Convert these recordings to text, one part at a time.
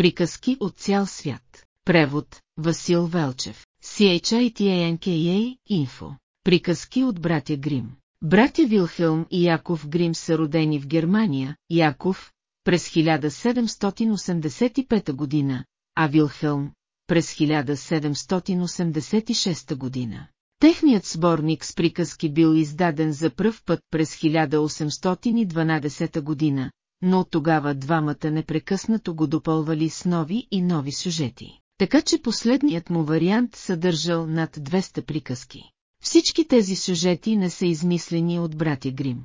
Приказки от цял свят. Превод Васил Велчев. CHITANKA Info. Приказки от братя Грим. Братя Вилхелм и Яков Грим са родени в Германия, Яков през 1785 година, а Вилхелм през 1786 година. Техният сборник с приказки бил издаден за пръв път през 1812 година, но от тогава двамата непрекъснато го допълвали с нови и нови сюжети. Така че последният му вариант съдържал над 200 приказки. Всички тези сюжети не са измислени от братя Грим.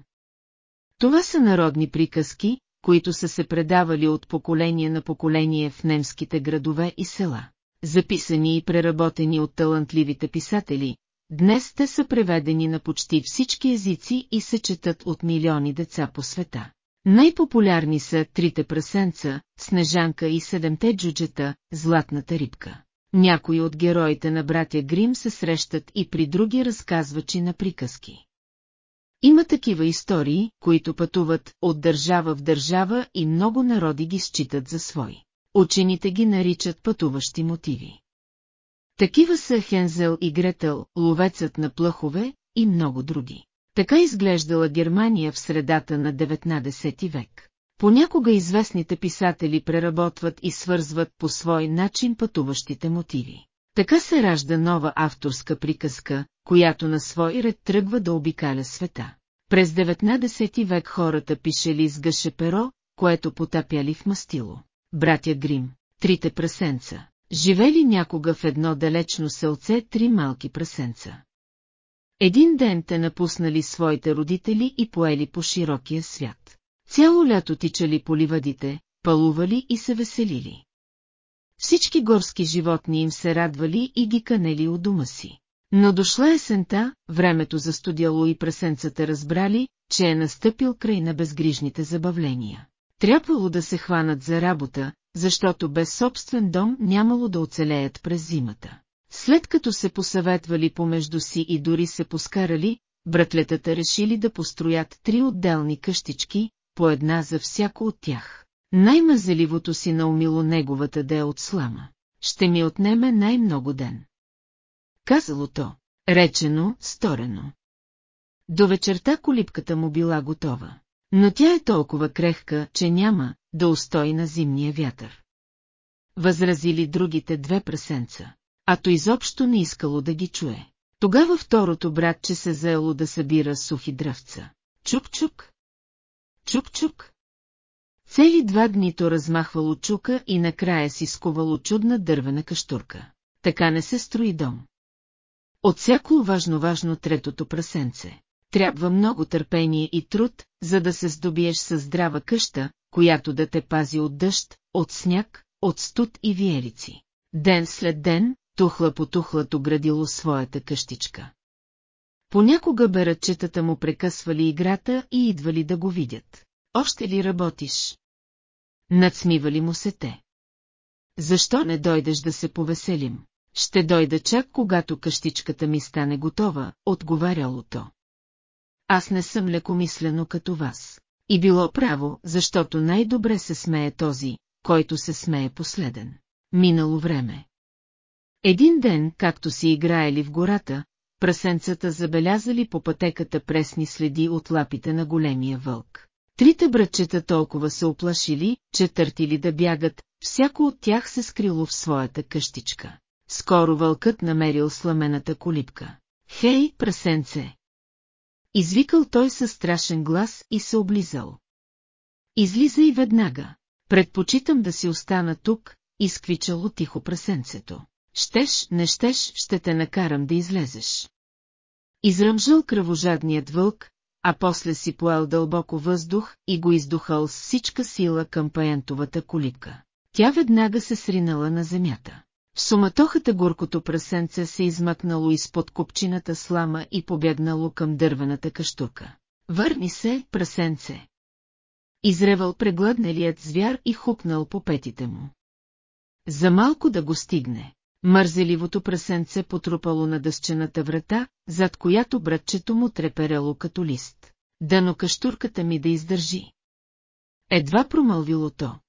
Това са народни приказки, които са се предавали от поколение на поколение в немските градове и села. Записани и преработени от талантливите писатели, днес те са преведени на почти всички езици и се четат от милиони деца по света. Най-популярни са Трите прасенца, Снежанка и Седемте джуджета, Златната рибка. Някои от героите на братя Грим се срещат и при други разказвачи на приказки. Има такива истории, които пътуват от държава в държава и много народи ги считат за свои. Учените ги наричат пътуващи мотиви. Такива са Хензел и Гретел, ловецът на плъхове и много други. Така изглеждала Германия в средата на 19 век. Понякога известните писатели преработват и свързват по свой начин пътуващите мотиви. Така се ражда нова авторска приказка, която на свой ред тръгва да обикаля света. През 19 век хората пишели с гъше перо, което потапяли в мастило. Братя Грим, трите прасенца, живели някога в едно далечно селце три малки прасенца. Един ден те напуснали своите родители и поели по широкия свят. Цяло лято тичали по ливадите, палували и се веселили. Всички горски животни им се радвали и ги канели у дома си. Но дошла есента, времето застудяло и прасенцата разбрали, че е настъпил край на безгрижните забавления. Трябвало да се хванат за работа, защото без собствен дом нямало да оцелеят през зимата. След като се посъветвали помежду си и дори се поскарали, братлетата решили да построят три отделни къщички, по една за всяко от тях. Най-мазеливото си наумило неговата да е от слама. Ще ми отнеме най-много ден. Казало то, речено, сторено. До вечерта колипката му била готова, но тя е толкова крехка, че няма да устои на зимния вятър. Възразили другите две прасенца а то изобщо не искало да ги чуе. Тогава второто братче се заело да събира сухи дръвца. Чук-чук. Чук-чук. Цели два дни то размахвало чука и накрая си скувало чудна дървена каштурка. Така не се строи дом. От всяко важно-важно третото прасенце. Трябва много търпение и труд, за да се здобиеш със здрава къща, която да те пази от дъжд, от сняг, от студ и виелици. Ден след ден, тухла по тухлато градило своята къщичка. Понякога берачетата му прекъсвали играта и идвали да го видят. Още ли работиш? Надсмивали му се те. Защо не дойдеш да се повеселим? Ще дойда чак когато къщичката ми стане готова, отговаряло то. Аз не съм лекомислено като вас. И било право, защото най-добре се смее този, който се смее последен. Минало време. Един ден, както си играели в гората, прасенцата забелязали по пътеката пресни следи от лапите на големия вълк. Трите братчета толкова се оплашили, че търтили да бягат, всяко от тях се скрило в своята къщичка. Скоро вълкът намерил сламената колипка. Хей, прасенце! Извикал той със страшен глас и се облизал. Излизай веднага. Предпочитам да си остана тук, изквичало тихо прасенцето. Щеш, не щеш, ще те накарам да излезеш. Изръмжал кръвожадният вълк, а после си поел дълбоко въздух и го издухал с всичка сила към паентовата колипка. Тя веднага се сринала на земята. В суматохата горкото прасенце се измъкнало изпод копчината слама и побегнало към дървената каштука. Върни се, прасенце! Изревал прегладналият звяр и хукнал по петите му. За малко да го стигне. Мързеливото прасенце потрупало на дъсчената врата, зад която братчето му треперело като лист. Дано каштурката ми да издържи. Едва промълвило то.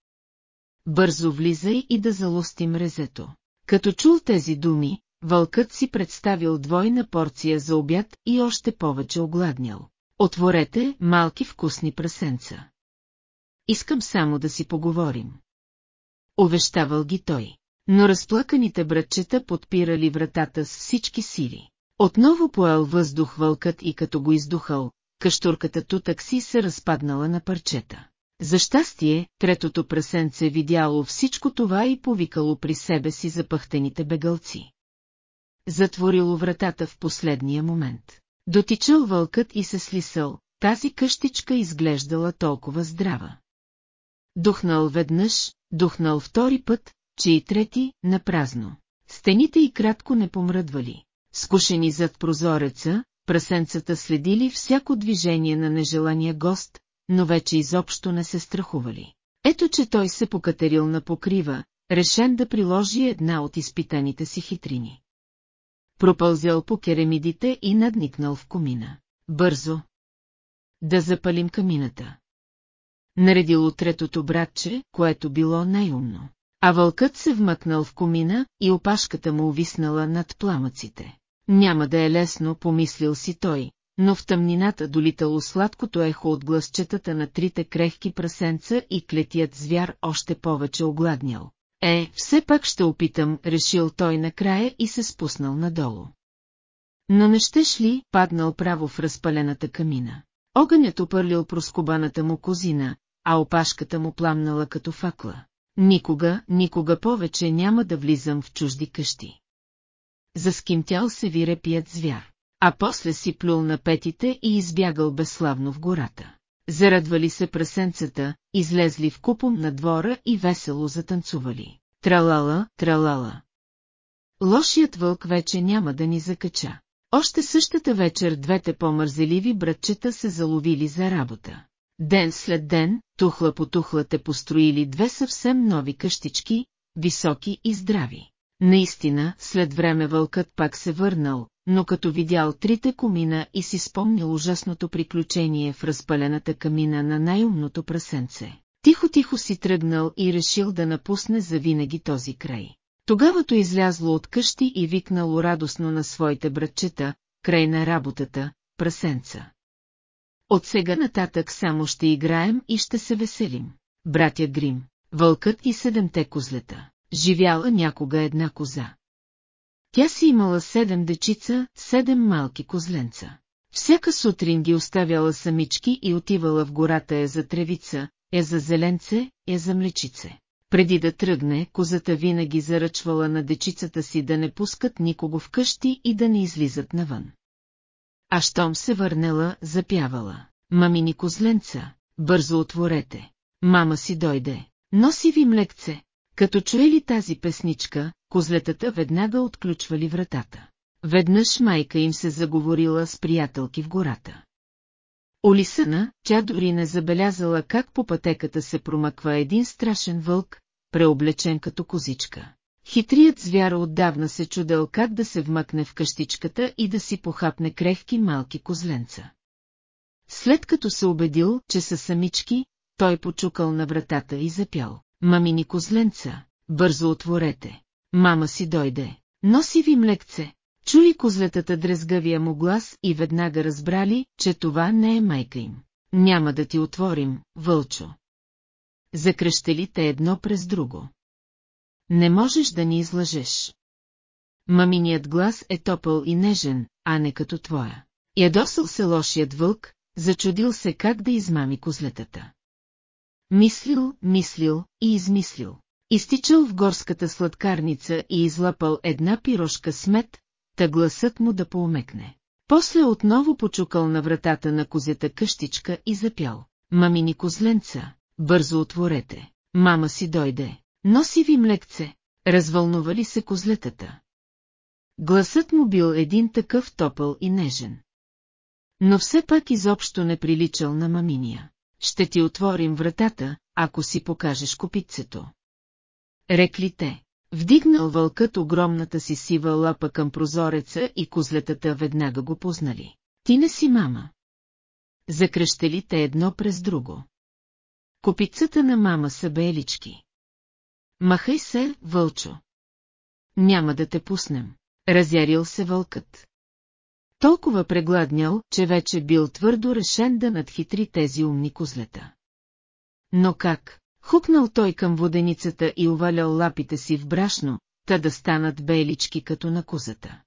бързо влизай и да залостим резето. Като чул тези думи, вълкът си представил двойна порция за обяд и още повече огладнял. Отворете малки вкусни прасенца. Искам само да си поговорим. Овещавал ги той. Но разплаканите братчета подпирали вратата с всички сили. Отново поел въздух вълкът и като го издухал, каштурката тутък си се разпаднала на парчета. За щастие, третото прасенце видяло всичко това и повикало при себе си запъхтените бегалци. Затворило вратата в последния момент. Дотичал вълкът и се слисал, тази къщичка изглеждала толкова здрава. Духнал веднъж, духнал втори път, че и трети, на празно. Стените и кратко не помръдвали. Скушени зад прозореца, прасенцата следили всяко движение на нежелания гост, но вече изобщо не се страхували. Ето, че той се покатерил на покрива, решен да приложи една от изпитаните си хитрини. Пропълзял по керамидите и надникнал в комина. Бързо. Да запалим камината. Наредило третото братче, което било най-умно. А вълкът се вмъкнал в комина и опашката му увиснала над пламъците. Няма да е лесно, помислил си той, но в тъмнината долитало сладкото ехо от гласчетата на трите крехки прасенца и клетият звяр още повече огладнял. Е, все пак ще опитам, решил той накрая и се спуснал надолу. Но не щеш ли, паднал право в разпалената камина. Огънят опърлил проскобаната му козина, а опашката му пламнала като факла. Никога, никога повече няма да влизам в чужди къщи. Заскимтял се вирепият звяр а после си плюл на петите и избягал безславно в гората. Зарадвали се прасенцата, излезли в купом на двора и весело затанцували. Тралала, тралала. Лошият вълк вече няма да ни закача. Още същата вечер двете по-мързеливи братчета се заловили за работа. Ден след ден, тухла по тухла те построили две съвсем нови къщички, високи и здрави. Наистина, след време вълкът пак се върнал, но като видял трите комина и си спомнил ужасното приключение в разпалената камина на най-умното прасенце. Тихо-тихо си тръгнал и решил да напусне завинаги този край. Тогава то излязло от къщи и викнало радостно на своите братчета, край на работата, прасенца. От сега нататък само ще играем и ще се веселим. Братя Грим, вълкът и седемте козлета. Живяла някога една коза. Тя си имала седем дечица, седем малки козленца. Всяка сутрин ги оставяла самички и отивала в гората е за тревица, е за зеленце, е за млечице. Преди да тръгне, козата винаги заръчвала на дечицата си да не пускат никого в къщи и да не излизат навън. А щом се върнела, запявала. Мамини козленца, бързо отворете. Мама си дойде. Носи ви млекце. Като чуели тази песничка, козлетата веднага отключвали вратата. Веднъж майка им се заговорила с приятелки в гората. Олисана, тя дори не забелязала как по пътеката се промъква един страшен вълк, преоблечен като козичка. Хитрият звяр отдавна се чудел как да се вмъкне в къщичката и да си похапне крехки малки козленца. След като се убедил, че са самички, той почукал на вратата и запял. Мамини козленца, бързо отворете. Мама си дойде. Носи ви млекце. Чули козлетата дрезгавия му глас и веднага разбрали, че това не е майка им. Няма да ти отворим, вълчо. Закръщели те едно през друго. Не можеш да ни излъжеш. Маминият глас е топъл и нежен, а не като твоя. Ядосал се лошият вълк, зачудил се как да измами козлетата. Мислил, мислил и измислил. Изтичал в горската сладкарница и излапал една пирошка смет, та гласът му да поумекне. После отново почукал на вратата на козята къщичка и запял. Мамини козленца, бързо отворете. Мама си дойде. Носи ви млекце. Развълнували се козлетата. Гласът му бил един такъв топъл и нежен. Но все пак изобщо не приличал на маминия. Ще ти отворим вратата, ако си покажеш копитцето. Рекли те. Вдигнал вълкът огромната си сива лапа към прозореца и козлетата веднага го познали. Ти не си мама. Закръщели те едно през друго. Копицата на мама са белички. Махай се, вълчо. Няма да те пуснем. Разярил се вълкът. Толкова прегладнял, че вече бил твърдо решен да надхитри тези умни козлета. Но как? Хукнал той към воденицата и увалял лапите си в брашно, та да станат белички като на козата.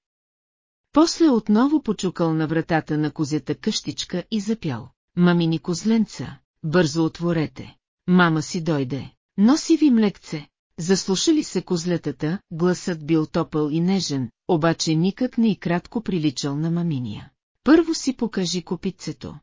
После отново почукал на вратата на козята къщичка и запял. Мамини козленца, бързо отворете. Мама си дойде. Носи ви млекце. Заслушали се козлетата, гласът бил топъл и нежен, обаче никак не и кратко приличал на маминия. Първо си покажи копитцето.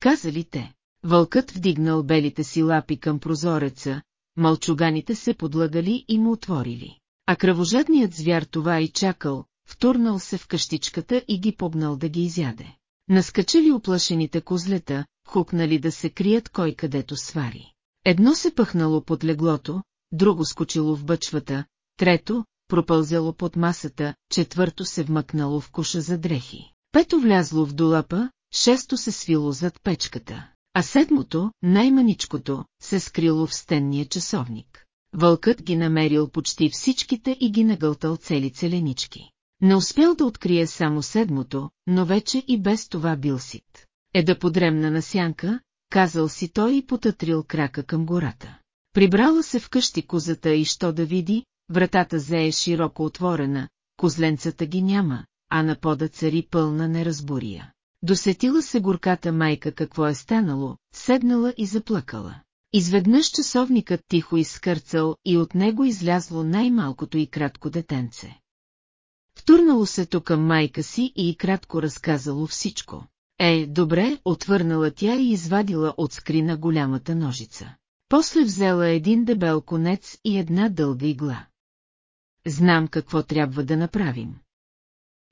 Казали те. Вълкът вдигнал белите си лапи към прозореца, мълчуганите се подлагали и му отворили. А кръвожадният звяр това и чакал, втурнал се в къщичката и ги побнал да ги изяде. Наскачали оплашените козлета, хукнали да се крият кой където свари. Едно се пъхнало под леглото, друго скочило в бъчвата, трето, пропълзяло под масата, четвърто се вмъкнало в куша за дрехи. Пето влязло в долапа, шесто се свило зад печката, а седмото, най-маничкото, се скрило в стенния часовник. Вълкът ги намерил почти всичките и ги нагълтал цели целенички. Не успял да открие само седмото, но вече и без това бил сит. Е да подремна на сянка, казал си той и потътрил крака към гората. Прибрала се вкъщи козата и що да види, вратата зее широко отворена, козленцата ги няма, а на пода цари пълна неразбория. Досетила се горката майка какво е станало, седнала и заплакала. Изведнъж часовникът тихо изкърцал и от него излязло най-малкото и кратко детенце. Втурнало се то към майка си и кратко разказало всичко. Е, добре, отвърнала тя и извадила от скрина голямата ножица. После взела един дебел конец и една дълга игла. Знам какво трябва да направим.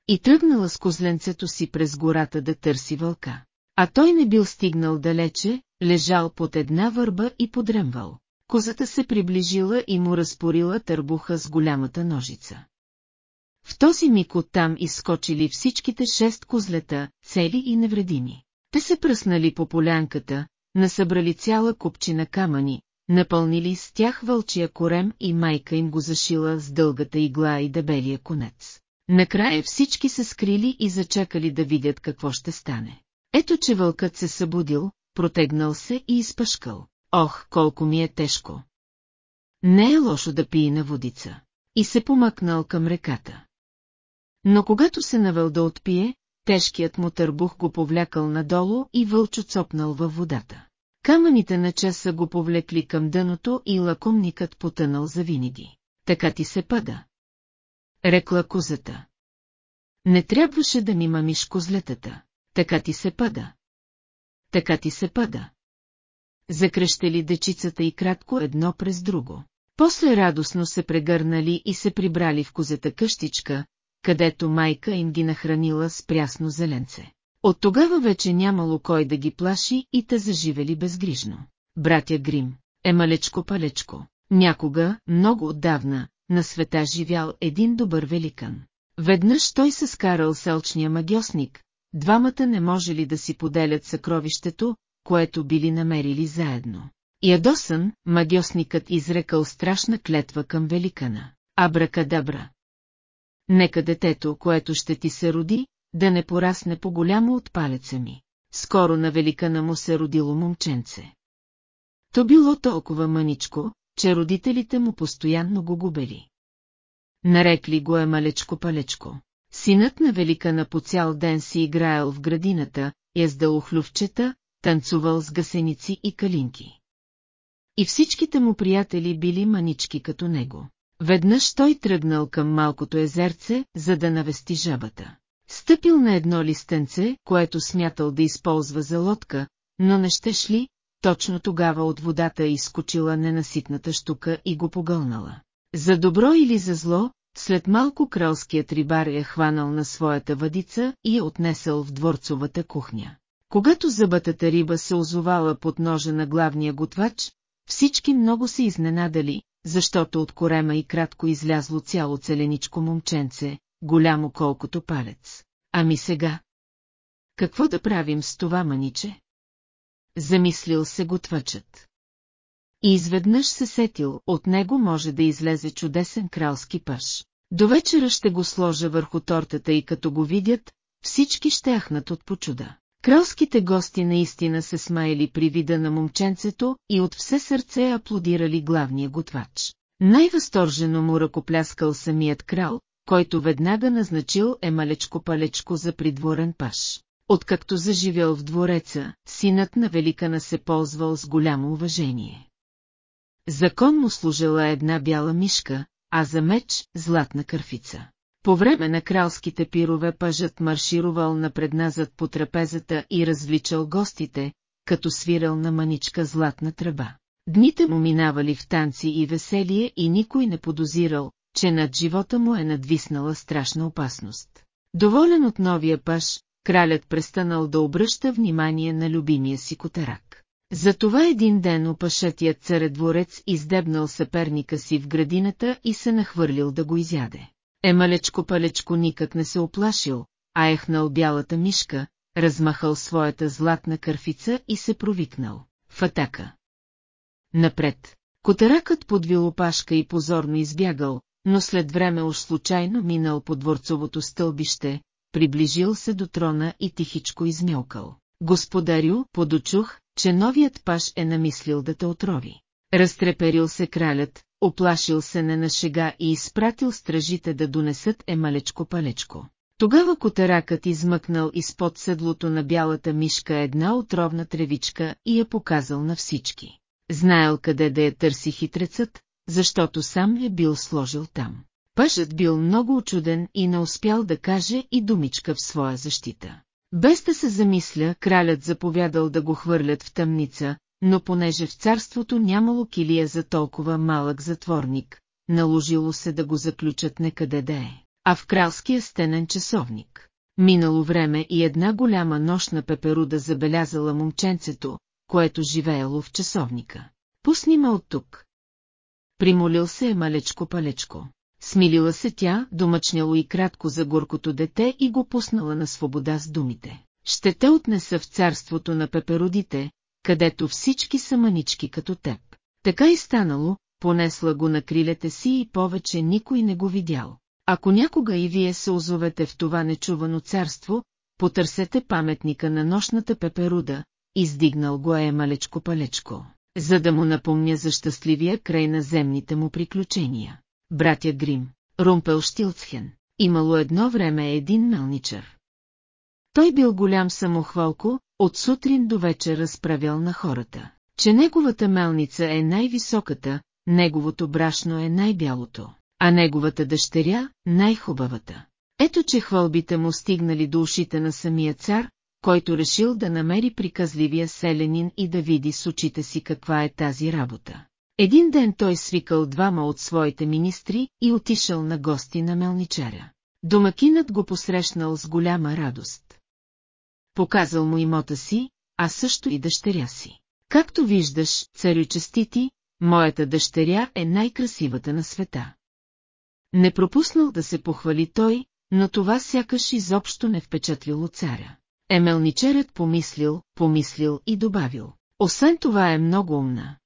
И тръгнала с козленцето си през гората да търси вълка. А той не бил стигнал далече, лежал под една върба и подремвал. Козата се приближила и му разпорила търбуха с голямата ножица. В този миг оттам изскочили всичките шест козлета, цели и невредими. Те се пръснали по полянката, насъбрали цяла купчина камъни, напълнили с тях вълчия корем и майка им го зашила с дългата игла и дебелия конец. Накрая всички се скрили и зачакали да видят какво ще стане. Ето, че вълкът се събудил, протегнал се и изпъшкал. Ох, колко ми е тежко! Не е лошо да пие на водица. И се помъкнал към реката. Но когато се навел да отпие, тежкият му търбух го повлякал надолу и вълчо цопнал във водата. Камъните на часа го повлекли към дъното и лакомникът потънал за винаги. Така ти се пада. Рекла козата. Не трябваше да ми мамиш козлетата. Така ти се пада. Така ти се пада. Закръщели дечицата и кратко едно през друго. После радостно се прегърнали и се прибрали в козета къщичка, където майка им ги нахранила с прясно зеленце. От тогава вече нямало кой да ги плаши и те заживели безгрижно. Братя Грим, е малечко-палечко. Някога, много отдавна, на света живял един добър великан. Веднъж той се скарал селчния магиосник, двамата не можели да си поделят съкровището, което били намерили заедно. Ядосан, магиосникът изрекал страшна клетва към великана. Абракадабра. Нека детето, което ще ти се роди, да не порасне по-голямо от палеца ми. Скоро на великана му се родило момченце. То било толкова мъничко, че родителите му постоянно го губели. Нарекли го е малечко-палечко. Синът на великана по цял ден си играел в градината, ездал хлювчета, танцувал с гасеници и калинки. И всичките му приятели били манички като него. Веднъж той тръгнал към малкото езерце, за да навести жабата. Стъпил на едно листенце, което смятал да използва за лодка, но не щеш ли, точно тогава от водата изкочила ненаситната штука и го погълнала. За добро или за зло, след малко кралският рибар е хванал на своята въдица и е отнесъл в дворцовата кухня. Когато зъбатата риба се озовала под ножа на главния готвач, всички много се изненадали, защото от корема и кратко излязло цяло целеничко момченце, голямо колкото палец. Ами сега? Какво да правим с това маниче? Замислил се готвачът. И изведнъж се сетил, от него може да излезе чудесен кралски паш. До вечера ще го сложа върху тортата и като го видят, всички ще ахнат от почуда. Кралските гости наистина се смаяли при вида на момченцето и от все сърце аплодирали главния готвач. Най-възторжено му ръкопляскал самият крал, който веднага назначил Емалечко-палечко за придворен паш. Откакто заживял в двореца, синът на великана се ползвал с голямо уважение. Закон му служила една бяла мишка, а за меч – златна кърфица. По време на кралските пирове пъжът марширувал напредназад по трапезата и развличал гостите, като свирал на маничка златна тръба. Дните му минавали в танци и веселие и никой не подозирал, че над живота му е надвиснала страшна опасност. Доволен от новия паш, кралят престанал да обръща внимание на любимия си котарак. Затова един ден опашатият царедворец издебнал съперника си в градината и се нахвърлил да го изяде. Емалечко-палечко никак не се оплашил, а ехнал бялата мишка, размахал своята златна кърфица и се провикнал. В атака. Напред. Котаракът подвил опашка и позорно избягал, но след време уж случайно минал по дворцовото стълбище, приближил се до трона и тихичко измялкал. Господарю, подочух, че новият паш е намислил да те отрови. Разтреперил се кралят, оплашил се не на шега и изпратил стражите да донесат емалечко-палечко. Тогава котаракът измъкнал изпод седлото на бялата мишка една отровна тревичка и я показал на всички. Знаел къде да я търси хитрецът, защото сам е бил сложил там. Пъжът бил много очуден и не успял да каже и думичка в своя защита. Без да се замисля, кралят заповядал да го хвърлят в тъмница, но понеже в царството нямало килия за толкова малък затворник, наложило се да го заключат некъде да е, а в кралския стенен часовник. Минало време и една голяма нощна пеперуда забелязала момченцето, което живеело в часовника. Пусни ме от тук. Примолил се е малечко-палечко. Смилила се тя, домъчняло и кратко за горкото дете и го пуснала на свобода с думите. Ще те отнеса в царството на пеперодите, където всички са манички като теб. Така и станало, понесла го на крилете си и повече никой не го видял. Ако някога и вие се озовете в това нечувано царство, потърсете паметника на нощната пеперуда, издигнал го е малечко-палечко, за да му напомня за щастливия край на земните му приключения. Братя Грим, Румпел Штилцхен, имало едно време един мелничър. Той бил голям самохвалко, от сутрин до вечер разправял на хората, че неговата мелница е най-високата, неговото брашно е най-бялото, а неговата дъщеря – най-хубавата. Ето че хвалбите му стигнали до ушите на самия цар, който решил да намери приказливия селянин и да види с очите си каква е тази работа. Един ден той свикал двама от своите министри и отишъл на гости на Мелничара. Домакинът го посрещнал с голяма радост. Показал му имота си, а също и дъщеря си. Както виждаш, царю честити, моята дъщеря е най-красивата на света. Не пропуснал да се похвали той, но това сякаш изобщо не впечатлило царя. Емелничерът помислил, помислил и добавил. Освен това е много умна.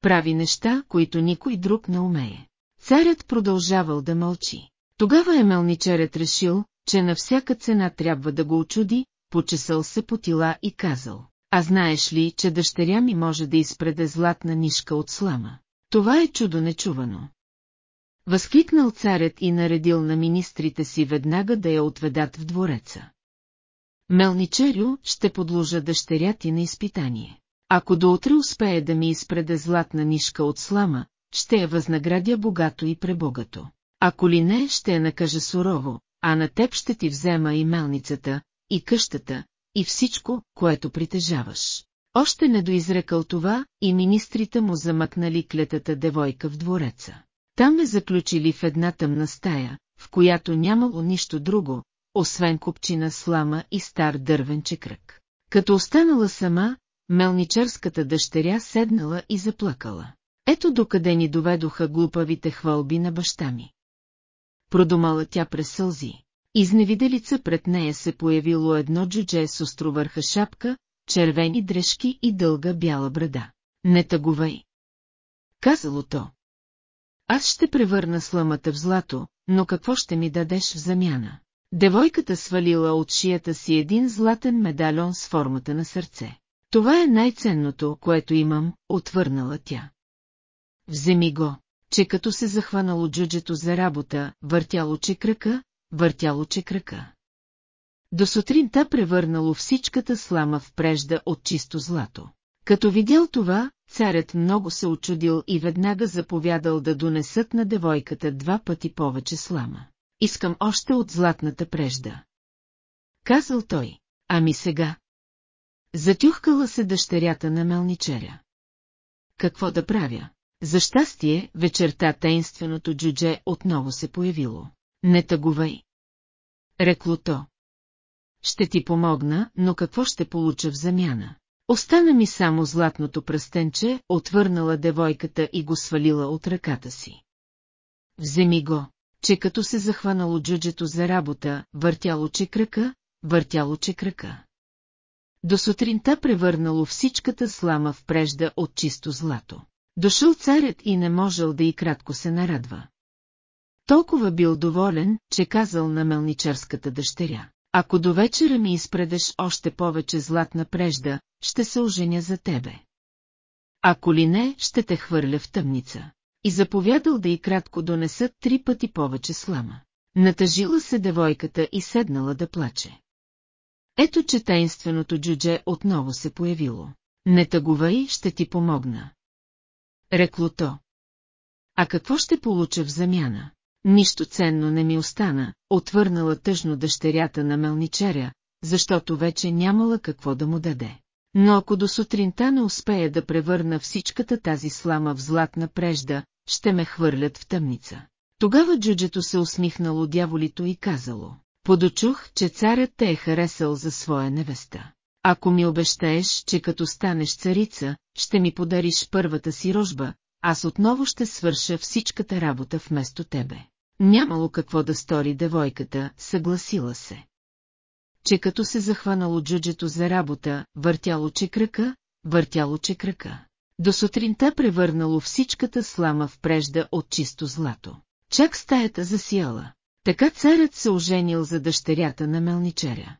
Прави неща, които никой друг не умее. Царят продължавал да мълчи. Тогава Емелничерът решил, че на всяка цена трябва да го очуди, почесал се по тила и казал. А знаеш ли, че дъщеря ми може да изпреде златна нишка от слама? Това е чудо нечувано. Възкликнал царят и наредил на министрите си веднага да я отведат в двореца. Мелничерю ще подложа дъщеря ти на изпитание. Ако до утре успее да ми изпреде златна нишка от слама, ще я възнаградя богато и пребогато. Ако ли не, ще я накажа сурово, а на теб ще ти взема и мелницата, и къщата, и всичко, което притежаваш. Още не доизрекал това и министрите му замъкнали клетата девойка в двореца. Там ме заключили в една тъмна стая, в която нямало нищо друго, освен купчина слама и стар дървен чекрък. Като останала сама, мелничарската дъщеря седнала и заплакала. Ето докъде ни доведоха глупавите хвалби на баща ми. Продумала тя през сълзи. Изневиделица пред нея се появило едно джудже с островърха шапка, червени дрежки и дълга бяла брада. Не тъгувай, Казало то. Аз ще превърна сламата в злато, но какво ще ми дадеш в замяна? Девойката свалила от шията си един златен медальон с формата на сърце. Това е най-ценното, което имам, отвърнала тя. Вземи го, че като се захванало джуджето за работа, въртяло че кръка, въртяло че кръка. До сутринта превърнало всичката слама в прежда от чисто злато. Като видял това, царят много се очудил и веднага заповядал да донесат на девойката два пъти повече слама. Искам още от златната прежда. Казал той, ами сега. Затюхкала се дъщерята на мелничеря. Какво да правя? За щастие, вечерта тайнственото джудже отново се появило. Не тъгувай. Рекло то. Ще ти помогна, но какво ще получа в замяна? Остана ми само златното пръстенче, отвърнала девойката и го свалила от ръката си. Вземи го, че като се захванало джуджето за работа, въртяло че кръка, въртяло че кръка. До сутринта превърнало всичката слама в прежда от чисто злато. Дошъл царят и не можел да и кратко се нарадва. Толкова бил доволен, че казал на мелничарската дъщеря. Ако до вечера ми изпредеш още повече златна прежда, ще се оженя за тебе. Ако ли не, ще те хвърля в тъмница. И заповядал да и кратко донесат три пъти повече слама. Натъжила се девойката и седнала да плаче. Ето че таинственото джудже отново се появило. Не тъгувай, ще ти помогна. Рекло то. А какво ще получа в замяна? Нищо ценно не ми остана, отвърнала тъжно дъщерята на мелничеря, защото вече нямала какво да му даде. Но ако до сутринта не успея да превърна всичката тази слама в златна прежда, ще ме хвърлят в тъмница. Тогава джуджето се усмихнало дяволито и казало, подочух, че царят те е харесал за своя невеста. Ако ми обещаеш, че като станеш царица, ще ми подариш първата си рожба, аз отново ще свърша всичката работа вместо тебе. Нямало какво да стори девойката, съгласила се. Че като се захванало джуджето за работа, въртяло че кръка, въртяло че кръка. До сутринта превърнало всичката слама в прежда от чисто злато. Чак стаята засияла. Така царят се оженил за дъщерята на мелничеря.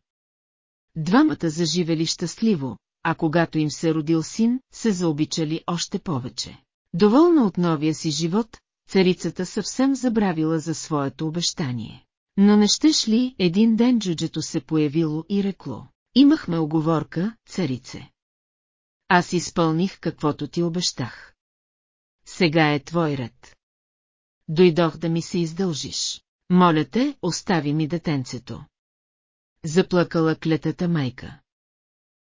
Двамата заживели щастливо, а когато им се родил син, се заобичали още повече. Доволна от новия си живот, царицата съвсем забравила за своето обещание. Но не щеш ли, един ден джуджето се появило и рекло. Имахме оговорка, царице. Аз изпълних каквото ти обещах. Сега е твой ред. Дойдох да ми се издължиш. Моля те, остави ми детенцето. Заплакала клетата майка.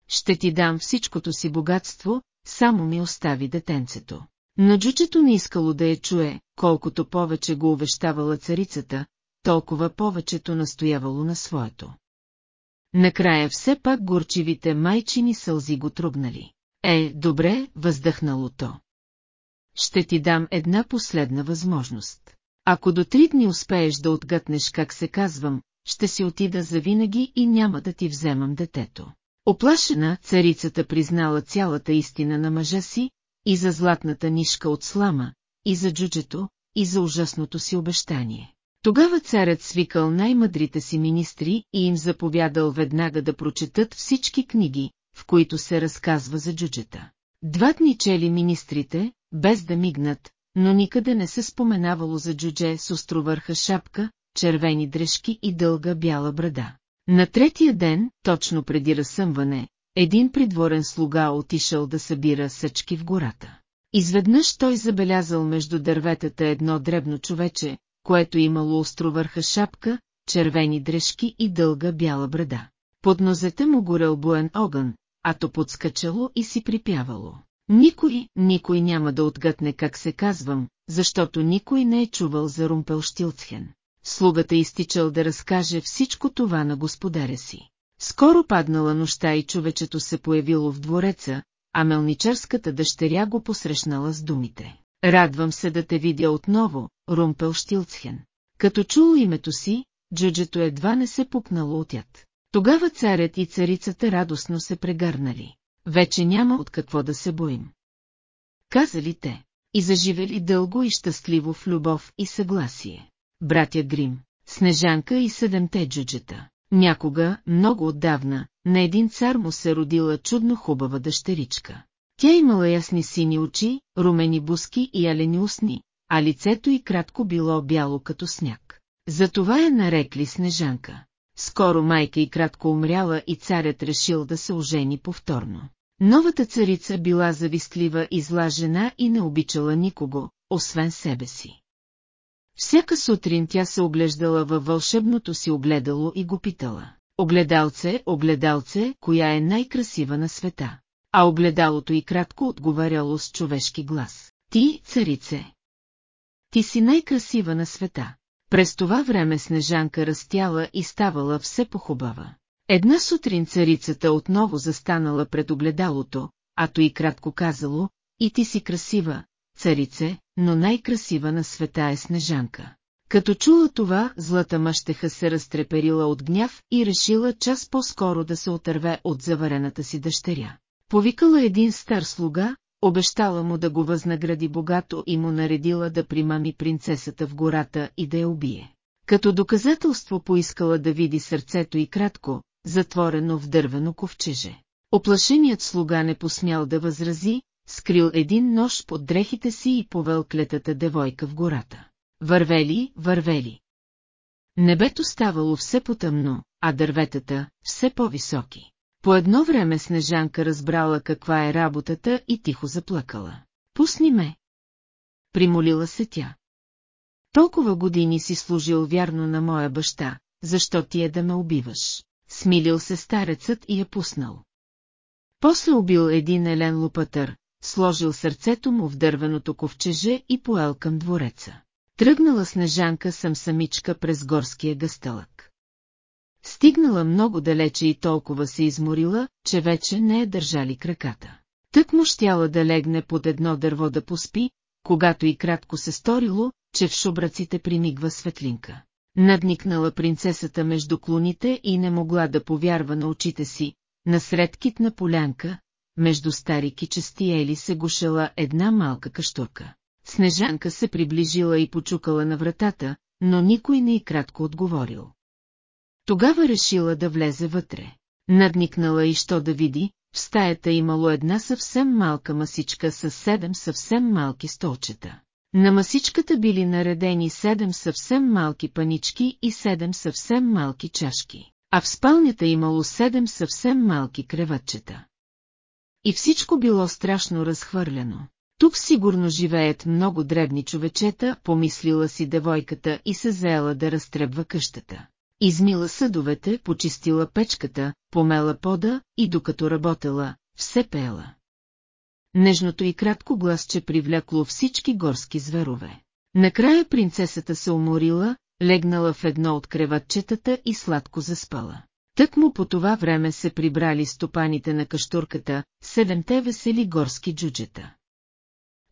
Ще ти дам всичкото си богатство, само ми остави детенцето. Но джучето не искало да я чуе, колкото повече го увещавала царицата, толкова повечето настоявало на своето. Накрая все пак горчивите майчини сълзи го трубнали. Е, добре, въздъхнало то. Ще ти дам една последна възможност. Ако до три дни успееш да отгътнеш как се казвам, ще си отида завинаги и няма да ти вземам детето. Оплашена, царицата признала цялата истина на мъжа си, и за златната нишка от слама, и за джуджето, и за ужасното си обещание. Тогава царят свикал най-мъдрите си министри и им заповядал веднага да прочетат всички книги, в които се разказва за джуджета. Два дни чели министрите, без да мигнат, но никъде не се споменавало за джудже с островърха шапка, червени дрежки и дълга бяла брада. На третия ден, точно преди разсъмване, един придворен слуга отишъл да събира съчки в гората. Изведнъж той забелязал между дърветата едно дребно човече, което имало островърха шапка, червени дрежки и дълга бяла брада. Под нозете му горел буен огън, а то подскачало и си припявало. Никой, никой няма да отгътне как се казвам, защото никой не е чувал за Румпелштилцхен. Слугата изтичал да разкаже всичко това на господаря си. Скоро паднала нощта и човечето се появило в двореца, а мелничарската дъщеря го посрещнала с думите. Радвам се да те видя отново, Румпел Штилцхен. Като чул името си, джуджето едва не се пукнало от яд. Тогава царят и царицата радостно се прегърнали. Вече няма от какво да се боим. Казали те. и заживели дълго и щастливо в любов и съгласие. Братя Грим, Снежанка и седемте джуджета. Някога, много отдавна, на един цар му се родила чудно хубава дъщеричка. Тя имала ясни сини очи, румени буски и алени устни, а лицето й кратко било бяло като сняг. Затова я нарекли Снежанка. Скоро майка и кратко умряла и царят решил да се ожени повторно. Новата царица била завистлива и зла жена и не обичала никого, освен себе си. Всяка сутрин тя се оглеждала във вълшебното си огледало и го питала. Огледалце, огледалце, коя е най-красива на света? А огледалото и кратко отговаряло с човешки глас. Ти, царице. Ти си най-красива на света. През това време Снежанка растяла и ставала все похубава. Една сутрин царицата отново застанала пред огледалото, а то и кратко казало, и ти си красива, царице, но най-красива на света е Снежанка. Като чула това, злата мъщеха се разтреперила от гняв и решила час по-скоро да се отърве от заварената си дъщеря. Повикала един стар слуга, обещала му да го възнагради богато и му наредила да примами принцесата в гората и да я убие. Като доказателство поискала да види сърцето и кратко, затворено в дървено ковчеже. Оплашеният слуга не посмял да възрази, скрил един нож под дрехите си и повел клетата девойка в гората. Вървели, вървели. Небето ставало все потъмно, а дърветата все по-високи. По едно време Снежанка разбрала каква е работата и тихо заплакала. Пусни ме! Примолила се тя. Толкова години си служил вярно на моя баща, защо ти е да ме убиваш? Смилил се старецът и я пуснал. После убил един елен лопатър, сложил сърцето му в дървеното ковчеже и поел към двореца. Тръгнала Снежанка съм самичка през горския гъстълък. Стигнала много далече и толкова се изморила, че вече не е държали краката. Тък му щяла да легне под едно дърво да поспи, когато и кратко се сторило, че в шубраците примигва светлинка. Надникнала принцесата между клоните и не могла да повярва на очите си, насред китна полянка, между стари кичести ели се гушела една малка каштурка. Снежанка се приближила и почукала на вратата, но никой не и кратко отговорил. Тогава решила да влезе вътре. Надникнала и що да види, в стаята имало една съвсем малка масичка с седем съвсем малки столчета. На масичката били наредени седем съвсем малки панички и седем съвсем малки чашки, а в спалнята имало седем съвсем малки креватчета. И всичко било страшно разхвърляно. Тук сигурно живеят много дребни човечета, помислила си девойката и се заела да разтребва къщата. Измила съдовете, почистила печката, помела пода и докато работела, все пеела. Нежното и кратко гласче привлякло всички горски зверове. Накрая принцесата се уморила, легнала в едно от креватчетата и сладко заспала. Тък му по това време се прибрали стопаните на каштурката, седемте весели горски джуджета.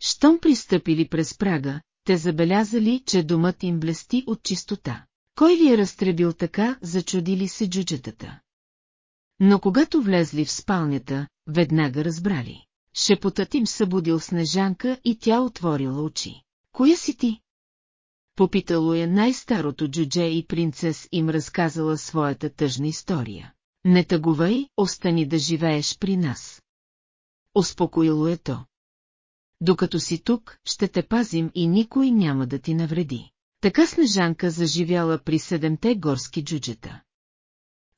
Щом пристъпили през прага, те забелязали, че домът им блести от чистота. Кой ли е разтребил така, зачудили се джуджетата. Но когато влезли в спалнята, веднага разбрали. Шепотът им събудил Снежанка и тя отворила очи. Коя си ти? Попитало я най-старото джудже и принцес им разказала своята тъжна история. Не тъгувай, остани да живееш при нас. Успокоило е то. Докато си тук, ще те пазим и никой няма да ти навреди. Така Снежанка заживяла при седемте горски джуджета.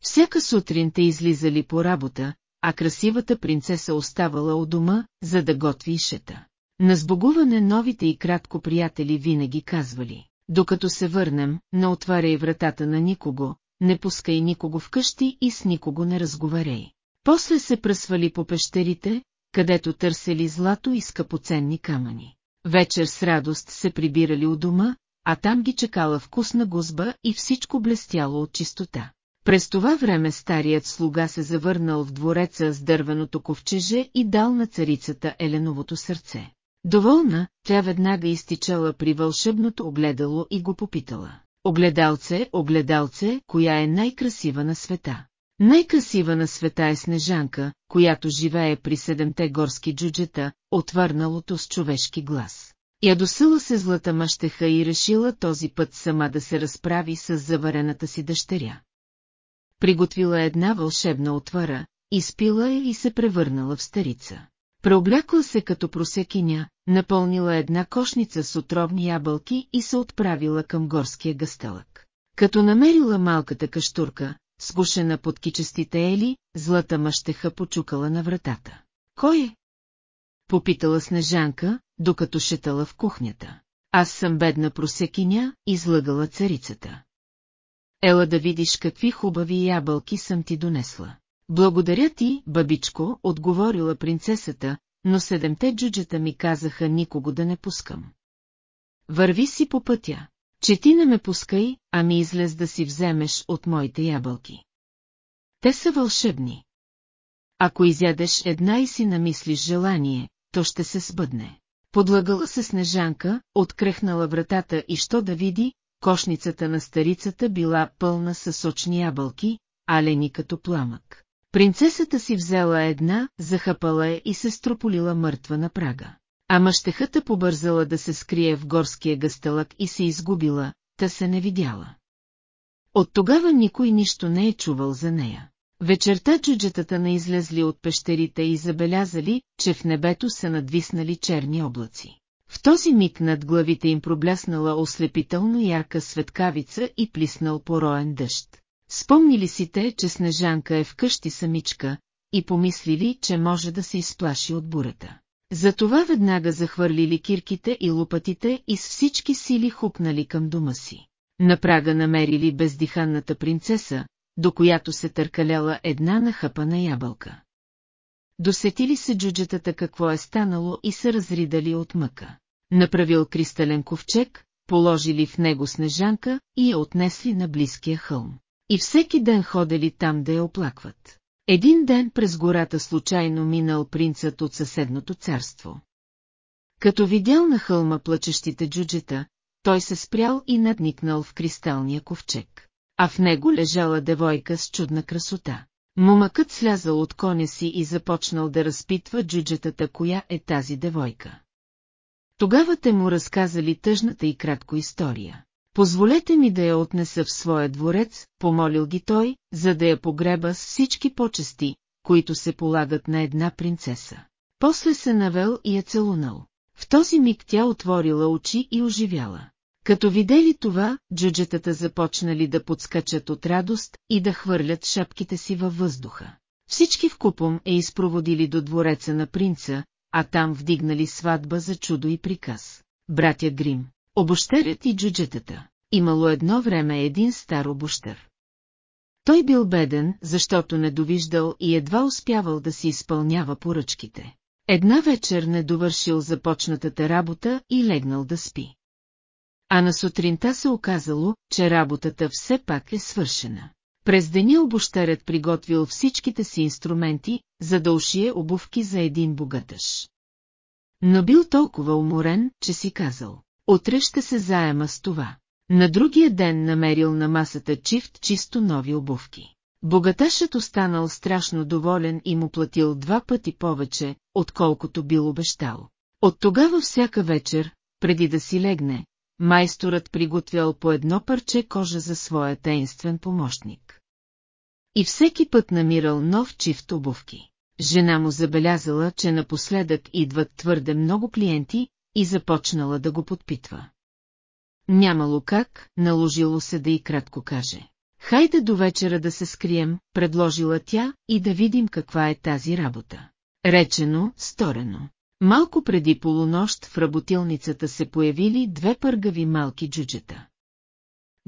Всяка сутрин те излизали по работа, а красивата принцеса оставала у дома, за да готви ишета. На сбогуване новите и кратко приятели винаги казвали, докато се върнем, не отваряй вратата на никого, не пускай никого вкъщи и с никого не разговаряй. После се пръсвали по пещерите, където търсели злато и скъпоценни камъни. Вечер с радост се прибирали у дома, а там ги чекала вкусна гузба и всичко блестяло от чистота. През това време старият слуга се завърнал в двореца с дървеното ковчеже и дал на царицата Еленовото сърце. Доволна, тя веднага изтичала при вълшебното огледало и го попитала. Огледалце, огледалце, коя е най-красива на света? Най-красива на света е Снежанка, която живее при седемте горски джуджета, отвърналото с човешки глас. Ядосила се злата мъщеха и решила този път сама да се разправи с заварената си дъщеря. Приготвила една вълшебна отвара, изпила я и се превърнала в старица. Преоблякла се като просекиня, напълнила една кошница с отровни ябълки и се отправила към горския гъстълък. Като намерила малката каштурка, сгушена под кичестите ели, злата мъщеха почукала на вратата. Кой е? Попитала Снежанка, докато шетала в кухнята. Аз съм бедна просекиня, излъгала царицата. Ела да видиш какви хубави ябълки съм ти донесла. Благодаря ти, бабичко, отговорила принцесата, но седемте джуджета ми казаха никого да не пускам. Върви си по пътя, че ти не ме пускай, а ми излез да си вземеш от моите ябълки. Те са вълшебни. Ако изядеш една и си намислиш желание, то ще се сбъдне. Подлагала се снежанка, открехнала вратата и що да види, кошницата на старицата била пълна със сочни ябълки, алени като пламък. Принцесата си взела една, захапала е и се строполила мъртва на прага. А мъщехата побързала да се скрие в горския гъстълък и се изгубила, та се не видяла. От тогава никой нищо не е чувал за нея. Вечерта чуджетата не излезли от пещерите и забелязали, че в небето са надвиснали черни облаци. В този миг над главите им пробляснала ослепително ярка светкавица и плиснал пороен дъжд. Спомнили си те, че Снежанка е вкъщи самичка, и помислили, че може да се изплаши от бурата. Затова веднага захвърлили кирките и лопатите и с всички сили хупнали към дома си. На прага намерили бездиханната принцеса, до която се търкаляла една нахъпана ябълка. Досетили се джуджетата какво е станало и се разридали от мъка. Направил кристален ковчег, положили в него снежанка и я отнесли на близкия хълм. И всеки ден ходели там да я оплакват. Един ден през гората случайно минал принцът от съседното царство. Като видял на хълма плачещите джуджета, той се спрял и надникнал в кристалния ковчег. А в него лежала девойка с чудна красота. Момъкът слязал от коня си и започнал да разпитва джуджетата, коя е тази девойка. Тогава те му разказали тъжната и кратко история. Позволете ми да я отнеса в своя дворец, помолил ги той, за да я погреба с всички почести, които се полагат на една принцеса. После се навел и я целунал. В този миг тя отворила очи и оживяла. Като видели това, джуджетата започнали да подскачат от радост и да хвърлят шапките си във въздуха. Всички в купом е изпроводили до двореца на принца, а там вдигнали сватба за чудо и приказ. Братя Грим, обощерят и джуджетата. Имало едно време един стар обощер. Той бил беден, защото не довиждал и едва успявал да си изпълнява поръчките. Една вечер не довършил започнатата работа и легнал да спи. А на сутринта се оказало, че работата все пак е свършена. През деня обощарят приготвил всичките си инструменти, за да ушие обувки за един богатъж. Но бил толкова уморен, че си казал, утре ще се заема с това. На другия ден намерил на масата чифт чисто нови обувки. Богаташът останал страшно доволен и му платил два пъти повече, отколкото бил обещал. От тогава всяка вечер, преди да си легне, майсторът приготвял по едно парче кожа за своя таинствен помощник. И всеки път намирал нов чифт обувки. Жена му забелязала, че напоследък идват твърде много клиенти и започнала да го подпитва. Нямало как, наложило се да и кратко каже. Хайде до вечера да се скрием, предложила тя, и да видим каква е тази работа. Речено, сторено. Малко преди полунощ в работилницата се появили две пъргави малки джуджета.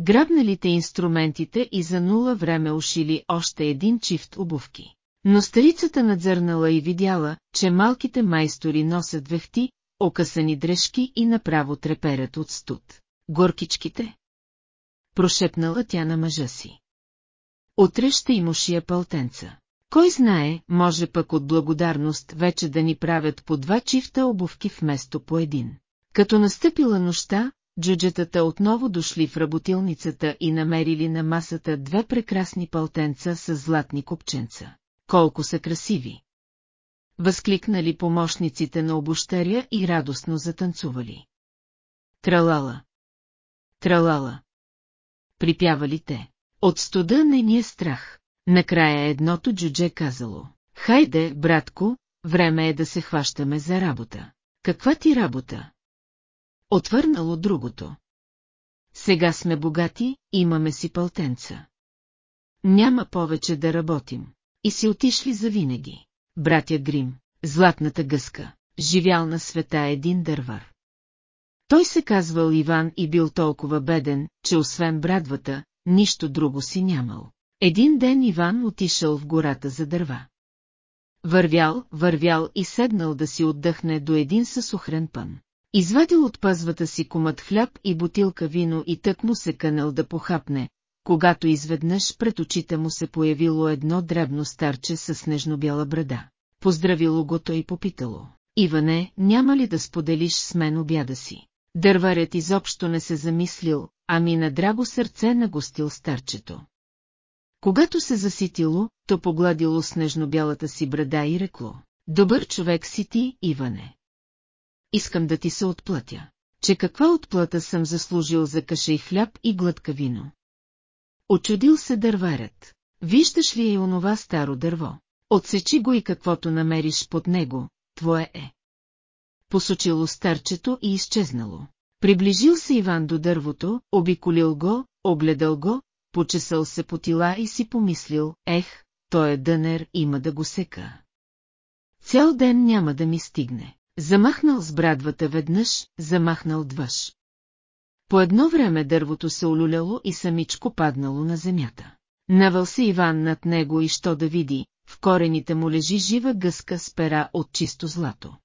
Грабналите инструментите и за нула време ушили още един чифт обувки. Но старицата надзърнала и видяла, че малките майстори носят вехти, окъсани дрежки и направо треперят от студ. Горкичките? Прошепнала тя на мъжа си. Утре ще им ушия пълтенца. Кой знае, може пък от благодарност вече да ни правят по два чифта обувки вместо по един. Като настъпила нощта, джуджетата отново дошли в работилницата и намерили на масата две прекрасни пълтенца с златни копченца. Колко са красиви! Възкликнали помощниците на обощаря и радостно затанцували. Тралала. Тралала. Припявали те. От студа не ни е страх. Накрая едното джудже казало. Хайде, братко, време е да се хващаме за работа. Каква ти работа? Отвърнало другото. Сега сме богати, имаме си пълтенца. Няма повече да работим. И си отишли за винаги. Братя Грим, златната гъска, живял на света един дървар. Той се казвал Иван и бил толкова беден, че освен брадвата, нищо друго си нямал. Един ден Иван отишъл в гората за дърва. Вървял, вървял и седнал да си отдъхне до един съсухрен пън. Извадил от пазвата си комът хляб и бутилка вино и тък му се кънал да похапне, когато изведнъж пред очите му се появило едно дребно старче с снежно-бяла брада. Поздравило го той и попитало. Иване, няма ли да споделиш с мен обяда си? Дърварят изобщо не се замислил, ами на драго сърце нагостил старчето. Когато се заситило, то погладило снежно-бялата си брада и рекло. Добър човек си ти, Иване. Искам да ти се отплатя. Че каква отплата съм заслужил за каша и хляб и глътка вино. Очудил се дърварят. Виждаш ли е онова старо дърво? Отсечи го и каквото намериш под него, твое е. Посочило старчето и изчезнало. Приближил се Иван до дървото, обиколил го, огледал го, почесал се по тила и си помислил, ех, той е дънер, има да го сека. Цял ден няма да ми стигне. Замахнал с брадвата веднъж, замахнал двъж. По едно време дървото се олюляло и самичко паднало на земята. Навъл се Иван над него и що да види, в корените му лежи жива гъска с пера от чисто злато.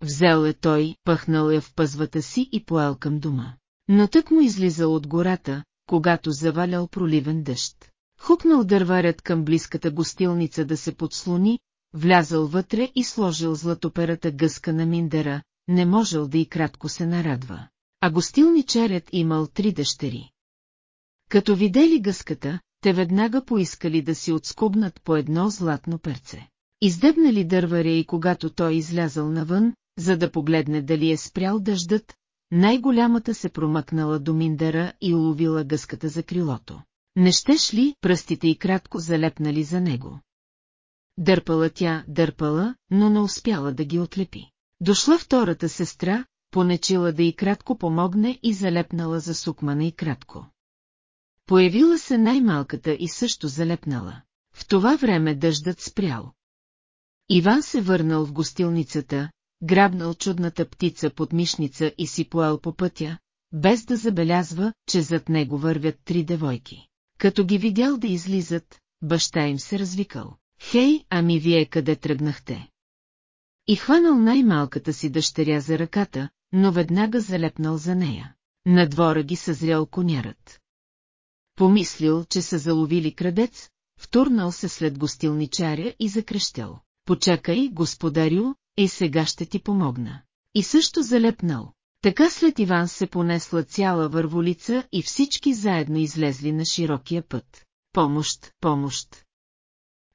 Взел е той, пъхнал я в пъзвата си и поел към дома. Но тък му излизал от гората, когато завалял проливен дъжд. Хукнал дърварят към близката гостилница да се подслони, влязал вътре и сложил златоперата гъска на Миндера, не можел да и кратко се нарадва. А гостилничарят имал три дъщери. Като видели гъската, те веднага поискали да си отскубнат по едно златно перце. Издебнали дърваря и когато той излязал навън, за да погледне дали е спрял дъждът, най-голямата се промъкнала до Миндера и уловила гъската за крилото. Не щеш ли пръстите и кратко залепнали за него? Дърпала тя, дърпала, но не успяла да ги отлепи. Дошла втората сестра, понечила да и кратко помогне и залепнала за сукмана и кратко. Появила се най-малката и също залепнала. В това време дъждът спрял. Иван се върнал в гостилницата, грабнал чудната птица под мишница и си поел по пътя, без да забелязва, че зад него вървят три девойки. Като ги видял да излизат, баща им се развикал. Хей, ами вие къде тръгнахте? И хванал най-малката си дъщеря за ръката, но веднага залепнал за нея. На двора ги съзрял конярът. Помислил, че са заловили крадец, втурнал се след гостилничаря и закрещял. Почакай, господарю, и сега ще ти помогна. И също залепнал. Така след Иван се понесла цяла върволица и всички заедно излезли на широкия път. Помощ, помощ.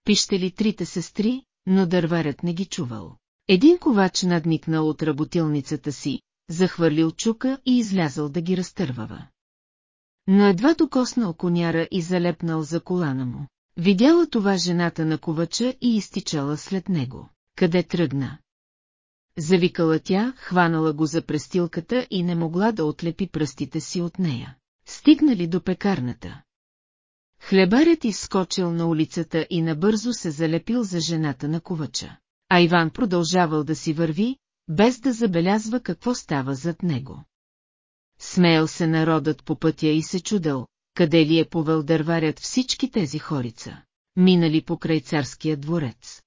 Пищели трите сестри, но дърварят не ги чувал. Един ковач надникнал от работилницата си, захвърлил чука и излязъл да ги разтървава. Но едва докоснал коняра и залепнал за колана му. Видяла това жената на ковача и изтичала след него. Къде тръгна? Завикала тя, хванала го за престилката и не могла да отлепи пръстите си от нея. Стигнали до пекарната. Хлебарят изскочил на улицата и набързо се залепил за жената на ковача. А Иван продължавал да си върви, без да забелязва какво става зад него. Смеял се народът по пътя и се чудел, къде ли е повел дърварят всички тези хорица, минали покрай царския дворец.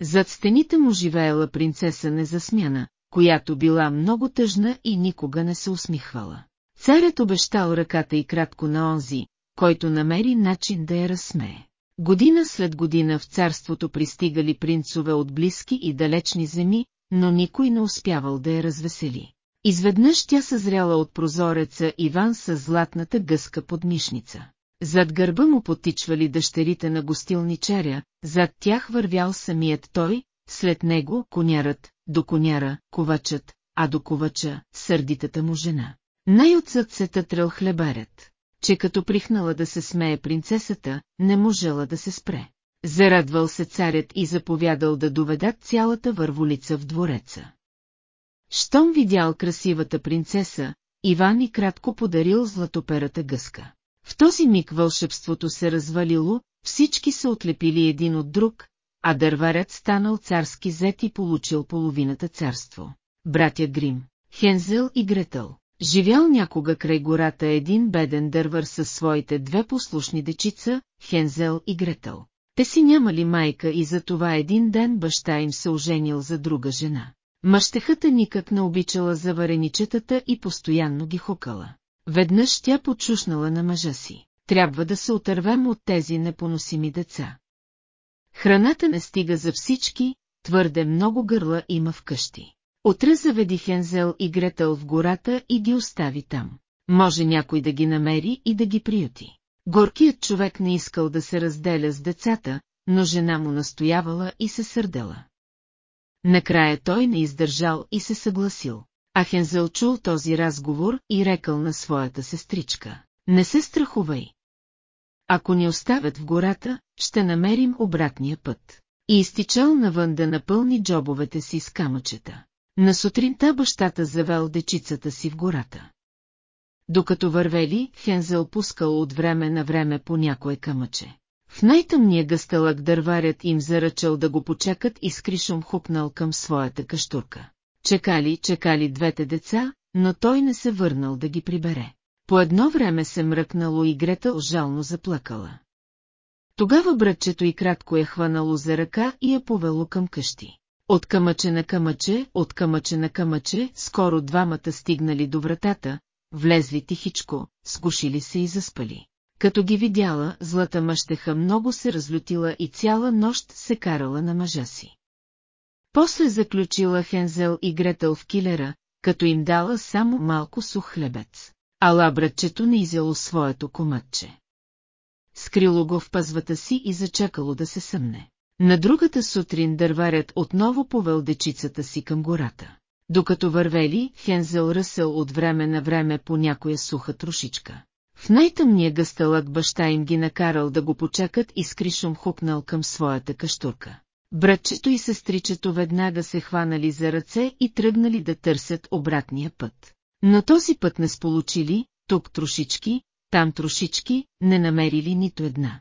Зад стените му живеела принцеса незасмяна, която била много тъжна и никога не се усмихвала. Царят обещал ръката и кратко на онзи, който намери начин да я разсмее. Година след година в царството пристигали принцове от близки и далечни земи, но никой не успявал да я развесели. Изведнъж тя съзряла от прозореца Иван с златната гъска под мишница. Зад гърба му потичвали дъщерите на гостилничаря, зад тях вървял самият той, след него конярът, до коняра, ковачът, а до ковача, сърдитата му жена. Най-отзад се тътрал хлебарят, че като прихнала да се смее принцесата, не можела да се спре. Зарадвал се царят и заповядал да доведат цялата върволица в двореца. Щом видял красивата принцеса, Иван и кратко подарил златоперата гъска. В този миг вълшебството се развалило, всички се отлепили един от друг, а дърварят станал царски зет и получил половината царство. Братя Грим, Хензел и Гретъл. Живял някога край гората един беден дървър със своите две послушни дечица, Хензел и Гретъл. Те си нямали майка и за това един ден баща им се оженил за друга жена. Мъщехата никак не обичала завареничетата и постоянно ги хукала. Веднъж тя почушнала на мъжа си. Трябва да се отървем от тези непоносими деца. Храната не стига за всички, твърде много гърла има вкъщи. Утре заведи Хензел и Гретъл в гората и ги остави там. Може някой да ги намери и да ги приюти. Горкият човек не искал да се разделя с децата, но жена му настоявала и се сърдела. Накрая той не издържал и се съгласил. А Хензел чул този разговор и рекал на своята сестричка. Не се страхувай. Ако ни оставят в гората, ще намерим обратния път. И изтичал навън да напълни джобовете си с камъчета. На сутринта бащата завел дечицата си в гората. Докато вървели, Хензел пускал от време на време по някое камъче. В най-тъмния гъстълък дърварят им заръчал да го почекат и с кришом хупнал към своята каштурка. Чекали, чекали двете деца, но той не се върнал да ги прибере. По едно време се мръкнало и Грета жално заплакала. Тогава братчето и кратко е хванало за ръка и я повело към къщи. От камъче на камъче, от камъче на камъче, скоро двамата стигнали до вратата, влезли тихичко, сгушили се и заспали. Като ги видяла, злата мъщеха много се разлютила и цяла нощ се карала на мъжа си. После заключила Хензел и Гретъл в килера, като им дала само малко сух хлебец. Ала братчето не изяло своето комътче. Скрило го в пазвата си и зачакало да се съмне. На другата сутрин дърварят отново повел дечицата си към гората. Докато вървели, Хензел ръсъл от време на време по някоя суха трошичка. В най-тъмния гъстълък баща им ги накарал да го почакат и с кришом хукнал към своята каштурка. Братчето и сестричето веднага се хванали за ръце и тръгнали да търсят обратния път. Но този път не сполучили, тук трошички, там трошички, не намерили нито една.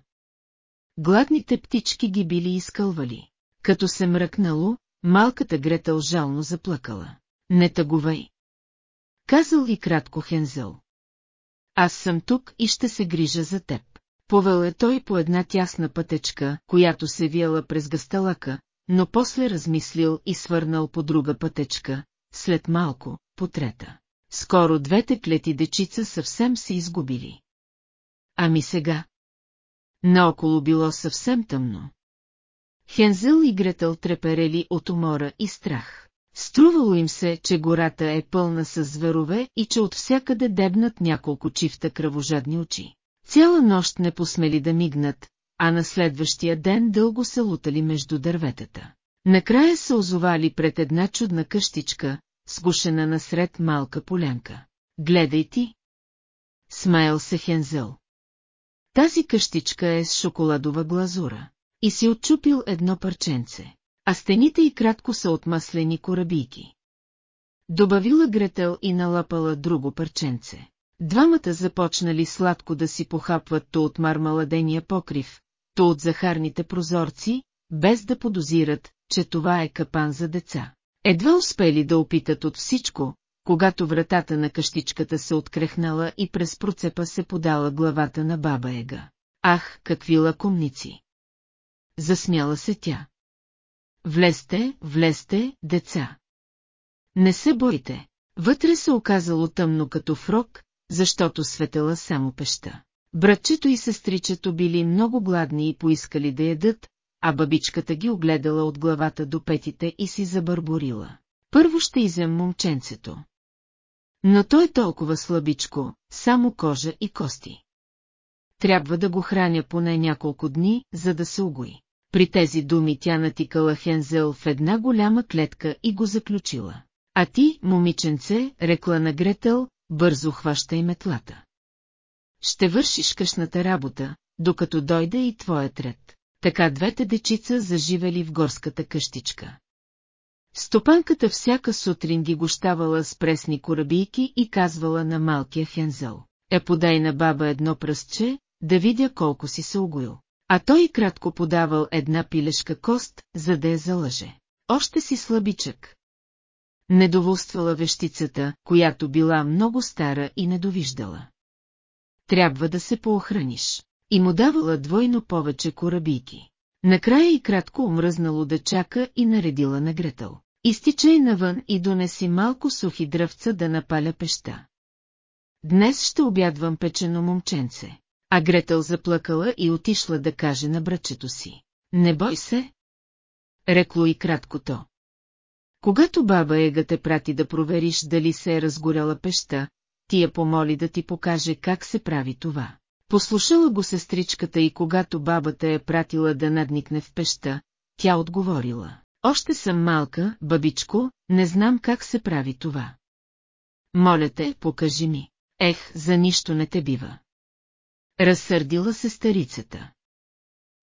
Гладните птички ги били изкълвали. Като се мръкнало, малката Гретъл жално заплакала. Не тъгувай. Казал и кратко Хензел. Аз съм тук и ще се грижа за теб. Повел е той по една тясна пътечка, която се вияла през гасталака, но после размислил и свърнал по друга пътечка, след малко, по трета. Скоро двете клети дечица съвсем се изгубили. Ами сега? Наоколо било съвсем тъмно. Хензел и Гретъл треперели от умора и страх. Струвало им се, че гората е пълна с зверове и че от всякъде дебнат няколко чифта кръвожадни очи. Цяла нощ не посмели да мигнат, а на следващия ден дълго се лутали между дърветата. Накрая се озовали пред една чудна къщичка, сгушена насред малка полянка. Гледай ти! Смаял се Хензел. Тази къщичка е с шоколадова глазура. И си отчупил едно парченце. А стените и кратко са от маслени корабийки. Добавила Гретел и налапала друго парченце. Двамата започнали сладко да си похапват то от мармаладения покрив, то от захарните прозорци, без да подозират, че това е капан за деца. Едва успели да опитат от всичко, когато вратата на къщичката се открехнала и през процепа се подала главата на баба Ега. Ах, какви лакомници! Засмяла се тя. Влезте, влезте, деца. Не се бойте. Вътре се оказало тъмно като фрок, защото светела само пеща. Братчето и сестричето били много гладни и поискали да ядат, а бабичката ги огледала от главата до петите и си забърборила. Първо ще изем момченцето. Но той е толкова слабичко, само кожа и кости. Трябва да го храня поне няколко дни, за да се угои. При тези думи тя натикала Хензел в една голяма клетка и го заключила. А ти, момиченце, рекла на Гретел, бързо хващай метлата. Ще вършиш къщната работа, докато дойде и твоят ред. Така двете дечица заживели в горската къщичка. Стопанката всяка сутрин ги гощавала с пресни корабийки и казвала на малкия Хензел. Е подай на баба едно пръстче, да видя колко си се огоил. А той кратко подавал една пилешка кост, за да я залъже. Още си слабичък. Недоволствала вещицата, която била много стара и недовиждала. Трябва да се поохраниш. И му давала двойно повече корабийки. Накрая и кратко омръзнало да чака и наредила на Гретъл. Изтичай навън и донеси малко сухи дръвца да напаля пеща. Днес ще обядвам печено момченце. А Гретъл заплакала и отишла да каже на братчето си. Не бой се. Рекло и кратко то. Когато баба Ега те прати да провериш дали се е разгоряла пеща, ти я помоли да ти покаже как се прави това. Послушала го сестричката и когато бабата е пратила да надникне в пеща, тя отговорила. Още съм малка, бабичко, не знам как се прави това. Моля те, покажи ми. Ех, за нищо не те бива. Разсърдила се старицата.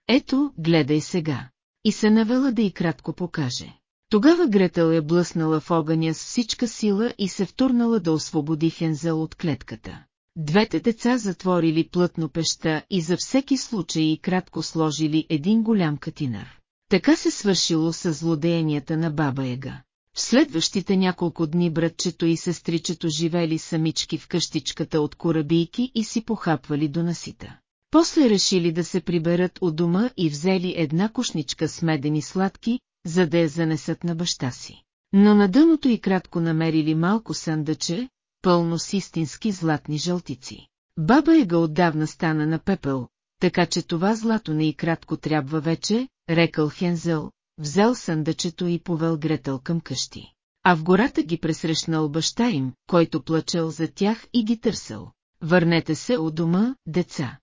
Ето, гледай сега. И се навела да и кратко покаже. Тогава Гретел е блъснала в огъня с всичка сила и се втурнала да освободи Хензел от клетката. Двете деца затворили плътно пеща и за всеки случай и кратко сложили един голям катинар. Така се свършило с злодеянията на баба Ега. В следващите няколко дни братчето и сестричето живели самички в къщичката от корабийки и си похапвали до насита. После решили да се приберат от дома и взели една кошничка с медени сладки, за да я занесат на баща си. Но на дъното и кратко намерили малко съндъче, пълно с истински златни жълтици. Баба Ега отдавна стана на пепел, така че това злато не и кратко трябва вече, рекал Хензел, взел съндъчето и повел Гретел към къщи. А в гората ги пресрещнал баща им, който плачел за тях и ги търсил. Върнете се у дома, деца.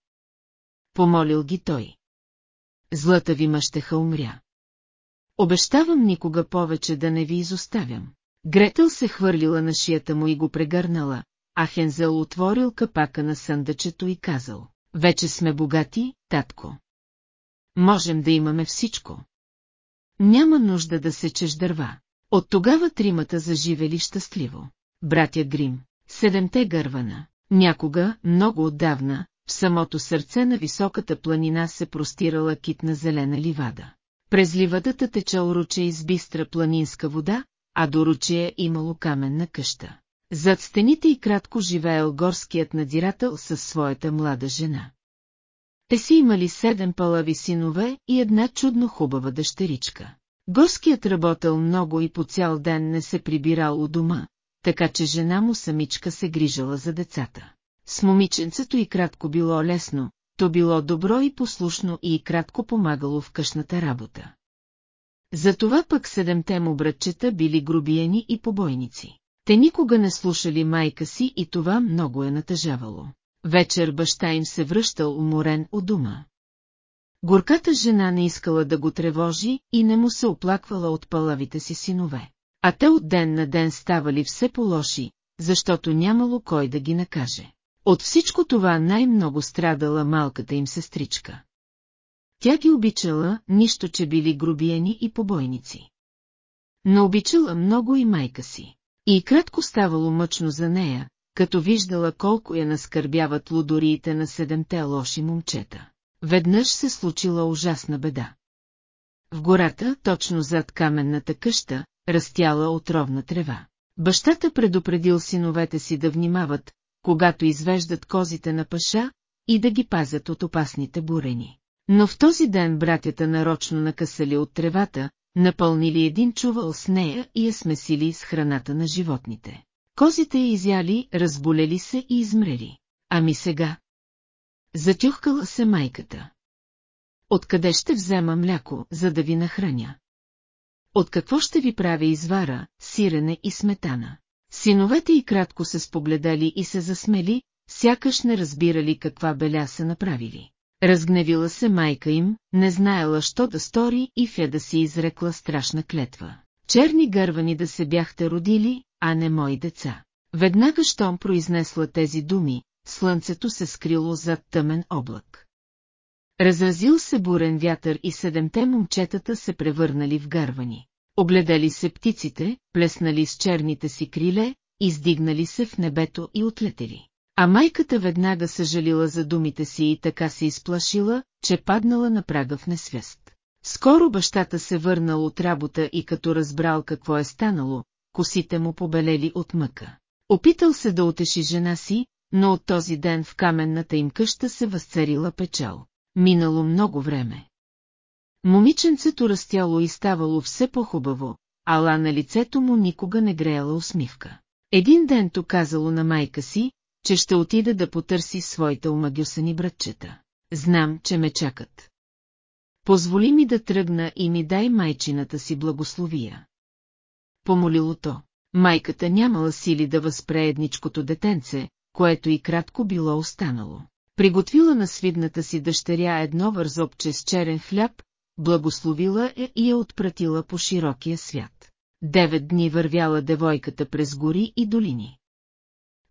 Помолил ги той. Злата ви мъщеха умря. Обещавам никога повече да не ви изоставям. Гретел се хвърлила на шията му и го прегърнала, а Хензел отворил капака на съндъчето и казал, вече сме богати, татко. Можем да имаме всичко. Няма нужда да сечеш дърва. От тогава тримата заживели щастливо. Братя Грим, седемте гървана. Някога, много отдавна, в самото сърце на високата планина се простирала китна зелена ливада. През ливадата течал ручей с бистра планинска вода, а до ручея имало каменна къща. Зад стените и кратко живеел горският надирател със своята млада жена. Те си имали седем палави синове и една чудно хубава дъщеричка. Горският работел много и по цял ден не се прибирал у дома, така че жена му самичка се грижала за децата. С момиченцето и кратко било лесно, то било добро и послушно и кратко помагало в къщната работа. Затова пък седемте му братчета били грубияни и побойници. Те никога не слушали майка си и това много е натъжавало. Вечер баща им се връщал уморен от дома. Горката жена не искала да го тревожи и не му се оплаквала от палавите си синове. А те от ден на ден ставали все по-лоши, защото нямало кой да ги накаже. От всичко това най-много страдала малката им сестричка. Тя ги обичала, нищо че били грубияни и побойници. Но обичала много и майка си. И кратко ставало мъчно за нея, като виждала колко я наскърбяват лудориите на седемте лоши момчета. Веднъж се случила ужасна беда. В гората, точно зад каменната къща, растяла отровна трева. Бащата предупредил синовете си да внимават, когато извеждат козите на паша и да ги пазят от опасните бурени. Но в този ден братята нарочно накъсали от тревата, напълнили един чувал с нея и я смесили с храната на животните. Козите я изяли, разболели се и измрели. Ами сега? Затюхкала се майката. Откъде ще взема мляко, за да ви нахраня? От какво ще ви правя извара, сирене и сметана? Синовете и кратко се спогледали и се засмели, сякаш не разбирали каква беля са направили. Разгневила се майка им, не знаела що да стори и Феда си изрекла страшна клетва. черни гървани да се бяхте родили, а не мои деца. Веднага щом произнесла тези думи, слънцето се скрило зад тъмен облак. Разразил се бурен вятър и седемте момчетата се превърнали в гървани. Огледали се птиците, плеснали с черните си криле, издигнали се в небето и отлетели. А майката веднага съжалила за думите си и така се изплашила, че паднала на прага в несвяст. Скоро бащата се върнал от работа и като разбрал какво е станало, косите му побелели от мъка. Опитал се да утеши жена си, но от този ден в каменната им къща се възцарила печал. Минало много време. Момиченцето растяло и ставало все по-хубаво, ала на лицето му никога не греяла усмивка. Един ден то казало на майка си, че ще отида да потърси своите омагюсани братчета. Знам, че ме чакат. Позволи ми да тръгна и ми дай майчината си благословия. Помолило то. Майката нямала сили да възпре едничкото детенце, което и кратко било останало. Приготвила на свидната си дъщеря едно вързопче с черен хляб, благословила е и я отпратила по широкия свят. Девет дни вървяла девойката през гори и долини.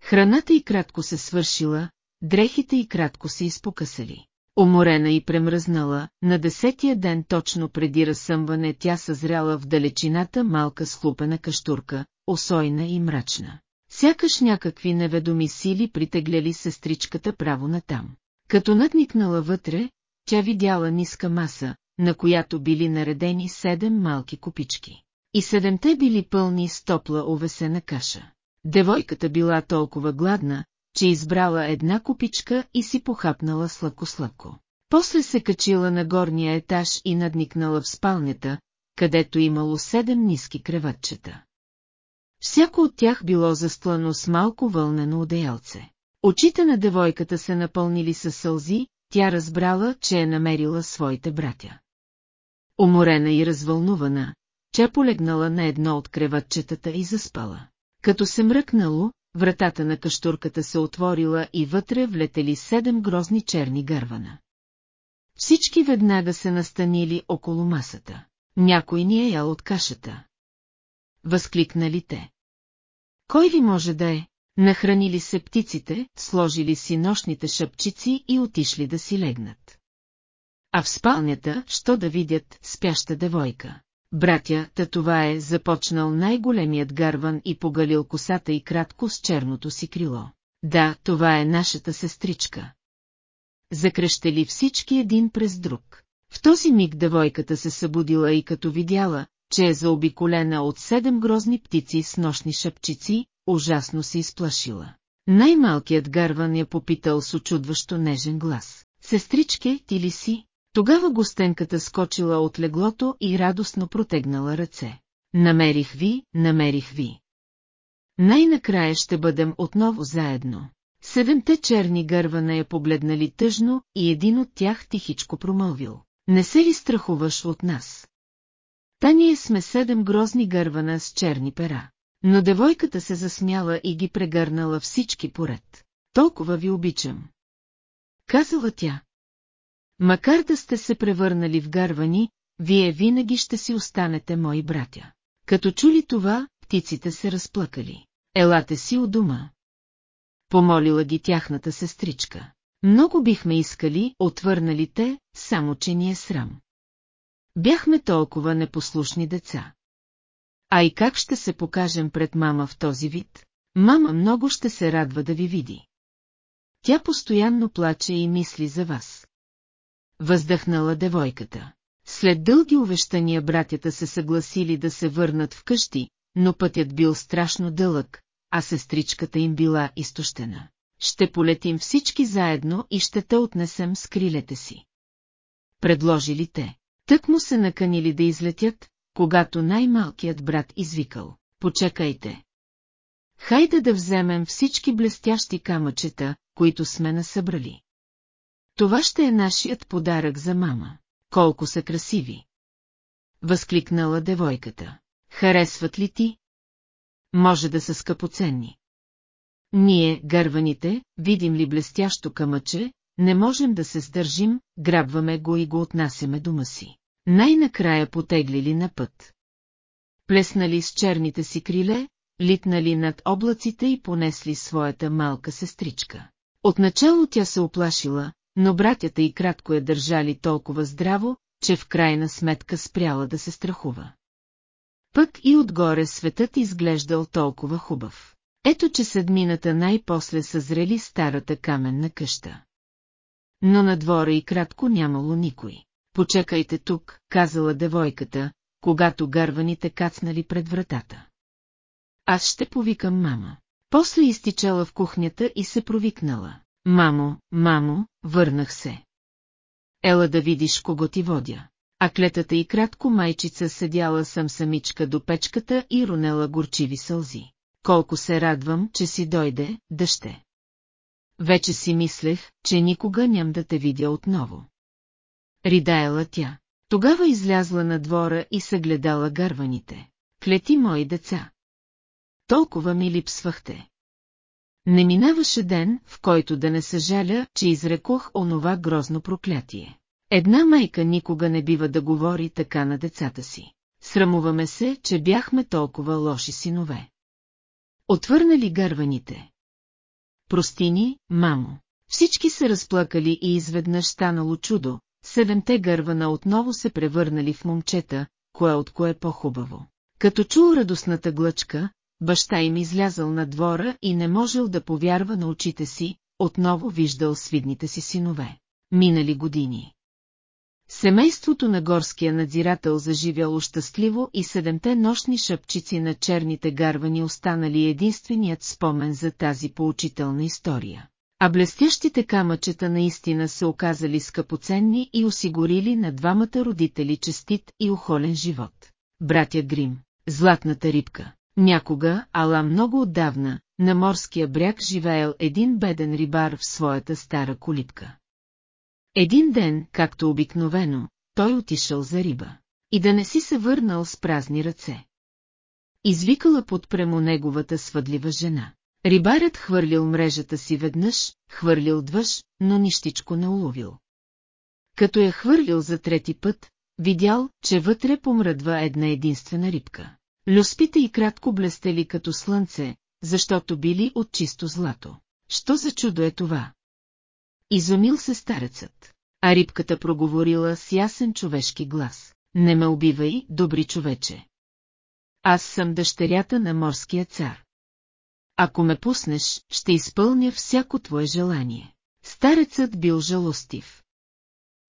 Храната и кратко се свършила, дрехите и кратко се изпокъсали. Уморена и премръзнала, на десетия ден точно преди разсъмване тя съзряла в далечината малка схлупена каштурка, осойна и мрачна. Сякаш някакви неведоми сили притегляли сестричката право натам. Като надникнала вътре, тя видяла ниска маса, на която били наредени седем малки копички. И седемте били пълни с топла овесена каша. Девойката била толкова гладна, че избрала една купичка и си похапнала сладко-сладко. После се качила на горния етаж и надникнала в спалнята, където имало седем ниски креватчета. Всяко от тях било застлано с малко вълнено одеялце. Очите на девойката се напълнили със сълзи, тя разбрала, че е намерила своите братя. Уморена и развълнувана, тя полегнала на едно от креватчетата и заспала. Като се мръкнало, вратата на каштурката се отворила и вътре влетели седем грозни черни гървана. Всички веднага се настанили около масата. Някой ни е ял от кашата. Възкликнали те. Кой ви може да е? Нахранили се птиците, сложили си нощните шапчици и отишли да си легнат. А в спалнята, що да видят, спяща девойка. Братя, та това е започнал най-големият гарван и погалил косата и кратко с черното си крило. Да, това е нашата сестричка. Закръщели всички един през друг. В този миг девойката се събудила и като видяла, че е заобиколена от седем грозни птици с нощни шапчици, ужасно се изплашила. Най-малкият гарван я попитал с очудващо нежен глас. Сестричке, ти ли си? Тогава гостенката скочила от леглото и радостно протегнала ръце. Намерих ви, намерих ви. Най-накрая ще бъдем отново заедно. Седемте черни гървана я погледнали тъжно и един от тях тихичко промълвил. Не се ли страхуваш от нас? Та ние сме седем грозни гървана с черни пера. Но девойката се засмяла и ги прегърнала всички поред. Толкова ви обичам. Казала тя. Макар да сте се превърнали в гарвани, вие винаги ще си останете мои братя. Като чули това, птиците се разплакали. Елате си у дома. Помолила ги тяхната сестричка. Много бихме искали, отвърнали те, само че ни е срам. Бяхме толкова непослушни деца. А и как ще се покажем пред мама в този вид? Мама много ще се радва да ви види. Тя постоянно плаче и мисли за вас. Въздъхнала девойката. След дълги увещания братята се съгласили да се върнат в къщи, но пътят бил страшно дълъг, а сестричката им била изтощена. Ще полетим всички заедно и ще те отнесем с крилете си. Предложили те. Тък му се наканили да излетят, когато най-малкият брат извикал. Почекайте. Хайде да вземем всички блестящи камъчета, които сме насъбрали. Това ще е нашият подарък за мама. Колко са красиви! Възкликнала девойката. Харесват ли ти? Може да са скъпоценни. Ние, гърваните, видим ли блестящо камъче, не можем да се сдържим, грабваме го и го отнасяме дома си. Най-накрая потеглили на път. плеснали с черните си криле, литнали над облаците и понесли своята малка сестричка. Отначало тя се оплашила, но братята и кратко я държали толкова здраво, че в крайна сметка спряла да се страхува. Пък и отгоре светът изглеждал толкова хубав. Ето че седмината най-после съзрели старата каменна къща. Но на двора и кратко нямало никой. Почекайте тук, казала девойката, когато гарваните кацнали пред вратата. Аз ще повикам мама. После изтичала в кухнята и се провикнала. Мамо, мамо, върнах се. Ела да видиш кого ти водя. А клетата и кратко майчица седяла съм самичка до печката и ронела горчиви сълзи. Колко се радвам, че си дойде, дъще. Вече си мислех, че никога ням да те видя отново. Ридаела тя. Тогава излязла на двора и съгледала гарваните. Клети мои деца. Толкова ми липсвахте. Не минаваше ден, в който да не съжаля, че изрекох онова грозно проклятие. Една майка никога не бива да говори така на децата си. Срамуваме се, че бяхме толкова лоши синове. Отвърнали гърваните. Простини, мамо. Всички се разплакали и изведнъж станало чудо, седемте гървана отново се превърнали в момчета, кое от кое по-хубаво. Като чул радостната глъчка, баща им излязъл на двора и не можел да повярва на очите си, отново виждал свидните си синове. Минали години. Семейството на горския надзирател заживяло щастливо и седемте нощни шъпчици на черните гарвани останали единственият спомен за тази поучителна история. А блестящите камъчета наистина се оказали скъпоценни и осигурили на двамата родители честит и охолен живот. Братя Грим, златната рибка. Някога, ала много отдавна, на морския бряг живеел един беден рибар в своята стара колипка. Един ден, както обикновено, той отишъл за риба. И да не си се върнал с празни ръце. Извикала подпремо неговата свъдлива жена. Рибарят хвърлил мрежата си веднъж, хвърлил двъж, но нищичко не уловил. Като я хвърлил за трети път, видял, че вътре помръдва една единствена рибка. Люспите и кратко блестели като слънце, защото били от чисто злато. Що за чудо е това? Изумил се старецът. А рибката проговорила с ясен човешки глас. Не ме убивай, добри човече. Аз съм дъщерята на морския цар. Ако ме пуснеш, ще изпълня всяко твое желание. Старецът бил жалостив.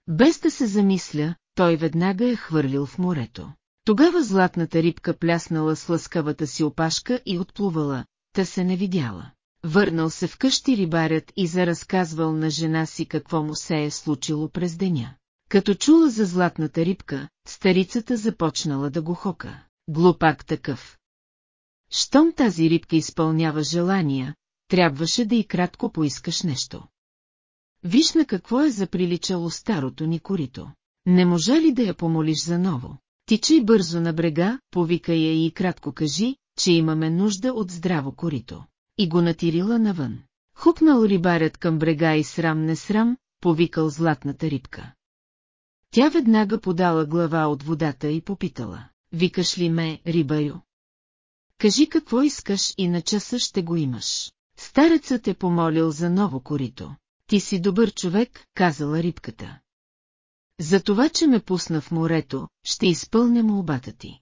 Без да се замисля, той веднага е хвърлил в морето. Тогава златната рибка пляснала с лъскавата си опашка и отплувала, та се не видяла. Върнал се вкъщи рибарят и заразказвал на жена си какво му се е случило през деня. Като чула за златната рибка, старицата започнала да го хока. Глупак такъв. Щом тази рибка изпълнява желания, трябваше да и кратко поискаш нещо. Виж на какво е заприличало старото ни корито. Не може ли да я помолиш за ново? Тичай бързо на брега, повика я и кратко кажи, че имаме нужда от здраво корито и го натирила навън. Хукнал рибарят към брега и срам не срам, повикал златната рибка. Тя веднага подала глава от водата и попитала. Викаш ли ме, рибаю? Кажи какво искаш и на часа ще го имаш. Старецът е помолил за ново корито. Ти си добър човек, казала рибката. За това, че ме пусна в морето, ще изпълня молбата ти.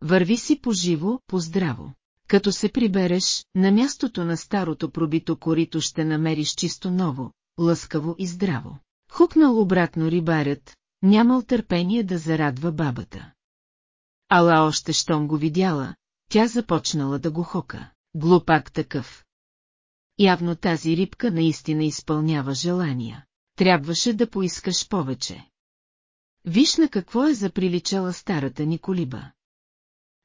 Върви си поживо, поздраво. Като се прибереш, на мястото на старото пробито корито ще намериш чисто ново, лъскаво и здраво. Хукнал обратно рибарят, нямал търпение да зарадва бабата. Ала още щом го видяла, тя започнала да го хока. Глупак такъв. Явно тази рибка наистина изпълнява желания. Трябваше да поискаш повече. Виж на какво е заприличала старата ни колиба.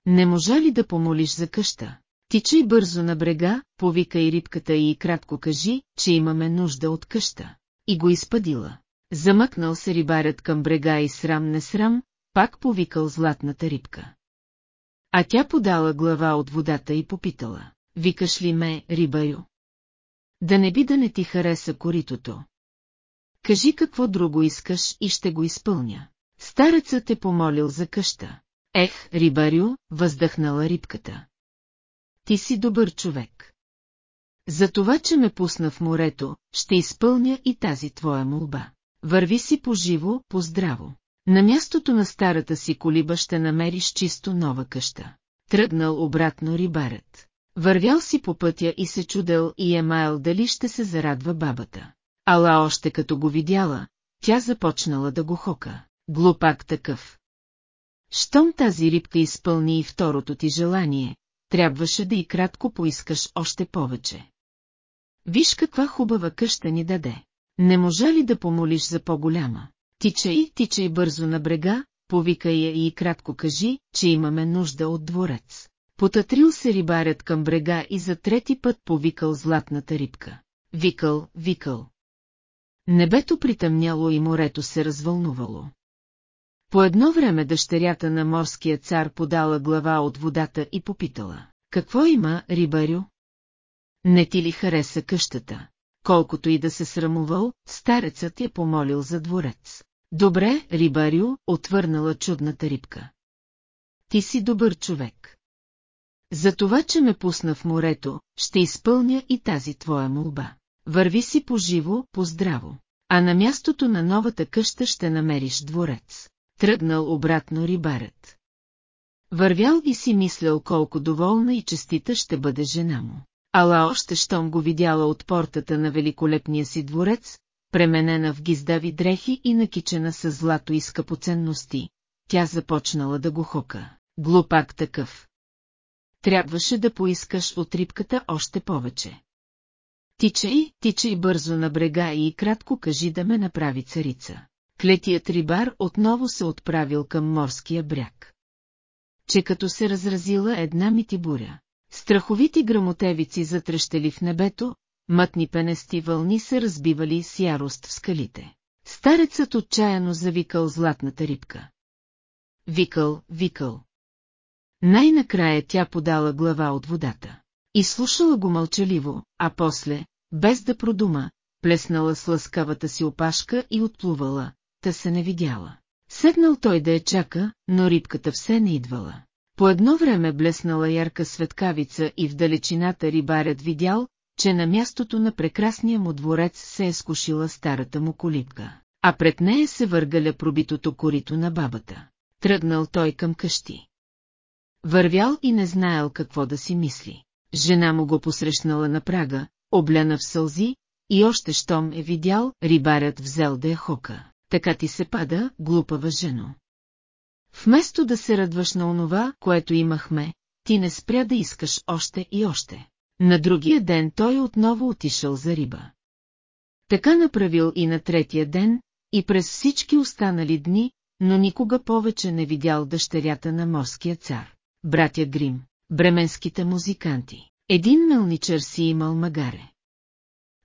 Не можа ли да помолиш за къща? Тичай бързо на брега, повика и рибката и кратко кажи, че имаме нужда от къща. И го изпадила. Замъкнал се рибарят към брега и срам не срам, пак повикал златната рибка. А тя подала глава от водата и попитала. Викаш ли ме, рибаю? Да не би да не ти хареса коритото. Кажи какво друго искаш и ще го изпълня. Старецът е помолил за къща. Ех, рибарю, въздъхнала рибката. Ти си добър човек. За това, че ме пусна в морето, ще изпълня и тази твоя молба. Върви си поживо, поздраво. На мястото на старата си колиба ще намериш чисто нова къща. Тръгнал обратно рибарът. Вървял си по пътя и се чудел и е маял дали ще се зарадва бабата. Ала още като го видяла, тя започнала да го хока. Глупак такъв. Щом тази рибка изпълни и второто ти желание, трябваше да и кратко поискаш още повече. Виж каква хубава къща ни даде. Не можа ли да помолиш за по-голяма? Тичай, тичай бързо на брега, повикай я и кратко кажи, че имаме нужда от дворец. Потатрил се рибарят към брега и за трети път повикал златната рибка. Викал, викал. Небето притъмняло и морето се развълнувало. По едно време дъщерята на морския цар подала глава от водата и попитала. Какво има, рибарю? Не ти ли хареса къщата? Колкото и да се срамувал, старецът я помолил за дворец. Добре, рибарю, отвърнала чудната рибка. Ти си добър човек. За това, че ме пусна в морето, ще изпълня и тази твоя молба. Върви си поживо, поздраво. А на мястото на новата къща ще намериш дворец. Тръгнал обратно рибарът. Вървял и си мислял колко доволна и честита ще бъде жена му. Ала още щом го видяла от портата на великолепния си дворец, пременена в гиздави дрехи и накичена с злато и скъпоценности, тя започнала да го хока. Глупак такъв. Трябваше да поискаш от рибката още повече. Тичай, тичай бързо на брега и кратко кажи да ме направи царица. Клетият рибар отново се отправил към морския бряг. Че като се разразила една митибуря, страховити грамотевици затрещели в небето, мътни пенести вълни се разбивали с ярост в скалите. Старецът отчаяно завикал златната рибка. Викал, викал. Най-накрая тя подала глава от водата. И слушала го мълчаливо, а после, без да продума, плеснала с лъскавата си опашка и отплувала, та се не видяла. Седнал той да я чака, но рибката все не идвала. По едно време блеснала ярка светкавица и в далечината рибарят видял, че на мястото на прекрасния му дворец се е скушила старата му колипка, а пред нея се въргаля пробитото корито на бабата. Тръгнал той към къщи. Вървял и не знаел какво да си мисли. Жена му го посрещнала на прага, облена в сълзи, и още щом е видял, рибарят взел да я хока. Така ти се пада, глупава жено. Вместо да се радваш на онова, което имахме, ти не спря да искаш още и още. На другия ден той отново отишъл за риба. Така направил и на третия ден, и през всички останали дни, но никога повече не видял дъщерята на морския цар. Братя Грим, бременските музиканти. Един мелничър си имал магаре.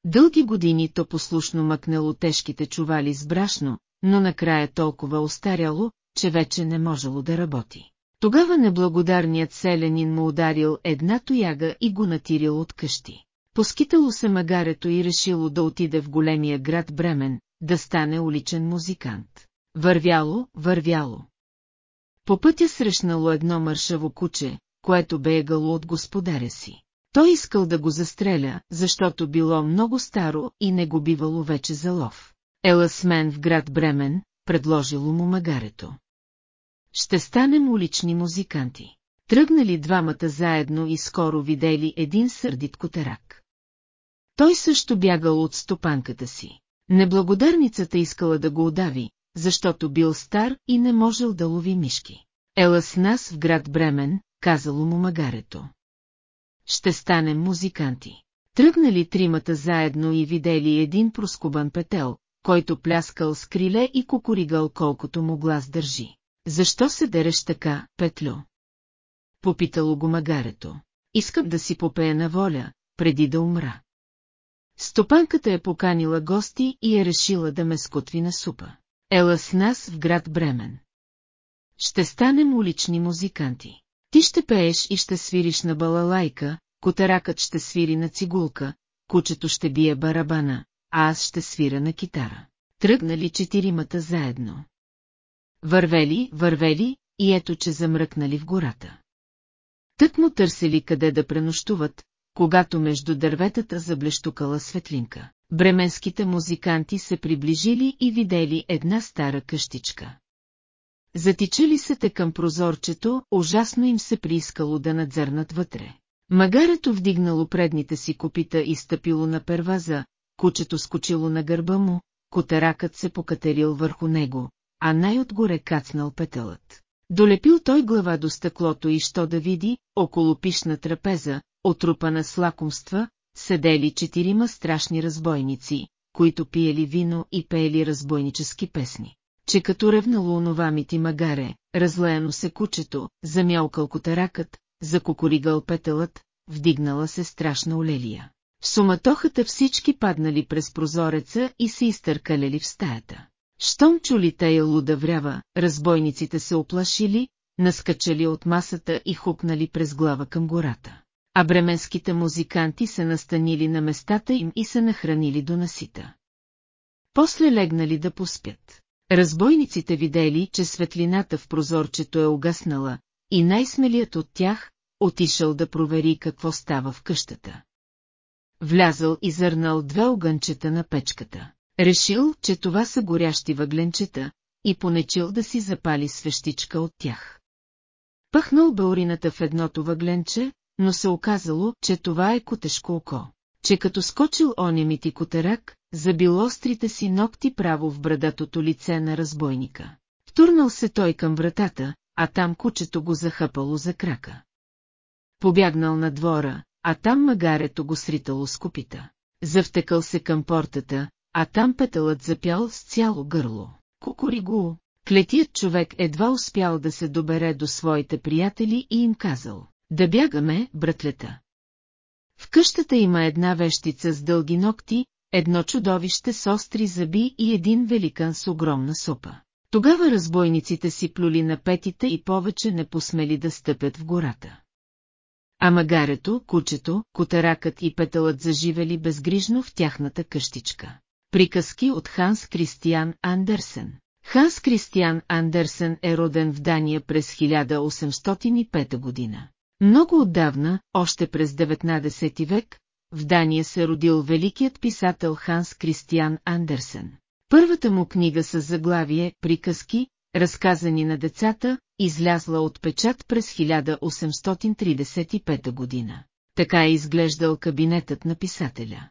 Дълги години то послушно мъкнало тежките чували с брашно, но накрая толкова остаряло, че вече не можело да работи. Тогава неблагодарният селянин му ударил една тояга и го натирил от къщи. Поскитало се магарето и решило да отиде в големия град Бремен, да стане уличен музикант. Вървяло, вървяло. По пътя срещнало едно мършаво куче, което бегало от господаря си. Той искал да го застреля, защото било много старо и не го бивало вече за лов. Ела с мен в град Бремен, предложило му магарето. Ще станем улични музиканти. Тръгнали двамата заедно и скоро видели един сърдит котерак. Той също бягал от стопанката си. Неблагодарницата искала да го удави, защото бил стар и не можел да лови мишки. Ела с нас в град Бремен, казало му магарето. Ще станем музиканти. Тръгнали тримата заедно и видели един проскубан петел, който пляскал с криле и кукуригал колкото му глас държи. Защо се дереш така, Петлю? Попитало го магарето. Искам да си попея на воля, преди да умра. Стопанката е поканила гости и е решила да ме скотви на супа. Ела с нас в град Бремен. Ще станем улични музиканти. Ти ще пееш и ще свириш на балалайка, котаракът ще свири на цигулка, кучето ще бие барабана, а аз ще свира на китара. Тръгнали четиримата заедно. Вървели, вървели, и ето че замръкнали в гората. Тък му търсили къде да пренощуват, когато между дърветата заблещукала светлинка. Бременските музиканти се приближили и видели една стара къщичка. Затичали се те към прозорчето, ужасно им се приискало да надзърнат вътре. Магарето вдигнало предните си копита и стъпило на перваза, кучето скочило на гърба му, котаракът се покатерил върху него, а най-отгоре кацнал петелът. Долепил той глава до стъклото и що да види, около пишна трапеза, отрупана с лакомства, седели четирима страшни разбойници, които пиели вино и пеели разбойнически песни. Че като ревнало онова мити магаре, разлеяно се кучето, замялкал котаракът, закукоригал петелът, вдигнала се страшна олелия. В суматохата всички паднали през прозореца и се изтъркалели в стаята. Щом чули тая луда врява, разбойниците се оплашили, наскачали от масата и хукнали през глава към гората. А бременските музиканти се настанили на местата им и се нахранили до насита. После легнали да поспят. Разбойниците видели, че светлината в прозорчето е угаснала, и най-смелият от тях отишъл да провери какво става в къщата. Влязъл и зърнал две огънчета на печката. Решил, че това са горящи въгленчета, и понечил да си запали свещичка от тях. Пъхнал баурината в едното въгленче, но се оказало, че това е котешко око, че като скочил онемити котерак, забил острите си ногти право в брадатото лице на разбойника. Втурнал се той към вратата, а там кучето го захъпало за крака. Побягнал на двора, а там магарето го сритало с копита. Завтекал се към портата, а там петълът запял с цяло гърло. Кукуригу! Клетият човек едва успял да се добере до своите приятели и им казал, да бягаме, братлета. В къщата има една вещица с дълги ногти, едно чудовище с остри зъби и един великан с огромна супа. Тогава разбойниците си плюли на петите и повече не посмели да стъпят в гората. А магарето, кучето, котаракът и петълът заживели безгрижно в тяхната къщичка. Приказки от Ханс Кристиан Андерсен Ханс Кристиан Андерсен е роден в Дания през 1805 година. Много отдавна, още през 19 век, в Дания се родил великият писател Ханс Кристиан Андерсен. Първата му книга с заглавие «Приказки», разказани на децата, излязла от печат през 1835 година. Така е изглеждал кабинетът на писателя.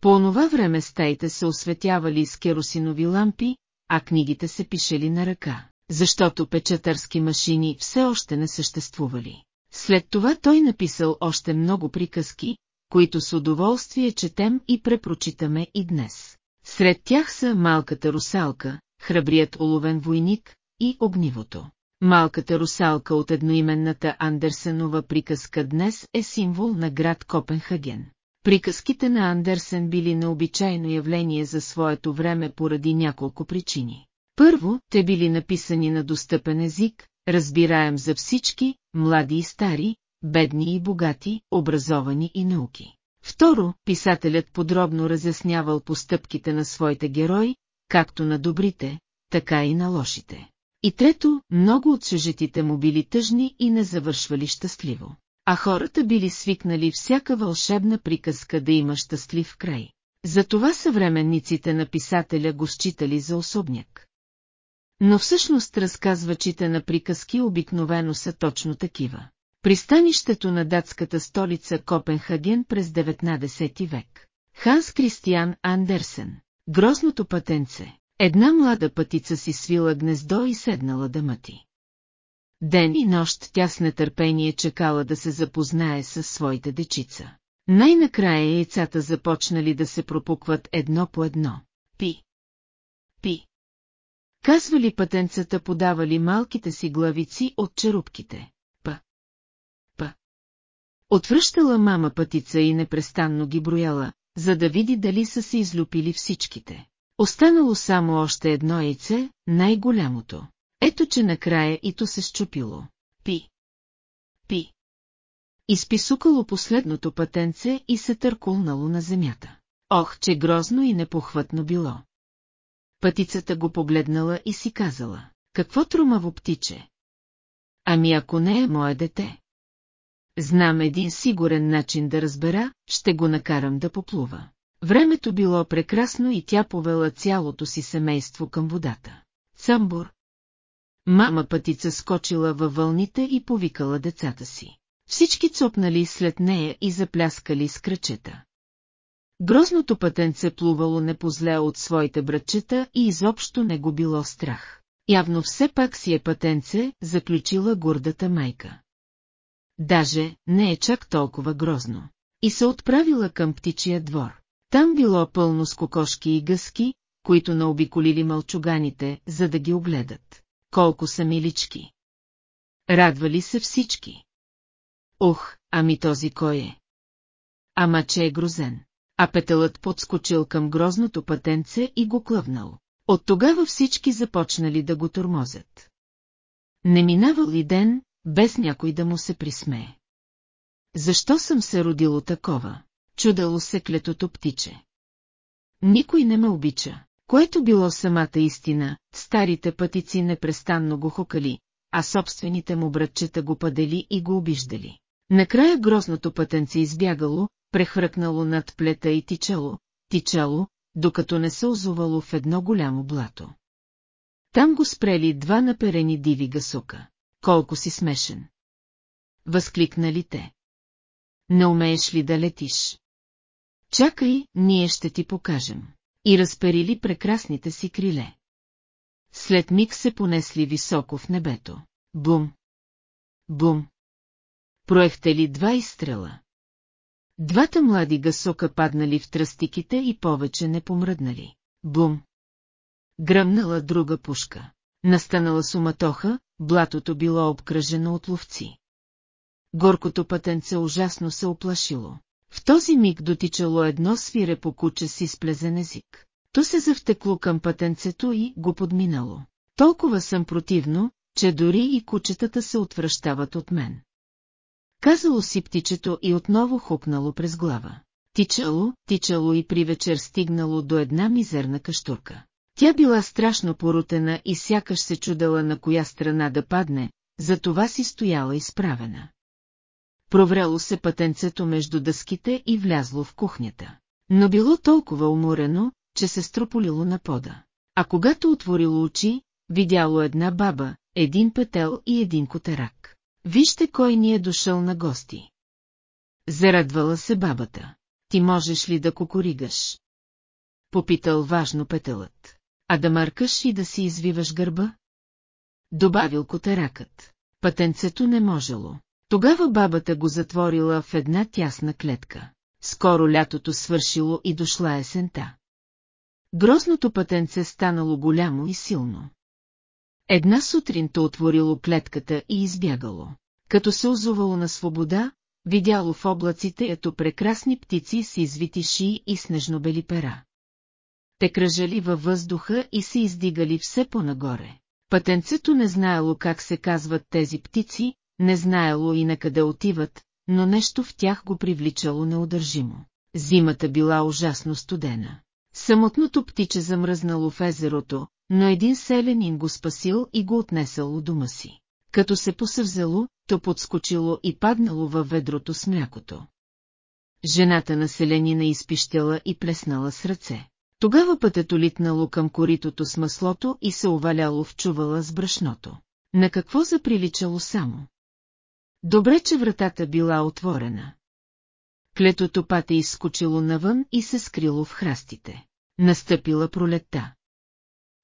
По онова време стаите се осветявали с керосинови лампи, а книгите се пишели на ръка, защото печатърски машини все още не съществували. След това той написал още много приказки, които с удоволствие четем и препрочитаме и днес. Сред тях са Малката русалка, Храбрият уловен войник и Огнивото. Малката русалка от едноименната Андерсенова приказка днес е символ на град Копенхаген. Приказките на Андерсен били необичайно явление за своето време поради няколко причини. Първо, те били написани на достъпен език, разбираем за всички, млади и стари, бедни и богати, образовани и науки. Второ, писателят подробно разяснявал постъпките на своите герои, както на добрите, така и на лошите. И трето, много от сюжетите му били тъжни и не завършвали щастливо. А хората били свикнали всяка вълшебна приказка да има щастлив край. Затова съвременниците на писателя го считали за особняк. Но всъщност разказвачите на приказки обикновено са точно такива. Пристанището на датската столица Копенхаген през 19 век. Ханс Кристиан Андерсен. Грозното пътенце. Една млада пътица си свила гнездо и седнала да мъти. Ден и нощ тя с нетърпение чекала да се запознае с своите дечица. Най-накрая яйцата започнали да се пропукват едно по едно. Пи. Пи. Казвали пътенцата подавали малките си главици от черупките. Отвръщала мама пътица и непрестанно ги брояла, за да види дали са се излюпили всичките. Останало само още едно яйце, най-голямото. Ето, че накрая и то се щупило. Пи. Пи. Изписукало последното пътенце и се търкулнало на земята. Ох, че грозно и непохватно било. Пътицата го погледнала и си казала, какво трумаво птиче, Ами ако не е мое дете? Знам един сигурен начин да разбера, ще го накарам да поплува. Времето било прекрасно и тя повела цялото си семейство към водата. Цамбур. Мама пътица скочила във вълните и повикала децата си. Всички цопнали след нея и запляскали с кръчета. Грозното пътенце плувало непозле от своите братчета и изобщо не го било страх. Явно все пак си е пътенце, заключила гордата майка. Даже не е чак толкова грозно. И се отправила към птичия двор. Там било пълно с кокошки и гъски, които наобиколили мълчуганите, за да ги огледат. Колко са милички! Радвали се всички. Ох, ами този кой е? Ама че е грозен. А петълът подскочил към грозното пътенце и го клъвнал. От тогава всички започнали да го тормозят. Не минавал ли ден, без някой да му се присмее. Защо съм се родило такова? Чудало се клетото птиче. Никой не ме обича, което било самата истина, старите пътици непрестанно го хокали, а собствените му братчета го падели и го обиждали. Накрая грозното пътенце избягало, прехвъркнало над плета и тичало, тичало, докато не се озовало в едно голямо блато. Там го спрели два наперени диви гасука. Колко си смешен! Възкликнали те. Не умееш ли да летиш? Чакай, ние ще ти покажем. И разперили прекрасните си криле. След миг се понесли високо в небето. Бум! Бум! Проехтели два изстрела. Двата млади гасока паднали в тръстиките и повече не помръднали. Бум! Гръмнала друга пушка. Настанала суматоха, блатото било обкръжено от ловци. Горкото пътенце ужасно се оплашило. В този миг дотичало едно свирепо куче си с плезен език. То се завтекло към пътенцето и го подминало. Толкова съм противно, че дори и кучетата се отвръщават от мен. Казало си птичето и отново хупнало през глава. Тичало, тичало и при вечер стигнало до една мизерна каштурка. Тя била страшно порутена и сякаш се чудела на коя страна да падне, затова си стояла изправена. Провряло се пътенцето между дъските и влязло в кухнята. Но било толкова уморено, че се строполило на пода. А когато отворило очи, видяло една баба, един петел и един котерак. Вижте кой ни е дошъл на гости. Зарадвала се бабата. Ти можеш ли да кукуригаш? Попитал важно петелът. А да мъркаш и да си извиваш гърба? Добавил котеракът. Пътенцето не можело. Тогава бабата го затворила в една тясна клетка. Скоро лятото свършило и дошла есента. Грозното пътенце станало голямо и силно. Една сутрин то отворило клетката и избягало. Като се озувало на свобода, видяло в облаците ето прекрасни птици с извити шии и снежнобели пера. Те кръжали във въздуха и се издигали все по-нагоре. Пътенцето не знаело как се казват тези птици, не знаело и на къде отиват, но нещо в тях го привличало неудържимо. Зимата била ужасно студена. Самотното птиче замръзнало в езерото, но един селенин го спасил и го отнесъл у дома си. Като се посъвзело, то подскочило и паднало във ведрото с млякото. Жената на селенина изпищела и плеснала с ръце. Тогава пътето литнало към коритото с маслото и се оваляло в чувала с брашното. На какво заприличало само? Добре, че вратата била отворена. Клетото пате изскочило навън и се скрило в храстите. Настъпила пролетта.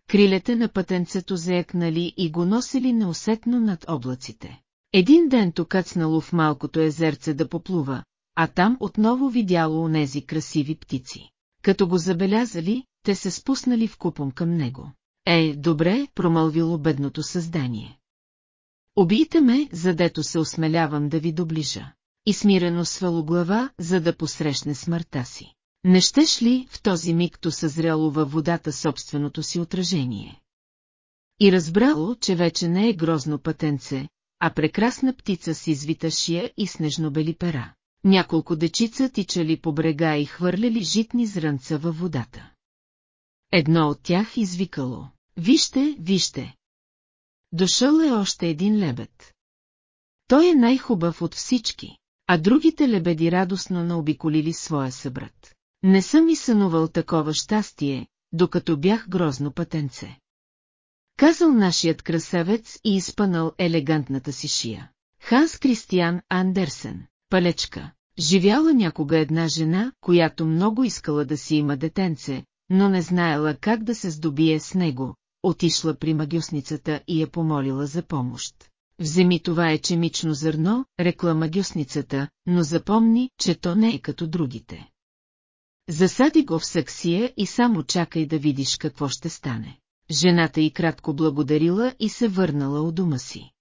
Крилете на пътенцето заекнали и го носили неусетно над облаците. Един ден то кацнало в малкото езерце да поплува, а там отново видяло онези красиви птици. Като го забелязали, те се спуснали в купом към него. Е, добре, промълвило бедното създание. Убийте ме, задето се осмелявам да ви доближа. И смирено свало глава, за да посрещне смъртта си. Не щеш ли в този миг то съзряло във водата собственото си отражение? И разбрало, че вече не е грозно пътенце, а прекрасна птица с извита шия и снежнобели пера. Няколко дечица тичали по брега и хвърляли житни зрънца във водата. Едно от тях извикало. Вижте, вижте! Дошъл е още един лебед. Той е най-хубав от всички, а другите лебеди радостно наобиколили своя събрат. Не съм ми сънувал такова щастие, докато бях грозно пътенце. Казал нашият красавец и изпънал елегантната си шия. Ханс Кристиан Андерсен, палечка. Живяла някога една жена, която много искала да си има детенце, но не знаела как да се здобие с него, отишла при магюсницата и я помолила за помощ. Вземи това е чемично зърно, рекла магюсницата, но запомни, че то не е като другите. Засади го в саксия и само чакай да видиш какво ще стане. Жената й кратко благодарила и се върнала у дома си.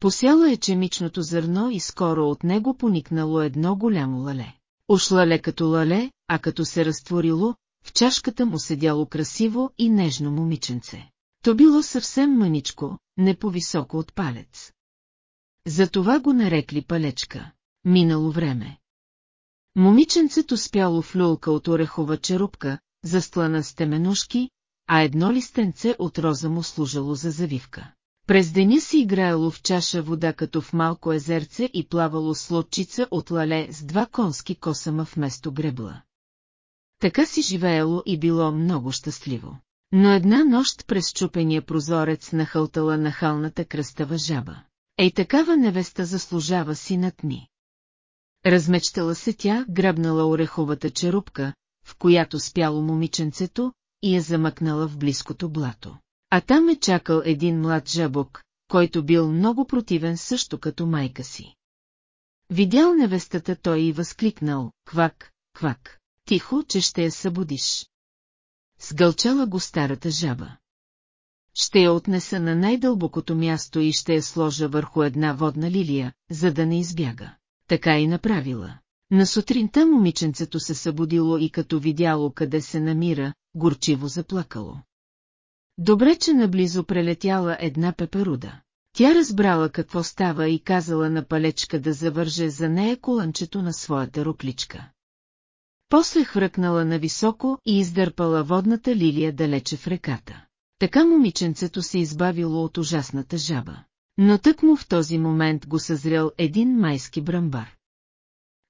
Посяла е чемичното зърно и скоро от него поникнало едно голямо лале. Ушла ле като лале, а като се разтворило, в чашката му седяло красиво и нежно момиченце. То било съвсем мъничко, не по-високо от палец. Затова го нарекли палечка. Минало време. Момиченцето спяло в люлка от орехова черупка, застлана с теменушки, а едно листенце от роза му служало за завивка. През деня си играело в чаша вода като в малко езерце и плавало с лодчица от лале с два конски косама вместо гребла. Така си живеело и било много щастливо. Но една нощ през чупения прозорец нахълтала нахалната кръстава жаба. Ей такава невеста заслужава синът ми. Размечтала се тя, гръбнала ореховата черупка, в която спяло момиченцето, и я замъкнала в близкото блато. А там е чакал един млад жабок, който бил много противен също като майка си. Видял невестата той и възкликнал, квак, квак, тихо, че ще я събудиш. Сгълчала го старата жаба. Ще я отнеса на най-дълбокото място и ще я сложа върху една водна лилия, за да не избяга. Така и направила. На сутринта момиченцето се събудило и като видяло къде се намира, горчиво заплакало. Добре, че наблизо прелетяла една пеперуда. Тя разбрала какво става и казала на палечка да завърже за нея колънчето на своята рокличка. После хвръкнала нависоко и издърпала водната лилия далече в реката. Така момиченцето се избавило от ужасната жаба. Но тък му в този момент го съзрял един майски бръмбар.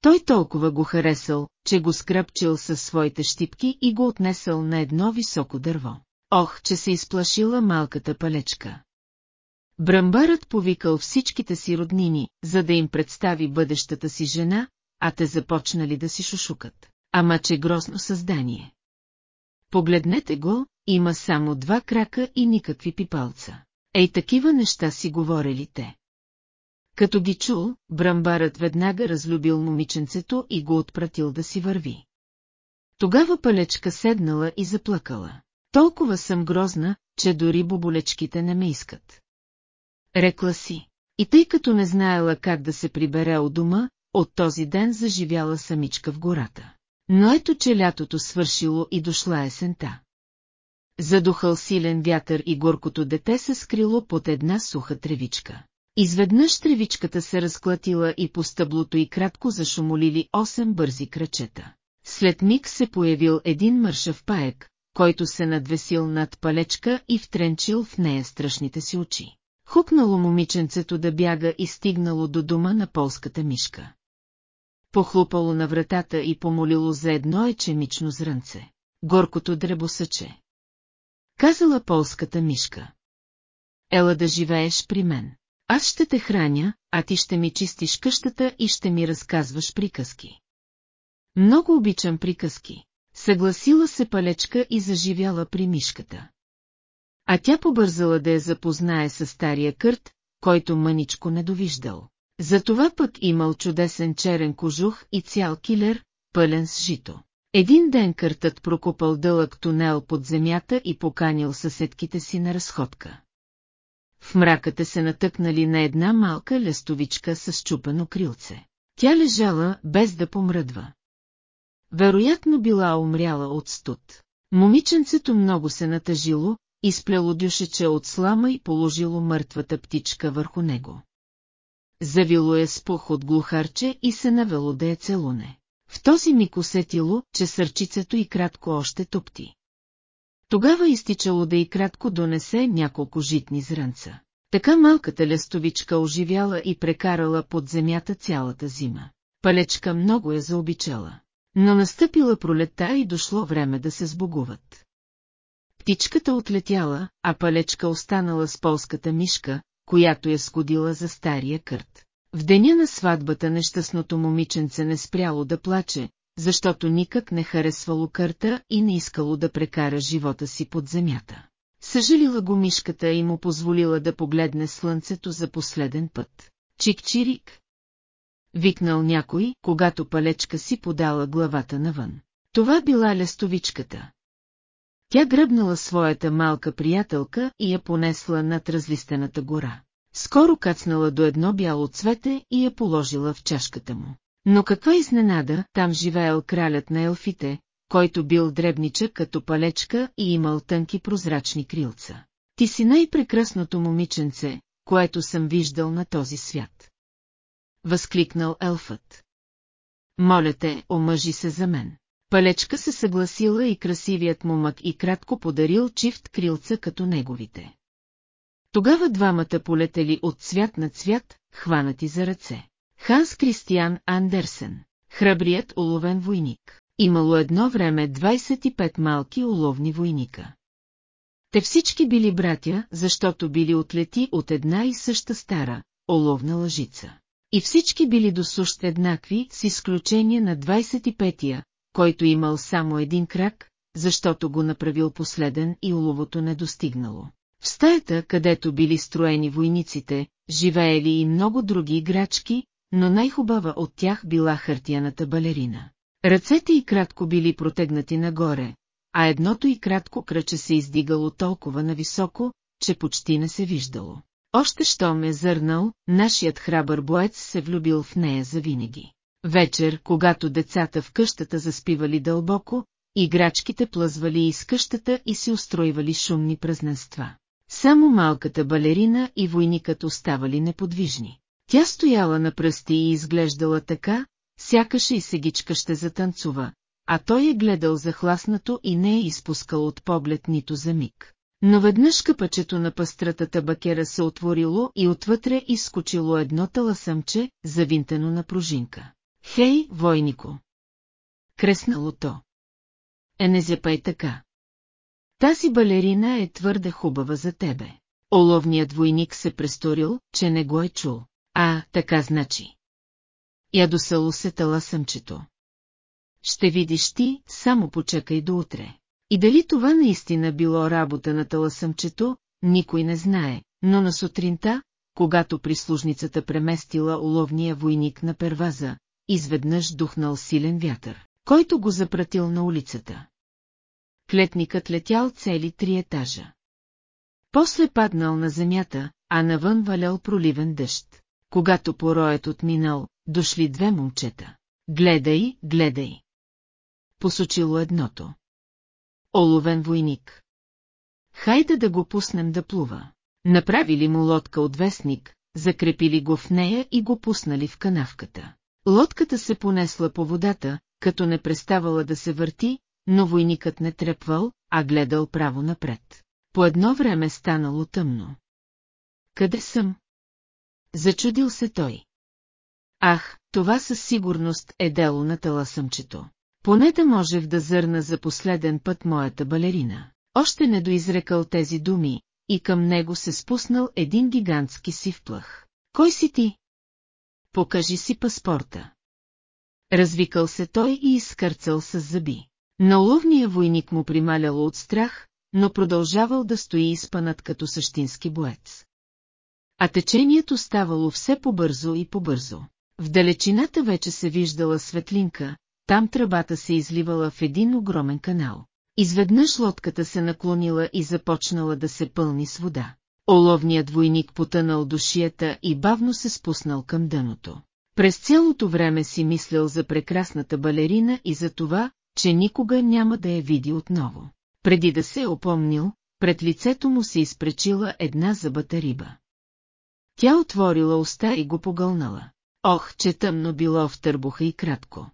Той толкова го харесал, че го скръпчил със своите щипки и го отнесъл на едно високо дърво. Ох, че се изплашила малката палечка. Брамбарът повикал всичките си роднини, за да им представи бъдещата си жена, а те започнали да си шушукат. Ама че грозно създание. Погледнете го, има само два крака и никакви пипалца. Ей такива неща си говорили те. Като ги чул, брамбарът веднага разлюбил момиченцето и го отпратил да си върви. Тогава палечка седнала и заплакала. Толкова съм грозна, че дори боболечките не ме искат. Рекла си. И тъй като не знаела как да се прибере от дома, от този ден заживяла самичка в гората. Но ето че лятото свършило и дошла есента. Задухал силен вятър и горкото дете се скрило под една суха тревичка. Изведнъж тревичката се разклатила и по стъблото и кратко зашумолили 8 бързи крачета. След миг се появил един мършав паек, който се надвесил над палечка и втренчил в нея страшните си очи. Хукнало момиченцето да бяга и стигнало до дома на полската мишка. Похлупало на вратата и помолило за едно ечемично зрънце. Горкото дребосъче. Казала полската мишка. Ела да живееш при мен. Аз ще те храня, а ти ще ми чистиш къщата и ще ми разказваш приказки. Много обичам приказки. Съгласила се палечка и заживяла при мишката. А тя побързала да я запознае с стария кърт, който мъничко не довиждал. Затова пък имал чудесен черен кожух и цял килер, пълен с жито. Един ден къртът прокопал дълъг тунел под земята и поканил съседките си на разходка. В мраката се натъкнали на една малка лестовичка с чупено крилце. Тя лежала, без да помръдва. Вероятно била умряла от студ. Момиченцето много се натъжило, изплело дюшече от слама и положило мъртвата птичка върху него. Завило е с пух от глухарче и се навело да я целуне. В този миг усетило, че сърчицето и кратко още топти. Тогава изтичало да и кратко донесе няколко житни зранца. Така малката лестовичка оживяла и прекарала под земята цялата зима. Палечка много я заобичала. Но настъпила пролетта и дошло време да се сбогуват. Птичката отлетяла, а палечка останала с полската мишка, която я скодила за стария кърт. В деня на сватбата нещастното момиченце не спряло да плаче, защото никак не харесвало кърта и не искало да прекара живота си под земята. Съжалила го мишката и му позволила да погледне слънцето за последен път. Чик-чирик! Викнал някой, когато палечка си подала главата навън. Това била лестовичката. Тя гръбнала своята малка приятелка и я понесла над разлистената гора. Скоро кацнала до едно бяло цвете и я положила в чашката му. Но каква изненада, там живеел кралят на елфите, който бил дребничък като палечка и имал тънки прозрачни крилца. Ти си най-прекрасното момиченце, което съм виждал на този свят. Възкликнал елфът. Моля те, омъжи се за мен. Палечка се съгласила и красивият му мък и кратко подарил чифт крилца като неговите. Тогава двамата полетели от цвят на цвят, хванати за ръце. Ханс Кристиан Андерсен, храбрият уловен войник. Имало едно време 25 малки уловни войника. Те всички били братя, защото били отлети от една и съща стара, оловна лъжица. И всички били досущ еднакви, с изключение на 25-я, който имал само един крак, защото го направил последен и уловото не достигнало. В стаята, където били строени войниците, живеели и много други играчки, но най-хубава от тях била хартияната балерина. Ръцете й кратко били протегнати нагоре, а едното и кратко кръче се издигало толкова нависоко, че почти не се виждало. Още щом е зърнал, нашият храбър боец се влюбил в нея завинаги. Вечер, когато децата в къщата заспивали дълбоко, играчките плъзвали из къщата и си устройвали шумни празненства. Само малката балерина и войникът оставали неподвижни. Тя стояла на пръсти и изглеждала така, сякаше и сегичка ще затанцува, а той е гледал захласнато и не е изпускал от поглед нито за миг. Но веднъж къпачето на пастрата табакера се отворило и отвътре изскочило едно таласъмче, завинтено на пружинка. Хей, войнико! Креснало то. Е, не зяпай така. Тази балерина е твърде хубава за тебе. Оловният войник се престорил, че не го е чул. А, така значи. Ядосало се таласъмчето. Ще видиш ти, само почакай до утре. И дали това наистина било работа на таласъмчето, никой не знае, но на сутринта, когато прислужницата преместила уловния войник на перваза, изведнъж духнал силен вятър, който го запратил на улицата. Клетникът летял цели три етажа. После паднал на земята, а навън валял проливен дъжд. Когато пороят отминал, дошли две момчета. Гледай, гледай. Посочило едното. Оловен войник. Хайде да го пуснем да плува. Направили му лодка от вестник, закрепили го в нея и го пуснали в канавката. Лодката се понесла по водата, като не преставала да се върти, но войникът не трепвал, а гледал право напред. По едно време станало тъмно. Къде съм? Зачудил се той. Ах, това със сигурност е дело на таласъмчето. Поне да можех да зърна за последен път моята балерина. Още не доизрекал тези думи, и към него се спуснал един гигантски сив плъх. Кой си ти? Покажи си паспорта. Развикал се той и изкърцал с зъби. На уловния войник му прималяло от страх, но продължавал да стои изпанат като същински боец. А течението ставало все по-бързо и по-бързо. В далечината вече се виждала светлинка, там тръбата се изливала в един огромен канал. Изведнъж лодката се наклонила и започнала да се пълни с вода. Оловният войник потънал душията и бавно се спуснал към дъното. През цялото време си мислял за прекрасната балерина и за това, че никога няма да я види отново. Преди да се е опомнил, пред лицето му се изпречила една забата риба. Тя отворила уста и го погълнала. Ох, че тъмно било в търбуха и кратко.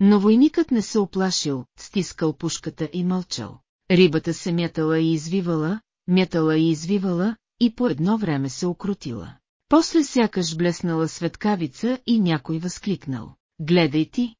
Но войникът не се оплашил, стискал пушката и мълчал. Рибата се мятала и извивала, мятала и извивала, и по едно време се окрутила. После сякаш блеснала светкавица и някой възкликнал. Гледай ти!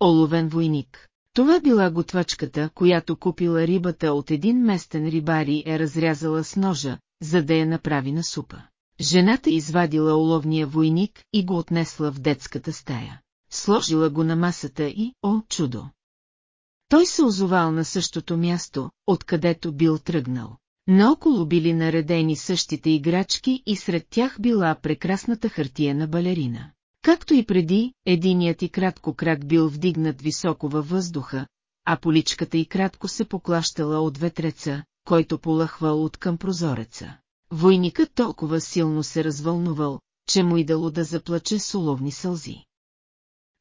Оловен войник. Това била готвачката, която купила рибата от един местен рибари е разрязала с ножа, за да я направи на супа. Жената извадила оловния войник и го отнесла в детската стая. Сложила го на масата и, о, чудо! Той се озовал на същото място, откъдето бил тръгнал. Наоколо били наредени същите играчки и сред тях била прекрасната хартия на балерина. Както и преди, единият и кратко крак бил вдигнат високо във въздуха, а поличката и кратко се поклащала от ветреца, който полъхвал от към прозореца. Войникът толкова силно се развълнувал, че му идало да заплаче соловни сълзи.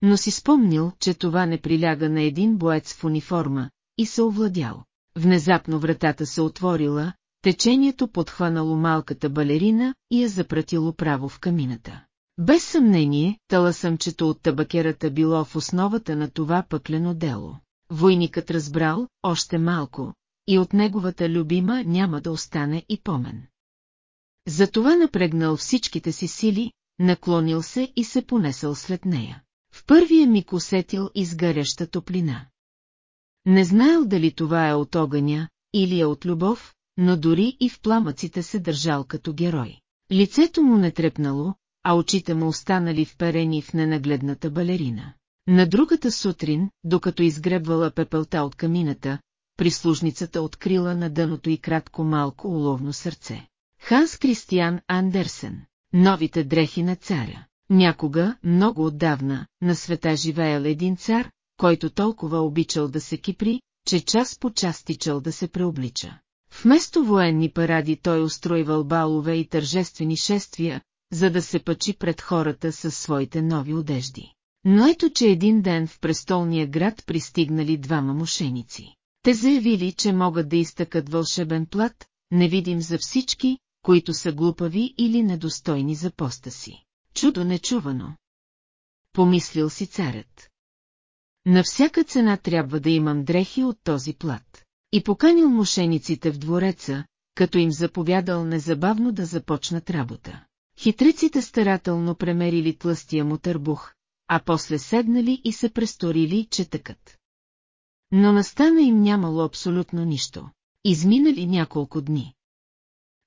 Но си спомнил, че това не приляга на един боец в униформа, и се овладял. Внезапно вратата се отворила, течението подхванало малката балерина и я запратило право в камината. Без съмнение, таласъмчето от табакерата било в основата на това пъклено дело. Войникът разбрал, още малко, и от неговата любима няма да остане и помен. Затова напрегнал всичките си сили, наклонил се и се понесъл след нея. В първия миг усетил изгаряща топлина. Не знаел дали това е от огъня, или е от любов, но дори и в пламъците се държал като герой. Лицето му не трепнало, а очите му останали вперени в ненагледната балерина. На другата сутрин, докато изгребвала пепелта от камината, прислужницата открила на дъното и кратко малко уловно сърце. Ханс Кристиан Андерсен. Новите дрехи на царя. Някога, много отдавна, на света живеел един цар, който толкова обичал да се кипри, че час по час тичал да се преоблича. Вместо военни паради той устройвал балове и тържествени шествия, за да се пъчи пред хората със своите нови одежди. Но ето, че един ден в престолния град пристигнали двама мошеници. Те заявили, че могат да изтъкат вълшебен плат, невидим за всички, които са глупави или недостойни за поста си. Чудо нечувано. Помислил си царят. На всяка цена трябва да имам дрехи от този плат. И поканил мошениците в двореца, като им заповядал незабавно да започнат работа. Хитриците старателно премерили тлъстия му търбух, а после седнали и се престорили, че тъкат. Но настана им нямало абсолютно нищо. Изминали няколко дни.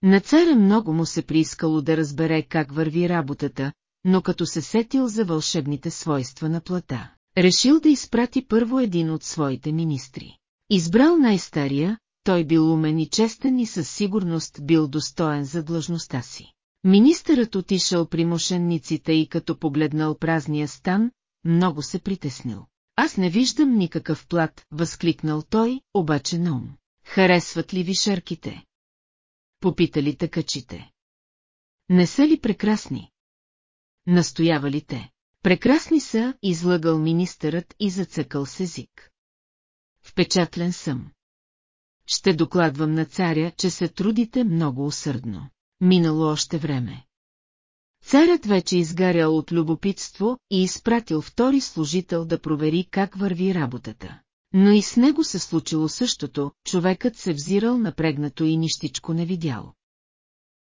На царя много му се приискало да разбере как върви работата, но като се сетил за вълшебните свойства на плата, решил да изпрати първо един от своите министри. Избрал най-стария, той бил умен и честен и със сигурност бил достоен за длъжността си. Министърът отишъл при мошенниците и като погледнал празния стан, много се притеснил. Аз не виждам никакъв плат, възкликнал той, обаче на ум. Харесват ли ви шарките? Попитали тъкачите. Не са ли прекрасни? Настоявали те. Прекрасни са, излъгал министърът и зацъкал с език. Впечатлен съм. Ще докладвам на царя, че се трудите много усърдно. Минало още време. Царят вече изгарял от любопитство и изпратил втори служител да провери как върви работата. Но и с него се случило същото, човекът се взирал напрегнато и нищичко не видял.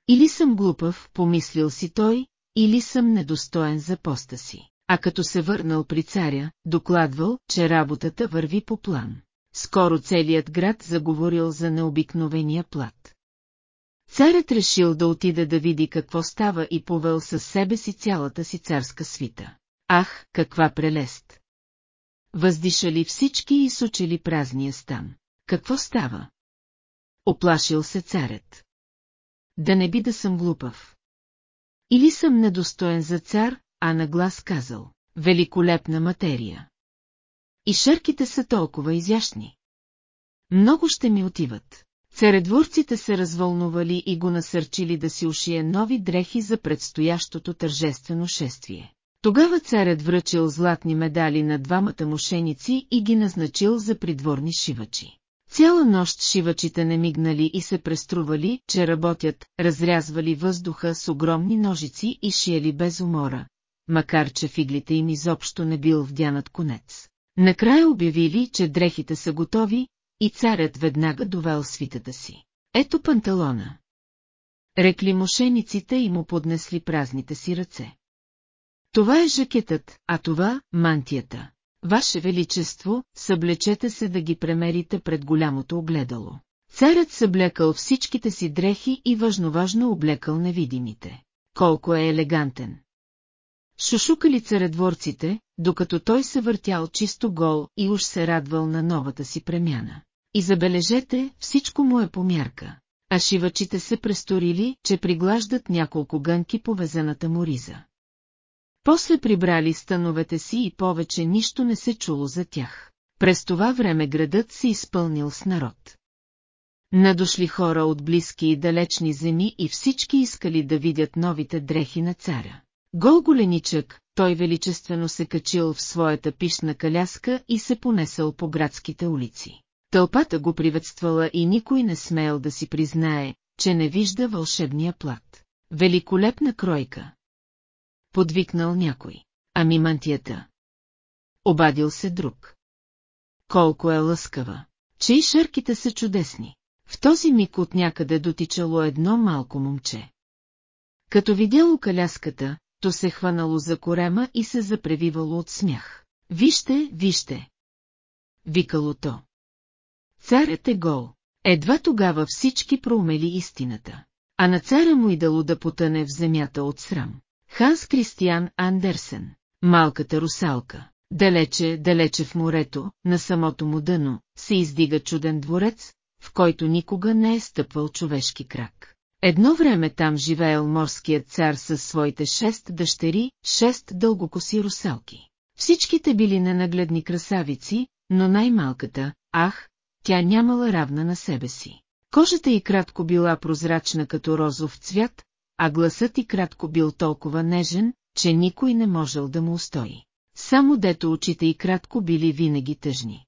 Или съм глупав, помислил си той, или съм недостоен за поста си. А като се върнал при царя, докладвал, че работата върви по план. Скоро целият град заговорил за необикновения плат. Царят решил да отиде да види какво става и повел със себе си цялата си царска свита. Ах, каква прелест! Въздишали всички и сучили празния стан. Какво става? Оплашил се царят. Да не би да съм глупав. Или съм недостоен за цар, а на глас казал. Великолепна материя. И шърките са толкова изящни. Много ще ми отиват. Царедворците се развълнували и го насърчили да си ушие нови дрехи за предстоящото тържествено шествие. Тогава царят връчил златни медали на двамата мошеници и ги назначил за придворни шивачи. Цяла нощ шивачите не мигнали и се престрували, че работят, разрязвали въздуха с огромни ножици и шиели без умора, макар че фиглите им изобщо не бил вдянат конец. Накрая обявили, че дрехите са готови, и царят веднага довел свитата си. Ето панталона. Рекли мошениците и му поднесли празните си ръце. Това е жакетът, а това – мантията. Ваше Величество, съблечете се да ги премерите пред голямото огледало. Царят съблекал всичките си дрехи и важно-важно облекал невидимите. Колко е елегантен! Шушукали царедворците, докато той се въртял чисто гол и уж се радвал на новата си премяна. И забележете, всичко му е по мярка. А шивачите се престорили, че приглаждат няколко гънки по везената му риза. После прибрали становете си и повече нищо не се чуло за тях. През това време градът се изпълнил с народ. Надошли хора от близки и далечни земи и всички искали да видят новите дрехи на царя. Гол голеничък, той величествено се качил в своята пишна каляска и се понесъл по градските улици. Тълпата го приветствала и никой не смеял да си признае, че не вижда вълшебния плат. Великолепна кройка. Подвикнал някой. Ами мантията. Обадил се друг. Колко е лъскава, че и шърките са чудесни. В този миг от някъде дотичало едно малко момче. Като видяло каляската, то се хванало за корема и се запревивало от смях. Вижте, вижте! Викало то. Царят е гол. Едва тогава всички проумели истината. А на царя му идало да потъне в земята от срам. Ханс Кристиан Андерсен. Малката русалка. Далече, далече в морето, на самото му дъно, се издига чуден дворец, в който никога не е стъпвал човешки крак. Едно време там живеел морският цар със своите шест дъщери, шест дългокоси русалки. Всичките били ненагледни красавици, но най-малката, ах, тя нямала равна на себе си. Кожата й кратко била прозрачна като розов цвят, а гласът й кратко бил толкова нежен, че никой не можел да му устои. Само дето очите й кратко били винаги тъжни.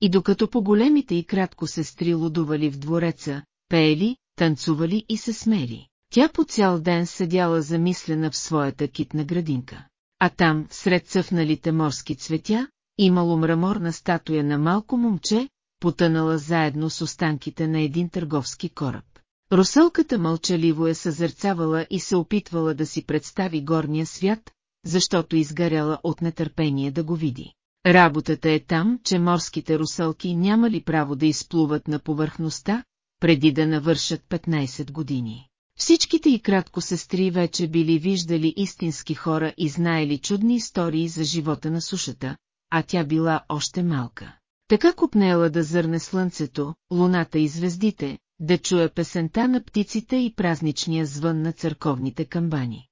И докато по-големите и кратко сестри лудували в двореца, пеели, танцували и се смели, тя по цял ден седяла замислена в своята китна градинка. А там, сред цъфналите морски цветя, имало мраморна статуя на малко момче, потънала заедно с останките на един търговски кораб. Русълката мълчаливо е съзърцавала и се опитвала да си представи горния свят, защото изгаряла от нетърпение да го види. Работата е там, че морските русалки нямали право да изплуват на повърхността, преди да навършат 15 години. Всичките и кратко сестри вече били виждали истински хора и знаели чудни истории за живота на сушата, а тя била още малка. Така купнела да зърне слънцето, луната и звездите, да чуе песента на птиците и празничния звън на църковните камбани.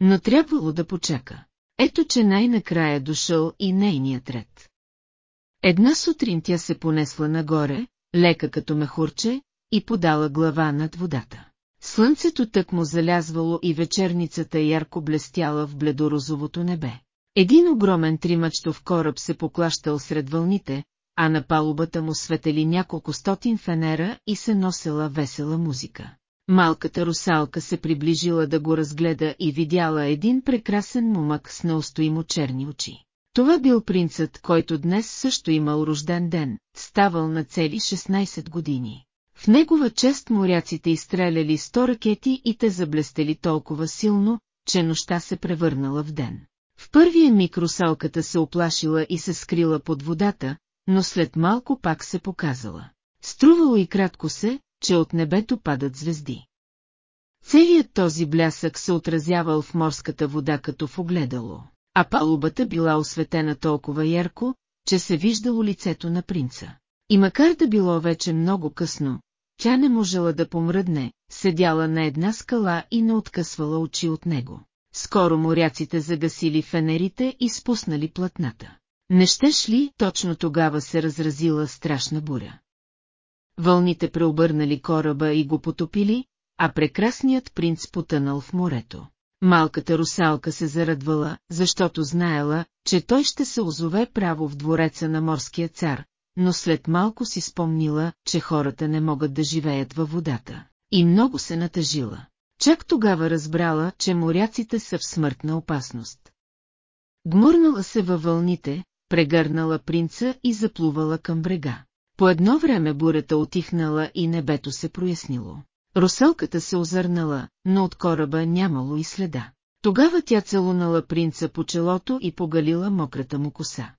Но трябвало да почака. Ето, че най-накрая дошъл и нейният ред. Една сутрин тя се понесла нагоре, лека като мехурче, и подала глава над водата. Слънцето тък му залязвало и вечерницата ярко блестяла в бледорозовото небе. Един огромен тримачтов кораб се поклащал сред вълните, а на палубата му светели няколко стотин фенера и се носела весела музика. Малката русалка се приближила да го разгледа и видяла един прекрасен момък с неустоимо черни очи. Това бил принцът, който днес също имал рожден ден, ставал на цели 16 години. В негова чест моряците изстреляли сто ракети и те заблестели толкова силно, че нощта се превърнала в ден. В първия миг русалката се оплашила и се скрила под водата, но след малко пак се показала. Струвало и кратко се, че от небето падат звезди. Целият този блясък се отразявал в морската вода като в огледало, а палубата била осветена толкова ярко, че се виждало лицето на принца. И макар да било вече много късно, тя не можела да помръдне, седяла на една скала и не откъсвала очи от него. Скоро моряците загасили фенерите и спуснали платната. Не щеш ли, точно тогава се разразила страшна буря. Вълните преобърнали кораба и го потопили, а прекрасният принц потънал в морето. Малката русалка се зарадвала, защото знаела, че той ще се озове право в двореца на морския цар, но след малко си спомнила, че хората не могат да живеят във водата. И много се натъжила. Чак тогава разбрала, че моряците са в смъртна опасност. Гмурнала се във вълните, прегърнала принца и заплувала към брега. По едно време бурята отихнала и небето се прояснило. Руселката се озърнала, но от кораба нямало и следа. Тогава тя целунала принца по челото и погалила мократа му коса.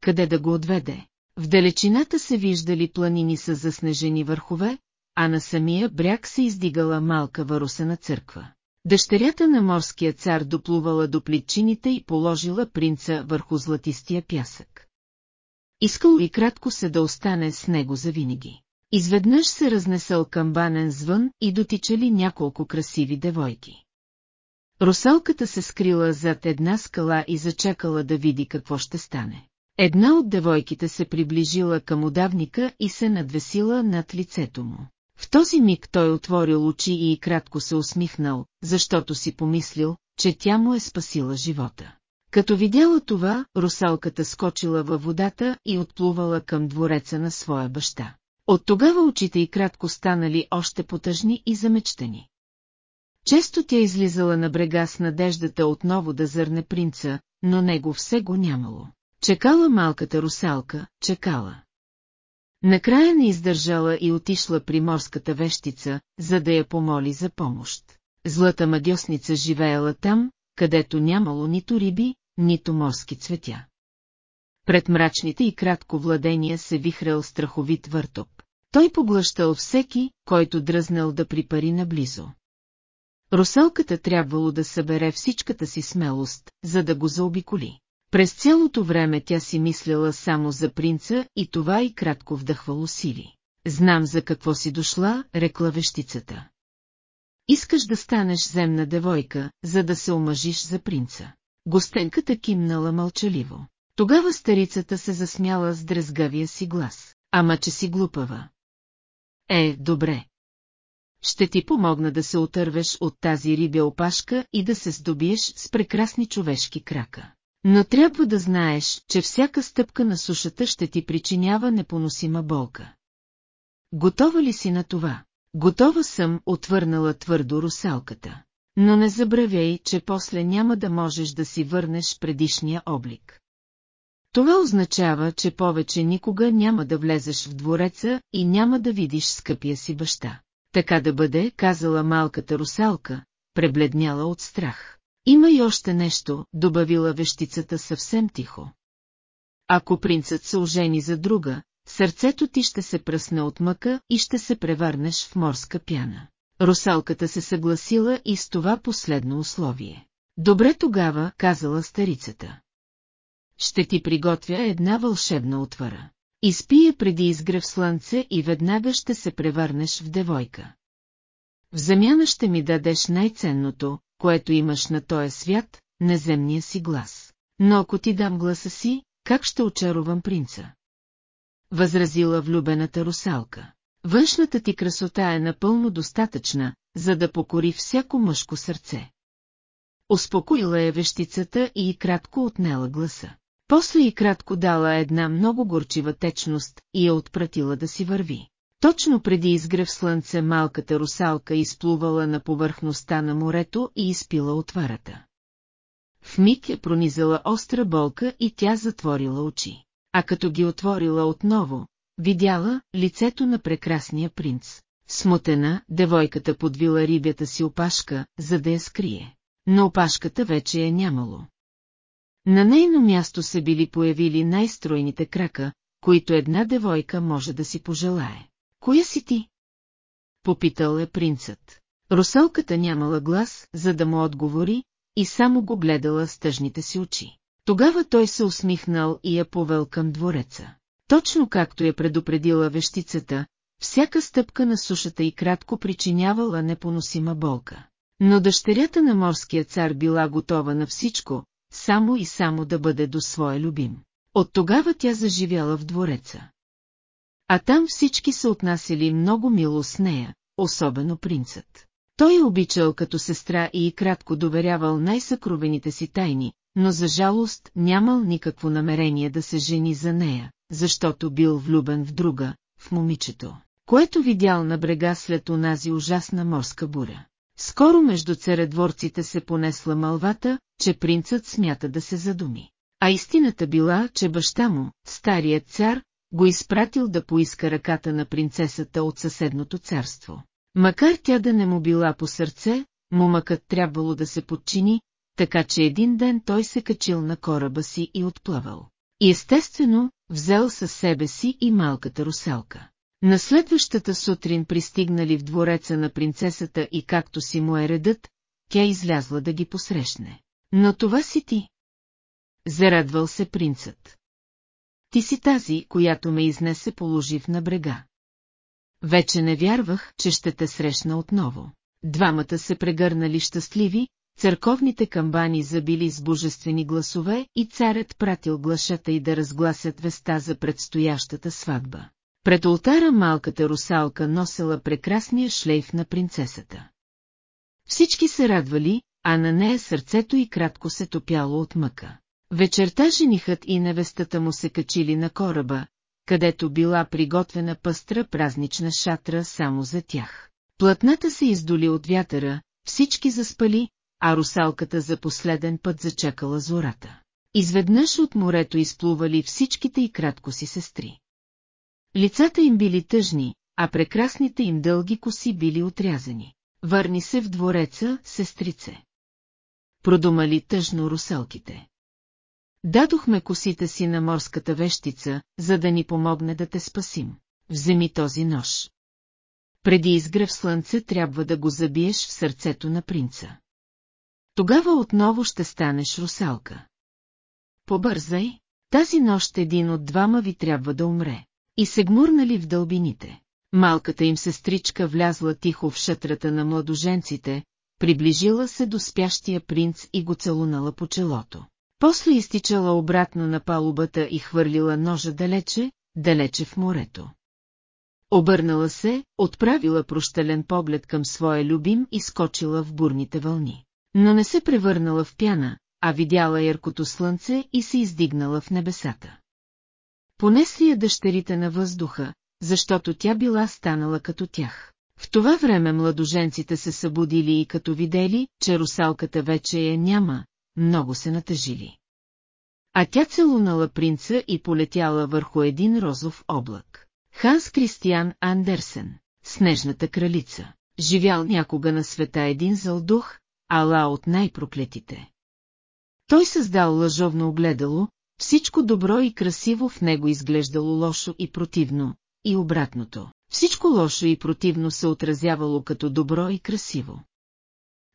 Къде да го отведе? В далечината се виждали планини с заснежени върхове, а на самия бряг се издигала малка варусена църква. Дъщерята на морския цар доплувала до плитчините и положила принца върху златистия пясък. Искал и кратко се да остане с него завинаги. Изведнъж се разнесъл камбанен звън и дотичали няколко красиви девойки. Русалката се скрила зад една скала и зачакала да види какво ще стане. Една от девойките се приближила към удавника и се надвесила над лицето му. В този миг той отворил очи и кратко се усмихнал, защото си помислил, че тя му е спасила живота. Като видяла това, русалката скочила във водата и отплувала към двореца на своя баща. От тогава очите й кратко станали още потъжни и замечтани. Често тя излизала на брега с надеждата отново да зърне принца, но него все го нямало. Чекала малката русалка, чекала. Накрая не издържала и отишла при морската вещица, за да я помоли за помощ. Злата мадьосница живеела там, където нямало нито риби, нито морски цветя. Пред мрачните и кратко владения се вихрал страховит въртоп. Той поглъщал всеки, който дръзнал да припари наблизо. Руселката трябвало да събере всичката си смелост, за да го заобиколи. През цялото време тя си мисляла само за принца и това и кратко вдъхвало сили. Знам за какво си дошла, рекла вещицата. Искаш да станеш земна девойка, за да се омъжиш за принца. Гостенката кимнала мълчаливо. Тогава старицата се засмяла с дрезгавия си глас. Ама че си глупава. Е, добре. Ще ти помогна да се отървеш от тази рибя опашка и да се здобиеш с прекрасни човешки крака. Но трябва да знаеш, че всяка стъпка на сушата ще ти причинява непоносима болка. Готова ли си на това? Готова съм, отвърнала твърдо русалката. Но не забравяй, че после няма да можеш да си върнеш предишния облик. Това означава, че повече никога няма да влезеш в двореца и няма да видиш скъпия си баща. Така да бъде, казала малката русалка, пребледняла от страх. Има и още нещо, добавила вещицата съвсем тихо. Ако принцът се ожени за друга, сърцето ти ще се пръсне от мъка и ще се превърнеш в морска пяна. Русалката се съгласила и с това последно условие. Добре тогава, казала старицата. Ще ти приготвя една вълшебна отвара. Изпие преди изгрев слънце и веднага ще се превърнеш в девойка. В замяна ще ми дадеш най-ценното, което имаш на този свят, неземния си глас. Но ако ти дам гласа си, как ще очаровам принца? Възразила влюбената русалка. Външната ти красота е напълно достатъчна, за да покори всяко мъжко сърце. Успокоила е вещицата и кратко отнела гласа. После и кратко дала една много горчива течност и я отпратила да си върви. Точно преди изгрев слънце малката русалка изплувала на повърхността на морето и изпила отварата. В миг е пронизала остра болка и тя затворила очи. А като ги отворила отново, видяла лицето на прекрасния принц. Смутена, девойката подвила рибята си опашка, за да я скрие. Но опашката вече е нямало. На нейно място се били появили най-стройните крака, които една девойка може да си пожелае. Коя си ти? Попитал е принцът. Русалката нямала глас, за да му отговори, и само го гледала с тъжните си очи. Тогава той се усмихнал и я повел към двореца. Точно както я предупредила вещицата, всяка стъпка на сушата и кратко причинявала непоносима болка. Но дъщерята на морския цар била готова на всичко, само и само да бъде до своя любим. От тогава тя заживяла в двореца. А там всички се отнасяли много мило с нея, особено принцът. Той е обичал като сестра и кратко доверявал най-съкровените си тайни, но за жалост нямал никакво намерение да се жени за нея, защото бил влюбен в друга, в момичето, което видял на брега след онази ужасна морска буря. Скоро между царедворците се понесла мълвата, че принцът смята да се задуми. А истината била, че баща му, старият цар, го изпратил да поиска ръката на принцесата от съседното царство. Макар тя да не му била по сърце, момъкът трябвало да се подчини, така че един ден той се качил на кораба си и отплавал. И естествено, взел със себе си и малката руселка. На следващата сутрин пристигнали в двореца на принцесата и както си му е редът, тя излязла да ги посрещне. Но това си ти. Зарадвал се принцът. Ти си тази, която ме изнесе положив на брега. Вече не вярвах, че ще те срещна отново. Двамата се прегърнали щастливи, църковните камбани забили с божествени гласове и царят пратил глашата и да разгласят веста за предстоящата сватба. Пред ултара малката русалка носела прекрасния шлейф на принцесата. Всички се радвали, а на нея сърцето и кратко се топяло от мъка. Вечерта женихът и невестата му се качили на кораба, където била приготвена пъстра празнична шатра само за тях. Платната се издоли от вятъра, всички заспали, а русалката за последен път зачакала зората. Изведнъж от морето изплували всичките и кратко си сестри. Лицата им били тъжни, а прекрасните им дълги коси били отрязани. Върни се в двореца, сестрице. Продумали тъжно руселките. Дадохме косите си на морската вещица, за да ни помогне да те спасим. Вземи този нож. Преди изгрев слънце трябва да го забиеш в сърцето на принца. Тогава отново ще станеш русалка. Побързай, тази нощ един от двама ви трябва да умре. И се гмурнали в дълбините. Малката им сестричка влязла тихо в шатрата на младоженците, приближила се до спящия принц и го целунала по челото. После изтичала обратно на палубата и хвърлила ножа далече, далече в морето. Обърнала се, отправила прощален поглед към своя любим и скочила в бурните вълни. Но не се превърнала в пяна, а видяла яркото слънце и се издигнала в небесата. Понесли я дъщерите на въздуха, защото тя била станала като тях. В това време младоженците се събудили и като видели, че русалката вече я няма, много се натъжили. А тя целунала принца и полетяла върху един розов облак. Ханс Кристиан Андерсен, Снежната кралица, живял някога на света един зъл дух, ала от най-проклетите. Той създал лъжовно огледало, всичко добро и красиво в него изглеждало лошо и противно, и обратното. Всичко лошо и противно се отразявало като добро и красиво.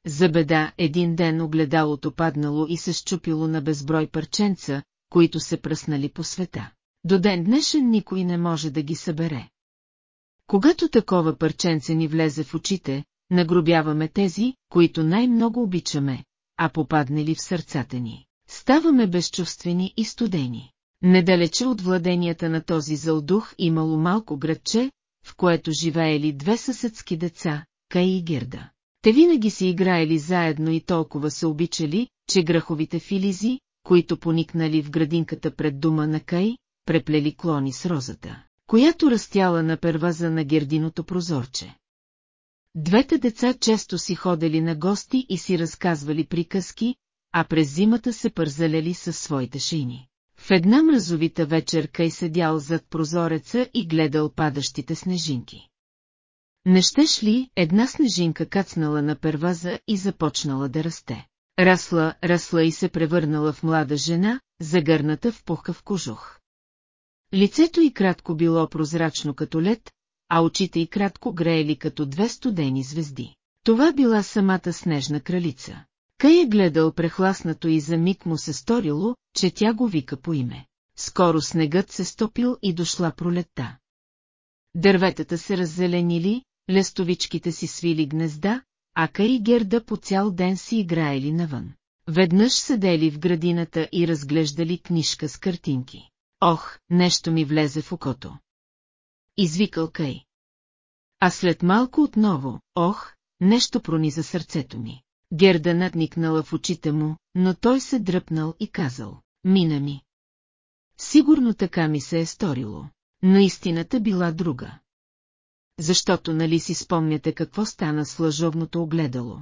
За беда един ден огледалото паднало и се щупило на безброй парченца, които се пръснали по света. До ден днешен никой не може да ги събере. Когато такова парченце ни влезе в очите, нагробяваме тези, които най-много обичаме, а попаднали в сърцата ни. Ставаме безчувствени и студени. Недалече от владенията на този зълдух имало малко градче, в което живеели две съседски деца, Кай и Герда. Те винаги си играели заедно и толкова се обичали, че граховите филизи, които поникнали в градинката пред дома на Кай, преплели клони с розата, която растяла на перваза на гердиното прозорче. Двете деца често си ходели на гости и си разказвали приказки, а през зимата се пързаляли със своите шини. В една мразовита вечер Кай седял зад прозореца и гледал падащите снежинки. Не щеш ли, една снежинка кацнала на перваза и започнала да расте. Расла, расла и се превърнала в млада жена, загърната в пухкав кожух. Лицето й кратко било прозрачно като лед, а очите й кратко греели като две студени звезди. Това била самата снежна кралица. Кай е гледал прехласнато и за миг му се сторило, че тя го вика по име. Скоро снегът се стопил и дошла пролетта. Дърветата се раззеленили, лестовичките си свили гнезда, а Кай и Герда по цял ден си играели навън. Веднъж седели в градината и разглеждали книжка с картинки. Ох, нещо ми влезе в окото. Извикал Кай. А след малко отново, ох, нещо прониза сърцето ми. Герда надникнала в очите му, но той се дръпнал и казал, мина ми. Сигурно така ми се е сторило, но истината била друга. Защото нали си спомняте какво стана с лъжовното огледало?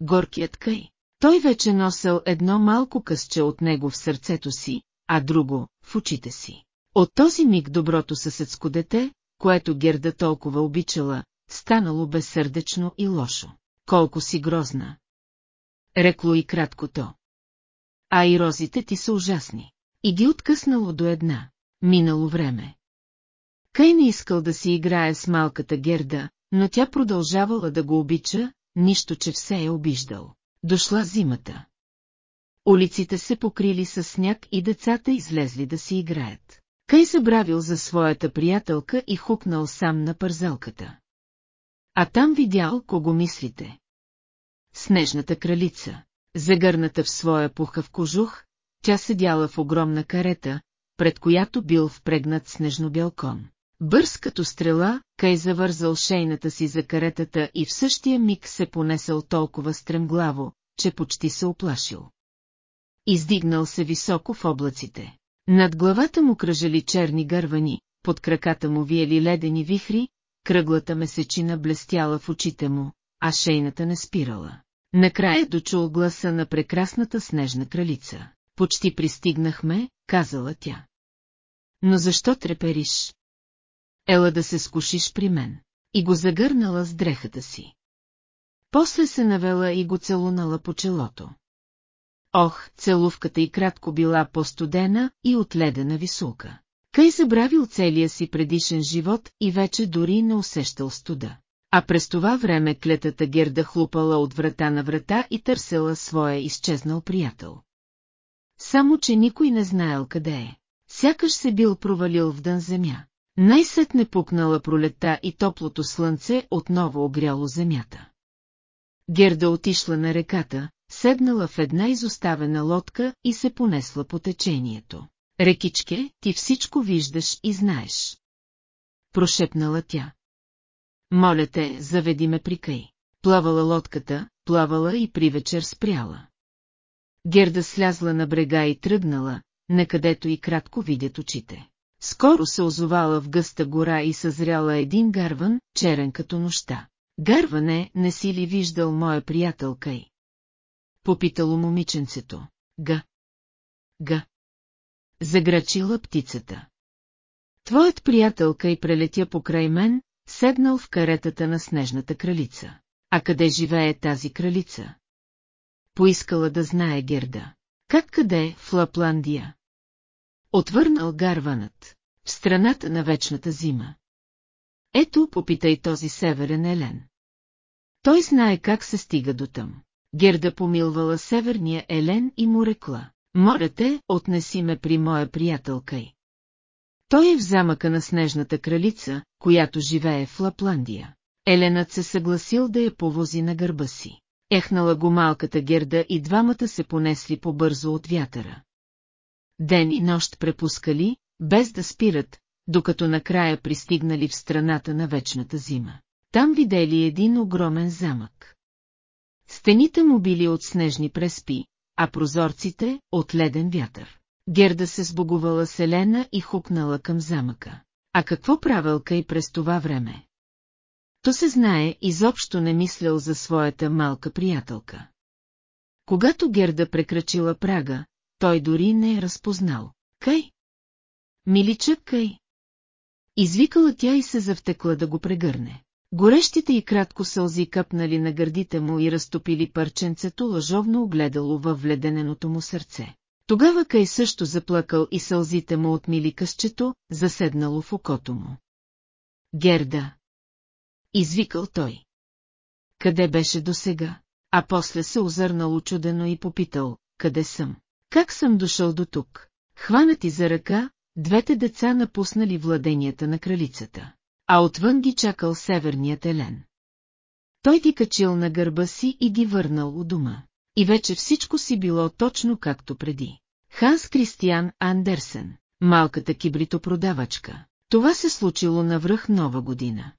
Горкият кай. Той вече носел едно малко късче от него в сърцето си, а друго — в очите си. От този миг доброто съседско дете, което Герда толкова обичала, станало безсърдечно и лошо. Колко си грозна! Рекло и краткото. А и розите ти са ужасни. И ги откъснало до една. Минало време. Кай не искал да си играе с малката Герда, но тя продължавала да го обича, нищо че все е обиждал. Дошла зимата. Улиците се покрили с сняг и децата излезли да си играят. Кай забравил за своята приятелка и хукнал сам на пързалката. А там видял кого мислите. Снежната кралица, загърната в своя пухав кожух, тя седяла в огромна карета, пред която бил впрегнат снежно кон. Бърз като стрела, Кай завързал шейната си за каретата и в същия миг се понесъл толкова стремглаво, че почти се оплашил. Издигнал се високо в облаците. Над главата му кръжали черни гървани, под краката му виели ледени вихри, кръглата месечина блестяла в очите му, а шейната не спирала. Накрая дочул гласа на прекрасната снежна кралица. Почти пристигнахме, казала тя. Но защо трепериш? Ела да се скушиш при мен. И го загърнала с дрехата си. После се навела и го целунала по челото. Ох, целувката и кратко била по-студена и отледена висулка. Кай забравил целия си предишен живот и вече дори не усещал студа. А през това време клетата Герда хлупала от врата на врата и търсела своя изчезнал приятел. Само, че никой не знаел къде е. Сякаш се бил провалил в дън земя. Най-сетне пукнала пролетта и топлото слънце отново огряло земята. Герда отишла на реката, седнала в една изоставена лодка и се понесла по течението. Рекичке, ти всичко виждаш и знаеш. Прошепнала тя. Моля те, заведи ме при кай. Плавала лодката, плавала и при вечер спряла. Герда слязла на брега и тръгнала, накъдето и кратко видят очите. Скоро се озовала в гъста гора и съзряла един гарван, черен като нощта. Гарване, не си ли виждал моя приятел Кай? Попитало момиченцето. Га. Га. Заграчила птицата. Твоят приятел Кай прелетя покрай мен, седнал в каретата на снежната кралица. А къде живее тази кралица? Поискала да знае Герда. Как къде, в Лапландия? Отвърнал гарванът, в страната на вечната зима. Ето, попитай този северен Елен. Той знае как се стига до там. Герда помилвала северния Елен и му рекла. Моля те, отнеси ме при моя приятелка й. Той е в замъка на снежната кралица, която живее в Лапландия. Еленът се съгласил да я повози на гърба си. Ехнала го малката Герда и двамата се понесли по-бързо от вятъра. Ден и нощ препускали, без да спират, докато накрая пристигнали в страната на вечната зима. Там видели един огромен замък. Стените му били от снежни преспи, а прозорците — от леден вятър. Герда се сбогувала селена и хукнала към замъка. А какво правилка и през това време? То се знае, изобщо не мислял за своята малка приятелка. Когато Герда прекрачила прага, той дори не е разпознал. Кай? Миличък Кай? Извикала тя и се завтекла да го прегърне. Горещите и кратко сълзи къпнали на гърдите му и разтопили парченцето лъжовно огледало във вледененото му сърце. Тогава Кай също заплакал и сълзите му отмили късчето, заседнало в окото му. Герда. Извикал той. Къде беше досега? А после се озърнал очудено и попитал, къде съм? Как съм дошъл до тук? Хванати за ръка, двете деца напуснали владенията на кралицата а отвън ги чакал северният елен. Той ги качил на гърба си и ги върнал у дома. И вече всичко си било точно както преди. Ханс Кристиан Андерсен, малката кибритопродавачка. Това се случило навръх нова година.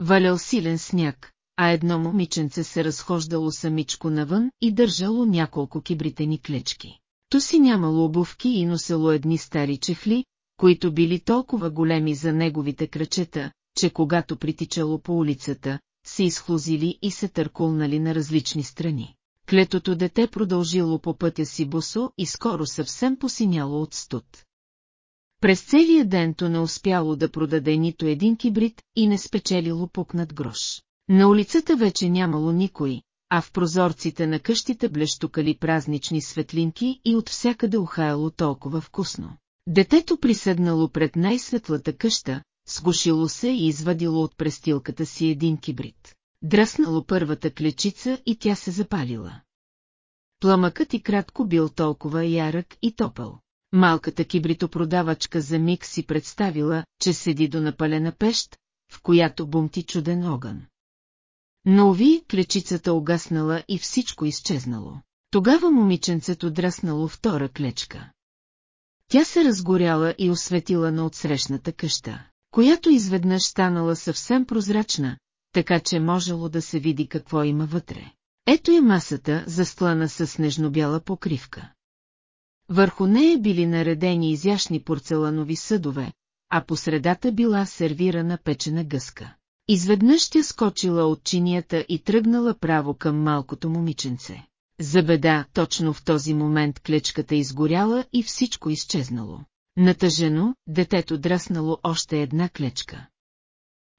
Валял силен сняг, а едно момиченце се разхождало самичко навън и държало няколко кибритени клечки. То си нямало обувки и носело едни стари чехли, които били толкова големи за неговите кръчета, че когато притичало по улицата, се изхлузили и се търкулнали на различни страни. Клетото дете продължило по пътя си босо и скоро съвсем посиняло от студ. През целия ден то не успяло да продаде нито един кибрид и не спечелило пукнат грош. На улицата вече нямало никой, а в прозорците на къщите блещукали празнични светлинки и от всякъде ухаяло толкова вкусно. Детето приседнало пред най-светлата къща, сгушило се и извадило от престилката си един кибрид. Дръснало първата клечица и тя се запалила. Пламъкът и кратко бил толкова ярък и топъл. Малката кибритопродавачка за миг си представила, че седи до напалена пещ, в която бумти чуден огън. Но ови, клечицата угаснала и всичко изчезнало. Тогава момиченцето драснало втора клечка. Тя се разгоряла и осветила на отсрещната къща, която изведнъж станала съвсем прозрачна, така че можело да се види какво има вътре. Ето е масата, застлана с снежно-бяла покривка. Върху нея били наредени изящни порцеланови съдове, а по средата била сервирана печена гъска. Изведнъж тя скочила от чинията и тръгнала право към малкото момиченце. За беда, точно в този момент клечката изгоряла и всичко изчезнало. Натъжено, детето драснало още една клечка.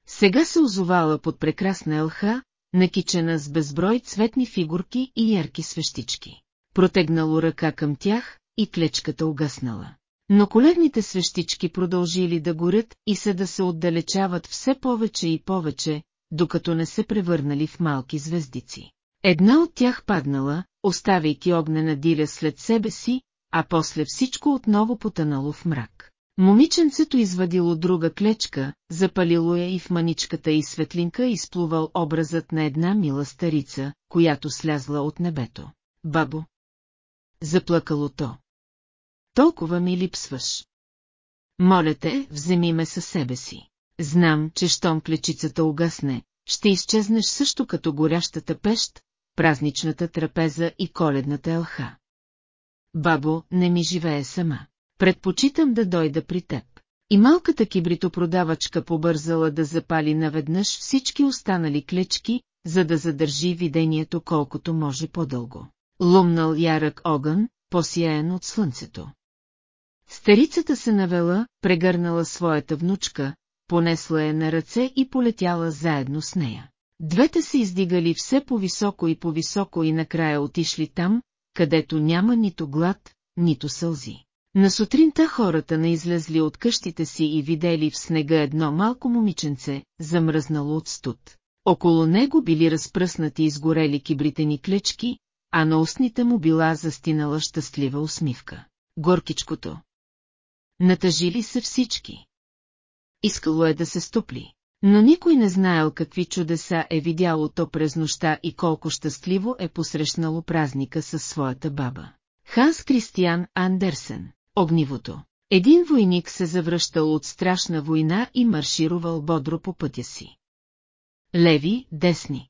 Сега се озовала под прекрасна елха, накичена с безброй цветни фигурки и ярки свещички. Протегнало ръка към тях и клечката угаснала. Но коледните свещички продължили да горят и се да се отдалечават все повече и повече, докато не се превърнали в малки звездици. Една от тях паднала, оставяйки огнена диля след себе си, а после всичко отново потънало в мрак. Момиченцето извадило друга клечка, запалило я и в маничката и светлинка изплувал образът на една мила старица, която слязла от небето. Бабо! Заплакало то. Толкова ми липсваш. Моля те, вземи ме със себе си. Знам, че щом клечицата угасне, ще изчезнеш също като горящата пещ, празничната трапеза и коледната елха. Бабо, не ми живее сама. Предпочитам да дойда при теб. И малката кибритопродавачка побързала да запали наведнъж всички останали клечки, за да задържи видението колкото може по-дълго. Лумнал ярък огън, посияен от слънцето. Старицата се навела, прегърнала своята внучка, понесла я на ръце и полетяла заедно с нея. Двете се издигали все по-високо и по-високо и накрая отишли там, където няма нито глад, нито сълзи. На сутринта хората не излезли от къщите си и видели в снега едно малко момиченце, замръзнало от студ. Около него били разпръснати изгорели кибритени клечки, а на устните му била застинала щастлива усмивка. Горкичкото. Натъжили се всички. Искало е да се стопли. Но никой не знаел какви чудеса е видяло то през нощта и колко щастливо е посрещнало празника със своята баба. Ханс Кристиан Андерсен, Огнивото. Един войник се завръщал от страшна война и марширувал бодро по пътя си. Леви, десни.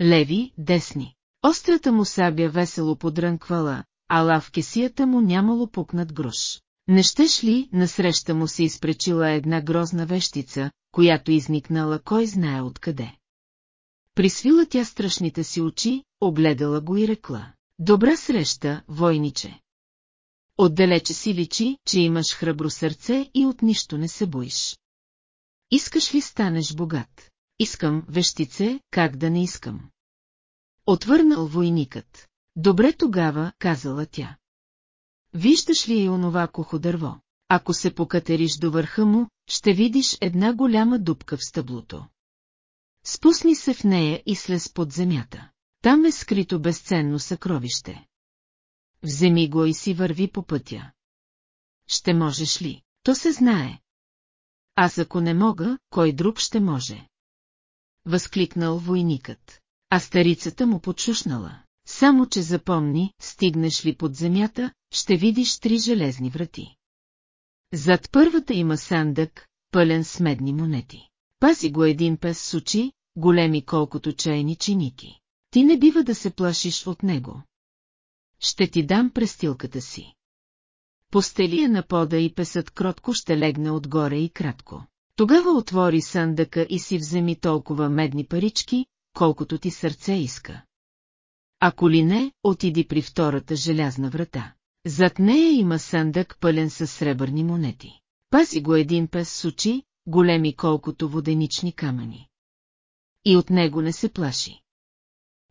Леви, десни. Острата му сабя весело подрънквала, ала в кесията му нямало пукнат грош. Не щеш ли, насреща му се изпречила една грозна вещица, която изникнала кой знае откъде. Присвила тя страшните си очи, огледала го и рекла. Добра среща, войниче. Отдалече си личи, че имаш храбро сърце и от нищо не се боиш. Искаш ли станеш богат? Искам, вещице, как да не искам. Отвърнал войникът. Добре тогава, казала тя. Виждаш ли и онова кухо дърво? Ако се покатериш до върха му, ще видиш една голяма дупка в стъблото. Спусни се в нея и слез под земята. Там е скрито безценно съкровище. Вземи го и си върви по пътя. Ще можеш ли? То се знае. Аз ако не мога, кой друг ще може? Възкликнал войникът. А старицата му почушнала. Само, че запомни, стигнеш ли под земята, ще видиш три железни врати. Зад първата има сандък, пълен с медни монети. Пази го един пес с очи, големи колкото чайни чиники. Ти не бива да се плашиш от него. Ще ти дам престилката си. Постели я на пода и песът кротко ще легне отгоре и кратко. Тогава отвори сандъка и си вземи толкова медни парички, колкото ти сърце иска. Ако ли не, отиди при втората желязна врата. Зад нея има съндък пълен с сребърни монети. Пази го един пес с очи, големи колкото воденични камъни. И от него не се плаши.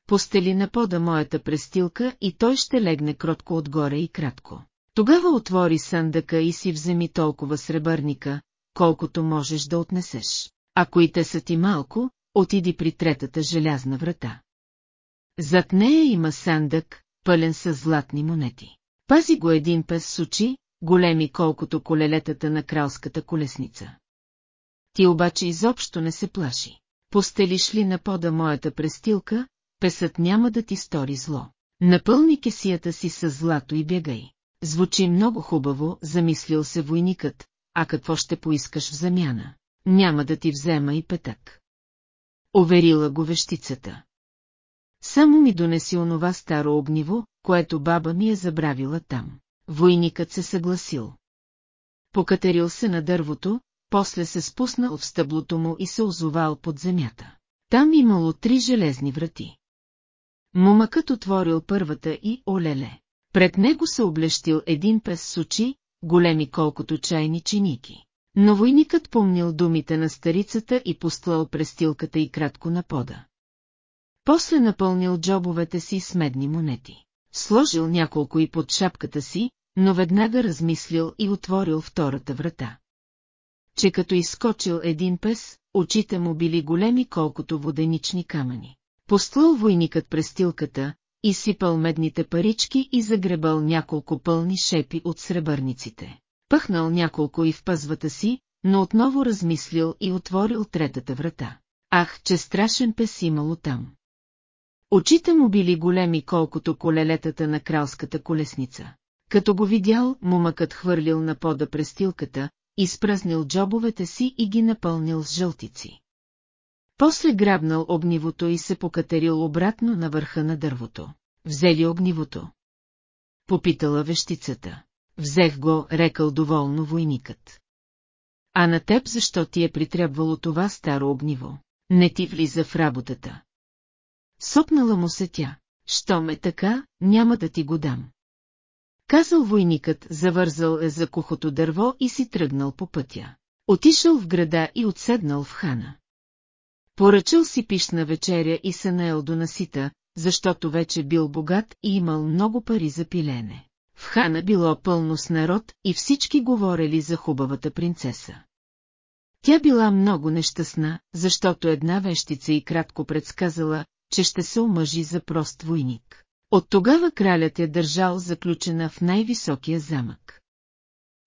Постели на пода моята престилка и той ще легне кротко отгоре и кратко. Тогава отвори съндъка и си вземи толкова сребърника, колкото можеш да отнесеш. Ако и те са ти малко, отиди при третата желязна врата. Зад нея има сандък, пълен с златни монети. Пази го един пес с очи, големи колкото колелетата на кралската колесница. Ти обаче изобщо не се плаши. Постелиш ли на пода моята престилка, песът няма да ти стори зло. Напълни кесията си с злато и бягай. Звучи много хубаво, замислил се войникът, а какво ще поискаш в замяна? Няма да ти взема и петък. Оверила го вещицата. Само ми донеси онова старо огниво, което баба ми е забравила там. Войникът се съгласил. Покатерил се на дървото, после се спуснал в стъблото му и се озовал под земята. Там имало три железни врати. Момъкът отворил първата и, олеле, пред него се облещил един пес с очи, големи колкото чайни чиники. Но войникът помнил думите на старицата и постлал престилката и кратко на пода. После напълнил джобовете си с медни монети. Сложил няколко и под шапката си, но веднага размислил и отворил втората врата. Че като изскочил един пес, очите му били големи колкото воденични камъни. Постлал войникът престилката, изсипал медните парички и загребал няколко пълни шепи от сребърниците. Пъхнал няколко и в пъзвата си, но отново размислил и отворил третата врата. Ах, че страшен пес имало там! Очите му били големи колкото колелетата на кралската колесница. Като го видял, мумъкът хвърлил на пода престилката, изпразнил джобовете си и ги напълнил с жълтици. После грабнал огнивото и се покатерил обратно на върха на дървото. Взели огнивото. Попитала вещицата. Взех го, рекал доволно войникът. А на теб защо ти е притребвало това старо огниво? Не ти влиза в работата. Сопнала му се тя. Що ме така, няма да ти го дам. Казал войникът, завързал е за кухото дърво и си тръгнал по пътя. Отишъл в града и отседнал в хана. Поръчал си пишна вечеря и се наел до насита, защото вече бил богат и имал много пари за пилене. В хана било пълно с народ и всички говорили за хубавата принцеса. Тя била много нещастна, защото една вещица и кратко предсказала, че ще се омъжи за прост войник. От тогава кралят е държал заключена в най-високия замък.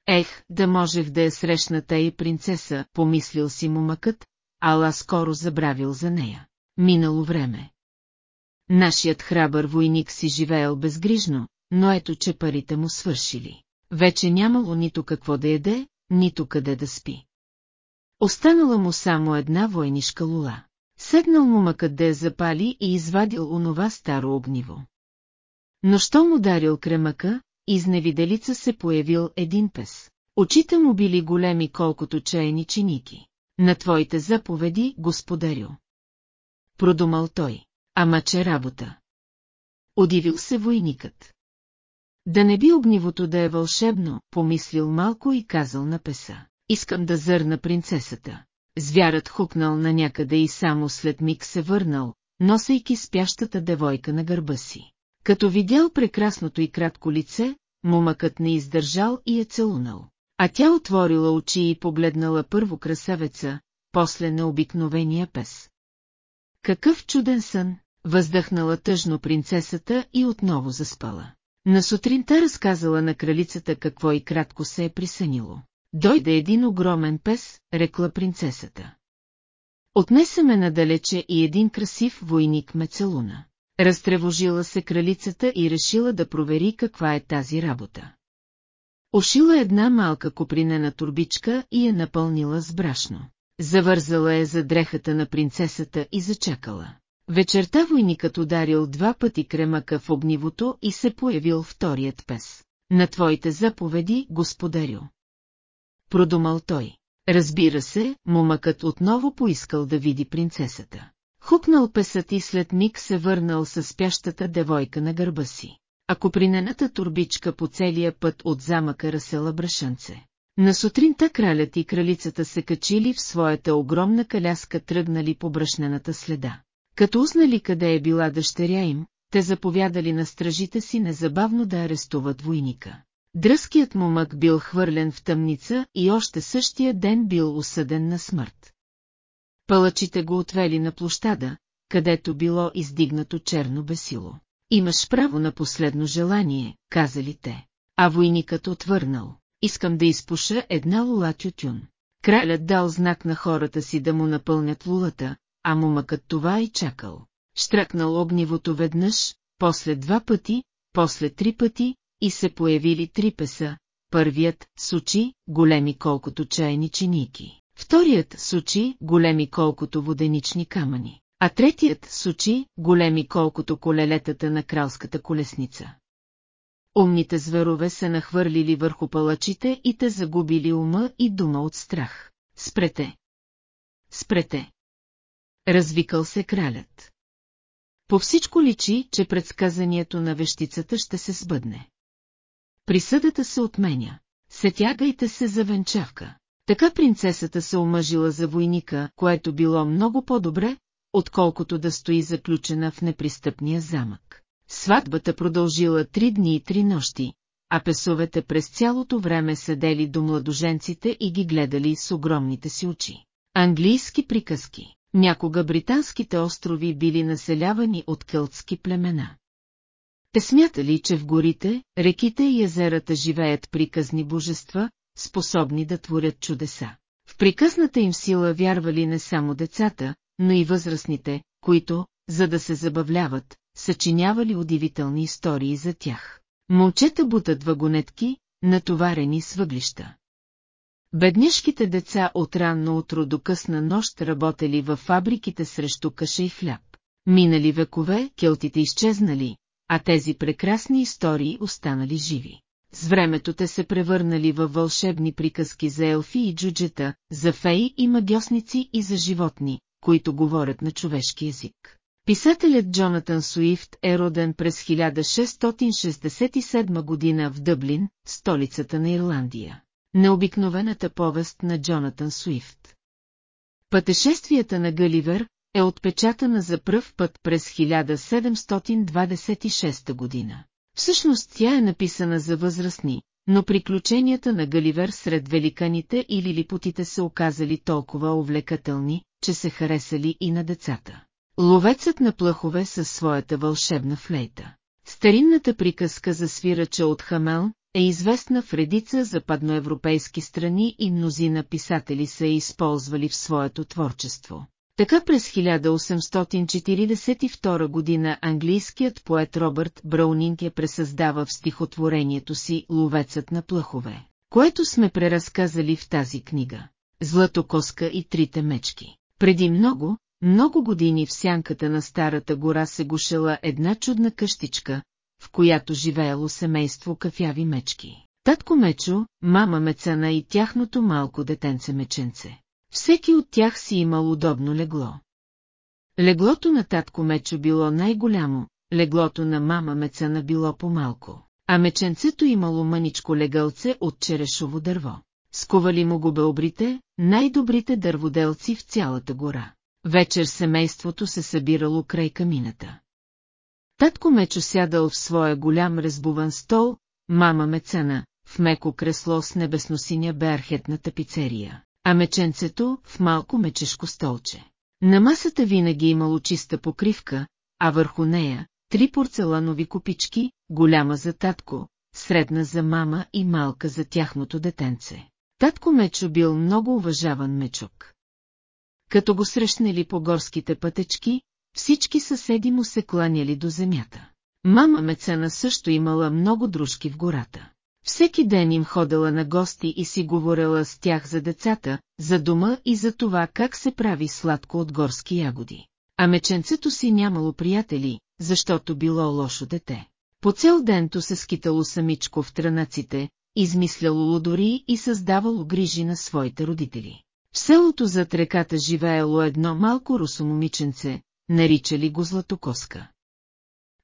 Ех, да можех да е срещната и принцеса, помислил си му мъкът, ала скоро забравил за нея. Минало време. Нашият храбър войник си живеел безгрижно, но ето че парите му свършили. Вече нямало нито какво да яде, нито къде да спи. Останала му само една войнишка лула. Седнал му мъкът да я запали и извадил онова старо огниво. Но що му дарил кремъка, изневиделица се появил един пес. Очите му били големи колкото чайни чиники. На твоите заповеди, господарю. Продумал той. Ама че работа. Удивил се войникът. Да не би огнивото да е вълшебно, помислил малко и казал на песа. Искам да зърна принцесата. Звярат хукнал на някъде и само след миг се върнал, носейки спящата девойка на гърба си. Като видял прекрасното и кратко лице, момъкът не издържал и е целунал. А тя отворила очи и погледнала първо красавеца, после необикновения пес. Какъв чуден сън, въздъхнала тъжно принцесата и отново заспала. На сутринта разказала на кралицата какво и кратко се е присънило. Дойде един огромен пес, рекла принцесата. Отнесе ме надалече и един красив войник ме целуна. Разтревожила се кралицата и решила да провери каква е тази работа. Ошила една малка копринена турбичка и я напълнила с брашно. Завързала е за дрехата на принцесата и зачакала. Вечерта войникът ударил два пъти кремъка в огнивото и се появил вторият пес. На твоите заповеди, господарю. Продумал той. Разбира се, момъкът отново поискал да види принцесата. Хукнал песът и след миг се върнал със спящата девойка на гърба си. а копринената турбичка по целия път от замъка разсела брашънце. На сутринта кралят и кралицата се качили в своята огромна каляска тръгнали по брашнената следа. Като узнали къде е била дъщеря им, те заповядали на стражите си незабавно да арестуват войника. Дръзкият му мък бил хвърлен в тъмница и още същия ден бил осъден на смърт. Палачите го отвели на площада, където било издигнато черно бесило. Имаш право на последно желание, казали те. А войникът отвърнал. Искам да изпуша една лула тютюн. Кралят дал знак на хората си да му напълнят лулата, а мумъкът това и чакал. Штракнал огнивото веднъж, после два пъти, после три пъти, и се появили три песа. Първият – с очи, големи колкото чайни чиники. Вторият – с очи, големи колкото воденични камъни. А третият – с очи, големи колкото колелетата на кралската колесница. Умните зверове се нахвърлили върху палачите и те загубили ума и дума от страх. Спрете! Спрете! Развикал се кралят. По всичко личи, че предсказанието на вещицата ще се сбъдне. Присъдата се отменя. Сетягайте се за венчавка. Така принцесата се омъжила за войника, което било много по-добре, отколкото да стои заключена в непристъпния замък. Сватбата продължила три дни и три нощи, а песовете през цялото време седели до младоженците и ги гледали с огромните си очи. Английски приказки Някога британските острови били населявани от кълтски племена. Те смятали, че в горите, реките и езерата живеят приказни божества, способни да творят чудеса. В приказната им сила вярвали не само децата, но и възрастните, които, за да се забавляват, съчинявали удивителни истории за тях. Момчета бутат вагонетки, натоварени с въглища. Беднишките деца от ранно утро до късна нощ работели във фабриките срещу каша и хляб. Минали векове, келтите изчезнали, а тези прекрасни истории останали живи. С времето те се превърнали във вълшебни приказки за елфи и джуджета, за феи и магиосници и за животни, които говорят на човешки език. Писателят Джонатан Суифт е роден през 1667 година в Дъблин, столицата на Ирландия. Необикновената повест на Джонатан Суифт. Пътешествията на Галивер е отпечатана за пръв път през 1726 година. Всъщност тя е написана за възрастни, но приключенията на Галивер сред великаните и лилипотите се оказали толкова увлекателни, че се харесали и на децата. Ловецът на плъхове със своята вълшебна флейта. Старинната приказка за свирача от Хамел е известна в редица западноевропейски страни и мнозина писатели са я използвали в своето творчество. Така през 1842 година английският поет Робърт Браунинг я пресъздава в стихотворението си «Ловецът на плъхове», което сме преразказали в тази книга. Златокоска и трите мечки. Преди много, много години в сянката на Старата гора се гушела една чудна къщичка, в която живеело семейство кафяви мечки. Татко Мечо, мама Мецана и тяхното малко детенце Меченце. Всеки от тях си имал удобно легло. Леглото на татко Мечо било най-голямо, леглото на мама Мецана било по-малко, а меченцето имало мъничко легълце от черешово дърво. Скували му го обрите, най-добрите дърводелци в цялата гора. Вечер семейството се събирало край камината. Татко Мечо сядал в своя голям разбуван стол, мама Мецана, в меко кресло с небесносиня берхетна тапицерия а меченцето в малко мечешко столче. На масата винаги имало чиста покривка, а върху нея три порцеланови купички, голяма за татко, средна за мама и малка за тяхното детенце. Татко Мечо бил много уважаван мечок. Като го срещнали по горските пътечки, всички съседи му се кланяли до земята. Мама Мецена също имала много дружки в гората. Всеки ден им ходела на гости и си говорила с тях за децата, за дома и за това как се прави сладко от горски ягоди. А меченцето си нямало приятели, защото било лошо дете. По цел ден се скитало самичко в трънаците, измисляло лудори и създавало грижи на своите родители. В селото зад реката живеело едно малко русомомиченце, наричали го Златокоска.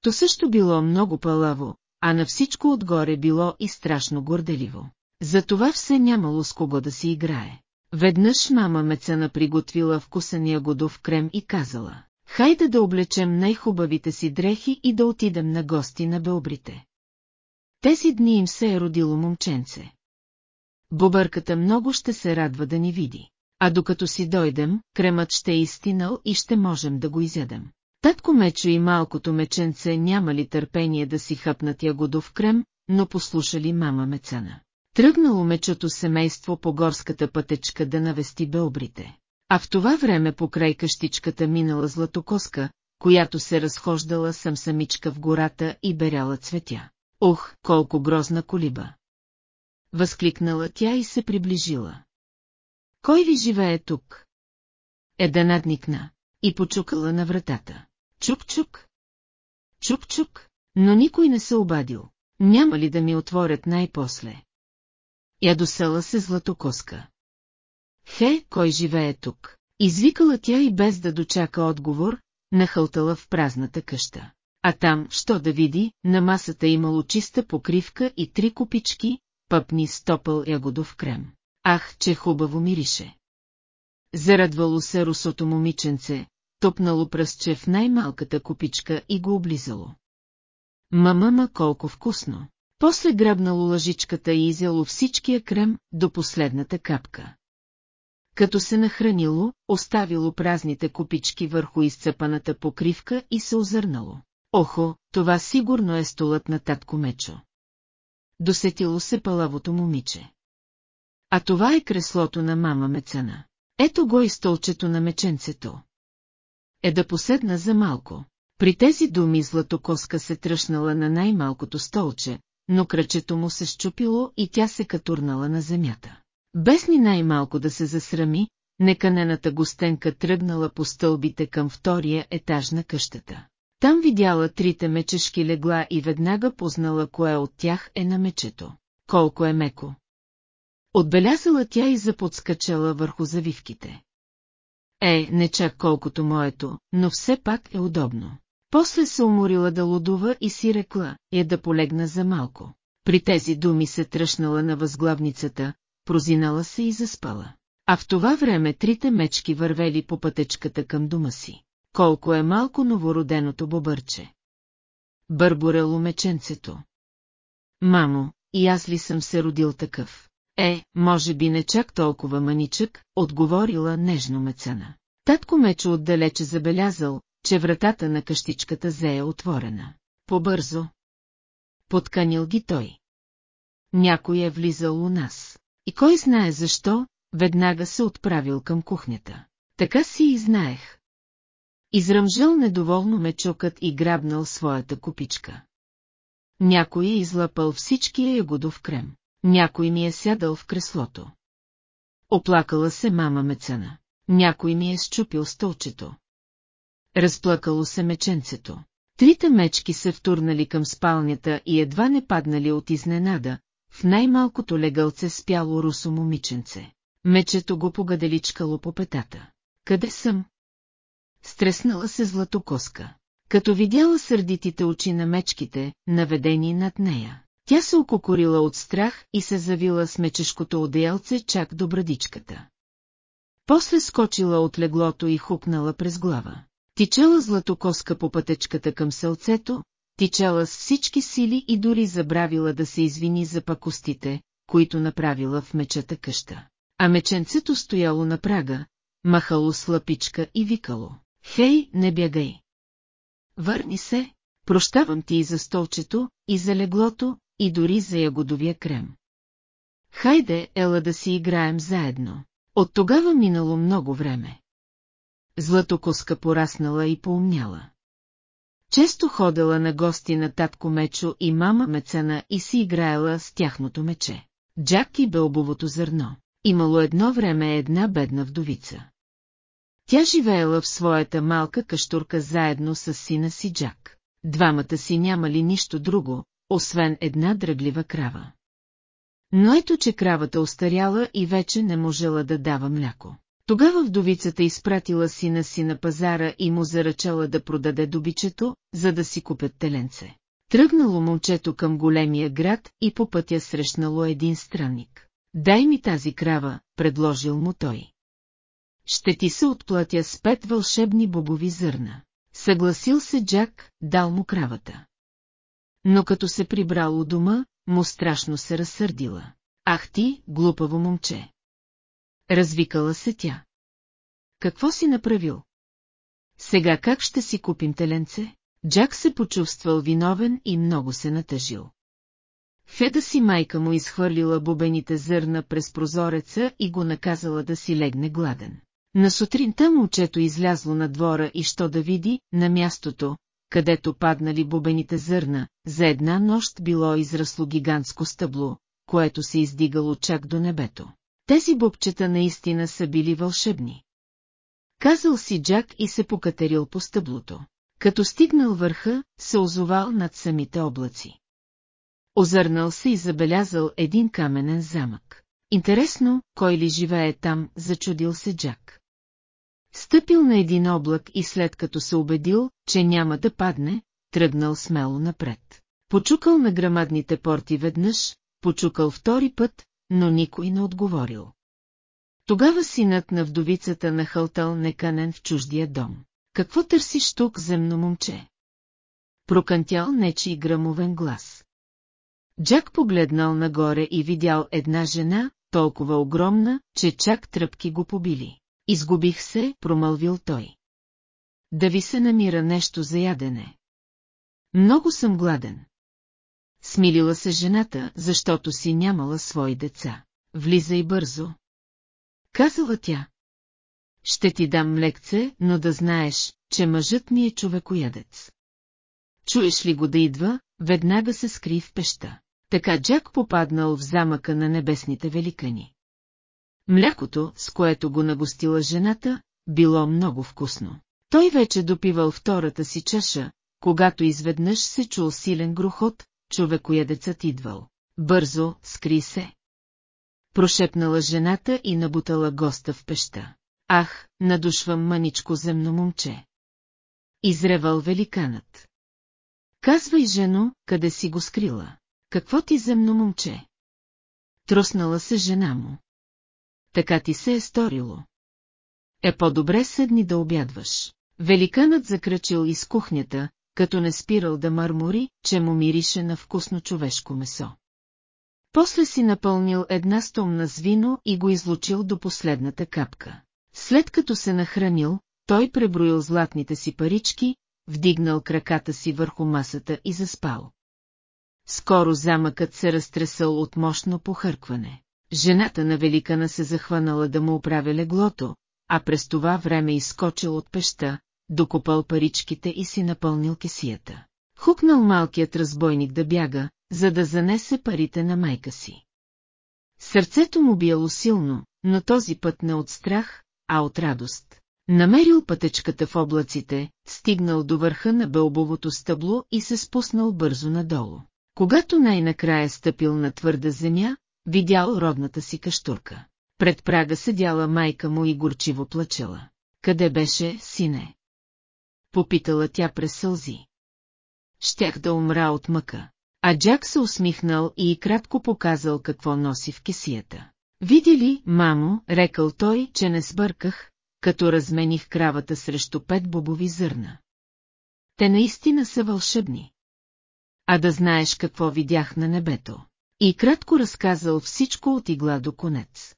То също било много палаво, а на всичко отгоре било и страшно горделиво. Затова все нямало с кого да си играе. Веднъж мама Мецана приготвила вкусен ягодов крем и казала, хайде да облечем най-хубавите си дрехи и да отидем на гости на Белбрите. Тези дни им се е родило момченце. Бобърката много ще се радва да ни види. А докато си дойдем, кремът ще е изтинал и ще можем да го изядем. Татко Мечо и малкото меченце нямали търпение да си хъпнат ягодов крем, но послушали мама Мецана. Тръгнало мечото семейство по горската пътечка да навести белбрите. А в това време покрай къщичката минала златокоска, която се разхождала съм самичка в гората и беряла цветя. Ох, колко грозна колиба! Възкликнала тя и се приближила. Кой ви живее тук? Еда надникна и почукала на вратата. Чук-чук. Чук-чук, но никой не се обадил. Няма ли да ми отворят най-после? Ядосела се златокоска. Хе, кой живее тук? Извикала тя и без да дочака отговор, нахълтала в празната къща. А там, що да види, на масата имало чиста покривка и три купички, пъпни стопъл ягодов крем. Ах, че хубаво мирише! Зарадвало се русото момиченце, топнало пръстче в най-малката купичка и го облизало. Мамама колко вкусно! После грабнало лъжичката и изяло всичкия крем до последната капка. Като се нахранило, оставило празните купички върху изцъпаната покривка и се озърнало. Охо, това сигурно е столът на татко Мечо. Досетило се палавото момиче. А това е креслото на мама Мецана. Ето го и столчето на меченцето. Е да поседна за малко. При тези думи златокоска се тръщнала на най-малкото столче, но кръчето му се щупило и тя се катурнала на земята. Без ни най-малко да се засрами, неканената гостенка тръгнала по стълбите към втория етаж на къщата. Там видяла трите мечешки легла и веднага познала кое от тях е на мечето. Колко е меко. Отбелязала тя и заподскачала върху завивките. Е, не чак колкото моето, но все пак е удобно. После се уморила да лудува и си рекла, е да полегна за малко. При тези думи се тръщнала на възглавницата, прозинала се и заспала. А в това време трите мечки вървели по пътечката към дома си. Колко е малко новороденото бобърче. Бърборело меченцето. Мамо, и аз ли съм се родил такъв? Е, може би не чак толкова маничък, отговорила нежно мецана. Татко Мечо отдалече забелязал, че вратата на къщичката зе е отворена. Побързо. Подканил ги той. Някой е влизал у нас. И кой знае защо, веднага се отправил към кухнята. Така си и знаех. Изръмжал недоволно мечокът и грабнал своята купичка. Някой е излапал всичкия ягодов крем. Някой ми е сядал в креслото. Оплакала се мама Мецана. Някой ми е щупил столчето. Разплакало се меченцето. Трите мечки се втурнали към спалнята и едва не паднали от изненада, в най-малкото легълце спяло русо момиченце. Мечето го погаделичкало по петата. Къде съм? Стреснала се златокоска. Като видяла сърдитите очи на мечките, наведени над нея. Тя се ококорила от страх и се завила с мечешкото одеялце чак до брадичката. После скочила от леглото и хукнала през глава. Тичала златокоска по пътечката към селцето, тичала с всички сили и дори забравила да се извини за пакостите, които направила в мечата къща. А меченцето стояло на прага, махало с лапичка и викало. Хей, не бягай! Върни се, прощавам ти и за столчето, и за леглото, и дори за ягодовия крем. Хайде, ела да си играем заедно. От тогава минало много време. Златокоска пораснала и поумняла. Често ходела на гости на татко Мечо и мама Мецена и си играела с тяхното мече. Джак и Белбовото зърно. Имало едно време една бедна вдовица. Тя живеела в своята малка каштурка заедно с сина си Джак. Двамата си нямали нищо друго, освен една дръглива крава. Но ето, че кравата остаряла и вече не можела да дава мляко. Тогава вдовицата изпратила сина си на пазара и му заръчала да продаде добичето, за да си купят теленце. Тръгнало момчето към големия град и по пътя срещнало един странник. Дай ми тази крава, предложил му той. Ще ти се отплатя с пет вълшебни бобови зърна. Съгласил се Джак, дал му кравата. Но като се прибрал у дома, му страшно се разсърдила. Ах ти, глупаво момче! Развикала се тя. Какво си направил? Сега как ще си купим теленце? Джак се почувствал виновен и много се натъжил. Феда си майка му изхвърлила бубените зърна през прозореца и го наказала да си легне гладен. На сутринта момчето излязло на двора и що да види, на мястото, където паднали бубените зърна, за една нощ било израсло гигантско стъбло, което се издигало чак до небето. Тези бубчета наистина са били вълшебни. Казал си Джак и се покатерил по стъблото. Като стигнал върха, се озовал над самите облаци. Озърнал се и забелязал един каменен замък. Интересно, кой ли живее там, зачудил се Джак. Стъпил на един облак и след като се убедил, че няма да падне, тръгнал смело напред. Почукал на грамадните порти веднъж, почукал втори път, но никой не отговорил. Тогава синът на вдовицата нахълтал неканен в чуждия дом. Какво търсиш тук, земно момче? Прокантял нечи грамовен глас. Джак погледнал нагоре и видял една жена, толкова огромна, че чак тръпки го побили. Изгубих се, промълвил той. Да ви се намира нещо за ядене. Много съм гладен. Смилила се жената, защото си нямала свои деца. Влизай бързо. Казала тя. Ще ти дам лекце, но да знаеш, че мъжът ми е човекоядец. Чуеш ли го да идва, веднага се скри в пеща. Така Джак попаднал в замъка на небесните великани. Млякото, с което го нагостила жената, било много вкусно. Той вече допивал втората си чаша, когато изведнъж се чул силен грохот, човекоядецът идвал. Бързо, скри се. Прошепнала жената и набутала госта в пеща. Ах, надушвам мъничко земно момче. Изревал великанът. Казвай, жено, къде си го скрила. Какво ти земно момче? Троснала се жена му. Така ти се е сторило. Е по-добре седни да обядваш. Великанът закрачил из кухнята, като не спирал да мърмори, че му мирише на вкусно човешко месо. После си напълнил една стомна с вино и го излучил до последната капка. След като се нахранил, той преброил златните си парички, вдигнал краката си върху масата и заспал. Скоро замъкът се разтресъл от мощно похъркване. Жената на великана се захванала да му оправя леглото, а през това време изскочил от пеща, докопал паричките и си напълнил кесията. Хукнал малкият разбойник да бяга, за да занесе парите на майка си. Сърцето му биело силно, но този път не от страх, а от радост. Намерил пътечката в облаците, стигнал до върха на бълбовото стъбло и се спуснал бързо надолу. Когато най-накрая стъпил на твърда земя, видял родната си каштурка. Пред прага седяла майка му и горчиво плачела. Къде беше, сине? Попитала тя през сълзи. Щях да умра от мъка. А Джак се усмихнал и кратко показал какво носи в кесията. Види ли, мамо, рекал той, че не сбърках, като размених кравата срещу пет бобови зърна. Те наистина са вълшебни. А да знаеш какво видях на небето. И кратко разказал всичко от игла до конец.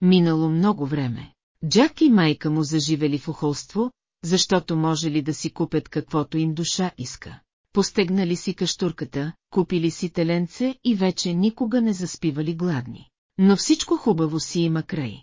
Минало много време. Джак и майка му заживели в охолство, защото може ли да си купят каквото им душа иска. Постегнали си каштурката, купили си теленце и вече никога не заспивали гладни. Но всичко хубаво си има край.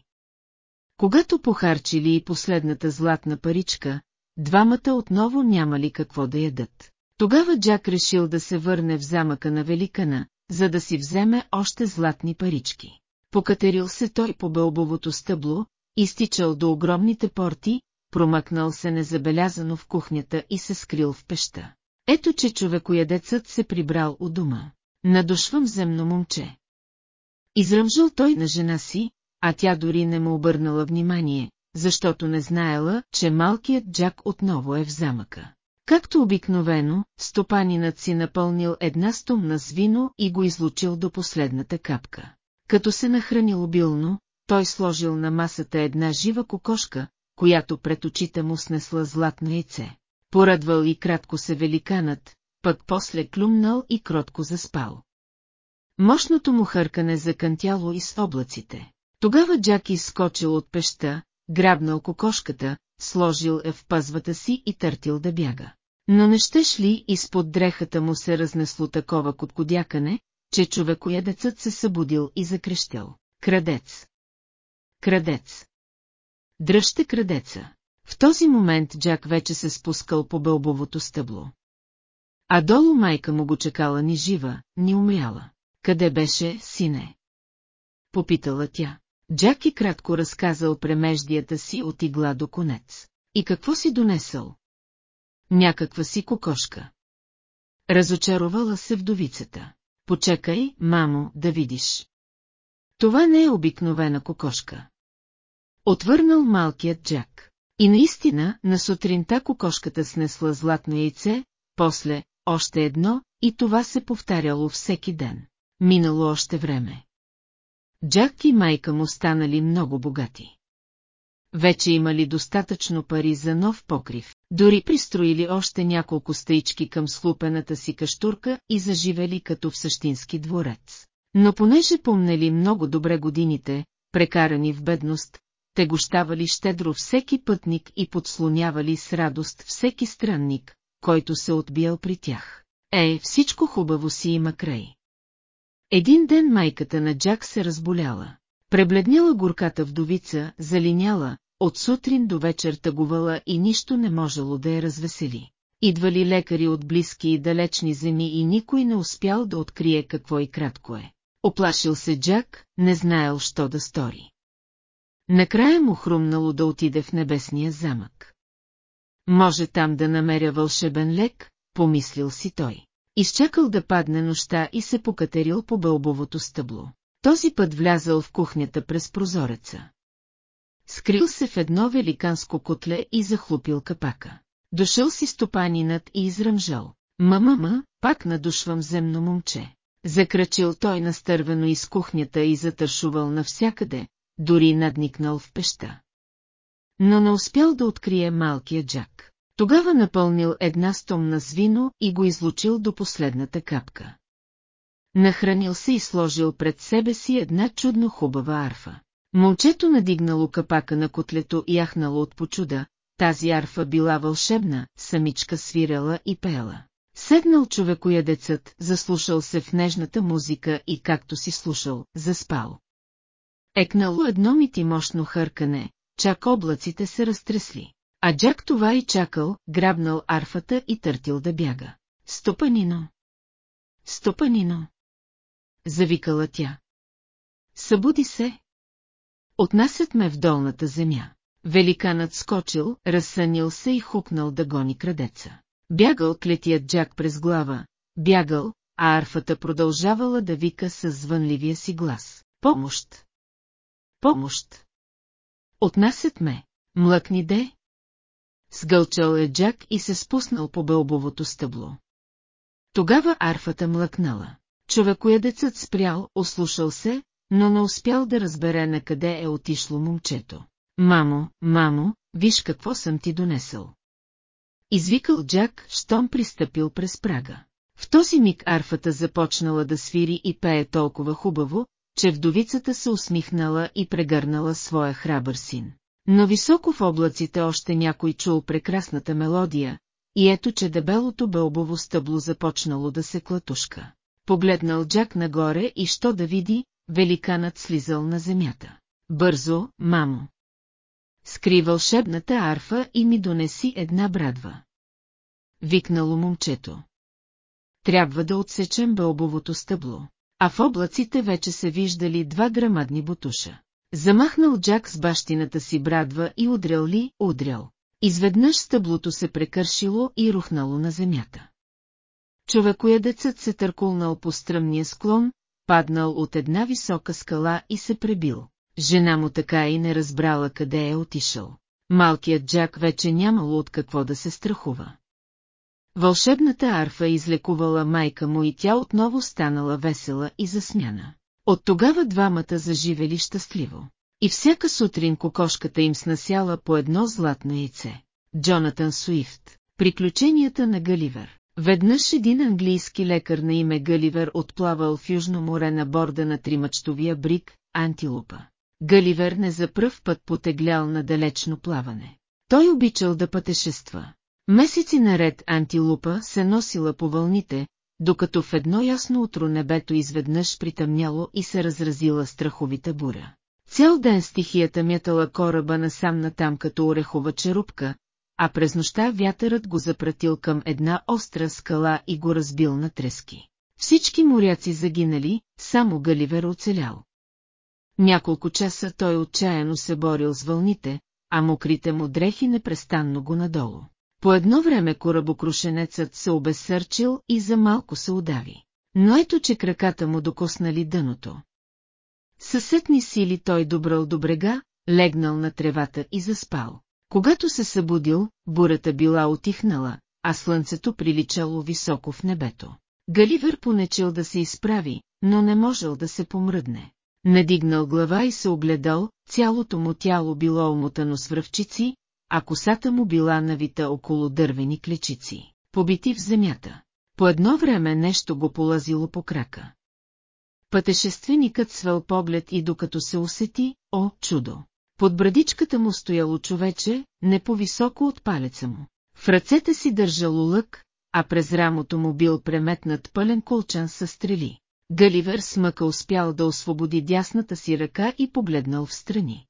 Когато похарчили и последната златна паричка, двамата отново нямали какво да ядат. Тогава Джак решил да се върне в замъка на Великана, за да си вземе още златни парички. Покатерил се той по бълбовото стъбло, изтичал до огромните порти, промъкнал се незабелязано в кухнята и се скрил в пеща. Ето, че човекоядецът се прибрал у дома. Надушвам земно момче. Изръмжал той на жена си, а тя дори не му обърнала внимание, защото не знаела, че малкият Джак отново е в замъка. Както обикновено, стопанинът си напълнил една стомна с вино и го излучил до последната капка. Като се нахранил обилно, той сложил на масата една жива кокошка, която пред очите му снесла златно яйце. Порадвал и кратко се великанът, пък после клюмнал и кротко заспал. Мощното му хъркане закантяло из облаците. Тогава Джак изскочил от пеща, грабнал кокошката, сложил е в пазвата си и търтил да бяга. Но не щеш ли изпод дрехата му се разнесло такова коткодякане, че човекоядецът се събудил и закрещял. Крадец! Крадец! Дръжте крадеца! В този момент Джак вече се спускал по бълбовото стъбло. А долу майка му го чекала ни жива, ни умряла. Къде беше, сине? Попитала тя. Джаки кратко разказал премеждията си от игла до конец. И какво си донесъл? Някаква си кокошка. Разочаровала се вдовицата. Почекай, мамо, да видиш. Това не е обикновена кокошка. Отвърнал малкият Джак. И наистина, на сутринта кокошката снесла златно яйце, после, още едно, и това се повтаряло всеки ден. Минало още време. Джак и майка му станали много богати. Вече имали достатъчно пари за нов покрив, дори пристроили още няколко стъички към слупената си каштурка и заживели като в същински дворец. Но понеже помнели много добре годините, прекарани в бедност, те гощавали щедро всеки пътник и подслонявали с радост всеки странник, който се отбиял при тях. Е, всичко хубаво си има край. Един ден майката на Джак се разболяла. Пребледняла горката вдовица, залиняла, от сутрин до вечер тъгувала и нищо не можело да я развесели. Идвали лекари от близки и далечни земи и никой не успял да открие какво и кратко е. Оплашил се Джак, не знаел що да стори. Накрая му хрумнало да отиде в небесния замък. Може там да намеря вълшебен лек, помислил си той. Изчакал да падне нощта и се покатерил по бълбовото стъбло. Този път влязал в кухнята през прозореца. Скрил се в едно великанско котле и захлупил капака. Дошъл си стопанинът и изръмжал. Мамама, пак надушвам земно момче. Закрачил той настървено из кухнята и затършувал навсякъде, дори надникнал в пеща. Но не успял да открие малкия джак. Тогава напълнил една стомна с вино и го излучил до последната капка. Нахранил се и сложил пред себе си една чудно хубава арфа. Момчето надигнало капака на котлето и яхнало от почуда, тази арфа била вълшебна, самичка свирела и пеела. Седнал човекоядецът, заслушал се в нежната музика и както си слушал, заспал. Екнало едно мити мощно хъркане, чак облаците се разтресли. А Джак това и чакал, грабнал арфата и търтил да бяга. Стопанино! Стопанино! Завикала тя. Събуди се! Отнасят ме в долната земя. Великанът скочил, разсънил се и хукнал да гони крадеца. Бягал клетият Джак през глава, бягал, а арфата продължавала да вика с звънливия си глас. Помощ! Помощ! Отнасят ме! Млъкни де! Сгълчал е Джак и се спуснал по бълбовото стъбло. Тогава арфата млъкнала. Човекоядецът спрял, ослушал се, но не успял да разбере на къде е отишло момчето. Мамо, мамо, виж какво съм ти донесъл. Извикал Джак, щом пристъпил през прага. В този миг арфата започнала да свири и пее толкова хубаво, че вдовицата се усмихнала и прегърнала своя храбър син. Но високо в облаците още някой чул прекрасната мелодия, и ето че дебелото бълбово стъбло започнало да се клатушка. Погледнал Джак нагоре и що да види, великанът слизал на земята. Бързо, мамо! Скри вълшебната арфа и ми донеси една брадва. Викнало момчето. Трябва да отсечем бълбовото стъбло, а в облаците вече се виждали два грамадни бутуша. Замахнал Джак с бащината си брадва и удрял ли, удрял. Изведнъж стъблото се прекършило и рухнало на земята. Човекоядецът се търкулнал по стръмния склон, паднал от една висока скала и се пребил. Жена му така и не разбрала къде е отишъл. Малкият Джак вече нямало от какво да се страхува. Вълшебната арфа излекувала майка му и тя отново станала весела и засмяна. От тогава двамата заживели щастливо. И всяка сутрин кокошката им снасяла по едно златно яйце. Джонатан Суифт. Приключенията на Галивер. Веднъж един английски лекар на име Галивер отплавал в Южно море на борда на тримъчтовия брик, Антилупа. Галивер не за пръв път потеглял на далечно плаване. Той обичал да пътешества. Месеци наред Антилупа се носила по вълните, докато в едно ясно утро небето изведнъж притъмняло и се разразила страховита буря. Цял ден стихията мятала кораба насам натам като орехова черупка, а през нощта вятърът го запратил към една остра скала и го разбил на трески. Всички моряци загинали, само Галивер оцелял. Няколко часа той отчаяно се борил с вълните, а мокрите му дрехи непрестанно го надолу. По едно време корабокрушенецът се обесърчил и за малко се удави. Но ето, че краката му докоснали дъното. Съсетни сили той добрал до брега, легнал на тревата и заспал. Когато се събудил, бурата била отихнала, а слънцето приличало високо в небето. Галивер понечел да се изправи, но не можел да се помръдне. Надигнал глава и се огледал, цялото му тяло било омотано с връвчици, а косата му била навита около дървени клечици, побити в земята. По едно време нещо го полазило по крака. Пътешественикът свел поглед и докато се усети, о, чудо! Под брадичката му стояло човече, не по-високо от палеца му. В ръцете си държало лък, а през рамото му бил преметнат пълен колчан със стрели. Галивер смъка успял да освободи дясната си ръка и погледнал в страни.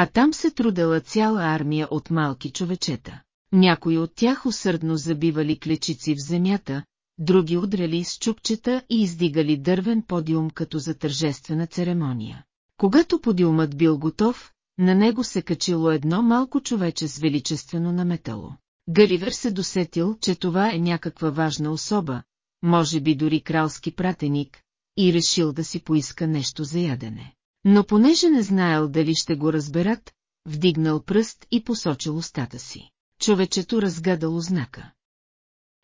А там се трудела цяла армия от малки човечета. Някои от тях усърдно забивали клечици в земята, други удряли с чупчета и издигали дървен подиум като за тържествена церемония. Когато подиумът бил готов, на него се качило едно малко човече с величествено наметало. Галивер се досетил, че това е някаква важна особа, може би дори кралски пратеник, и решил да си поиска нещо за ядене. Но понеже не знаел дали ще го разберат, вдигнал пръст и посочил устата си. Човечето разгадало знака.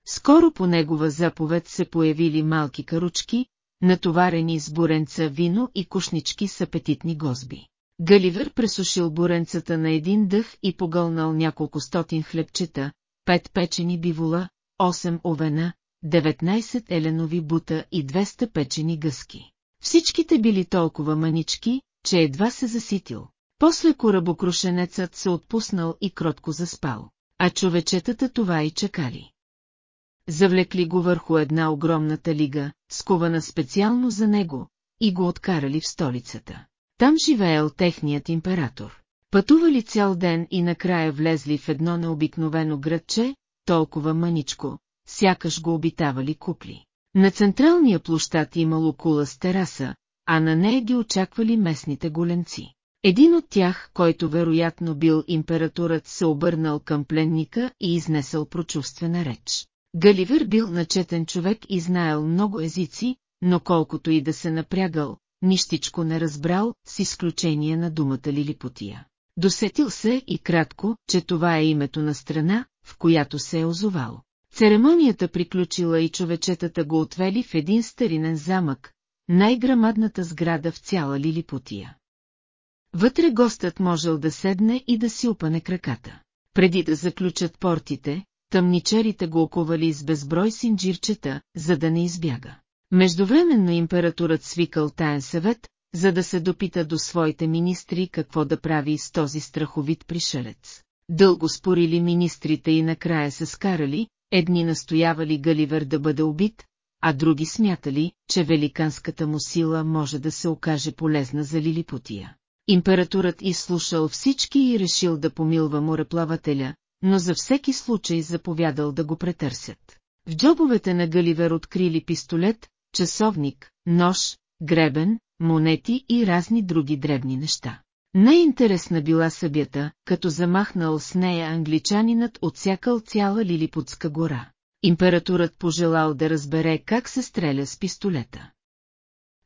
Скоро по негова заповед се появили малки каручки, натоварени с буренца вино и кушнички с апетитни гозби. Галивер пресушил буренцата на един дъх и погълнал няколко стотин хлебчета, пет печени бивола, 8 овена, 19 еленови бута и 200 печени гъски. Всичките били толкова манички, че едва се заситил. После корабокрушенецът се отпуснал и кротко заспал, а човечетата това и чакали. Завлекли го върху една огромна талига, скувана специално за него, и го откарали в столицата. Там живеел техният император. Пътували цял ден и накрая влезли в едно необикновено градче, толкова маничко, сякаш го обитавали купли. На централния площад имало кула с тераса, а на нея ги очаквали местните голенци. Един от тях, който вероятно бил императорът, се обърнал към пленника и изнесъл прочувствена реч. Галивер бил начетен човек и знаел много езици, но колкото и да се напрягал, нищичко не разбрал, с изключение на думата Лилипотия. Досетил се и кратко, че това е името на страна, в която се е озовал. Церемонията приключила и човечетата го отвели в един старинен замък, най-грамадната сграда в цяла Лилипутия. Вътре гостът можел да седне и да си опане краката. Преди да заключат портите, тъмничарите го оковали с безброй синджирчета, за да не избяга. Междувременно императорът свикал таен съвет, за да се допита до своите министри какво да прави с този страховит пришелец. Дълго спорили министрите и накрая се скарали, едни настоявали Галивер да бъде убит, а други смятали, че великанската му сила може да се окаже полезна за Лилипутия. Императорът изслушал всички и решил да помилва мореплавателя, но за всеки случай заповядал да го претърсят. В джобовете на Галивер открили пистолет, часовник, нож, гребен, монети и разни други дребни неща. Най-интересна била събята, като замахнал с нея англичанинът отсякал цяла Лилипутска гора. Императорът пожелал да разбере как се стреля с пистолета.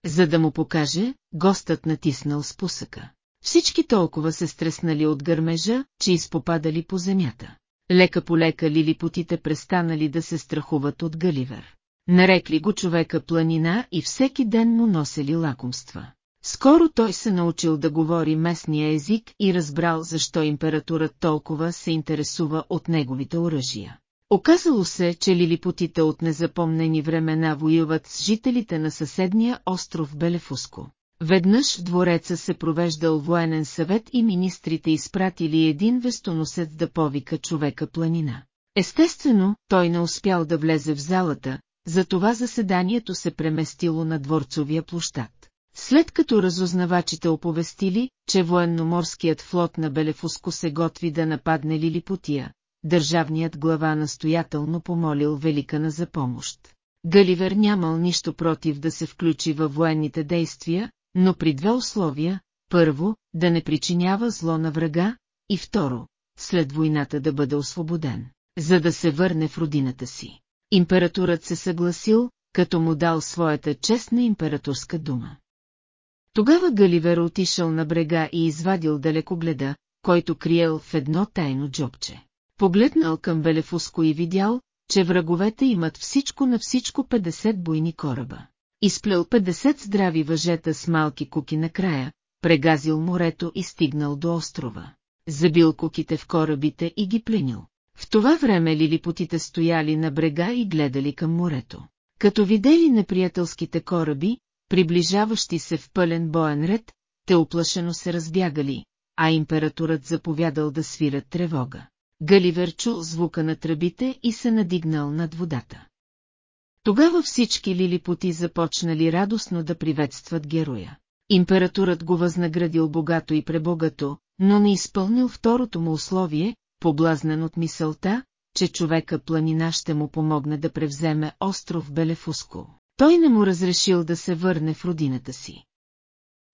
За да му покаже, гостът натиснал спусъка. Всички толкова се стреснали от гърмежа, че изпопадали по земята. лека по лека лилипотите престанали да се страхуват от Галивер. Нарекли го човека планина и всеки ден му носели лакомства. Скоро той се научил да говори местния език и разбрал защо импературът толкова се интересува от неговите оръжия. Оказало се, че лилипотите от незапомнени времена воюват с жителите на съседния остров Белефуско. Веднъж в двореца се провеждал военен съвет и министрите изпратили един вестоносец да повика човека планина. Естествено, той не успял да влезе в залата, затова заседанието се преместило на дворцовия площад. След като разузнавачите оповестили, че военноморският флот на Белефуско се готви да нападне Лилипотия, държавният глава настоятелно помолил Великана за помощ. Галивер нямал нищо против да се включи във военните действия, но при две условия, първо, да не причинява зло на врага, и второ, след войната да бъде освободен, за да се върне в родината си. Императорът се съгласил, като му дал своята честна императорска дума. Тогава Галивер отишъл на брега и извадил далекогледа, който криел в едно тайно джобче. Погледнал към Белефуско и видял, че враговете имат всичко на всичко 50 бойни кораба. Изплел 50 здрави въжета с малки куки на края, прегазил морето и стигнал до острова. Забил куките в корабите и ги пленил. В това време лилипотите стояли на брега и гледали към морето. Като видели неприятелските кораби, приближаващи се в пълен боен ред, те оплашено се разбягали, а императорът заповядал да свират тревога. Галивер чул звука на тръбите и се надигнал над водата. Тогава всички лилипоти започнали радостно да приветстват героя. Императорът го възнаградил богато и пребогато, но не изпълнил второто му условие, поблазнен от мисълта, че човека планина ще му помогне да превземе остров Белефуско. Той не му разрешил да се върне в родината си.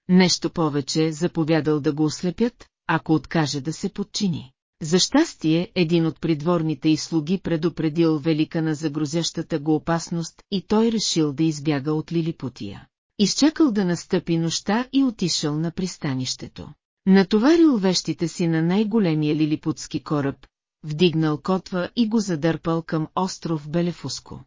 Нещо повече заповядал да го ослепят, ако откаже да се подчини. За щастие, един от придворните и слуги предупредил великана за грозящата го опасност и той решил да избяга от Лилипутия. Изчакал да настъпи нощта и отишъл на пристанището. Натоварил вещите си на най-големия лилипутски кораб, вдигнал котва и го задърпал към остров Белефуско.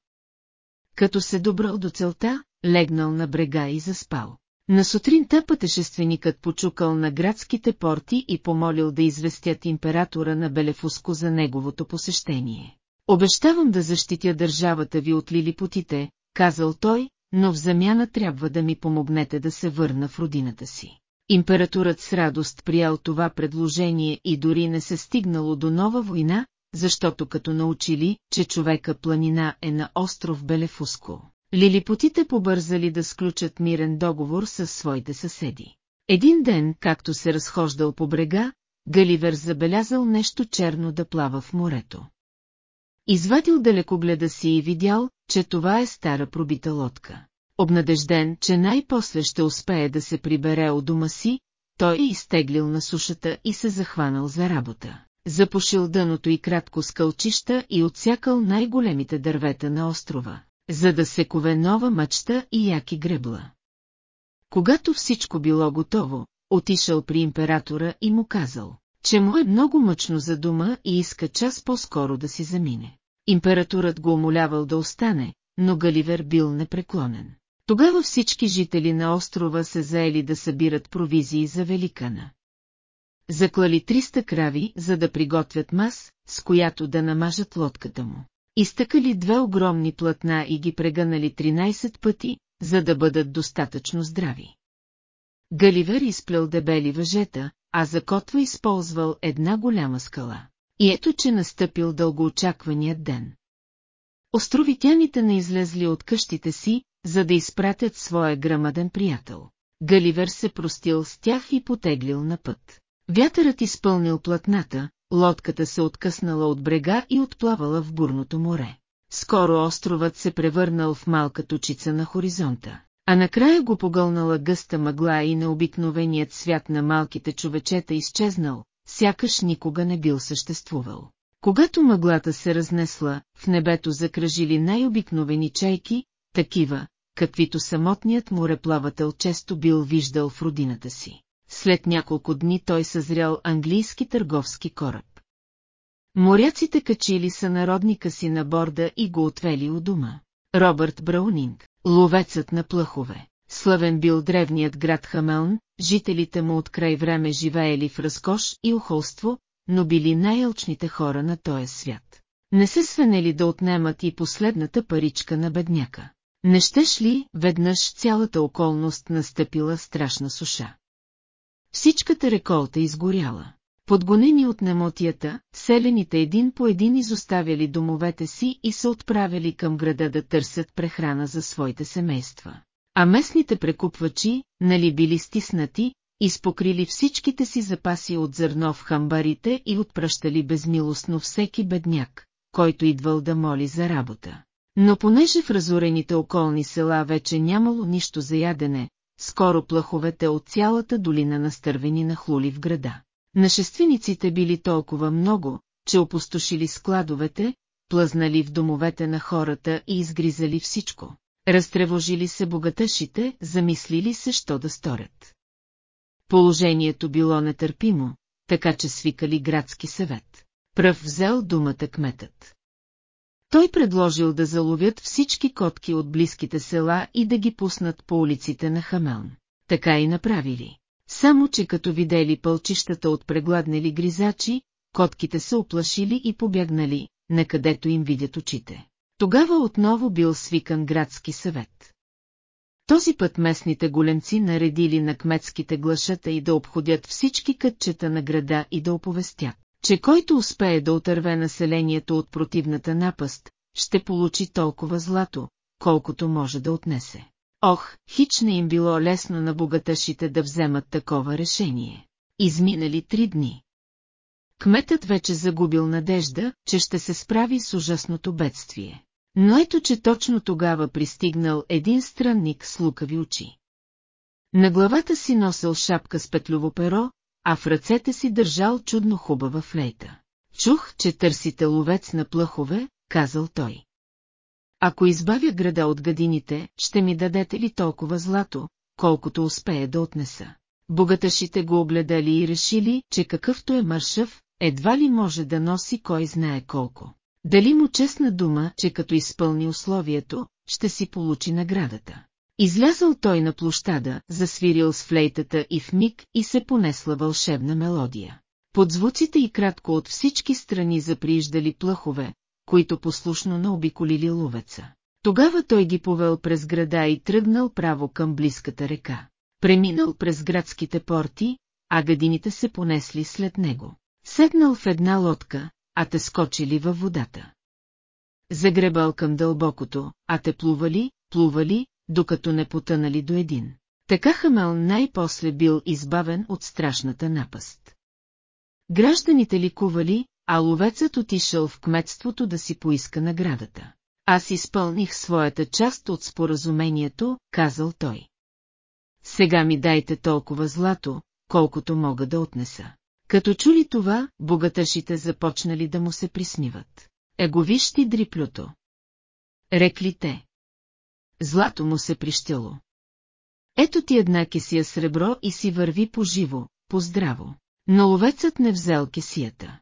Като се добрал до целта, легнал на брега и заспал. На сутринта пътешественикът почукал на градските порти и помолил да известят императора на Белефуско за неговото посещение. Обещавам да защитя държавата ви от лилипотите, казал той, но в замяна трябва да ми помогнете да се върна в родината си. Императорът с радост приял това предложение и дори не се стигнало до нова война, защото като научили, че човека планина е на остров Белефуско, лилипотите побързали да сключат мирен договор с своите съседи. Един ден, както се разхождал по брега, Галивер забелязал нещо черно да плава в морето. Извадил далекогледа си и видял, че това е стара пробита лодка. Обнадежден, че най-после ще успее да се прибере от дома си, той е изтеглил на сушата и се захванал за работа. Запушил дъното и кратко скълчища и отсякал най-големите дървета на острова, за да се кове нова мъчта и яки гребла. Когато всичко било готово, отишъл при императора и му казал, че му е много мъчно за дома и иска час по-скоро да си замине. Императорът го умолявал да остане, но Галивер бил непреклонен. Тогава всички жители на острова се заели да събират провизии за Великана. Заклали 300 крави, за да приготвят мас, с която да намажат лодката му. Изтъкали две огромни платна и ги прегънали 13 пъти, за да бъдат достатъчно здрави. Галивер изплел дебели въжета, а за котва използвал една голяма скала. И ето, че настъпил дългоочакваният ден. Островитяните не излезли от къщите си, за да изпратят своя грамаден приятел. Галивер се простил с тях и потеглил на път. Вятърът изпълнил платната, лодката се откъснала от брега и отплавала в бурното море. Скоро островът се превърнал в малка точица на хоризонта, а накрая го погълнала гъста мъгла и необикновеният свят на малките човечета изчезнал, сякаш никога не бил съществувал. Когато мъглата се разнесла, в небето закръжили най-обикновени чайки, такива, каквито самотният мореплавател често бил виждал в родината си. След няколко дни той съзрял английски търговски кораб. Моряците качили са народника си на борда и го отвели у дома. Робърт Браунинг, ловецът на плъхове. Славен бил древният град Хамелн, жителите му от край време живеели в разкош и ухолство, но били най-алчните хора на този свят. Не се свенели да отнемат и последната паричка на бедняка. Не щеш ли, веднъж цялата околност настъпила страшна суша. Всичката реколта изгоряла. Подгонени от немотията, селените един по един изоставяли домовете си и се отправили към града да търсят прехрана за своите семейства. А местните прекупвачи, нали били стиснати, изпокрили всичките си запаси от зърно в хамбарите и отпращали безмилостно всеки бедняк, който идвал да моли за работа. Но понеже в разорените околни села вече нямало нищо за ядене, скоро плаховете от цялата долина на стървени нахлули в града. Нашествениците били толкова много, че опустошили складовете, плъзнали в домовете на хората и изгризали всичко. Разтревожили се богатъшите, замислили се, що да сторят. Положението било нетърпимо, така че свикали градски съвет. Пръв взел думата кметът. Той предложил да заловят всички котки от близките села и да ги пуснат по улиците на Хамелн. Така и направили. Само, че като видели пълчищата от прегладнели гризачи, котките се оплашили и побягнали, накъдето им видят очите. Тогава отново бил свикан градски съвет. Този път местните голенци наредили на кметските глашата и да обходят всички кътчета на града и да оповестят, че който успее да отърве населението от противната напаст, ще получи толкова злато, колкото може да отнесе. Ох, хич не им било лесно на богаташите да вземат такова решение. Изминали три дни. Кметът вече загубил надежда, че ще се справи с ужасното бедствие. Но ето, че точно тогава пристигнал един странник с лукави очи. На главата си носил шапка с петлово перо, а в ръцете си държал чудно хубава флейта. Чух, че търсите ловец на плъхове, казал той. Ако избавя града от гадините, ще ми дадете ли толкова злато, колкото успее да отнеса. Богаташите го огледали и решили, че какъвто е мършъв, едва ли може да носи кой знае колко. Дали му честна дума, че като изпълни условието, ще си получи наградата. Излязъл той на площада, засвирил с флейтата и в миг и се понесла вълшебна мелодия. Под звуците и кратко от всички страни заприиждали плъхове, които послушно наобиколили ловеца. Тогава той ги повел през града и тръгнал право към близката река. Преминал през градските порти, а гадините се понесли след него. Седнал в една лодка, а те скочили във водата. Загребал към дълбокото, а те плували, плували, докато не потънали до един. Така Хамел най-после бил избавен от страшната напаст. Гражданите ликували, а ловецът отишъл в кметството да си поиска наградата. Аз изпълних своята част от споразумението, казал той. Сега ми дайте толкова злато, колкото мога да отнеса. Като чули това, богаташите започнали да му се присмиват. Его виж ти дриплюто. Рекли те. Злато му се прищело. Ето ти една кесия сребро и си върви по-живо, по-здраво. Но ловецът не взел кесията.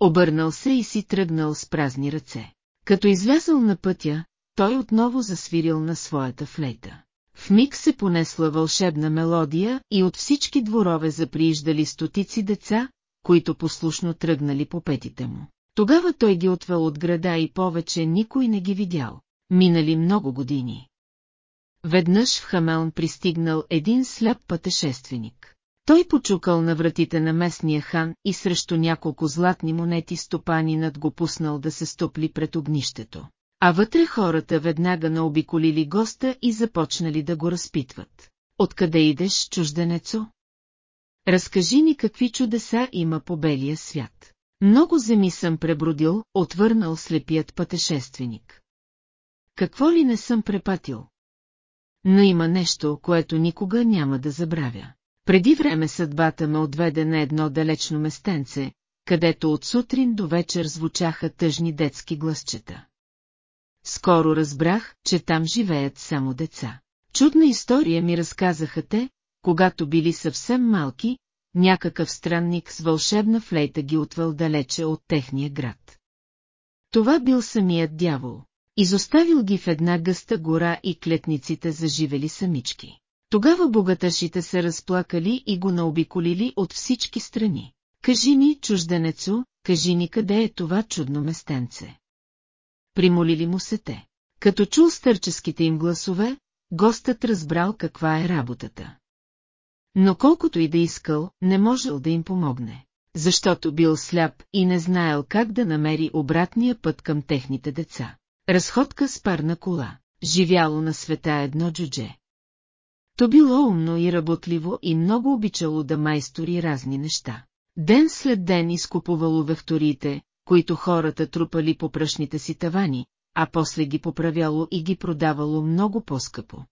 Обърнал се и си тръгнал с празни ръце. Като излязъл на пътя, той отново засвирил на своята флейта. В миг се понесла вълшебна мелодия и от всички дворове заприиждали стотици деца, които послушно тръгнали по петите му. Тогава той ги отвел от града и повече никой не ги видял. Минали много години. Веднъж в Хамелн пристигнал един сляп пътешественик. Той почукал на вратите на местния хан и срещу няколко златни монети стопанинът го пуснал да се стопли пред огнището. А вътре хората веднага наобиколили госта и започнали да го разпитват. Откъде идеш, чужденецо? Разкажи ни какви чудеса има по белия свят. Много земи съм пребродил, отвърнал слепият пътешественик. Какво ли не съм препатил? Но има нещо, което никога няма да забравя. Преди време съдбата ме отведе на едно далечно местенце, където от сутрин до вечер звучаха тъжни детски гласчета. Скоро разбрах, че там живеят само деца. Чудна история ми разказаха те, когато били съвсем малки, някакъв странник с вълшебна флейта ги отвел далече от техния град. Това бил самият дявол. Изоставил ги в една гъста гора и клетниците заживели самички. Тогава богаташите се разплакали и го наобиколили от всички страни. Кажи ми, чужденецо, кажи ни къде е това чудно местенце. Примолили му се те. Като чул стърческите им гласове, гостът разбрал каква е работата. Но колкото и да искал, не можел да им помогне, защото бил сляп и не знаел как да намери обратния път към техните деца. Разходка с парна кола, живяло на света едно джудже. То било умно и работливо и много обичало да майстори разни неща. Ден след ден изкупувало вехториите, които хората трупали по пръшните си тавани, а после ги поправяло и ги продавало много по-скъпо.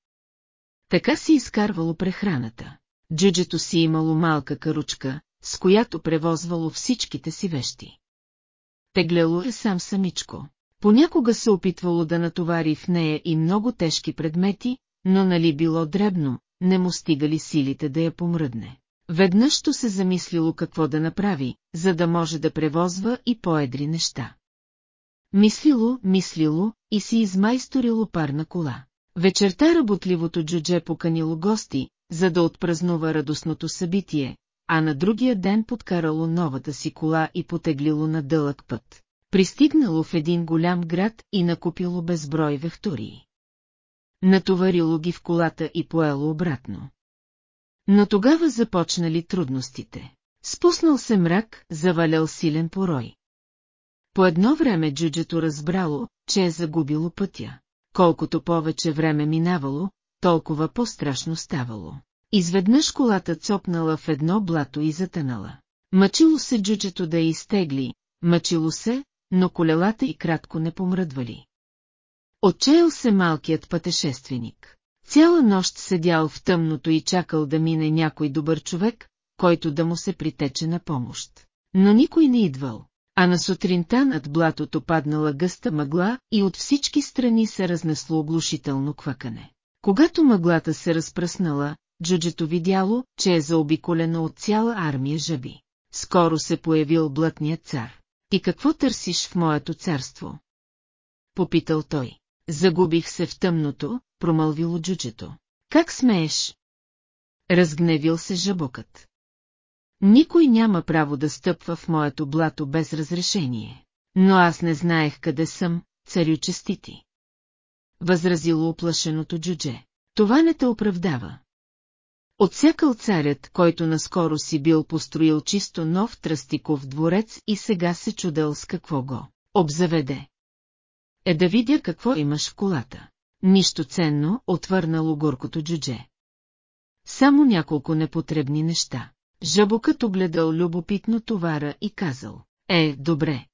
Така си изкарвало прехраната. Джуджето си имало малка каручка, с която превозвало всичките си вещи. Тегляло е сам самичко. Понякога се опитвало да натовари в нея и много тежки предмети, но нали било дребно, не му стигали силите да я помръдне. Веднъж то се замислило какво да направи, за да може да превозва и поедри неща. Мислило, мислило и си измайсторило парна кола. Вечерта работливото джудже поканило гости, за да отпразнува радостното събитие, а на другия ден подкарало новата си кола и потеглило на дълъг път. Пристигнало в един голям град и накупило безброй вехтории. Натоварило ги в колата и поело обратно. Но тогава започнали трудностите. Спуснал се мрак, завалял силен порой. По едно време джуджето разбрало, че е загубило пътя. Колкото повече време минавало, толкова по-страшно ставало. Изведнъж колата цопнала в едно блато и затънала. Мъчило се джуджето да я изтегли, мъчило се, но колелата и кратко не помръдвали. Отчаял се малкият пътешественик. Цяла нощ седял в тъмното и чакал да мине някой добър човек, който да му се притече на помощ. Но никой не идвал, а на сутринта над блатото паднала гъста мъгла и от всички страни се разнесло оглушително квакане. Когато мъглата се разпръснала, джуджето видяло, че е заобиколено от цяла армия жаби. Скоро се появил блатният цар. Ти какво търсиш в моето царство? Попитал той. Загубих се в тъмното, промълвило джуджето. Как смееш? Разгневил се жабокът. Никой няма право да стъпва в моето блато без разрешение. Но аз не знаех къде съм, царю честити. Възразило оплашеното джудже. Това не те оправдава. Отсякал царят, който наскоро си бил построил чисто нов тръстиков дворец и сега се чудел с какво го обзаведе. Е да видя какво имаш в колата. Нищо ценно, отвърнало горкото джудже. Само няколко непотребни неща. Жабокът огледал любопитно товара и казал, е, добре.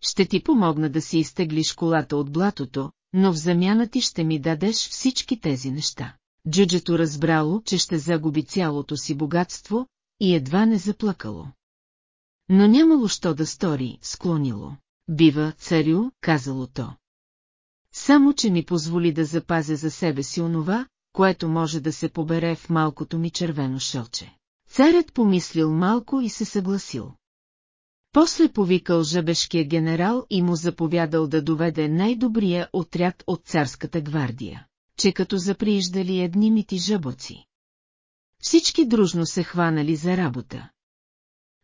Ще ти помогна да си изтеглиш колата от блатото, но в замяна ти ще ми дадеш всички тези неща. Джуджето разбрало, че ще загуби цялото си богатство и едва не заплакало. Но нямало що да стори, склонило. Бива, царю, казало то. Само, че ми позволи да запазя за себе си онова, което може да се побере в малкото ми червено шълче. Царят помислил малко и се съгласил. После повикал жабешкия генерал и му заповядал да доведе най-добрия отряд от царската гвардия, че като заприиждали едни мити жабоци. Всички дружно се хванали за работа.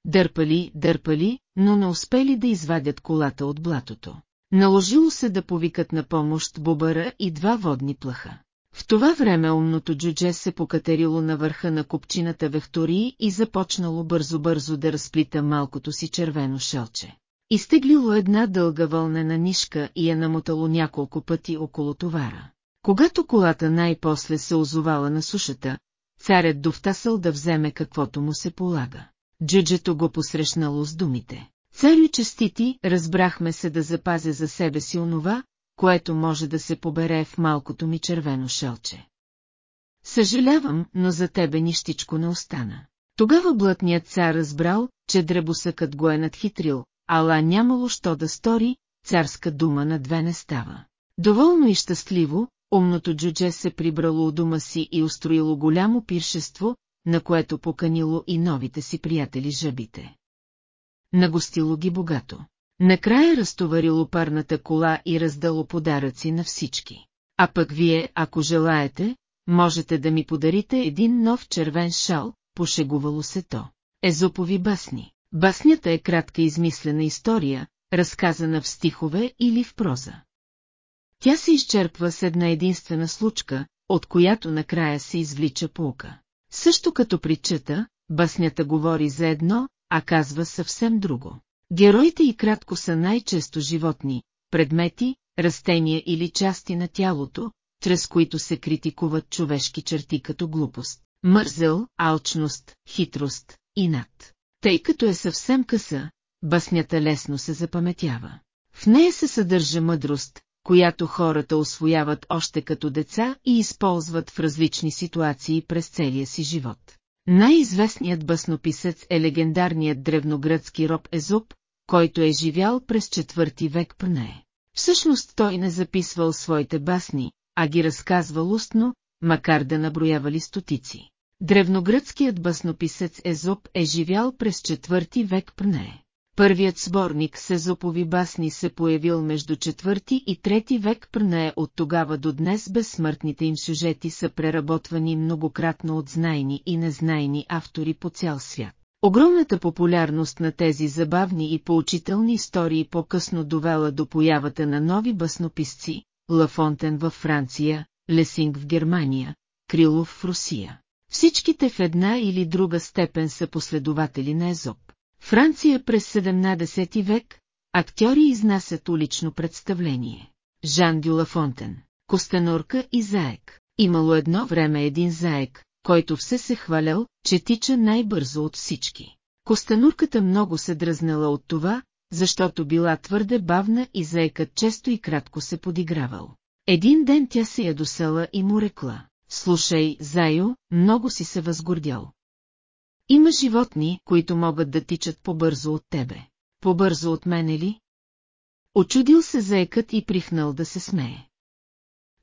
Дърпали, дърпали, но не успели да извадят колата от блатото. Наложило се да повикат на помощ бобъра и два водни плаха. В това време умното джудже се покатерило на върха на купчината вехтории и започнало бързо-бързо да разплита малкото си червено шелче. Изтеглило една дълга вълнена нишка и я намотало няколко пъти около товара. Когато колата най-после се озовала на сушата, царят довтасал да вземе каквото му се полага. Джуджето го посрещнало с думите. Царю честити, разбрахме се да запазя за себе си онова, което може да се побере в малкото ми червено шелче. Съжалявам, но за тебе нищичко не остана. Тогава блътният цар разбрал, че дребосъкът го е надхитрил, ала нямало що да стори, царска дума на две не става. Доволно и щастливо, умното джудже се прибрало у дома си и устроило голямо пиршество, на което поканило и новите си приятели жабите. Нагостило ги богато. Накрая разтоварило парната кола и раздало подаръци на всички. А пък вие, ако желаете, можете да ми подарите един нов червен шал, пошегувало се то. Езопови басни. Баснята е кратка измислена история, разказана в стихове или в проза. Тя се изчерпва с една единствена случка, от която накрая се извлича полка. Също като притчата, баснята говори за едно, а казва съвсем друго. Героите и кратко са най-често животни, предмети, растения или части на тялото, чрез които се критикуват човешки черти като глупост, мързел, алчност, хитрост, инат. Тъй като е съвсем къса, баснята лесно се запаметява. В нея се съдържа мъдрост, която хората освояват още като деца и използват в различни ситуации през целия си живот. Най-известният баснописец е легендарният древногръцки роб Езоп, който е живял през четвърти век пъне. Всъщност той не записвал своите басни, а ги разказвал устно, макар да наброявали стотици. Древногръцкият баснописец Езоп е живял през четвърти век пъне. Първият сборник с езопови басни се появил между четвърти и трети век прнае от тогава до днес безсмъртните им сюжети са преработвани многократно от знайни и незнайни автори по цял свят. Огромната популярност на тези забавни и поучителни истории по-късно довела до появата на нови баснописци, Лафонтен във Франция, Лесинг в Германия, Крилов в Русия. Всичките в една или друга степен са последователи на Езоп. Франция през 17 век, актьори изнасят улично представление. Жан Дюла Фонтен, Костенурка и Заек. Имало едно време един заек, който все се хвалял, че тича най-бързо от всички. Костенурката много се дръзнала от това, защото била твърде бавна и заекът често и кратко се подигравал. Един ден тя се ядосала и му рекла, слушай, Зайо, много си се възгордял. Има животни, които могат да тичат по-бързо от тебе. По-бързо от мене ли? Очудил се заекът и прихнал да се смее.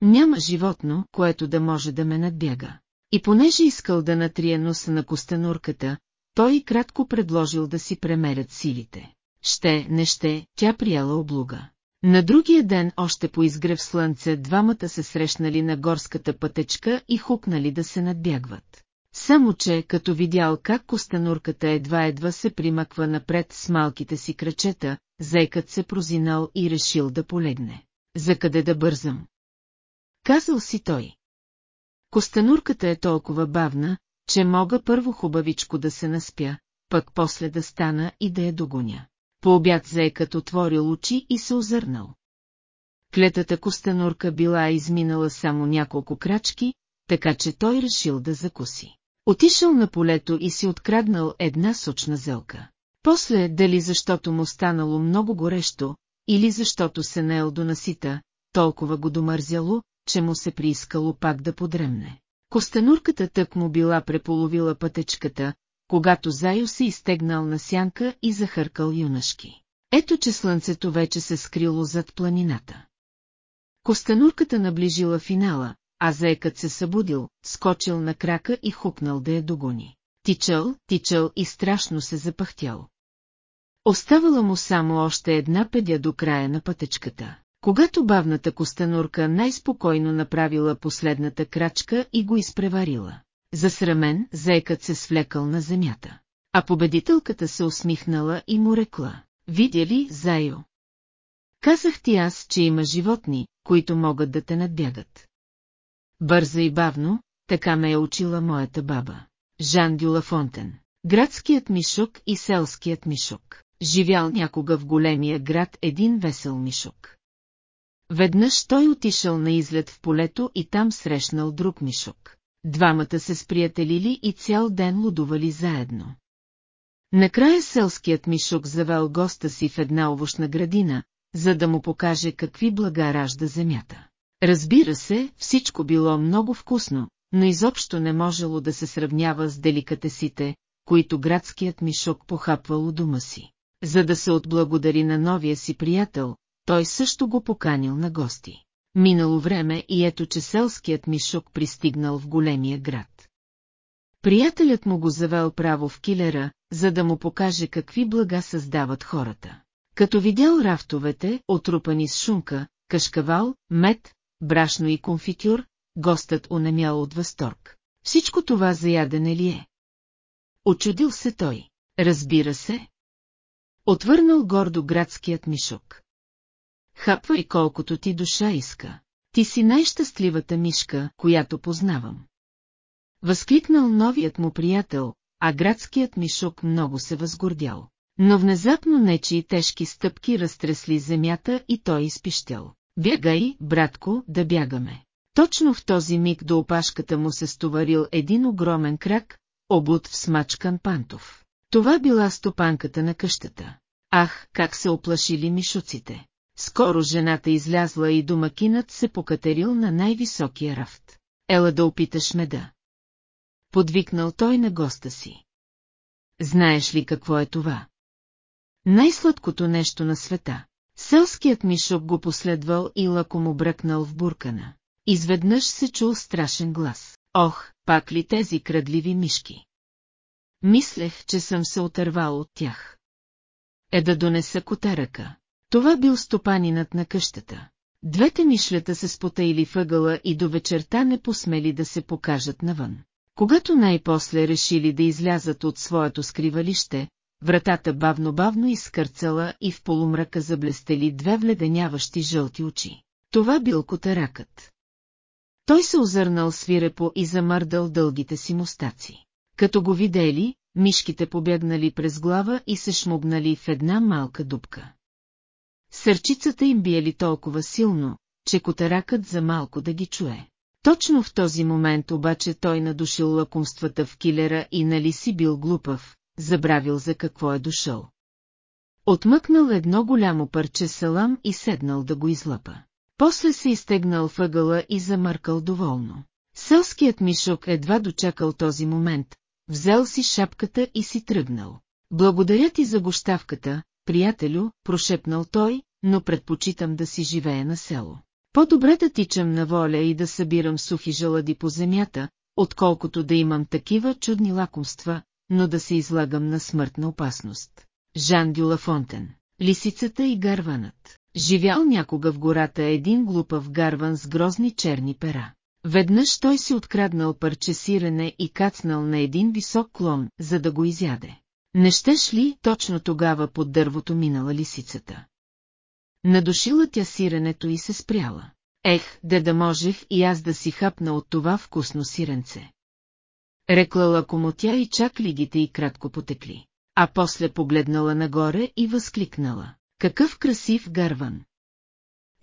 Няма животно, което да може да ме надбяга. И понеже искал да натрие носа на костенурката, той кратко предложил да си премерят силите. Ще, не ще, тя прияла облуга. На другия ден още по изгрев слънце двамата се срещнали на горската пътечка и хукнали да се надбягват. Само че, като видял как костенурката едва-едва се примаква напред с малките си крачета, зайкът се прозинал и решил да полегне. За къде да бързам? Казал си той. Костенурката е толкова бавна, че мога първо хубавичко да се наспя, пък после да стана и да я догоня. По обяд зайкът отворил очи и се озърнал. Клетата костенурка била изминала само няколко крачки, така че той решил да закуси. Отишъл на полето и си откраднал една сочна зелка. После, дали защото му станало много горещо, или защото се наел до насита, толкова го домързяло, че му се приискало пак да подремне. Костенурката тък му била преполовила пътечката, когато Зайо се изтегнал на сянка и захъркал юнашки. Ето, че слънцето вече се скрило зад планината. Костенурката наближила финала, а заекът се събудил, скочил на крака и хукнал да я догони. Тичал, тичал и страшно се запахтял. Оставала му само още една педя до края на пътечката. Когато бавната костенурка най-спокойно направила последната крачка и го изпреварила. Засрамен, заекът се свлекал на земята. А победителката се усмихнала и му рекла. Видя ли, Зайо? Казах ти аз, че има животни, които могат да те надбягат. Бърза и бавно, така ме е учила моята баба. Жан Дюла Фонтен. Градският мишук и селският мишук. Живял някога в големия град един весел мишук. Веднъж той отишъл на излет в полето и там срещнал друг мишук. Двамата се сприятелили и цял ден лудували заедно. Накрая селският мишук завел госта си в една овощна градина, за да му покаже какви блага ражда земята. Разбира се, всичко било много вкусно, но изобщо не можело да се сравнява с деликатесите, които градският мишок похапвал у дома си. За да се отблагодари на новия си приятел, той също го поканил на гости. Минало време и ето че селският мишок пристигнал в големия град. Приятелят му го завел право в килера, за да му покаже какви блага създават хората. Като видял рафтовете, отрупани с шумка, кашкавал, мед, брашно и конфитюр, гостът онемял от възторг. Всичко това за ядене ли е? Очудил се той. Разбира се. Отвърнал гордо градският мишок. Хапвай колкото ти душа иска. Ти си най-щастливата мишка, която познавам. Възкликнал новият му приятел, а градският мишок много се възгордял. Но внезапно нечи тежки стъпки разтресли земята и той изпищял. Бягай, братко, да бягаме. Точно в този миг до опашката му се стоварил един огромен крак, обут в смачкан пантов. Това била стопанката на къщата. Ах, как се оплашили мишуците! Скоро жената излязла и домакинът се покатерил на най-високия рафт. Ела да опиташ меда. Подвикнал той на госта си. Знаеш ли какво е това? Най-сладкото нещо на света. Селският мишок го последвал и лако му бръкнал в буркана. Изведнъж се чул страшен глас. Ох, пак ли тези крадливи мишки? Мислех, че съм се отървал от тях. Е да донеса котаръка. Това бил стопанинът на къщата. Двете мишлета се спотаили въгъла и до вечерта не посмели да се покажат навън. Когато най-после решили да излязат от своето скривалище, вратата бавно-бавно изкърцала и в полумрака заблестели две вледеняващи жълти очи. Това бил котаракът. Той се озърнал свирепо и замърдал дългите си мустаци. Като го видели, мишките побегнали през глава и се шмугнали в една малка дупка. Сърчицата им биели толкова силно, че котаракът за малко да ги чуе. Точно в този момент обаче той надушил лакомствата в килера и нали си бил глупав, забравил за какво е дошъл. Отмъкнал едно голямо парче салам и седнал да го излъпа. После се изтегнал въгъла и замъркал доволно. Селският мишок едва дочакал този момент, взел си шапката и си тръгнал. Благодаря ти за гощавката, приятелю, прошепнал той, но предпочитам да си живея на село. По-добре да тичам на воля и да събирам сухи жалади по земята, отколкото да имам такива чудни лакомства, но да се излагам на смъртна опасност. Жан Дюла Фонтен Лисицата и гарванът Живял някога в гората един глупав гарван с грозни черни пера. Веднъж той си откраднал парче сирене и кацнал на един висок клон, за да го изяде. Не щеш ли точно тогава под дървото минала лисицата? Надушила тя сиренето и се спряла. Ех, де да можех и аз да си хапна от това вкусно сиренце. Рекла лакомотя и чак лигите и кратко потекли. А после погледнала нагоре и възкликнала. Какъв красив гарван!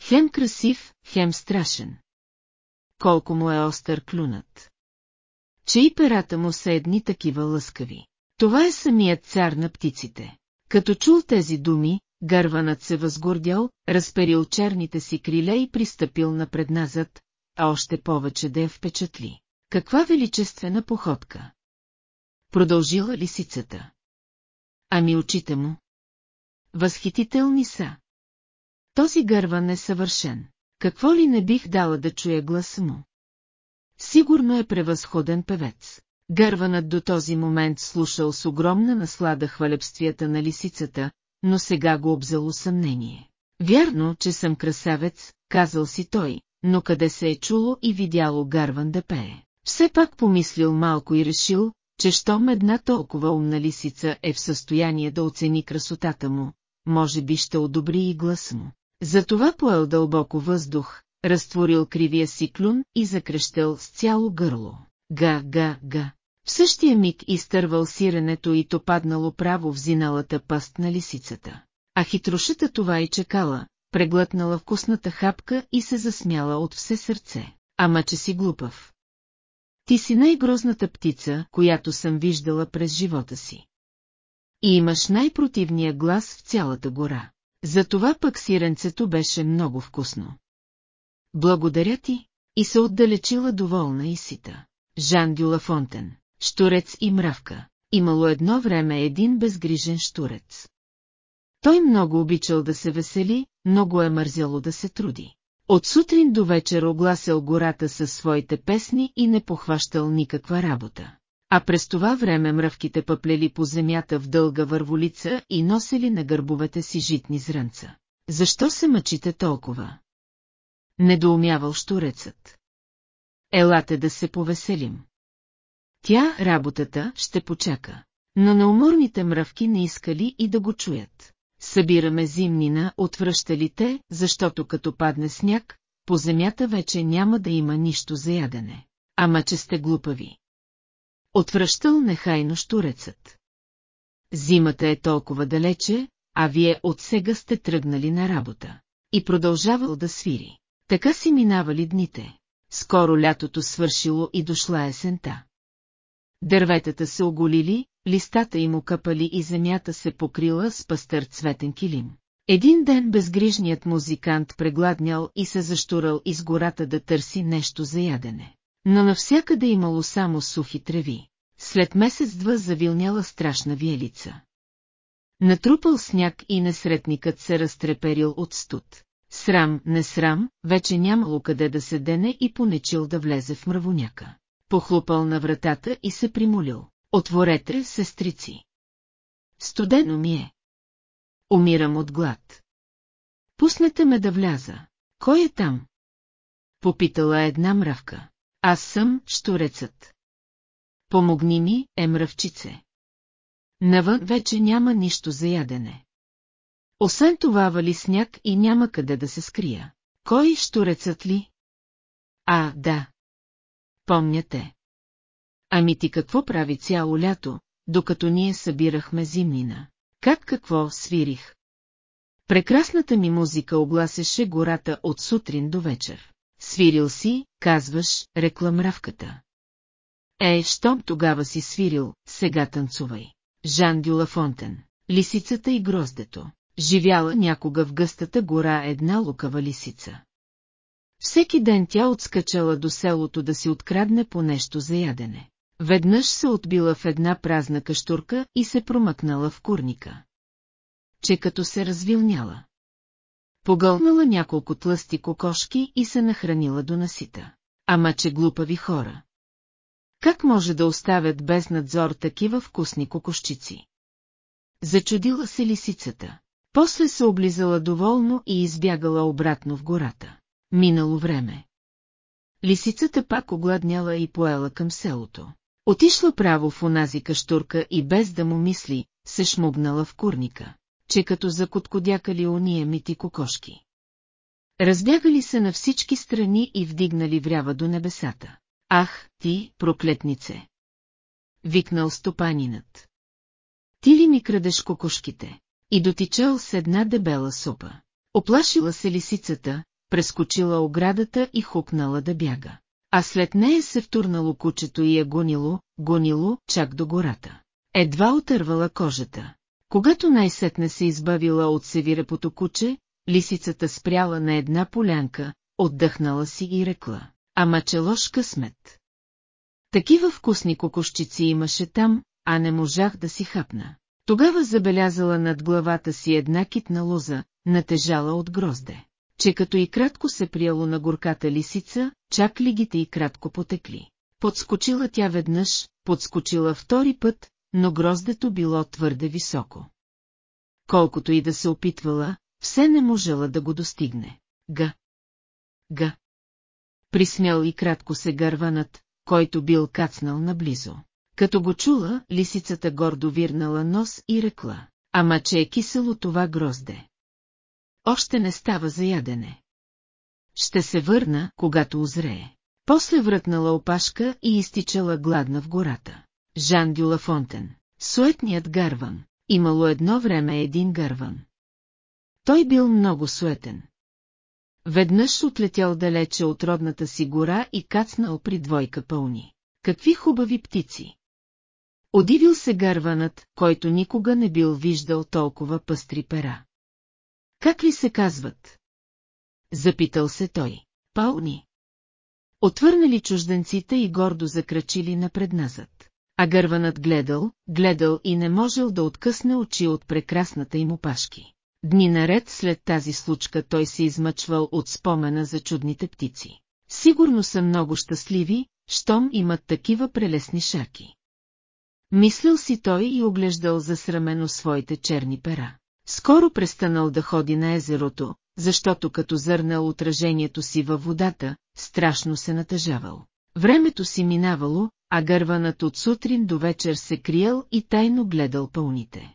Хем красив, хем страшен. Колко му е остър клюнат. Че и перата му са едни такива лъскави. Това е самият цар на птиците. Като чул тези думи, гърванът се възгордял, разперил черните си криле и пристъпил напредназад, а още повече да я впечатли. Каква величествена походка! Продължила лисицата. Ами очите му? Възхитителни са. Този гърван е съвършен. Какво ли не бих дала да чуя глас му? Сигурно е превъзходен певец. Гърванът до този момент слушал с огромна наслада хвалебствията на лисицата, но сега го обзало съмнение. Вярно, че съм красавец, казал си той, но къде се е чуло и видяло Гарван да пее. Все пак помислил малко и решил, че щом една толкова умна лисица е в състояние да оцени красотата му, може би ще одобри и глас му. Затова поел дълбоко въздух, разтворил кривия си клюн и закрещел с цяло гърло. Га, га, га. В същия миг изтървал сиренето и то паднало право в зиналата паст на лисицата. А хитрошата това и чекала, преглътнала вкусната хапка и се засмяла от все сърце. Ама че си глупав. Ти си най-грозната птица, която съм виждала през живота си. И имаш най-противния глас в цялата гора. Затова пък сиренцето беше много вкусно. Благодаря ти, и се отдалечила доволна и сита. Жан Дюла Фонтен, штурец и мравка. Имало едно време един безгрижен штурец. Той много обичал да се весели, много е мързяло да се труди. От сутрин до вечер огласял гората със своите песни и не похващал никаква работа. а през това време мръвките пъплели по земята в дълга върволица и носели на гърбовете си житни зрънца. Защо се мъчите толкова? Недоумявал штурецът. Елате да се повеселим. Тя, работата, ще почака. Но на уморните мръвки не искали и да го чуят. Събираме зимнина, отвръщали те, защото като падне сняг, по земята вече няма да има нищо за ядене. Ама че сте глупави. Отвръщал нехайно штурецът. Зимата е толкова далече, а вие от сега сте тръгнали на работа. И продължавал да свири. Така си минавали дните. Скоро лятото свършило и дошла есента. Дърветата се оголили, листата им окъпали и земята се покрила с пъстър цветен килим. Един ден безгрижният музикант прегладнял и се заштурал из гората да търси нещо за ядене. Но навсякъде имало само сухи треви. След месец-два завилняла страшна виелица. Натрупал сняг и несретникът се разтреперил от студ. Срам, не срам, вече нямало къде да се дене и понечил да влезе в мравоняка. Похлупал на вратата и се примолил. Отворете, сестрици. Студено ми е. Умирам от глад. Пуснете ме да вляза. Кой е там? Попитала една мравка. Аз съм штурецът. Помогни ми, е мравчице. Навън вече няма нищо за ядене. Освен това вали сняг и няма къде да се скрия. Кой штурецът ли? А, да. Помняте. Ами ти какво прави цяло лято, докато ние събирахме зимнина? Как какво свирих? Прекрасната ми музика огласеше гората от сутрин до вечер. Свирил си, казваш, рекламравката. Е, щом тогава си свирил, сега танцувай. Жан Дюла Фонтен, лисицата и гроздето. Живяла някога в гъстата гора една лукава лисица. Всеки ден тя отскачала до селото да си открадне по нещо за ядене. Веднъж се отбила в една празна каштурка и се промъкнала в курника. Че като се развилняла. Погълнала няколко тлъсти кокошки и се нахранила до насита. Ама че глупави хора. Как може да оставят без надзор такива вкусни кокошчици? Зачудила се лисицата. После се облизала доволно и избягала обратно в гората. Минало време. Лисицата пак огладняла и поела към селото. Отишла право в онази каштурка и без да му мисли, се шмугнала в курника, че като закоткодякали уния мити кокошки. Разбягали се на всички страни и вдигнали врява до небесата. Ах, ти, проклетнице! Викнал стопанинът. Ти ли ми крадеш кокошките? И дотичал с една дебела супа. Оплашила се лисицата, прескочила оградата и хукнала да бяга. А след нея се втурнало кучето и я гонило, гонило, чак до гората. Едва отървала кожата. Когато най-сетне се избавила от севирепото куче, лисицата спряла на една полянка, отдъхнала си и рекла. Ама че лош късмет. Такива вкусни кокошчици имаше там, а не можах да си хапна. Тогава забелязала над главата си една китна лоза, натежала от грозде, че като и кратко се прияло на горката лисица, чак лигите и кратко потекли. Подскочила тя веднъж, подскочила втори път, но гроздето било твърде високо. Колкото и да се опитвала, все не можела да го достигне. Га. Га. Присмял и кратко се гърванът, който бил кацнал наблизо. Като го чула, лисицата гордо вирнала нос и рекла, ама че е кисело това грозде. Още не става за ядене. Ще се върна, когато озрее. После врътнала опашка и изтичала гладна в гората. Жан Дюла Фонтен, суетният гарван, имало едно време един гарван. Той бил много суетен. Веднъж отлетял далече от родната си гора и кацнал при двойка пълни. Какви хубави птици! Одивил се гарванът, който никога не бил виждал толкова пъстри пера. Как ли се казват? Запитал се той. Пауни. Отвърнали чужденците и гордо закрачили напредназад. А гърванът гледал, гледал и не можел да откъсне очи от прекрасната им опашки. Дни наред след тази случка той се измъчвал от спомена за чудните птици. Сигурно са много щастливи, щом имат такива прелесни шаки. Мислил си той и оглеждал засрамено своите черни пера. Скоро престанал да ходи на езерото, защото като зърнал отражението си във водата, страшно се натъжавал. Времето си минавало, а гърванът от сутрин до вечер се криел и тайно гледал пълните.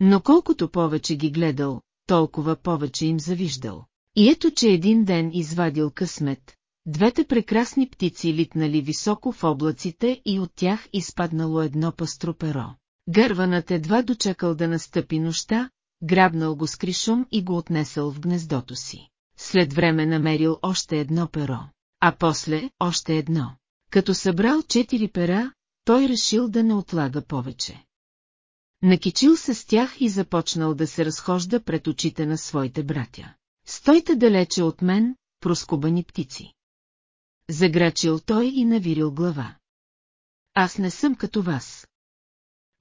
Но колкото повече ги гледал, толкова повече им завиждал. И ето, че един ден извадил късмет, двете прекрасни птици литнали високо в облаците и от тях изпаднало едно пастро перо. Гърванът едва дочакал да настъпи нощта, грабнал го с кришум и го отнесъл в гнездото си. След време намерил още едно перо, а после още едно. Като събрал четири пера, той решил да не отлага повече. Накичил се с тях и започнал да се разхожда пред очите на своите братя. Стойте далече от мен, проскубани птици. Заграчил той и навирил глава. Аз не съм като вас.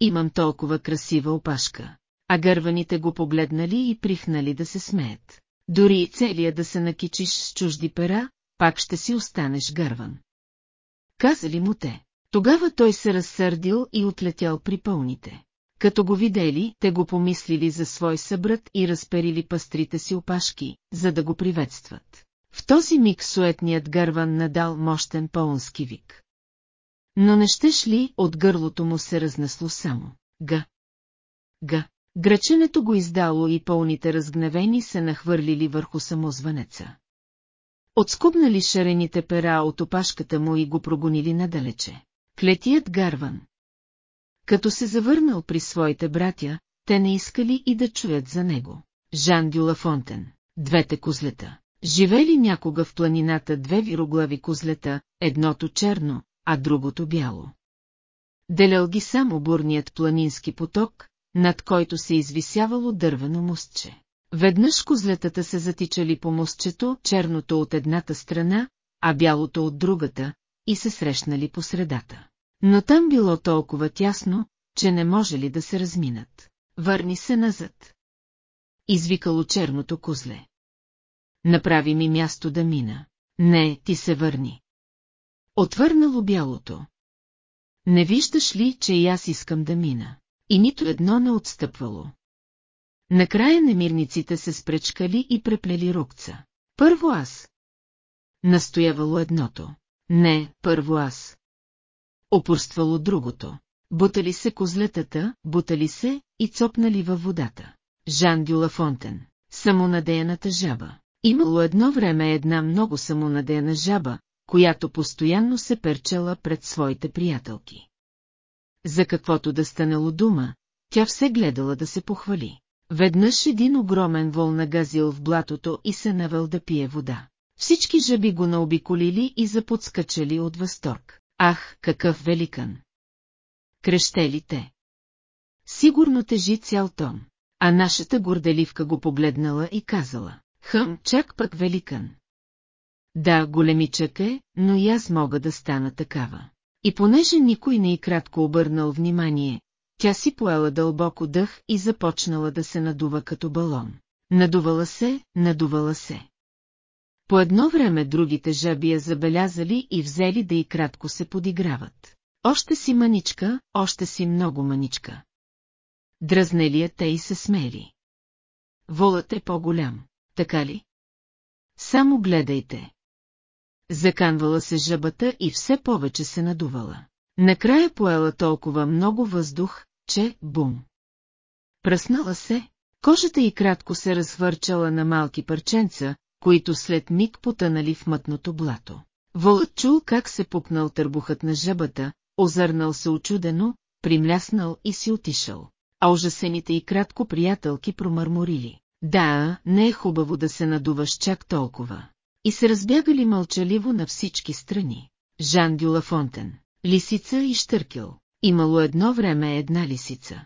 Имам толкова красива опашка, а гърваните го погледнали и прихнали да се смеят. Дори и целия да се накичиш с чужди пера, пак ще си останеш гърван. Казали му те. Тогава той се разсърдил и отлетял при пълните. Като го видели, те го помислили за свой събрат и разперили пастрите си опашки, за да го приветстват. В този миг суетният гърван надал мощен пълнски вик. Но не щеш ли, от гърлото му се разнесло само. Га. Га. Граченето го издало и пълните разгневени се нахвърлили върху самозвънеца. Отскубнали шарените пера от опашката му и го прогонили надалече. Клетият гарван. Като се завърнал при своите братя, те не искали и да чуят за него. Жан Дюла Фонтен, двете козлета. Живели някога в планината две вироглави козлета, едното черно, а другото бяло. Делял ги само бурният планински поток, над който се извисявало дървено мостче. Веднъж козлетата се затичали по мостчето, черното от едната страна, а бялото от другата, и се срещнали по средата. Но там било толкова тясно, че не може ли да се разминат. Върни се назад. Извикало черното козле. Направи ми място да мина. Не, ти се върни. Отвърнало бялото. Не виждаш ли, че и аз искам да мина? И нито едно не отстъпвало. Накрая немирниците се спречкали и преплели рукца. Първо аз. Настоявало едното. Не, първо аз. Опорствало другото. Бутали се козлетата, бутали се и цопнали във водата. Жан Дюла Фонтен. Самонадеяната жаба. Имало едно време една много самонадеяна жаба, която постоянно се перчела пред своите приятелки. За каквото да станело дума, тя все гледала да се похвали. Веднъж един огромен вол нагазил в блатото и се навел да пие вода. Всички жаби го наобиколили и заподскачали от възторг. Ах, какъв великан! Крещели те. Сигурно тежи цял том, а нашата горделивка го погледнала и казала. Хъм, чак пък великан. Да, големичък е, но и аз мога да стана такава. И понеже никой не и кратко обърнал внимание, тя си поела дълбоко дъх и започнала да се надува като балон. Надувала се, надувала се. По едно време другите жаби я забелязали и взели да и кратко се подиграват. Още си маничка, още си много маничка. Дразнелия те и се смели. Волът е по-голям, така ли? Само гледайте. Заканвала се жабата и все повече се надувала. Накрая поела толкова много въздух, че бум. Пръснала се, кожата й кратко се разхвърчала на малки парченца, които след миг потънали в мътното блато. Волът чул как се пупнал търбухът на жабата, озърнал се очудено, примляснал и си отишъл. А ужасените и кратко приятелки промърморили. Да, не е хубаво да се надуваш чак толкова. И се разбягали мълчаливо на всички страни. Жан Дюла Фонтен, лисица и Штъркел. Имало едно време една лисица.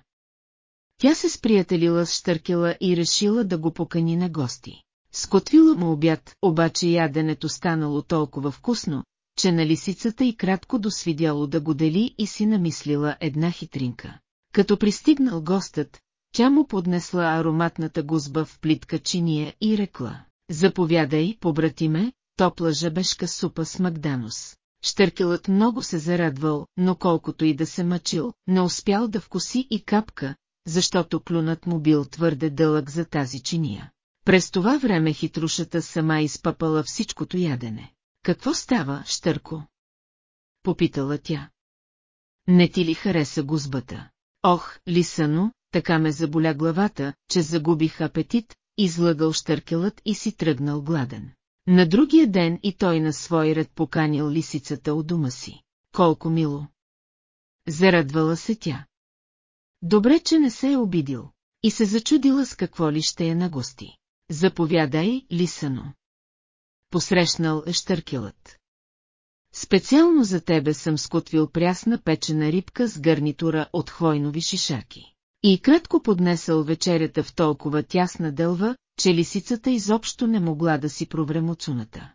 Тя се сприятелила с Штъркела и решила да го покани на гости. Скотвила му обяд, обаче яденето станало толкова вкусно, че на лисицата и кратко досвидяло да го дели и си намислила една хитринка. Като пристигнал гостът, тя му поднесла ароматната гузба в плитка чиния и рекла. Заповядай, побратиме, топла жабешка супа с Магданус. Штъркелът много се зарадвал, но колкото и да се мъчил, не успял да вкуси и капка, защото клюнат му бил твърде дълъг за тази чиния. През това време хитрушата сама изпъпала всичкото ядене. Какво става, Штърко? Попитала тя. Не ти ли хареса гузбата? Ох, лисано, така ме заболя главата, че загубих апетит, излъгал Штъркелът и си тръгнал гладен. На другия ден и той на свой ред поканил лисицата у дома си. Колко мило! Зарадвала се тя. Добре, че не се е обидил. И се зачудила с какво ли ще е на гости. Заповядай, лисано. Посрещнал е штъркелът. Специално за тебе съм скотвил прясна печена рибка с гарнитура от хвойнови шишаки. И кратко поднесъл вечерята в толкова тясна дълва, че лисицата изобщо не могла да си провре муцуната.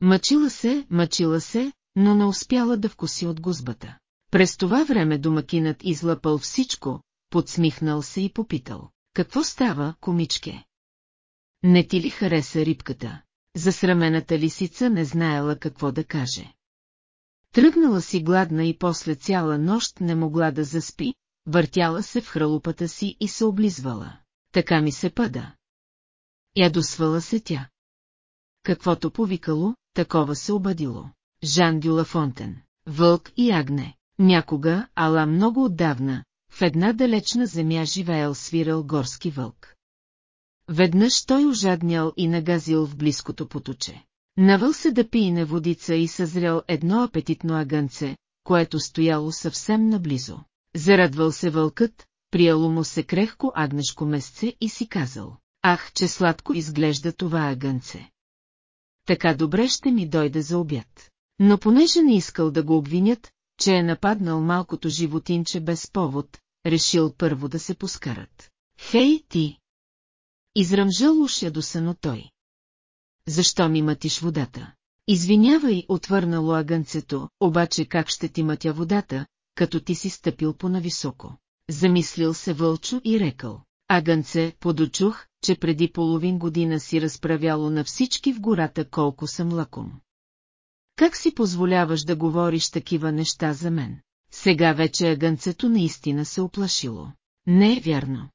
Мъчила се, мъчила се, но не успяла да вкуси от гузбата. През това време домакинът излъпал всичко, подсмихнал се и попитал. Какво става, комичке? Не ти ли хареса рибката? Засрамената лисица не знаела какво да каже. Тръгнала си гладна и после цяла нощ не могла да заспи, въртяла се в хралупата си и се облизвала. Така ми се пада. Ядосвала се тя. Каквото повикало, такова се обадило. Жан Дюла Фонтен, вълк и агне. Някога, ала много отдавна, в една далечна земя живеел свирал горски вълк. Веднъж той ожаднял и нагазил в близкото поточе. Навъл се да пине водица и съзрял едно апетитно агънце, което стояло съвсем наблизо. Зарадвал се вълкът, прияло му се крехко агнешко месце и си казал, ах, че сладко изглежда това агънце. Така добре ще ми дойде за обяд. Но понеже не искал да го обвинят, че е нападнал малкото животинче без повод, решил първо да се поскарат. Хей, ти! Изръмжал уж ядосано той. Защо ми мътиш водата? Извинявай, отвърнало агънцето, обаче как ще ти мътя водата, като ти си стъпил по-нависоко. Замислил се вълчо и рекал. Агънце, подочух, че преди половин година си разправяло на всички в гората колко съм лаком. Как си позволяваш да говориш такива неща за мен? Сега вече агънцето наистина се оплашило. Не е вярно.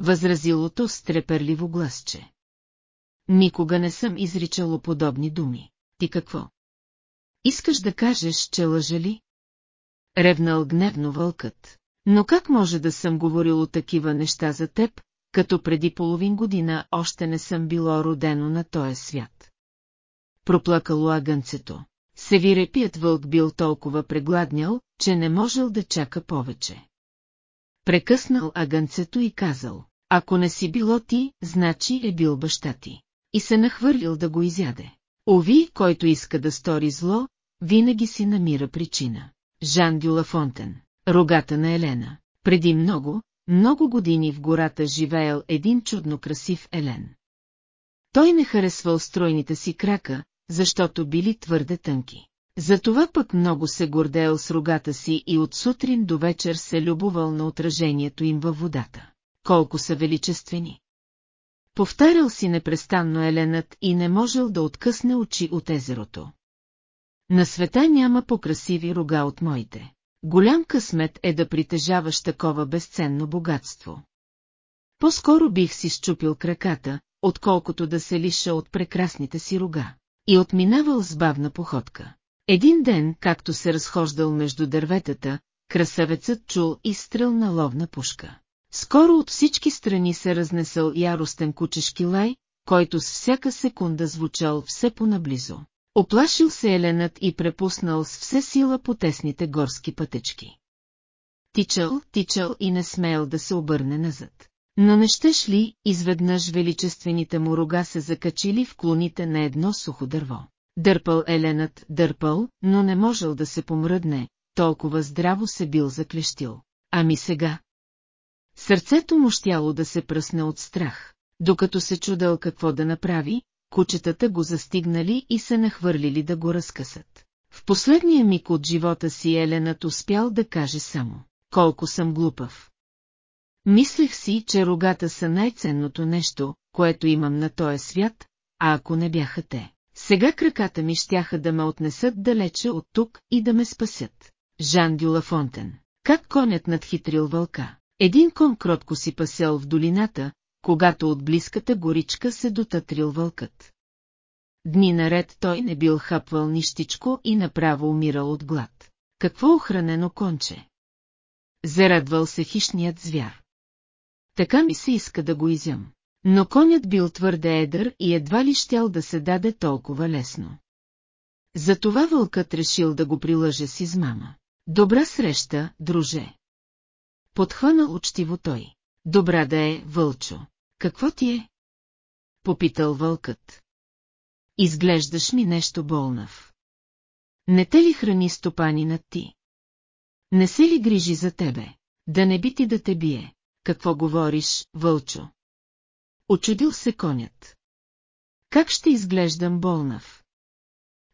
Възразилото с треперливо гласче. Никога не съм изричало подобни думи. Ти какво? Искаш да кажеш, че лъжа ли? Ревнал гневно вълкът. Но как може да съм говорил такива неща за теб, като преди половин година още не съм било родено на този свят? Проплакало агънцето. Севирепият вълк бил толкова прегладнял, че не можел да чака повече. Прекъснал агънцето и казал, ако не си било ти, значи е бил баща ти. И се нахвърлил да го изяде. Ови, който иска да стори зло, винаги си намира причина. Жан Дюла Фонтен, рогата на Елена. Преди много, много години в гората живеел един чудно красив Елен. Той не харесвал стройните си крака, защото били твърде тънки. Затова пък много се гордеел с рогата си и от сутрин до вечер се любовал на отражението им във водата. Колко са величествени! Повтарял си непрестанно Еленът и не можел да откъсне очи от езерото. На света няма по-красиви рога от моите. Голям късмет е да притежаваш такова безценно богатство. По-скоро бих си щупил краката, отколкото да се лиша от прекрасните си рога. И отминавал с бавна походка. Един ден, както се разхождал между дърветата, красавецът чул изстрел на ловна пушка. Скоро от всички страни се разнесъл яростен кучешки лай, който с всяка секунда звучал все по-наблизо. Оплашил се еленът и препуснал с все сила по тесните горски пътечки. Тичал, тичал и не смеял да се обърне назад. Но не щеш ли, изведнъж величествените му рога се закачили в клоните на едно сухо дърво. Дърпал еленът, дърпал, но не можел да се помръдне, толкова здраво се бил заклещил. Ами сега? Сърцето му щяло да се пръсне от страх. Докато се чудал какво да направи, кучетата го застигнали и се нахвърлили да го разкъсат. В последния миг от живота си Еленът успял да каже само, колко съм глупав. Мислех си, че рогата са най-ценното нещо, което имам на този свят, а ако не бяха те, Сега краката ми щяха да ме отнесат далече от тук и да ме спасят. Жан Дюла Фонтен. Как конят надхитрил вълка? Един кон кротко си пасел в долината, когато от близката горичка се дотътрил вълкът. Дни наред той не бил хапвал нищичко и направо умирал от глад. Какво охранено конче? Зарадвал се хищният звяр. Така ми се иска да го изям. Но конят бил твърде едър и едва ли щял да се даде толкова лесно. Затова вълкът решил да го прилъже с измама. Добра среща, друже. Подхванал учтиво той. Добра да е, вълчо. Какво ти е? Попитал вълкът. Изглеждаш ми нещо болнав. Не те ли храни стопани над ти? Не се ли грижи за тебе? Да не би ти да те бие. Какво говориш, вълчо? Очудил се конят. Как ще изглеждам болнав?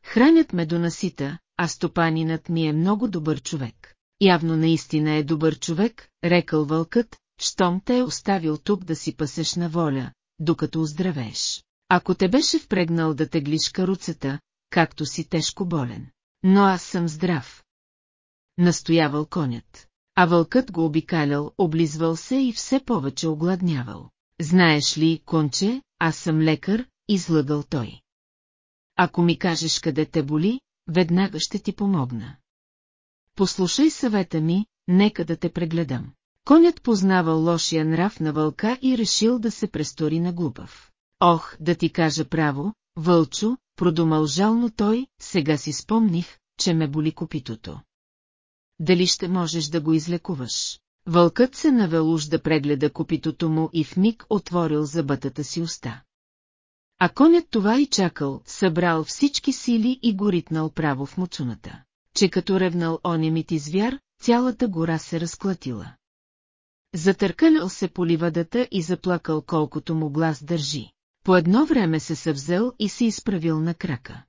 Хранят ме до насита, а стопанинът ми е много добър човек. Явно наистина е добър човек, рекал вълкът, щом те е оставил тук да си пасеш на воля, докато оздравееш. Ако те беше впрегнал да теглиш каруцата, както си тежко болен. Но аз съм здрав. Настоявал конят. А вълкът го обикалял, облизвал се и все повече огладнявал. Знаеш ли, конче, аз съм лекар, излъгал той. Ако ми кажеш къде те боли, веднага ще ти помогна. Послушай съвета ми, нека да те прегледам. Конят познавал лошия нрав на вълка и решил да се престори на глупав. Ох, да ти кажа право, вълчо, продумал жално той, сега си спомних, че ме боли копитото. Дали ще можеш да го излекуваш? Вълкът се навел уж да прегледа копитото му и в миг отворил забътата си уста. А конят това и чакал, събрал всички сили и го ритнал право в муцуната, че като ревнал онемити звяр, цялата гора се разклатила. Затъркалял се по ливадата и заплакал колкото му глас държи. По едно време се съвзел и се изправил на крака.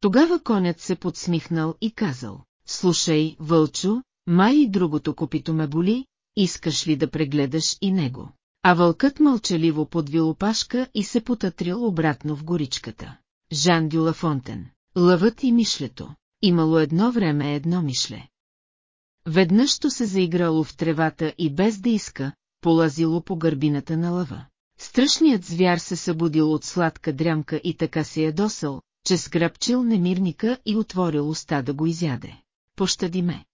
Тогава конят се подсмихнал и казал, слушай, вълчо, май и другото копито ме боли, искаш ли да прегледаш и него? А вълкът мълчаливо подвил опашка и се потътрил обратно в горичката. Жан Дюла Фонтен. Лъвът и мишлето. Имало едно време едно мишле. Веднъж се заиграло в тревата и без да иска, полазило по гърбината на лъва. Страшният звяр се събудил от сладка дрямка и така се ядосал, че сграбчил немирника и отворил уста да го изяде. Пощади ме.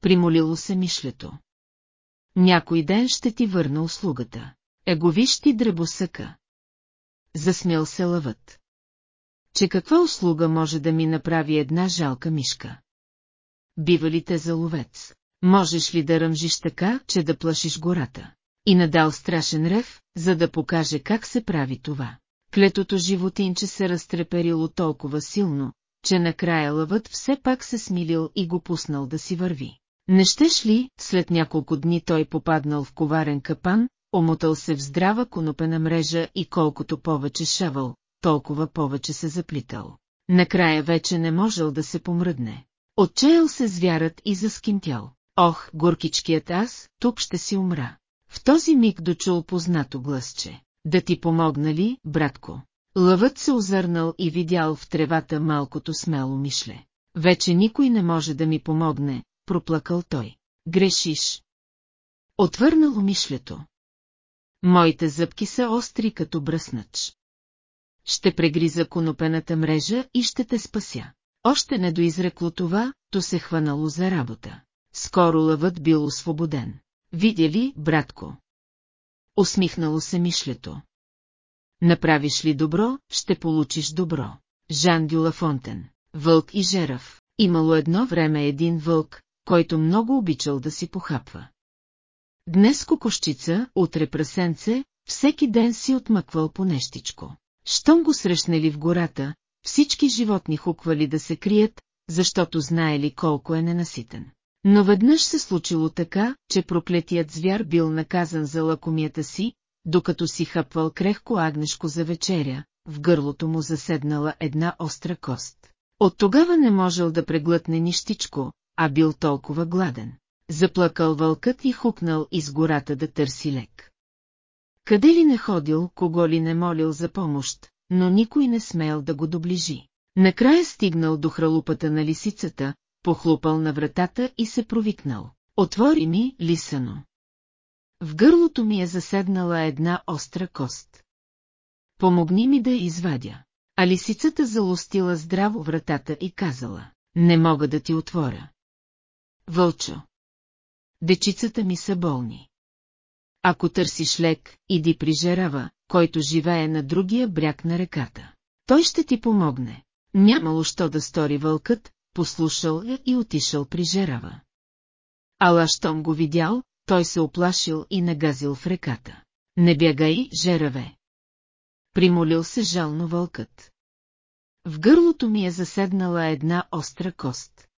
Примолило се мишлето. Някой ден ще ти върна услугата. Его виж ти дребосъка. Засмял се лъвът. Че каква услуга може да ми направи една жалка мишка? Бива ли те за ловец? Можеш ли да ръмжиш така, че да плашиш гората? И надал страшен рев, за да покаже как се прави това. Клетото животинче се разтреперило толкова силно, че накрая лъвът все пак се смилил и го пуснал да си върви. Не щеш ли, след няколко дни той попаднал в коварен капан, омотал се в здрава конопена мрежа и колкото повече шавал, толкова повече се заплитал. Накрая вече не можел да се помръдне. Отчаял се звярат и заскимтял. Ох, горкичкият аз, тук ще си умра. В този миг дочул познато гласче. Да ти помогна ли, братко? Лъвът се озърнал и видял в тревата малкото смело мишле. Вече никой не може да ми помогне, проплакал той. Грешиш. Отвърнало мишлето. Моите зъбки са остри като бръснач. Ще прегриза конопената мрежа и ще те спася. Още не доизрекло това, то се хванало за работа. Скоро лъвът бил освободен. Видя ли, братко? Усмихнало се мишлето. Направиш ли добро, ще получиш добро. Жан Дюла Фонтен, вълк и жерав. Имало едно време един вълк, който много обичал да си похапва. Днес кокощица, утре прасенце, всеки ден си отмъквал по нещичко. Щом го срещнали в гората, всички животни хуквали да се крият, защото знаели колко е ненаситен. Но веднъж се случило така, че проклетият звяр бил наказан за лакомията си, докато си хапвал крехко агнешко за вечеря, в гърлото му заседнала една остра кост. От тогава не можел да преглътне нищичко, а бил толкова гладен. Заплакал вълкът и хукнал из гората да търси лек. Къде ли не ходил, кого ли не молил за помощ, но никой не смел да го доближи. Накрая стигнал до хралупата на лисицата, похлупал на вратата и се провикнал. Отвори ми, лисано. В гърлото ми е заседнала една остра кост. Помогни ми да извадя. А лисицата залостила здраво вратата и казала, не мога да ти отворя. Вълчо. Дечицата ми са болни. Ако търсиш лек, иди при Жерава, който живее на другия бряг на реката. Той ще ти помогне. Нямало що да стори вълкът, послушал я и отишъл при Жерава. Ала щом го видял, той се оплашил и нагазил в реката. Не бягай, Жераве. Примолил се жално вълкът. В гърлото ми е заседнала една остра кост.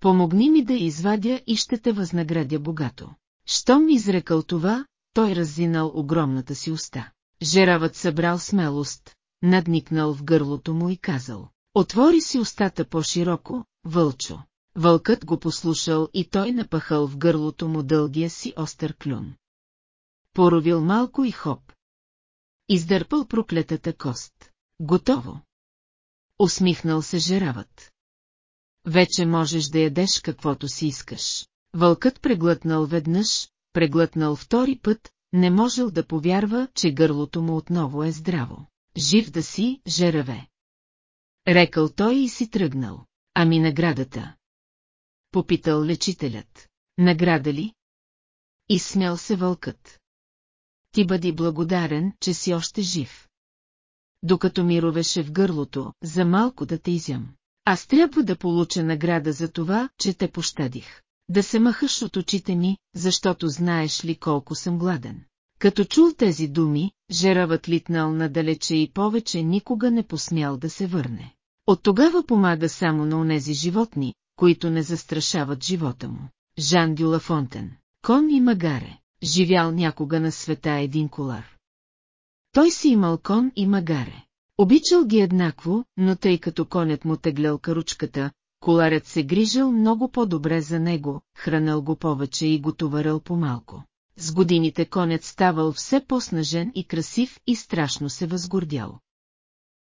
Помогни ми да извадя и ще те възнаградя богато. Щом изрекал това, той раззинал огромната си уста. Жеравът събрал смелост, надникнал в гърлото му и казал. Отвори си устата по-широко, вълчо. Вълкът го послушал и той напахал в гърлото му дългия си остър клюн. Поровил малко и хоп. Издърпал проклетата кост. Готово. Усмихнал се жеравът. Вече можеш да ядеш каквото си искаш. Вълкът преглътнал веднъж, преглътнал втори път, не можел да повярва, че гърлото му отново е здраво. Жив да си, жераве. Рекал той и си тръгнал. Ами наградата? Попитал лечителят. Награда ли? И смял се вълкът. Ти бъди благодарен, че си още жив. Докато ми ровеше в гърлото, за малко да те изям. Аз трябва да получа награда за това, че те пощадих. Да се махаш от очите ми, защото знаеш ли колко съм гладен. Като чул тези думи, жеравът литнал надалече и повече никога не посмял да се върне. От тогава помага само на онези животни, които не застрашават живота му. Жан Дюла Фонтен, кон и магаре, живял някога на света един колар. Той си имал кон и магаре. Обичал ги еднакво, но тъй като конят му теглял каручката, коларят се грижал много по-добре за него, хранил го повече и го товарил по-малко. С годините конят ставал все по-снажен и красив и страшно се възгордял.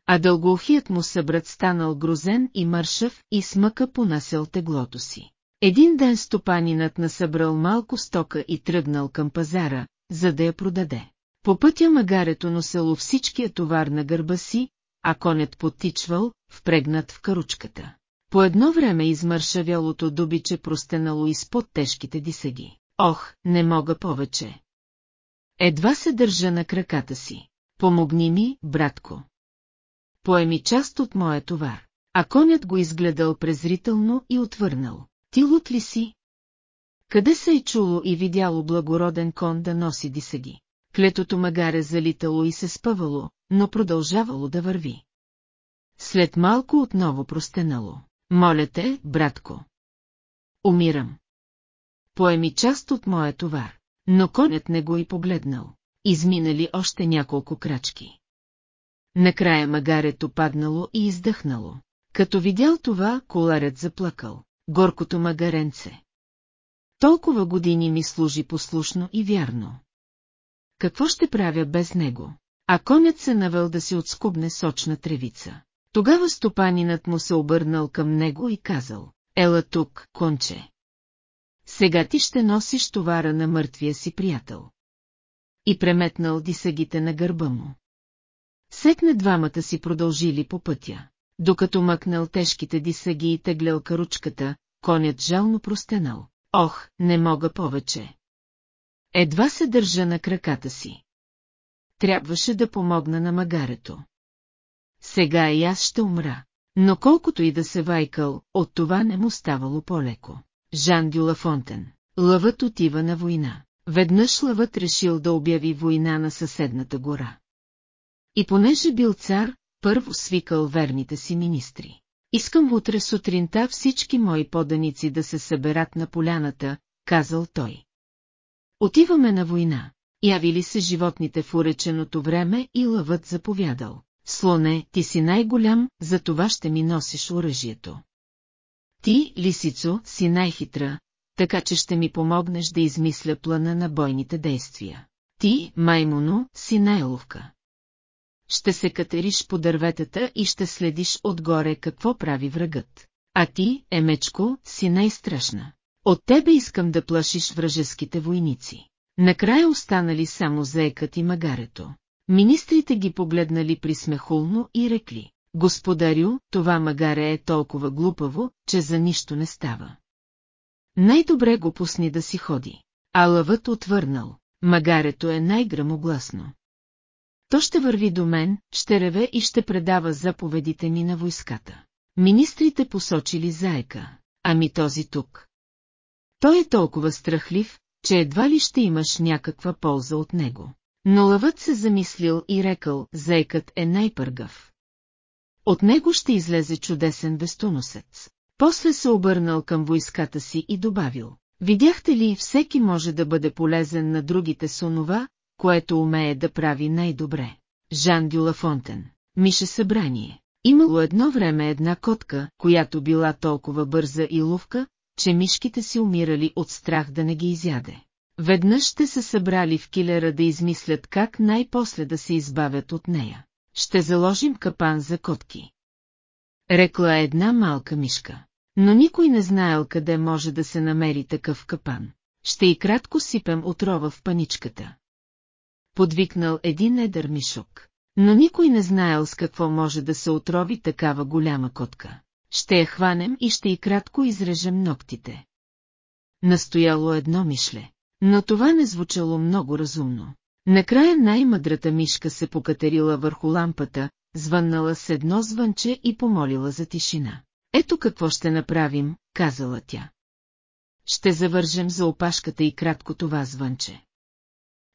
А дългоухият му събрат станал грозен и мършав и смъка понасял теглото си. Един ден стопанинът насъбрал малко стока и тръгнал към пазара, за да я продаде. По пътя магарето носело всичкия товар на гърба си, а конят потичвал, впрегнат в каручката. По едно време измършавялото дубиче простенало изпод тежките дисаги. Ох, не мога повече. Едва се държа на краката си. Помогни ми, братко. Поеми част от моя товар. А конят го изгледал презрително и отвърнал. Ти лут ли си? Къде се е чуло и видяло благороден кон да носи дисаги? Клетото магаре залитало и се спъвало, но продължавало да върви. След малко отново простенало. Моля те, братко. Умирам. Поеми част от моя товар, но конят не го и погледнал. Изминали още няколко крачки. Накрая магарето паднало и издъхнало. Като видял това, коларят заплакал. Горкото магаренце. Толкова години ми служи послушно и вярно. Какво ще правя без него? А конят се навел да си отскубне сочна тревица. Тогава стопанинът му се обърнал към него и казал, Ела тук, конче. Сега ти ще носиш товара на мъртвия си приятел. И преметнал дисагите на гърба му. Сетне двамата си продължили по пътя. Докато мъкнал тежките дисаги и теглял каручката, конят жално простенал. Ох, не мога повече. Едва се държа на краката си. Трябваше да помогна на магарето. Сега и аз ще умра. Но колкото и да се вайкал, от това не му ставало по-леко. Жан Дюла Фонтен. Лъвът отива на война. Веднъж лъвът решил да обяви война на съседната гора. И понеже бил цар, първо свикал верните си министри. Искам утре сутринта всички мои поданици да се съберат на поляната, казал той. Отиваме на война. Явили се животните в уреченото време и лъвът заповядал. Слоне, ти си най-голям, за това ще ми носиш оръжието. Ти, лисицо, си най-хитра, така че ще ми помогнеш да измисля плана на бойните действия. Ти, маймуно, си най-ловка ще се катериш по дърветата и ще следиш отгоре какво прави врагът. А ти, Емечко, си най-страшна. От тебе искам да плашиш вражеските войници. Накрая останали само заекът и магарето. Министрите ги погледнали присмехулно и рекли. Господарю, това магаре е толкова глупаво, че за нищо не става. Най-добре го пусни да си ходи. А лъвът отвърнал. Магарето е най-грамогласно. То ще върви до мен, ще реве и ще предава заповедите ми на войската. Министрите посочили заека, ами този тук. Той е толкова страхлив, че едва ли ще имаш някаква полза от него. Но лъвът се замислил и рекал, заекът е най-пъргав. От него ще излезе чудесен вестоносец. После се обърнал към войската си и добавил. Видяхте ли, всеки може да бъде полезен на другите с онова, което умее да прави най-добре. Жан Дюла Фонтен. Мише събрание. Имало едно време една котка, която била толкова бърза и ловка, че мишките си умирали от страх да не ги изяде. Веднъж ще се събрали в килера да измислят как най-после да се избавят от нея. Ще заложим капан за котки. Рекла една малка мишка. Но никой не знаел къде може да се намери такъв капан. Ще и кратко сипем отрова в паничката. Подвикнал един едър мишок. Но никой не знаел с какво може да се отрови такава голяма котка. Ще я хванем и ще и кратко изрежем ногтите. Настояло едно мишле. Но това не звучало много разумно. Накрая най-мъдрата мишка се покатерила върху лампата, звъннала с едно звънче и помолила за тишина. Ето какво ще направим, казала тя. Ще завържем за опашката и кратко това звънче.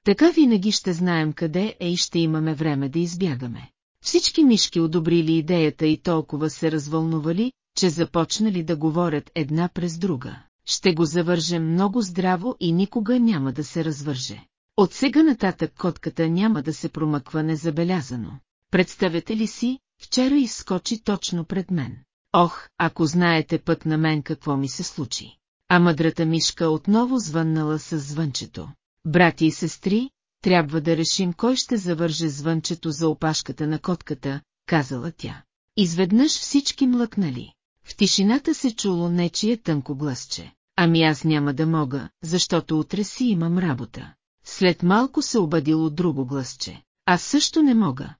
Така винаги ще знаем къде е и ще имаме време да избягаме. Всички мишки одобрили идеята и толкова се развълнували, че започнали да говорят една през друга. Ще го завържем много здраво и никога няма да се развърже. От сега нататък котката няма да се промъква незабелязано. Представете ли си, вчера изскочи точно пред мен. Ох, ако знаете път на мен какво ми се случи. А мъдрата мишка отново звъннала с звънчето. Брати и сестри, трябва да решим кой ще завърже звънчето за опашката на котката, казала тя. Изведнъж всички млъкнали. В тишината се чуло нечие тънко гласче. Ами аз няма да мога, защото утре си имам работа. След малко се обадило друго гласче. Аз също не мога.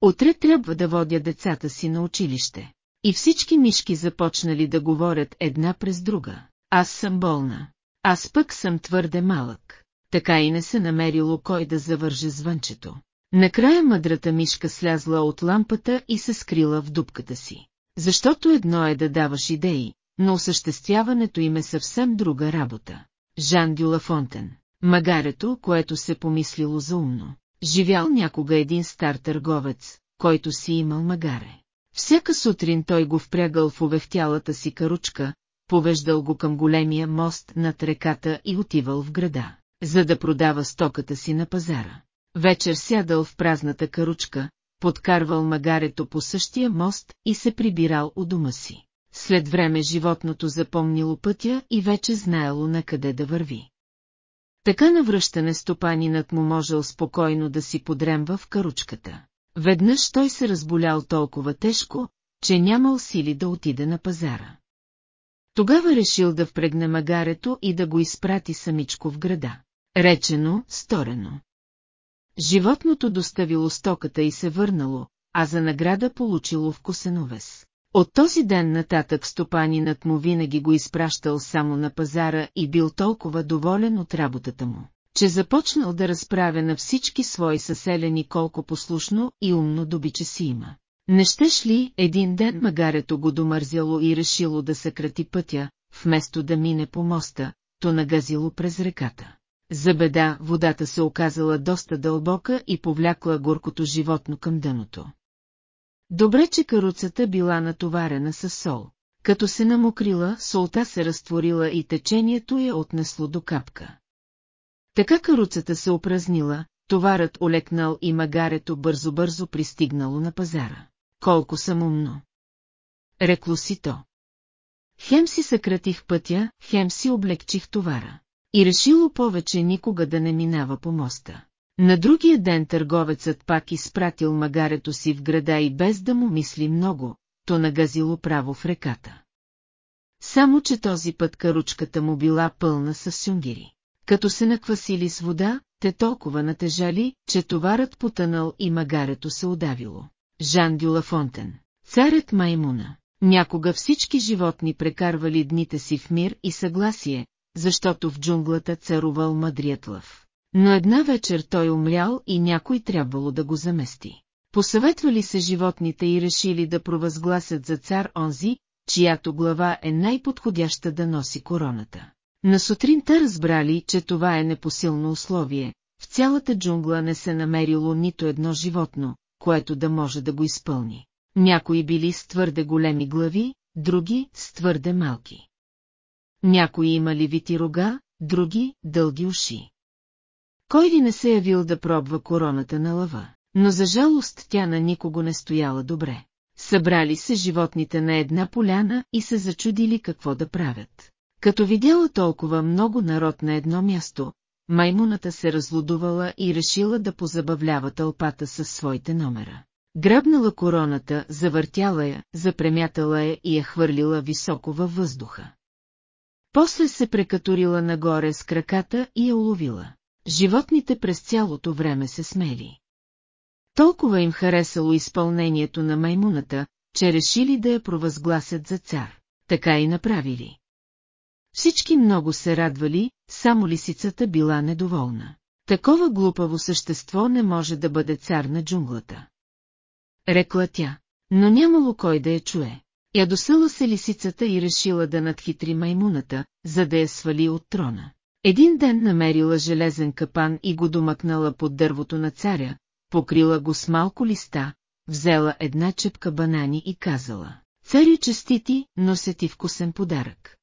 Утре трябва да водя децата си на училище. И всички мишки започнали да говорят една през друга. Аз съм болна. Аз пък съм твърде малък. Така и не се намерило кой да завърже звънчето. Накрая мъдрата мишка слязла от лампата и се скрила в дупката си. Защото едно е да даваш идеи, но осъществяването им е съвсем друга работа. Жан Дюла Фонтен. Магарето, което се помислило за умно. Живял някога един стар търговец, който си имал магаре. Всяка сутрин той го впрягал в увехтялата си каручка, повеждал го към големия мост над реката и отивал в града, за да продава стоката си на пазара. Вечер сядал в празната каручка, подкарвал магарето по същия мост и се прибирал у дома си. След време животното запомнило пътя и вече знаело на къде да върви. Така навръщане стопанинът му можел спокойно да си подремва в каручката. Веднъж той се разболял толкова тежко, че нямал сили да отиде на пазара. Тогава решил да впрегне магарето и да го изпрати самичко в града. Речено, сторено. Животното доставило стоката и се върнало, а за награда получило вкусен овес. От този ден нататък стопанинът му винаги го изпращал само на пазара и бил толкова доволен от работата му, че започнал да разправя на всички свои съселени колко послушно и умно добиче си има. Не щеш ли, един ден магарето го домързяло и решило да съкрати пътя, вместо да мине по моста, то нагазило през реката. За беда, водата се оказала доста дълбока и повлякла горкото животно към дъното. Добре, че каруцата била натоварена с сол. Като се намокрила, солта се разтворила и течението я отнесло до капка. Така каруцата се опразнила, товарът олекнал и магарето бързо-бързо пристигнало на пазара. Колко съм умно! Рекло си то. Хем си съкратих пътя, хем си облегчих товара. И решило повече никога да не минава по моста. На другия ден търговецът пак изпратил магарето си в града и без да му мисли много, то нагазило право в реката. Само, че този път каручката му била пълна с сюнгири. Като се наквасили с вода, те толкова натежали, че товарът потънал и магарето се удавило. Жан Дюла Фонтен. Царят Маймуна. Някога всички животни прекарвали дните си в мир и съгласие, защото в джунглата царувал мъдрият лъв. Но една вечер той умрял и някой трябвало да го замести. Посъветвали се животните и решили да провъзгласят за цар онзи, чиято глава е най-подходяща да носи короната. На сутринта разбрали, че това е непосилно условие, в цялата джунгла не се намерило нито едно животно, което да може да го изпълни. Някои били с твърде големи глави, други с твърде малки. Някои имали вити рога, други – дълги уши. Кой ли не се явил да пробва короната на лъва, но за жалост тя на никого не стояла добре. Събрали се животните на една поляна и се зачудили какво да правят. Като видяла толкова много народ на едно място, маймуната се разлудувала и решила да позабавлява тълпата със своите номера. Грабнала короната, завъртяла я, запремятала я и я хвърлила високо във въздуха. После се прекатурила нагоре с краката и я уловила. Животните през цялото време се смели. Толкова им харесало изпълнението на маймуната, че решили да я провъзгласят за цар. Така и направили. Всички много се радвали, само лисицата била недоволна. Такова глупаво същество не може да бъде цар на джунглата. Рекла тя, но нямало кой да я чуе. Ядосъла се лисицата и решила да надхитри маймуната, за да я свали от трона. Един ден намерила железен капан и го домъкнала под дървото на царя, покрила го с малко листа, взела една чепка банани и казала, цари честити, нося ти вкусен подарък.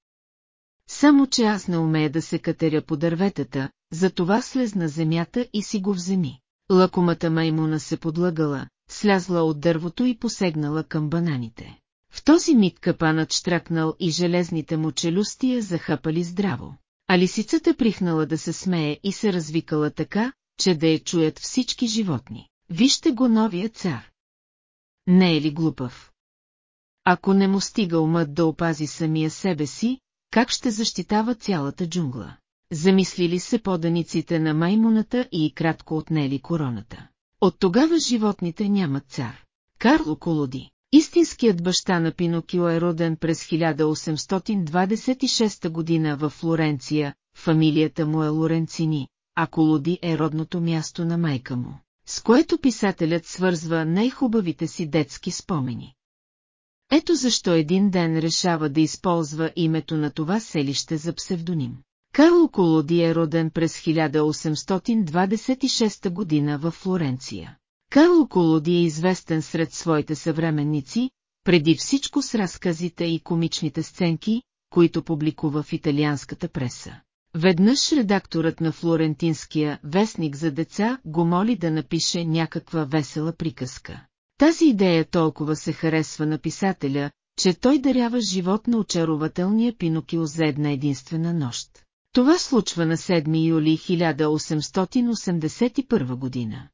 Само, че аз не умея да се катеря по дърветата, затова слез на земята и си го вземи. Лакомата маймуна се подлъгала, слязла от дървото и посегнала към бананите. В този миг капанът штракнал и железните му челюстия захапали здраво. А лисицата прихнала да се смее и се развикала така, че да я чуят всички животни. Вижте го новия цар. Не е ли глупав? Ако не му стига умът да опази самия себе си, как ще защитава цялата джунгла? Замислили се поданиците на маймуната и кратко отнели короната. От тогава животните нямат цар. Карло Колоди, истинският баща на Пинокио е роден през 1826 година в Флоренция, фамилията му е Лоренцини, а Колоди е родното място на майка му, с което писателят свързва най-хубавите си детски спомени. Ето защо един ден решава да използва името на това селище за псевдоним. Карло Колоди е роден през 1826 година в Флоренция. Карло Колоди е известен сред своите съвременници, преди всичко с разказите и комичните сценки, които публикува в италианската преса. Веднъж редакторът на флорентинския вестник за деца го моли да напише някаква весела приказка. Тази идея толкова се харесва на писателя, че той дарява живот на очарователния Пинокио за една единствена нощ. Това случва на 7 юли 1881 година.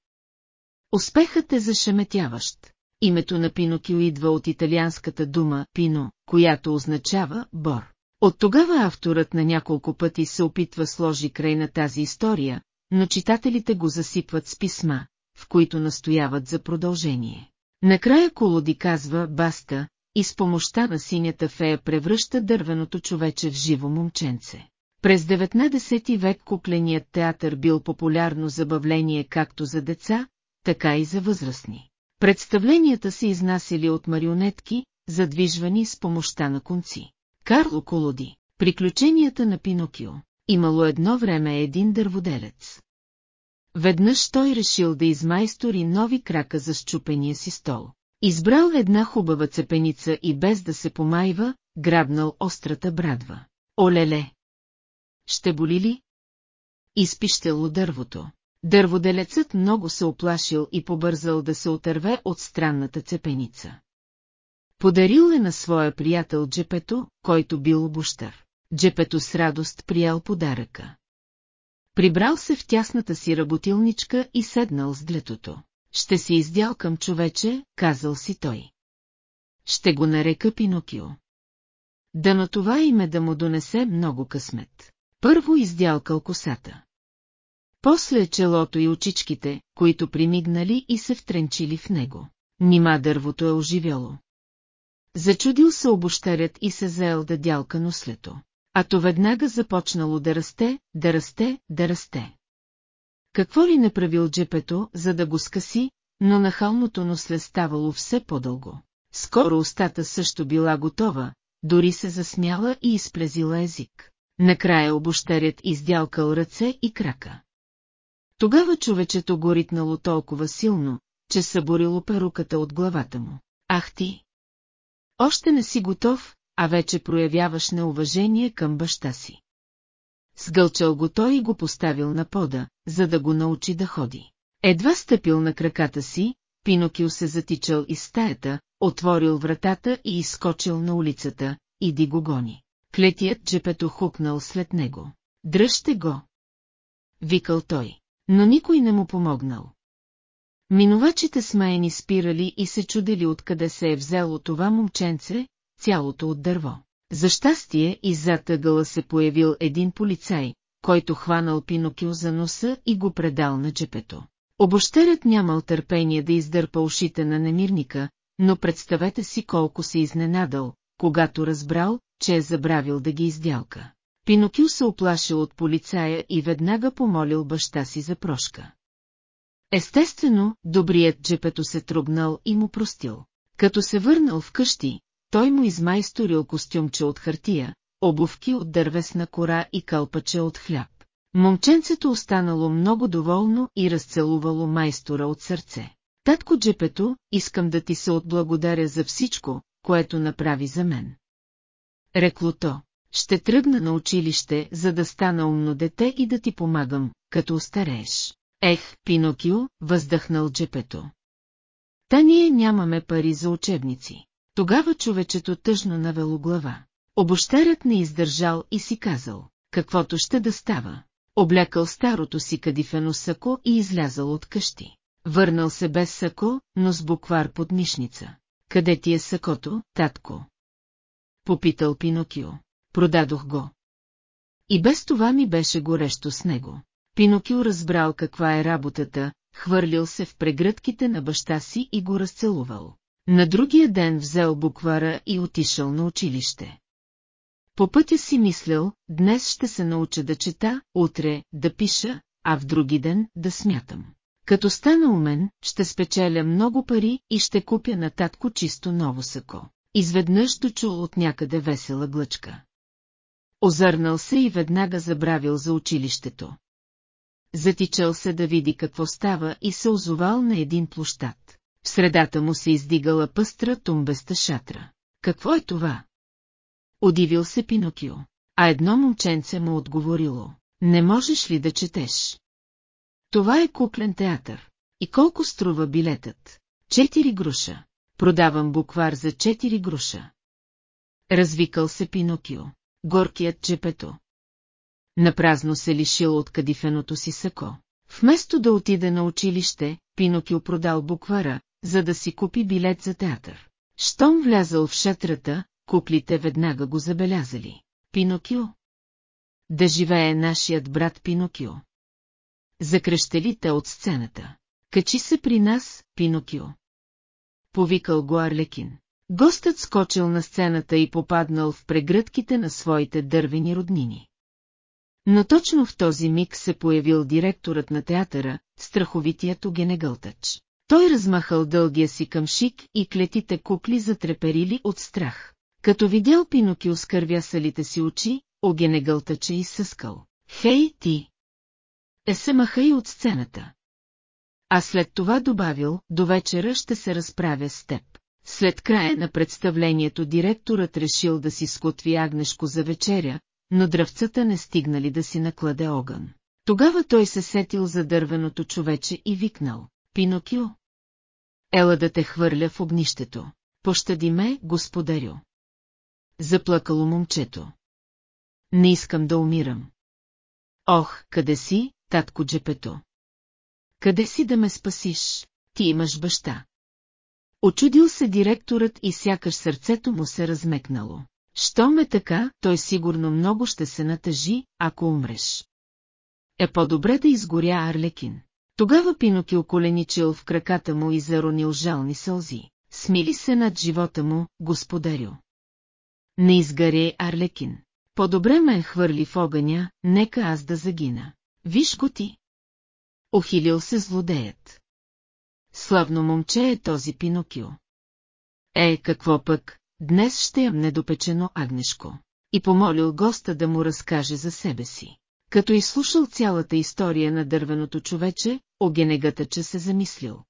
Успехът е зашеметяващ. Името на Пинокио идва от италианската дума «пино», която означава «бор». От тогава авторът на няколко пъти се опитва сложи край на тази история, но читателите го засипват с писма, в които настояват за продължение. Накрая Колоди казва «Баста» и с помощта на синята фея превръща дървеното човече в живо момченце. През 19 век кукленият театър бил популярно забавление както за деца, така и за възрастни. Представленията се изнасили от марионетки, задвижвани с помощта на конци. Карло Колоди, приключенията на Пинокио, имало едно време един дърводелец. Веднъж той решил да измайстори нови крака за щупения си стол. Избрал една хубава цепеница и без да се помайва, грабнал острата брадва. Олеле! Ще боли ли? Изпищело дървото. Дърводелецът много се оплашил и побързал да се отърве от странната цепеница. Подарил е на своя приятел джепето, който бил обощар. Джепето с радост приял подаръка. Прибрал се в тясната си работилничка и седнал с глетото. Ще си издял към човече, казал си той. Ще го нарека Пинокио. Да на това име да му донесе много късмет. Първо издялкал косата. После челото и очичките, които примигнали и се втренчили в него. Нима дървото е оживяло. Зачудил се обощарят и се заел да дялка нослето. А то веднага започнало да расте, да расте, да расте. Какво ли не правил джепето, за да го скъси, но нахалното носле ставало все по-дълго. Скоро устата също била готова, дори се засмяла и изплезила език. Накрая обощарят издялкал ръце и крака. Тогава човечето го ритнало толкова силно, че съборило перуката от главата му. Ах ти! Още не си готов, а вече проявяваш неуважение към баща си. Сгълчал го той и го поставил на пода, за да го научи да ходи. Едва стъпил на краката си, Пинокил се затичал из стаята, отворил вратата и изскочил на улицата, иди го гони. Клетият джепето хукнал след него. Дръжте го! Викал той, но никой не му помогнал. Минувачите смаяни спирали и се чудели откъде се е взело това момченце, цялото от дърво. За щастие и зад се появил един полицай, който хванал Пинокио за носа и го предал на джепето. Обощерят нямал търпение да издърпа ушите на немирника, но представете си колко се изненадал, когато разбрал, че е забравил да ги издялка. Пинокил се оплашил от полицая и веднага помолил баща си за прошка. Естествено, добрият джепето се трогнал и му простил. Като се върнал в къщи, той му измайсторил костюмче от хартия, обувки от дървесна кора и кълпаче от хляб. Момченцето останало много доволно и разцелувало майстора от сърце. Татко Джепето, искам да ти се отблагодаря за всичко, което направи за мен. Рекло то, ще тръгна на училище, за да стана умно дете и да ти помагам, като остарееш. Ех, Пинокио, въздъхнал Джепето. Та ние нямаме пари за учебници. Тогава човечето тъжно навело глава. Обощарят не издържал и си казал, каквото ще да става. Облякал старото си кадифено сако и излязал от къщи. Върнал се без сако, но с буквар под мишница. Къде ти е сакото, татко? Попитал Пинокио. Продадох го. И без това ми беше горещо с него. Пинокио разбрал каква е работата, хвърлил се в прегръдките на баща си и го разцелувал. На другия ден взел буквара и отишъл на училище. По пътя си мислял, днес ще се науча да чета, утре да пиша, а в други ден да смятам. Като стана умен, ще спечеля много пари и ще купя на татко чисто ново сако. Изведнъж дочул от някъде весела глъчка. Озърнал се и веднага забравил за училището. Затичал се да види какво става и се озовал на един площад. В средата му се издигала пъстра тумбеста шатра. Какво е това? Удивил се Пинокио, а едно момченце му отговорило. Не можеш ли да четеш? Това е куклен театър. И колко струва билетът? Четири груша. Продавам буквар за четири груша. Развикал се Пинокио. Горкият чепето. Напразно се лишил от кадифеното си сако. Вместо да отиде на училище, Пинокио продал буквара, за да си купи билет за театър. Щом влязал в шатрата, куклите веднага го забелязали. Пинокио? Да живее нашият брат Пинокио. Закръщели те от сцената. Качи се при нас, Пинокио. Повикал го Арлекин. Гостът скочил на сцената и попаднал в прегръдките на своите дървени роднини. Но точно в този миг се появил директорът на театъра, страховитият огенегълтач. Той размахал дългия си къмшик и клетите кукли затреперили от страх. Като видял Пинокио с кървясалите си очи, огенегълтаче и съскал. Хей, ти! Е се махай от сцената. А след това добавил, до вечера ще се разправя с теб. След края на представлението директорът решил да си скотви агнешко за вечеря, но дръвцата не стигнали да си накладе огън. Тогава той се сетил за дървеното човече и викнал. Пинокио? Ела да те хвърля в огнището. Пощади ме, господарю. Заплакало момчето. Не искам да умирам. Ох, къде си, татко Джепето? Къде си да ме спасиш? Ти имаш баща. Очудил се директорът и сякаш сърцето му се размекнало. Що ме така, той сигурно много ще се натъжи, ако умреш. Е по-добре да изгоря Арлекин. Тогава Пиноки околеничил в краката му и заронил жални сълзи. Смили се над живота му, господарю. Не изгаре Арлекин. По-добре ме хвърли в огъня, нека аз да загина. Виж го ти. Охилил се злодеят. Славно момче е този Пинокио. Е, какво пък, днес ще ям недопечено агнешко. И помолил госта да му разкаже за себе си. Като изслушал цялата история на дървеното човече, че се замислил.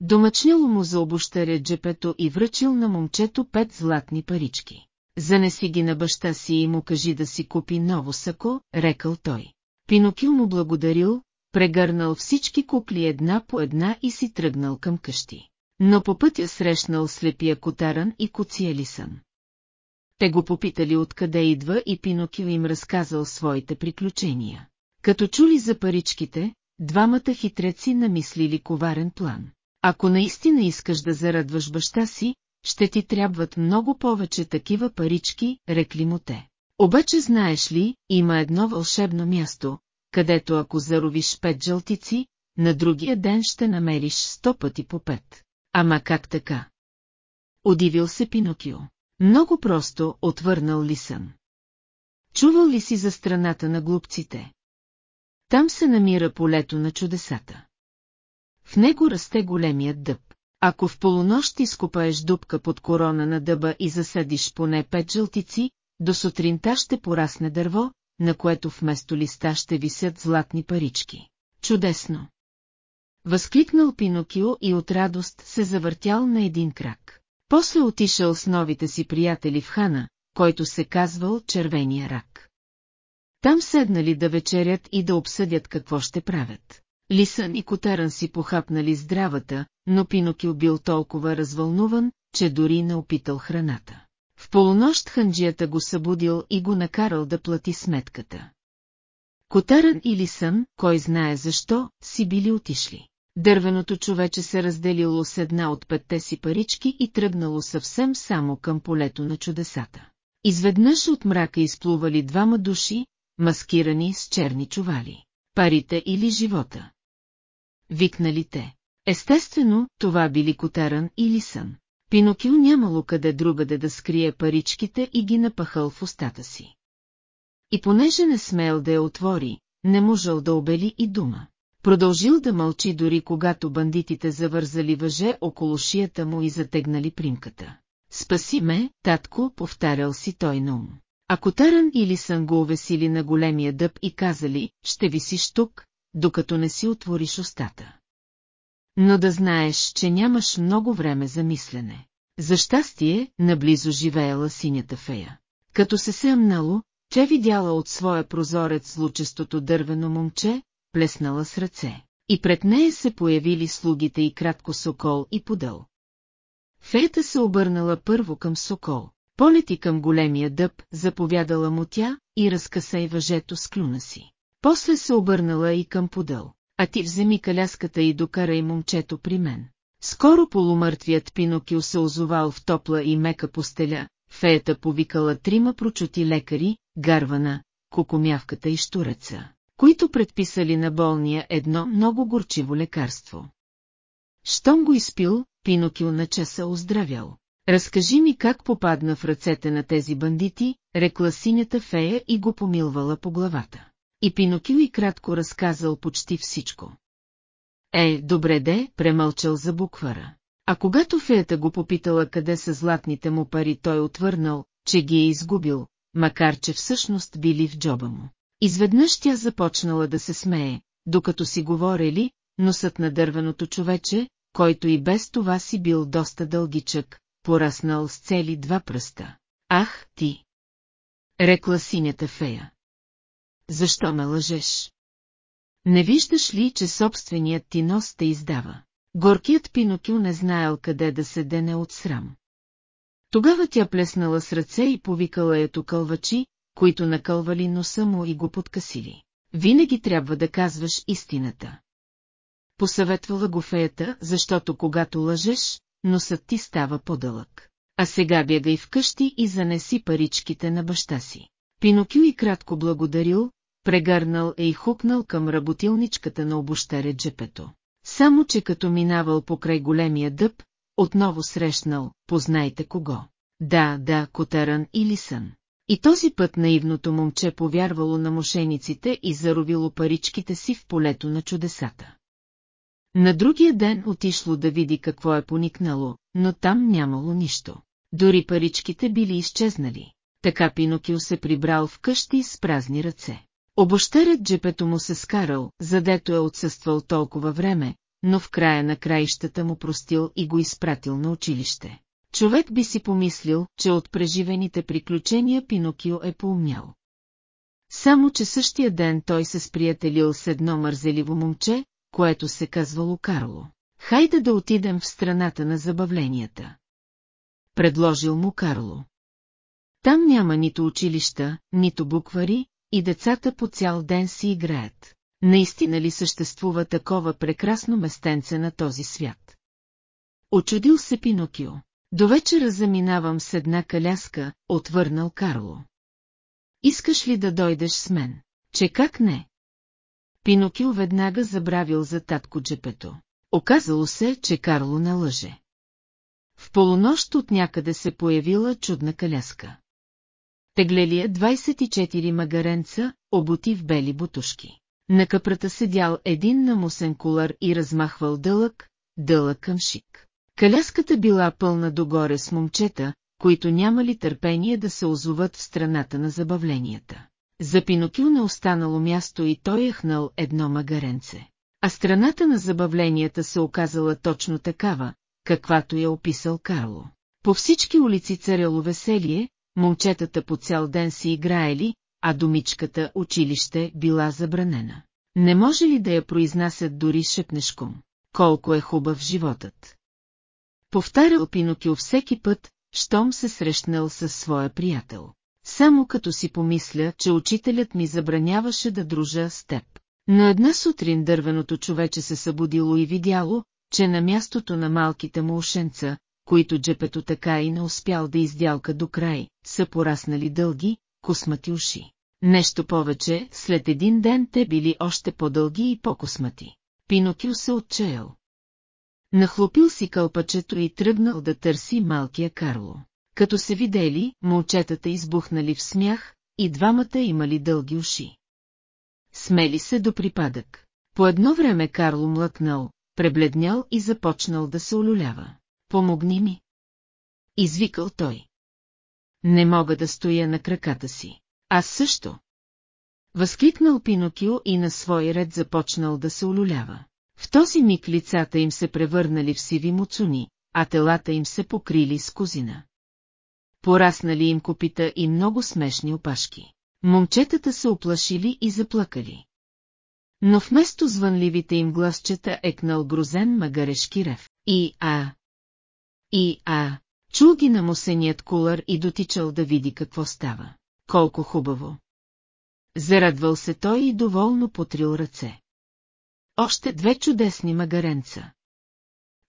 Домъчнило му за обощаря джепето и връчил на момчето пет златни парички. Занеси ги на баща си и му кажи да си купи ново сако, рекал той. Пинокил му благодарил, прегърнал всички кукли една по една и си тръгнал към къщи. Но по пътя срещнал слепия котаран и коция лисън. Те го попитали откъде идва и Пинокил им разказал своите приключения. Като чули за паричките, двамата хитреци намислили коварен план. Ако наистина искаш да зарадваш баща си, ще ти трябват много повече такива парички, рекли му те. Обаче знаеш ли, има едно вълшебно място, където ако заровиш пет жълтици, на другия ден ще намериш сто пъти по пет. Ама как така? Удивил се Пинокио. Много просто отвърнал ли съм. Чувал ли си за страната на глупците? Там се намира полето на чудесата. В него расте големият дъб. Ако в полунощ изкопаеш дупка под корона на дъба и засадиш поне пет жълтици, до сутринта ще порасне дърво, на което вместо листа ще висят златни парички. Чудесно! Възкликнал Пинокио и от радост се завъртял на един крак. После отишъл с новите си приятели в хана, който се казвал Червения рак. Там седнали да вечерят и да обсъдят какво ще правят. Лисън и Котаран си похапнали здравата, но Пинокил бил толкова развълнуван, че дори не опитал храната. В полунощ ханджията го събудил и го накарал да плати сметката. Котаран и Лисън, кой знае защо, си били отишли. Дървеното човече се разделило с една от петте си парички и тръгнало съвсем само към полето на чудесата. Изведнъж от мрака изплували двама души, маскирани с черни чували. Парите или живота. Викнали те. Естествено, това били Котаран или Сън. Пинокил нямало къде другаде да скрие паричките и ги напахал в устата си. И понеже не смел да я отвори, не можел да обели и дума. Продължил да мълчи дори когато бандитите завързали въже около шията му и затегнали примката. Спаси ме, татко, повтарял си той на ум. Ако Таран или Сън го увесили на големия дъб и казали, ще висиш тук, докато не си отвориш устата. Но да знаеш, че нямаш много време за мислене. За щастие, наблизо живеела синята фея. Като се съмнало, че видяла от своя прозорец лучестото дървено момче, плеснала с ръце. И пред нея се появили слугите и кратко сокол и подъл. Феята се обърнала първо към сокол, полети към големия дъб, заповядала му тя и разкъса въжето с клюна си. После се обърнала и към подъл, а ти вземи каляската и докарай момчето при мен. Скоро полумъртвият Пинокил се озовал в топла и мека постеля, феята повикала трима прочути лекари, гарвана, кокомявката и штуреца които предписали на болния едно много горчиво лекарство. Щом го изпил, Пинокил на часа оздравял. Разкажи ми как попадна в ръцете на тези бандити, рекла синята фея и го помилвала по главата. И Пинокил и кратко разказал почти всичко. Е, добре де, премълчал за буквара. А когато феята го попитала къде са златните му пари, той отвърнал, че ги е изгубил, макар че всъщност били в джоба му. Изведнъж тя започнала да се смее, докато си говорили, носът на дървеното човече, който и без това си бил доста дългичък, пораснал с цели два пръста. Ах, ти! Рекла синята фея. Защо ме лъжеш? Не виждаш ли, че собственият ти нос те издава? Горкият Пинокил не знаел къде да се дене от срам. Тогава тя плеснала с ръце и повикала ето кълвачи, които накълвали носа му и го подкасили. винаги трябва да казваш истината. Посъветвала го феята, защото когато лъжеш, носът ти става по-дълъг. А сега бягай вкъщи и занеси паричките на баща си. Пинокю и кратко благодарил, прегърнал е и хукнал към работилничката на обощаре джепето. Само, че като минавал покрай големия дъб, отново срещнал, познайте кого. Да, да, Котаран или Сън. И този път наивното момче повярвало на мошениците и заровило паричките си в полето на чудесата. На другия ден отишло да види какво е поникнало, но там нямало нищо. Дори паричките били изчезнали. Така Пинокил се прибрал в къщи с празни ръце. Обощарят джепето му се скарал, задето е отсъствал толкова време, но в края на краищата му простил и го изпратил на училище. Човек би си помислил, че от преживените приключения Пинокио е поумнял. Само, че същия ден той се сприятелил с едно мързеливо момче, което се казвало Карло. Хайде да отидем в страната на забавленията. Предложил му Карло. Там няма нито училища, нито буквари, и децата по цял ден си играят. Наистина ли съществува такова прекрасно местенце на този свят? Очудил се Пинокио. До вечера заминавам с една каляска, отвърнал Карло. Искаш ли да дойдеш с мен? Че как не? Пинокил веднага забравил за татко джепето. Оказало се, че Карло не лъже. В полунощ от някъде се появила чудна каляска. Теглелия 24 магаренца, обути в бели бутушки. На капрата седял един намусен кулър и размахвал дълъг, дълъг къмшик. Каляската била пълна догоре с момчета, които нямали търпение да се озоват в страната на забавленията. За Пинокил не останало място и той е хнал едно магаренце. А страната на забавленията се оказала точно такава, каквато я описал Карло. По всички улици царяло веселие, момчетата по цял ден си играели, а домичката училище била забранена. Не може ли да я произнасят дори шепнешком? Колко е хубав животът! Повтарял Пинокил всеки път, щом се срещнал със своя приятел. Само като си помисля, че учителят ми забраняваше да дружа с теб. Но една сутрин дървеното човече се събудило и видяло, че на мястото на малките му ушенца, които джепето така и не успял да издялка до край, са пораснали дълги, космати уши. Нещо повече, след един ден те били още по-дълги и по-космати. Пинокил се отчаял. Нахлопил си кълпачето и тръгнал да търси малкия Карло. Като се видели, момчетата избухнали в смях, и двамата имали дълги уши. Смели се до припадък. По едно време Карло млъкнал, пребледнял и започнал да се олюлява. Помогни ми. Извикал той. Не мога да стоя на краката си. Аз също. Възкликнал Пинокио и на свой ред започнал да се олюлява. В този миг лицата им се превърнали в сиви муцуни, а телата им се покрили с козина. Пораснали им копита и много смешни опашки. Момчетата се оплашили и заплакали. Но вместо звънливите им гласчета екнал грозен магарешки рев. И а, и а, чул ги на мусеният кулър и дотичал да види какво става. Колко хубаво! Зарадвал се той и доволно потрил ръце. Още две чудесни магаренца.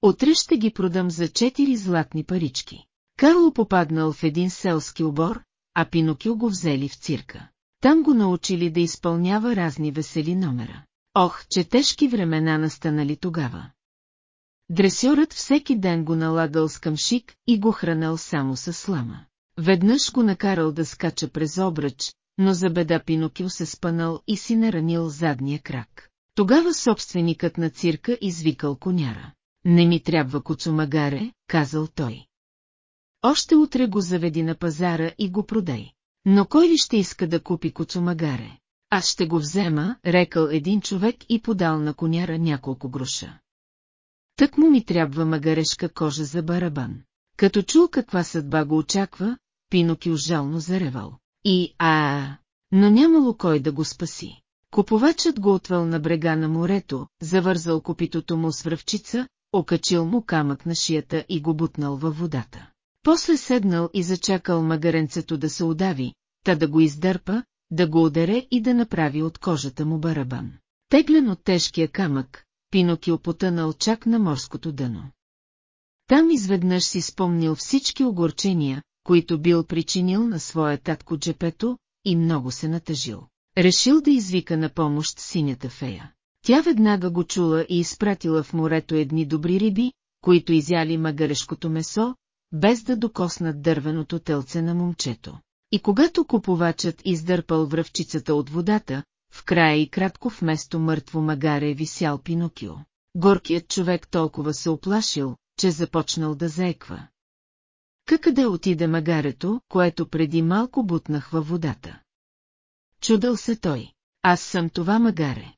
Утре ще ги продам за четири златни парички. Карло попаднал в един селски обор, а Пинокил го взели в цирка. Там го научили да изпълнява разни весели номера. Ох, че тежки времена настанали тогава. Дресьорът всеки ден го налагал с къмшик и го хранал само с слама. Веднъж го накарал да скача през обръч, но за беда Пинокил се спънал и си наранил задния крак. Тогава собственикът на цирка извикал коняра. Не ми трябва куцумагаре, казал той. Още утре го заведи на пазара и го продай. Но кой ли ще иска да купи куцумагаре? Аз ще го взема, рекал един човек и подал на коняра няколко груша. Тък му ми трябва магарешка кожа за барабан. Като чул каква съдба го очаква, Пиноки ужално заревал. И а, но нямало кой да го спаси. Купувачът го отвел на брега на морето, завързал копитото му с връвчица, окачил му камък на шията и го бутнал във водата. После седнал и зачакал магаренцето да се удави, та да го издърпа, да го ударе и да направи от кожата му барабан. Теглен от тежкия камък, Пинокио потънал чак на морското дъно. Там изведнъж си спомнил всички огорчения, които бил причинил на своя татко джепето, и много се натъжил. Решил да извика на помощ синята фея. Тя веднага го чула и изпратила в морето едни добри риби, които изяли магарешкото месо, без да докоснат дървеното телце на момчето. И когато купувачът издърпал връвчицата от водата, в края и кратко вместо мъртво магаре е висял Пинокио. Горкият човек толкова се оплашил, че започнал да заеква. Къде отиде магарето, което преди малко бутнах във водата? Чудал се той. Аз съм това магаре.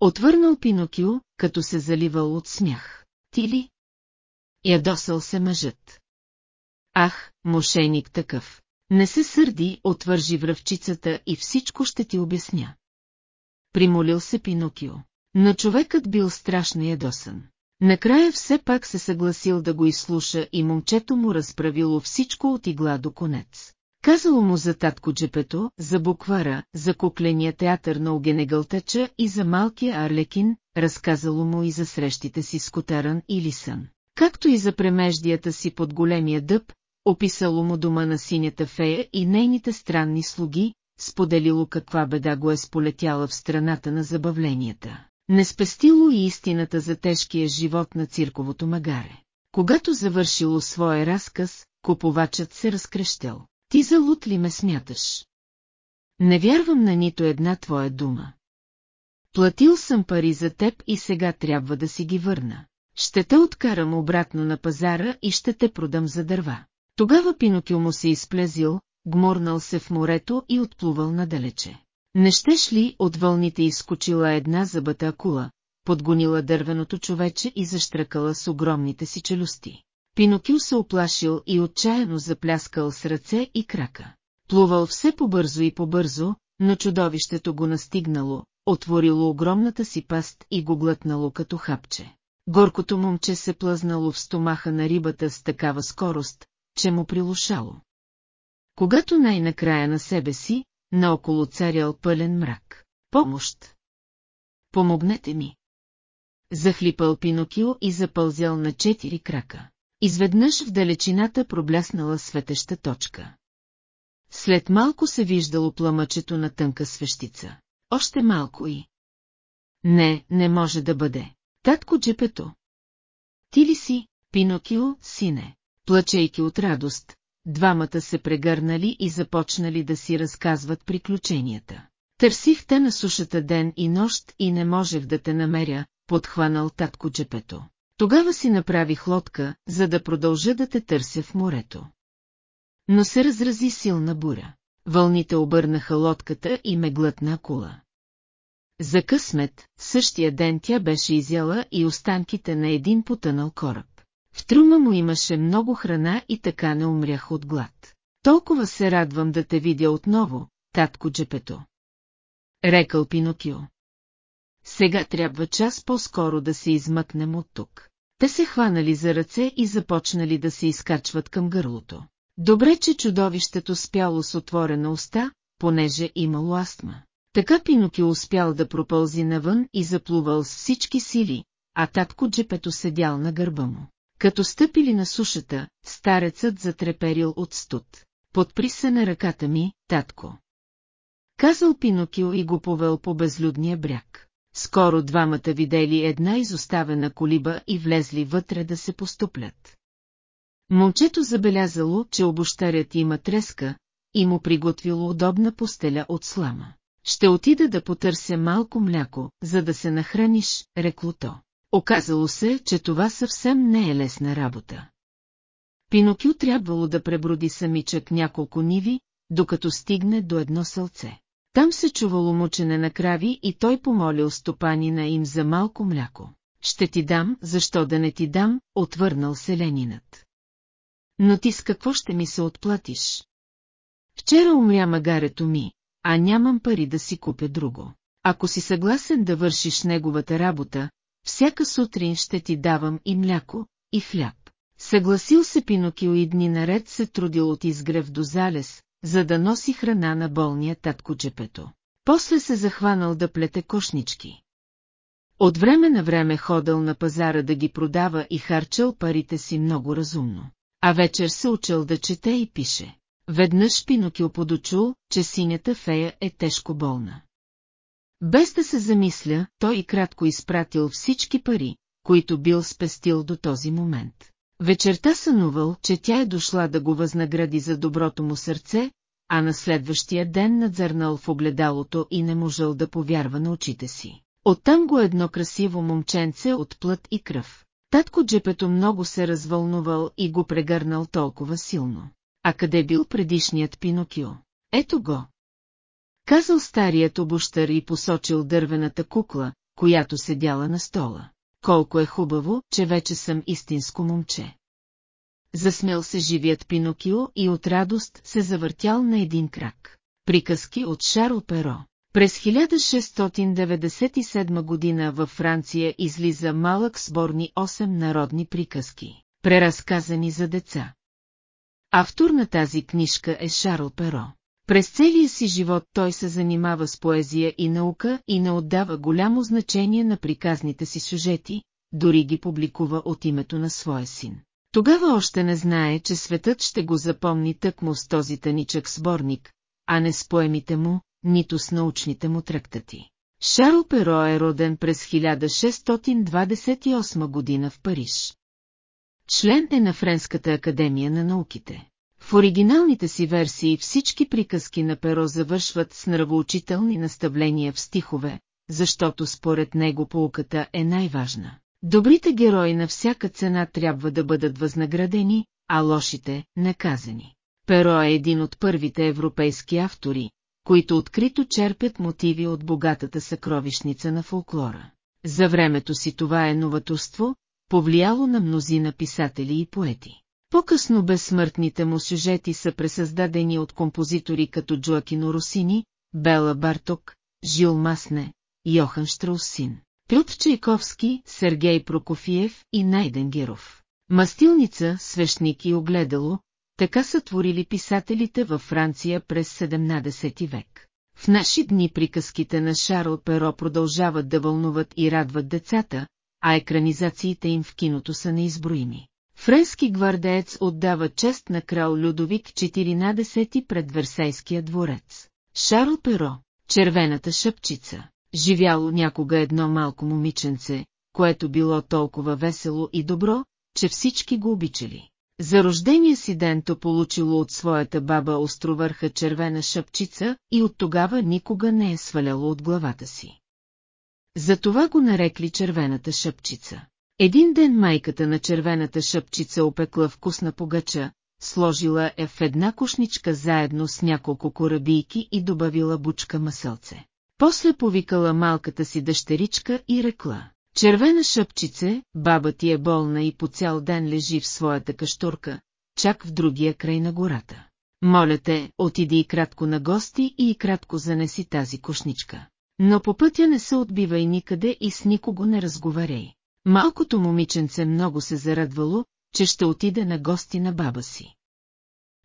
Отвърнал Пинокио, като се заливал от смях. Ти ли? Ядосал се мъжът. Ах, мошеник такъв. Не се сърди, отвържи връвчицата и всичко ще ти обясня. Примолил се Пинокио. Но човекът бил страшно ядосан. Накрая все пак се съгласил да го изслуша и момчето му разправило всичко от игла до конец. Казало му за татко джепето, за буквара, за кукления театър на Огенегълтача и за малкия Арлекин, разказало му и за срещите си с Котаран и Лисън. Както и за премеждията си под големия дъб, описало му дома на синята фея и нейните странни слуги, споделило каква беда го е сполетяла в страната на забавленията. Не спестило и истината за тежкия живот на цирковото магаре. Когато завършило своя разказ, купувачът се разкрещел. Ти за лут ли ме смяташ? Не вярвам на нито една твоя дума. Платил съм пари за теб и сега трябва да си ги върна. Ще те откарам обратно на пазара и ще те продам за дърва. Тогава Пинокил му се изплезил, гмурнал се в морето и отплувал надалече. Не щеш ли от вълните изскочила една забата акула, подгонила дървеното човече и заштръкала с огромните си челюсти. Пинокил се оплашил и отчаяно запляскал с ръце и крака. Плувал все по-бързо и по-бързо, но чудовището го настигнало, отворило огромната си паст и го глътнало като хапче. Горкото момче се плъзнало в стомаха на рибата с такава скорост, че му прилушало. Когато най-накрая на себе си, наоколо царял пълен мрак. Помощ! Помогнете ми! Захлипал Пинокио и запълзял на четири крака. Изведнъж в далечината пробляснала светеща точка. След малко се виждало пламъчето на тънка свещица. Още малко и... Не, не може да бъде. Татко джепето. Ти ли си, Пинокио, сине? Плачейки от радост, двамата се прегърнали и започнали да си разказват приключенията. Търсих те на сушата ден и нощ и не можех да те намеря, подхванал татко джепето. Тогава си направих лодка, за да продължа да те търся в морето. Но се разрази силна буря. Вълните обърнаха лодката и ме глътна кула. За късмет, същия ден тя беше изяла и останките на един потънал кораб. В трума му имаше много храна и така не умрях от глад. Толкова се радвам да те видя отново, татко джепето. Рекал Пинокио. Сега трябва час по-скоро да се измъкнем от тук. Те се хванали за ръце и започнали да се изкачват към гърлото. Добре, че чудовището спяло с отворена уста, понеже имало астма. Така Пинокио успял да пропълзи навън и заплувал с всички сили, а татко джепето седял на гърба му. Като стъпили на сушата, старецът затреперил от студ. Подпри се на ръката ми, татко. Казал Пинокио и го повел по безлюдния бряг. Скоро двамата видели една изоставена колиба и влезли вътре да се поступлят. Момчето забелязало, че обощарят има треска, и му приготвило удобна постеля от слама. Ще отида да потърся малко мляко, за да се нахраниш, рекло то. Оказало се, че това съвсем не е лесна работа. Пинокю трябвало да преброди самичък няколко ниви, докато стигне до едно сълце. Там се чувало мучене на крави и той помолил стопанина им за малко мляко. Ще ти дам, защо да не ти дам, отвърнал селенинът. Но ти с какво ще ми се отплатиш? Вчера умря магарето ми, а нямам пари да си купя друго. Ако си съгласен да вършиш неговата работа, всяка сутрин ще ти давам и мляко, и хляб. Съгласил се Пинокио и дни наред се трудил от изгрев до залез, за да носи храна на болния татко джепето. После се захванал да плете кошнички. От време на време ходил на пазара да ги продава и харчал парите си много разумно. А вечер се учил да чете и пише. Веднъж Пинокил подочул, че синята фея е тежко болна. Без да се замисля, той и кратко изпратил всички пари, които бил спестил до този момент. Вечерта сънувал, че тя е дошла да го възнагради за доброто му сърце, а на следващия ден надзърнал в огледалото и не можел да повярва на очите си. Оттам го едно красиво момченце от плът и кръв. Татко джепето много се развълнувал и го прегърнал толкова силно. А къде бил предишният Пинокио? Ето го. Казал старият обощар и посочил дървената кукла, която седяла на стола. Колко е хубаво, че вече съм истинско момче. Засмел се живият Пинокио и от радост се завъртял на един крак. Приказки от Шарл Перо през 1697 година във Франция излиза малък сборни 8 народни приказки, преразказани за деца. Автор на тази книжка е Шарл Перо. През целия си живот той се занимава с поезия и наука и не отдава голямо значение на приказните си сюжети, дори ги публикува от името на своя син. Тогава още не знае, че светът ще го запомни тъкмо с този тъничък сборник, а не с поемите му, нито с научните му трактати. Шарл Перо е роден през 1628 година в Париж. Член е на Френската академия на науките. В оригиналните си версии всички приказки на Перо завършват с нравоучителни наставления в стихове, защото според него поуката е най-важна. Добрите герои на всяка цена трябва да бъдат възнаградени, а лошите – наказани. Перо е един от първите европейски автори, които открито черпят мотиви от богатата съкровищница на фолклора. За времето си това е новаторство, повлияло на мнозина писатели и поети. По-късно безсмъртните му сюжети са пресъздадени от композитори като Джоакино Росини, Бела Барток, Жил Масне, Йохан Штраусин, Пютр Чайковски, Сергей Прокофиев и Найден Геров. Мастилница, свещник и огледало, така са творили писателите във Франция през 17 век. В наши дни приказките на Шарл Перо продължават да вълнуват и радват децата, а екранизациите им в киното са неизброими. Френски гвардеец отдава чест на крал Людовик 14 пред Версайския дворец. Шарл Перо, червената шъпчица, живяло някога едно малко момиченце, което било толкова весело и добро, че всички го обичали. За рождения си ден то получило от своята баба островърха червена шъпчица и от тогава никога не е сваляло от главата си. Затова го нарекли червената шъпчица. Един ден майката на червената шъпчица опекла вкусна погача, сложила е в една кошничка заедно с няколко корабийки и добавила бучка масълце. После повикала малката си дъщеричка и рекла. Червена шъпчице, баба ти е болна и по цял ден лежи в своята каштурка, чак в другия край на гората. Моля те, отиди и кратко на гости и кратко занеси тази кошничка. Но по пътя не се отбивай никъде и с никого не разговаряй. Малкото момиченце много се зарадвало, че ще отиде на гости на баба си.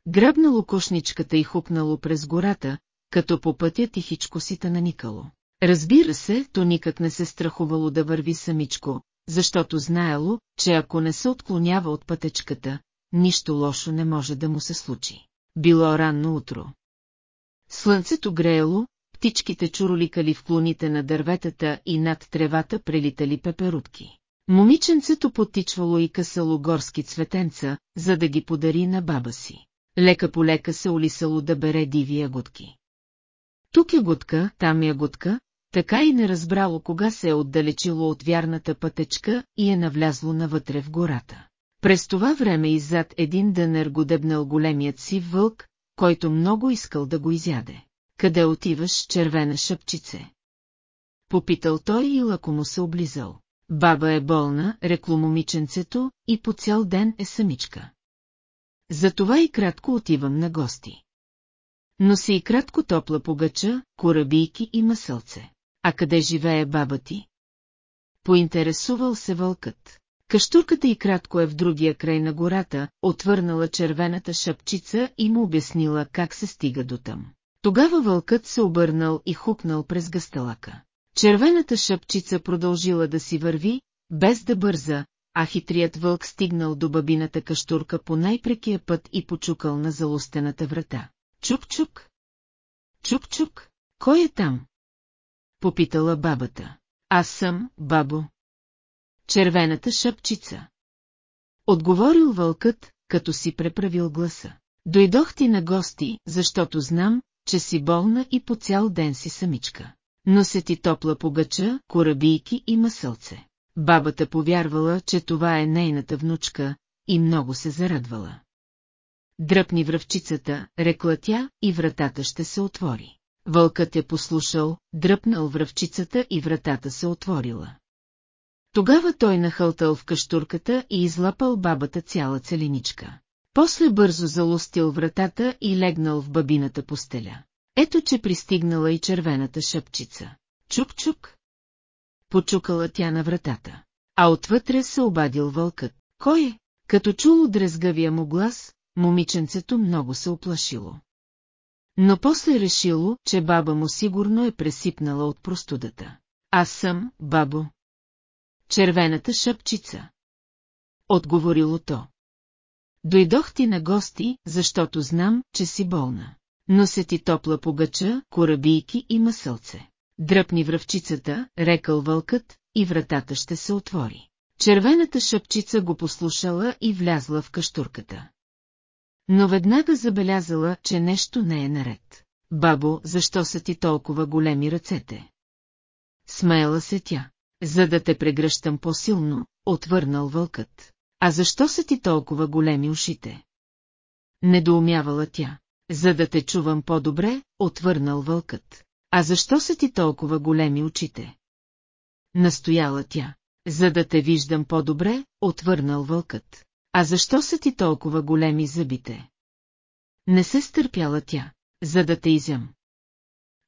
Гръбнало кошничката и хупнало през гората, като по пътя тихичко си наникало. Разбира се, то никак не се страхувало да върви самичко, защото знаело, че ако не се отклонява от пътечката, нищо лошо не може да му се случи. Било ранно утро. Слънцето греело, птичките чуроликали в клоните на дърветата и над тревата прелитали пеперутки. Момиченцето потичвало и късало горски цветенца, за да ги подари на баба си. Лека по лека се улисало да бере диви ягодки. Тук ягодка, там ягодка, така и не разбрало кога се е отдалечило от вярната пътечка и е навлязло навътре в гората. През това време иззад един дънер го дебнал големият си вълк, който много искал да го изяде. Къде отиваш, червена шъпчице? Попитал той и лако му се облизал. Баба е болна, рекло момиченцето, и по цял ден е самичка. Затова и кратко отивам на гости. Но си и кратко топла погача, корабийки и масълце. А къде живее баба ти? Поинтересувал се вълкът. Каштурката и кратко е в другия край на гората, отвърнала червената шапчица и му обяснила как се стига до там. Тогава вълкът се обърнал и хукнал през гасталака. Червената шапчица продължила да си върви, без да бърза, а хитрият вълк стигнал до бабината каштурка по най-прекия път и почукал на залустената врата. Чук-чук! Чук-чук! Кой е там? Попитала бабата. Аз съм, бабо. Червената шапчица. Отговорил вълкът, като си преправил гласа. Дойдох ти на гости, защото знам, че си болна и по цял ден си самичка. Нося ти топла погача, корабийки и масълце. Бабата повярвала, че това е нейната внучка, и много се зарадвала. Дръпни връвчицата, рекла тя, и вратата ще се отвори. Вълкът е послушал, дръпнал връвчицата и вратата се отворила. Тогава той нахълтал в каштурката и излапал бабата цяла целеничка. После бързо залустил вратата и легнал в бабината постеля. Ето, че пристигнала и червената шъпчица. Чук-чук. Почукала тя на вратата. А отвътре се обадил вълкът. Кой е? Като чуло дрезгавия му глас, момиченцето много се оплашило. Но после решило, че баба му сигурно е пресипнала от простудата. Аз съм, бабо. Червената шъпчица. Отговорило то. Дойдох ти на гости, защото знам, че си болна. Нося ти топла погача, корабийки и масълце. Дръпни връвчицата, рекал вълкът, и вратата ще се отвори. Червената шъпчица го послушала и влязла в каштурката. Но веднага забелязала, че нещо не е наред. Бабо, защо са ти толкова големи ръцете? Смеяла се тя. За да те прегръщам по-силно, отвърнал вълкът. А защо са ти толкова големи ушите? Недоумявала тя. За да те чувам по-добре, отвърнал вълкът. А защо са ти толкова големи очите? Настояла тя. За да те виждам по-добре, отвърнал вълкът. А защо са ти толкова големи зъбите? Не се стърпяла тя, за да те изям.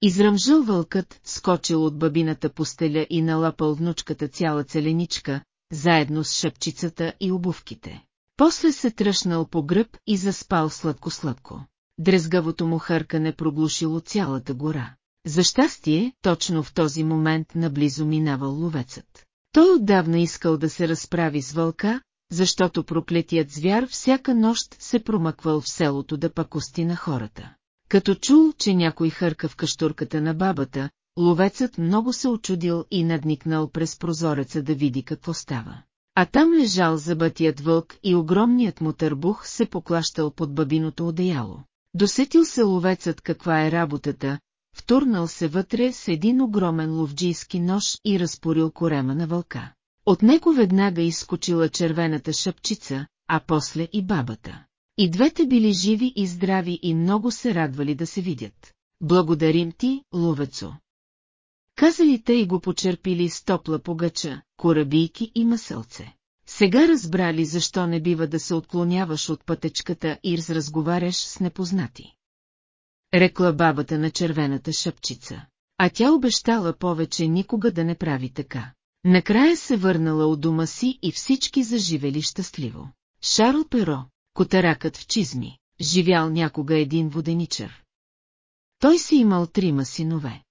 Изръмжал вълкът, скочил от бабината постеля и налапал внучката цяла целеничка, заедно с шъпчицата и обувките. После се тръщнал по гръб и заспал сладко-сладко. Дрезгавото му хъркане проглушило цялата гора. За щастие, точно в този момент наблизо минавал ловецът. Той отдавна искал да се разправи с вълка, защото проклетият звяр всяка нощ се промъквал в селото да пакости на хората. Като чул, че някой хърка в каштурката на бабата, ловецът много се очудил и надникнал през прозореца да види какво става. А там лежал забътият вълк и огромният му търбух се поклащал под бабиното одеяло. Досетил се ловецът каква е работата, втурнал се вътре с един огромен ловджийски нож и разпорил корема на вълка. От него веднага изскочила червената шъпчица, а после и бабата. И двете били живи и здрави и много се радвали да се видят. Благодарим ти, ловецо. Казали те и го почерпили с топла погача, корабийки и масълце. Сега разбрали защо не бива да се отклоняваш от пътечката и разговаряш с непознати. Рекла бабата на червената шъпчица. А тя обещала повече никога да не прави така. Накрая се върнала от дома си и всички заживели щастливо. Шарл Перо, котаракът в чизми, живял някога един воденичър. Той си имал трима синове.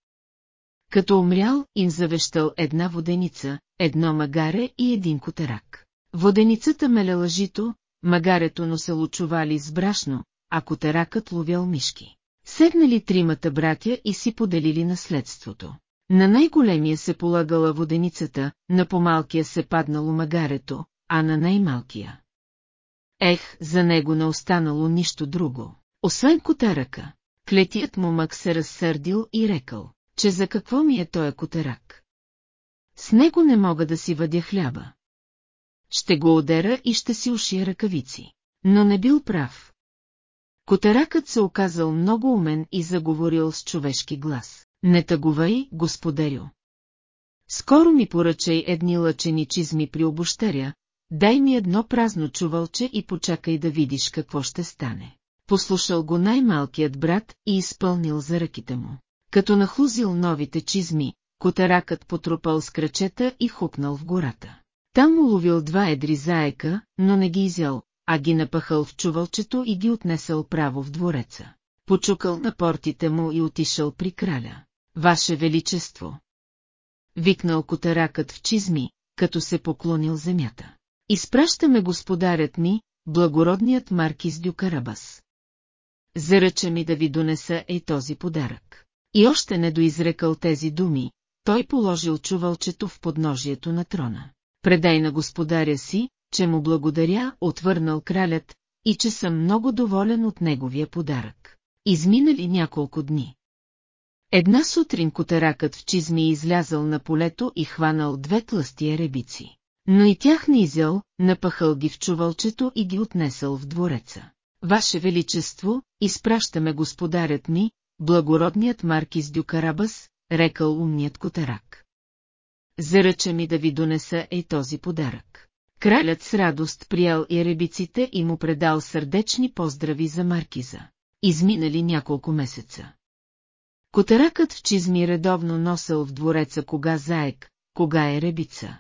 Като умрял, им завещал една воденица, едно магаре и един котарак. Воденицата меляла жито, магарето носело чували с брашно, а котаракът ловял мишки. Седнали тримата братя и си поделили наследството. На най-големия се полагала воденицата, на по-малкия се паднало магарето, а на най-малкия. Ех, за него не останало нищо друго. Освен котарака, клетият му мък се разсърдил и рекал, че за какво ми е тоя котарак. С него не мога да си въдя хляба. Ще го одера и ще си ушия ръкавици. Но не бил прав. Котаракът се оказал много умен и заговорил с човешки глас. Не тъгувай, господарю. Скоро ми поръчай едни лъчени чизми при обощаря, дай ми едно празно чувалче и почакай да видиш какво ще стане. Послушал го най-малкият брат и изпълнил за ръките му. Като нахлузил новите чизми, котаракът потрупал с крачета и хукнал в гората. Там уловил два едри заека, но не ги изял, а ги напахал в чувалчето и ги отнесъл право в двореца. Почукал на портите му и отишъл при краля. Ваше Величество! Викнал котаракът в чизми, като се поклонил земята. Изпращаме господарят ми, благородният маркиз Дюкарабас. Заръча ми да ви донеса и този подарък. И още не доизрекал тези думи, той положил чувалчето в подножието на трона. Предай на господаря си, че му благодаря, отвърнал кралят, и че съм много доволен от неговия подарък. Изминали няколко дни. Една сутрин котаракът в чизми излязъл на полето и хванал две тлъсти ребици. Но и тях не изял, напахал ги в чувалчето и ги отнесъл в двореца. Ваше Величество, изпращаме господарят ми, благородният маркиз Дюкарабас, рекал умният котарак. Заръча ми да ви донеса и този подарък. Кралят с радост приял и ребиците и му предал сърдечни поздрави за маркиза. Изминали няколко месеца. Котаракът в чизми редовно носел в двореца кога заек, кога е ребица.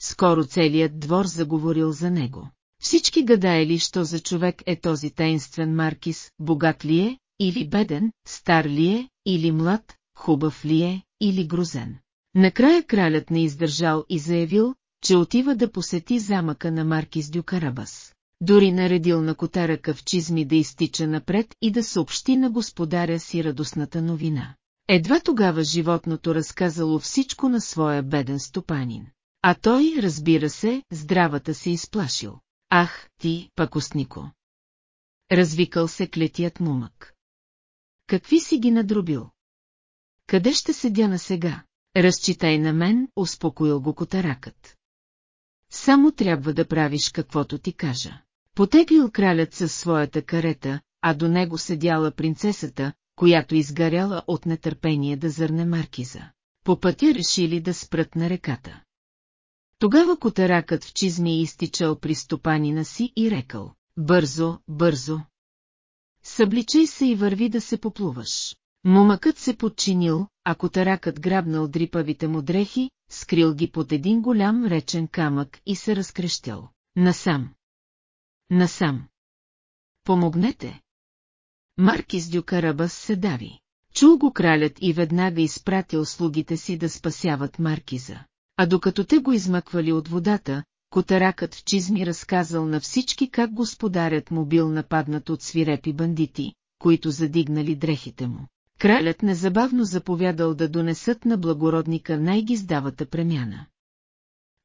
Скоро целият двор заговорил за него. Всички гадаели, що за човек е този таинствен маркис, богат ли е, или беден, стар ли е, или млад, хубав ли е, или грозен. Накрая кралят не издържал и заявил, че отива да посети замъка на маркиз Дюкарабас. Дори наредил на котаръка в чизми да изтича напред и да съобщи на господаря си радостната новина. Едва тогава животното разказало всичко на своя беден стопанин. А той, разбира се, здравата се изплашил. Ах, ти, пакостнико! Развикал се клетият мумък. Какви си ги надробил? Къде ще седя на сега? Разчитай на мен, успокоил го котаракът. Само трябва да правиш каквото ти кажа. Потеглил кралят със своята карета, а до него седяла принцесата, която изгаряла от нетърпение да зърне маркиза. По пътя решили да спрат на реката. Тогава котаракът в чизми изтичал при стопанина си и рекал, бързо, бързо. Събличай се и върви да се поплуваш. Момъкът се подчинил, а котаракът грабнал дрипавите му дрехи, скрил ги под един голям речен камък и се разкрещял. Насам. Насам. Помогнете. Маркиз Дюкарабас се дави. Чул го кралят и веднага изпратил слугите си да спасяват Маркиза. А докато те го измъквали от водата, котаракът в чизми разказал на всички как господарят му бил нападнат от свирепи бандити, които задигнали дрехите му. Кралят незабавно заповядал да донесат на благородника най-гиздавата премяна.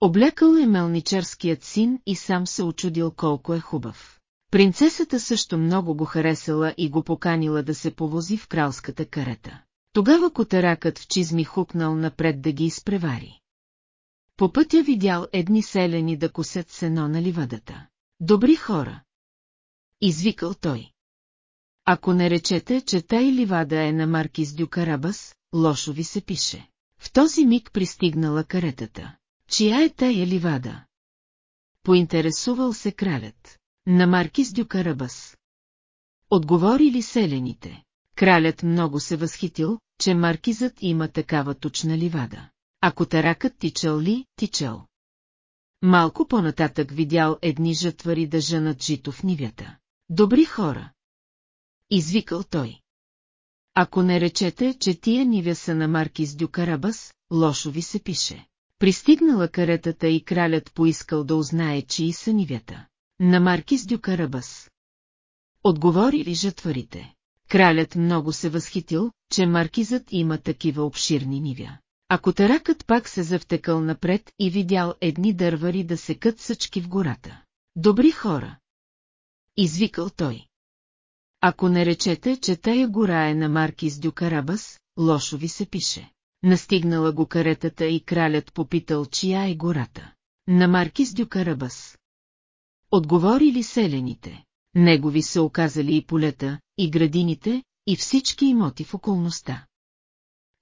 Облякал е мелничарският син и сам се очудил колко е хубав. Принцесата също много го харесала и го поканила да се повози в кралската карета. Тогава котаракът в чизми хукнал напред да ги изпревари. По пътя видял едни селени да косят сено на ливадата. Добри хора! Извикал той. Ако не речете, че тай ливада е на Маркиз Дюкарабас, лошо ви се пише. В този миг пристигнала каретата. Чия е тая ливада? Поинтересувал се кралят. На Маркиз Дюкарабас. Отговорили селените. Кралят много се възхитил, че маркизът има такава точна ливада. Ако таракът тичал ли, тичал. Малко по-нататък видял едни жатвари да женат жито в нивята. Добри хора. Извикал той. Ако не речете, че тия нивя са на Маркиз Дюкарабас, лошо ви се пише. Пристигнала каретата и кралят поискал да узнае, чии са нивята. На Маркиз Дюкарабас. Отговорили жатварите. Кралят много се възхитил, че маркизът има такива обширни нивя. Ако таракът пак се завтекал напред и видял едни дървари да се кът съчки в гората. Добри хора! Извикал той. Ако не речете, че тая гора е на Маркиз Дюкарабас, лошо ви се пише. Настигнала го каретата и кралят попитал, чия е гората. На Маркиз Дюкарабас. Отговорили селените. Негови се оказали и полета, и градините, и всички имоти в околността.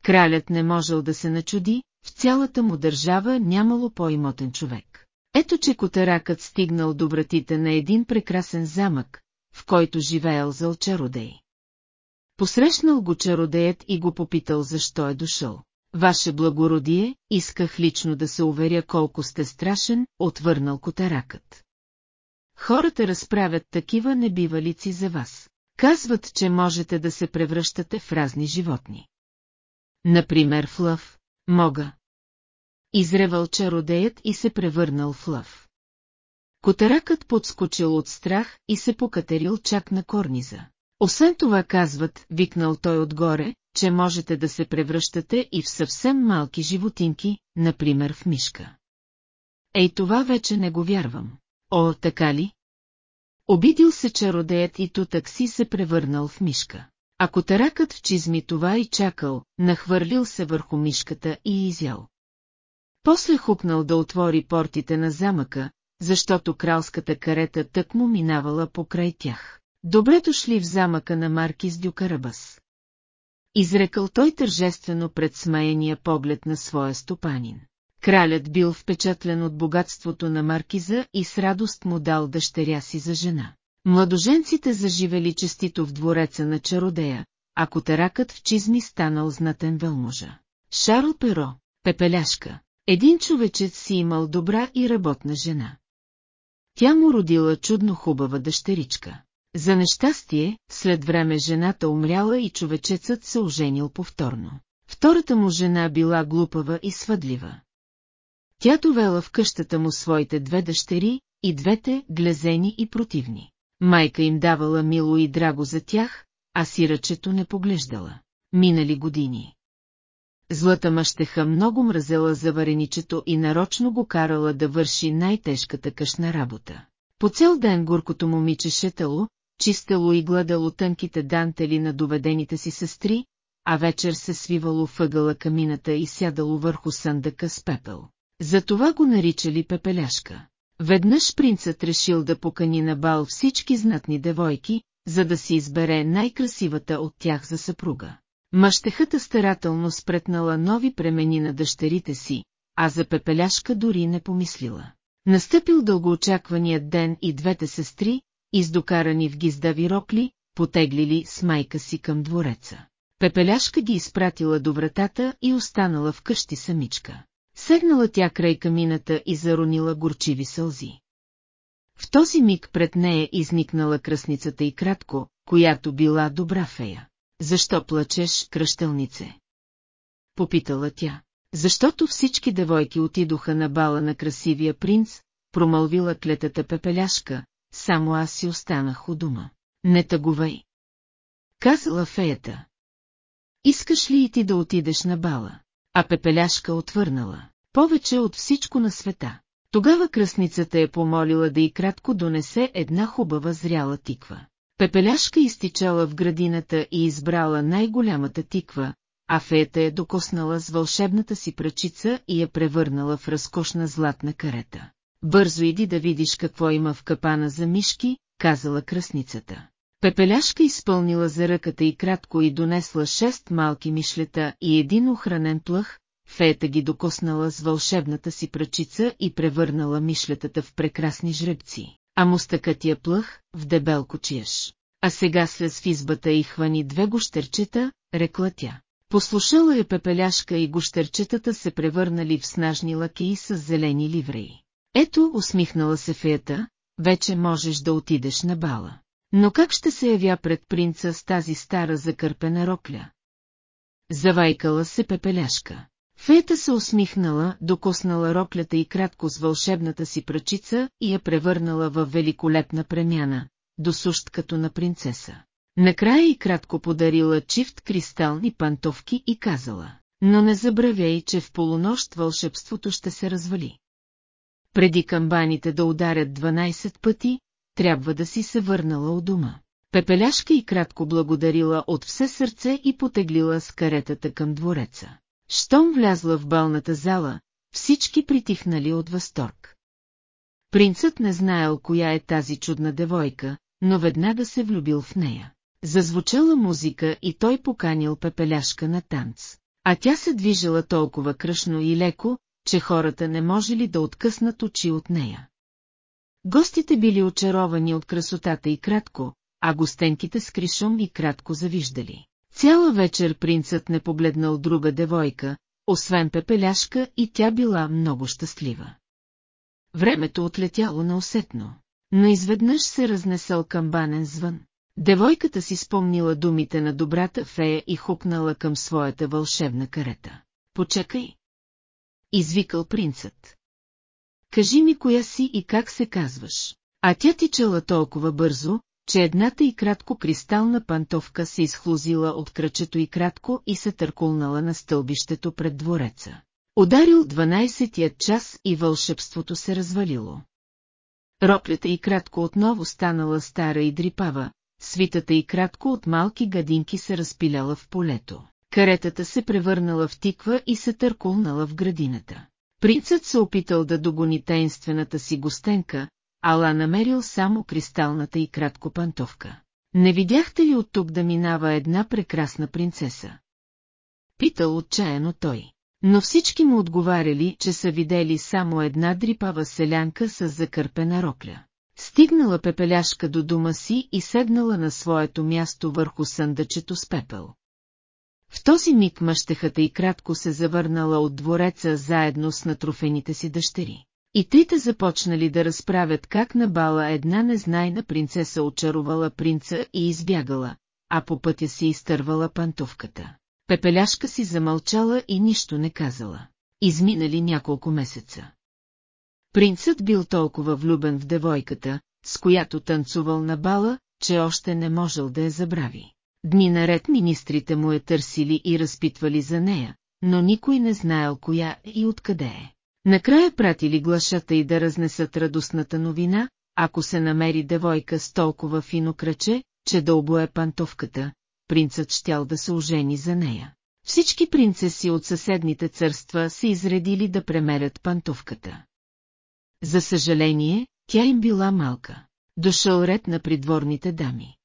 Кралят не можел да се начуди, в цялата му държава нямало по-имотен човек. Ето че котаракът стигнал до вратите на един прекрасен замък, в който живеел зъл чародей. Посрещнал го чародеят и го попитал защо е дошъл. Ваше благородие, исках лично да се уверя колко сте страшен, отвърнал котаракът. Хората разправят такива небивалици за вас. Казват, че можете да се превръщате в разни животни. Например в лъв. Мога. Изревал чародеят и се превърнал в лъв. Котаракът подскочил от страх и се покатерил чак на корниза. Освен това казват, викнал той отгоре, че можете да се превръщате и в съвсем малки животинки, например в мишка. Ей това вече не го вярвам. О, така ли? Обидил се чародеят и тутък си се превърнал в мишка. Ако таракът в чизми това и чакал, нахвърлил се върху мишката и изял. После хукнал да отвори портите на замъка, защото кралската карета тък му минавала покрай тях. Добре дошли в замъка на Маркиз Дюкарабас. Изрекал той тържествено пред смаяния поглед на своя стопанин. Кралят бил впечатлен от богатството на маркиза и с радост му дал дъщеря си за жена. Младоженците заживели честито в двореца на чародея, а котаракът в чизми станал знатен велможа. Шарл Перо, пепеляшка, един човечец си имал добра и работна жена. Тя му родила чудно хубава дъщеричка. За нещастие, след време жената умряла и човечецът се оженил повторно. Втората му жена била глупава и свъдлива. Тя довела в къщата му своите две дъщери, и двете глезени и противни. Майка им давала мило и драго за тях, а сирачето не поглеждала. Минали години. Злата мъщеха много мразела за вареничето и нарочно го карала да върши най-тежката къшна работа. По цял ден горкото момиче шетало, чистело и гладало тънките дантели на доведените си сестри, а вечер се свивало въгъла камината и сядало върху съндъка с пепел. Затова го наричали пепеляшка. Веднъж принцът решил да покани на бал всички знатни девойки, за да си избере най-красивата от тях за съпруга. Мъщехата старателно спретнала нови премени на дъщерите си, а за пепеляшка дори не помислила. Настъпил дългоочакваният ден и двете сестри, издокарани в гиздави рокли, потеглили с майка си към двореца. Пепеляшка ги изпратила до вратата и останала в къщи самичка. Седнала тя край камината и заронила горчиви сълзи. В този миг пред нея изникнала кръсницата и кратко, която била добра фея. Защо плачеш, кръщелнице? Попитала тя. Защото всички девойки отидоха на бала на красивия принц, промълвила клетата пепеляшка, само аз си останах у дома. Не тъгувай. Казала феята. Искаш ли и ти да отидеш на бала? А пепеляшка отвърнала. Повече от всичко на света. Тогава кръсницата е помолила да и кратко донесе една хубава зряла тиква. Пепеляшка изтичала в градината и избрала най-голямата тиква, а феята е докоснала с вълшебната си прачица и я превърнала в разкошна златна карета. Бързо иди да видиш какво има в капана за мишки, казала кръсницата. Пепеляшка изпълнила за ръката и кратко и донесла шест малки мишлета и един охранен плъх, феята ги докоснала с вълшебната си прачица и превърнала мишлетата в прекрасни жребци, а мустъкът я плъх в дебел кочияш. А сега слез в избата и хвани две гощерчета, рекла тя. Послушала я пепеляшка и гощерчетата се превърнали в снажни лакеи с зелени ливреи. Ето, усмихнала се феята, вече можеш да отидеш на бала. Но как ще се явя пред принца с тази стара закърпена рокля? Завайкала се пепеляшка. Феята се усмихнала, докоснала роклята и кратко с вълшебната си прачица и я превърнала в великолепна премяна, досущ като на принцеса. Накрая и кратко подарила чифт кристални пантовки и казала, но не забравяй, че в полунощ вълшебството ще се развали. Преди камбаните да ударят 12 пъти, трябва да си се върнала у дома. Пепеляшка и кратко благодарила от все сърце и потеглила с каретата към двореца. Щом влязла в балната зала, всички притихнали от възторг. Принцът не знаел коя е тази чудна девойка, но веднага се влюбил в нея. Зазвучала музика и той поканил пепеляшка на танц. А тя се движила толкова кръшно и леко, че хората не можели да откъснат очи от нея. Гостите били очаровани от красотата и кратко, а гостенките с кришом и кратко завиждали. Цяла вечер принцът не погледнал друга девойка, освен пепеляшка и тя била много щастлива. Времето отлетяло неусетно, но изведнъж се разнесъл камбанен звън. Девойката си спомнила думите на добрата фея и хукнала към своята вълшебна карета. Почекай! Извикал принцът. Кажи ми коя си и как се казваш. А тя тичала толкова бързо, че едната и кратко кристална пантовка се изхлузила от кръчето и кратко и се търкулнала на стълбището пред двореца. Ударил 12-тият час и вълшебството се развалило. Роклята и кратко отново станала стара и дрипава, свитата и кратко от малки гадинки се разпиляла в полето. Каретата се превърнала в тиква и се търкулнала в градината. Принцът се опитал да догони тайнствената си гостенка, ала намерил само кристалната и кратко пантовка. Не видяхте ли от тук да минава една прекрасна принцеса? Питал отчаяно той. Но всички му отговаряли, че са видели само една дрипава селянка с закърпена рокля. Стигнала пепеляшка до дома си и седнала на своето място върху съндъчето с пепел. В този миг мъщехата и кратко се завърнала от двореца заедно с натрофените си дъщери. И трите започнали да разправят как на бала една незнайна принцеса очарувала принца и избягала, а по пътя си изтървала пантовката. Пепеляшка си замълчала и нищо не казала. Изминали няколко месеца. Принцът бил толкова влюбен в девойката, с която танцувал на бала, че още не можел да я забрави. Дни наред министрите му е търсили и разпитвали за нея, но никой не знаел коя и откъде е. Накрая пратили глашата и да разнесат радостната новина, ако се намери девойка с толкова фино кръче, че да обое пантовката, принцът щял да се ожени за нея. Всички принцеси от съседните църства се изредили да премерят пантовката. За съжаление, тя им била малка. Дошъл ред на придворните дами.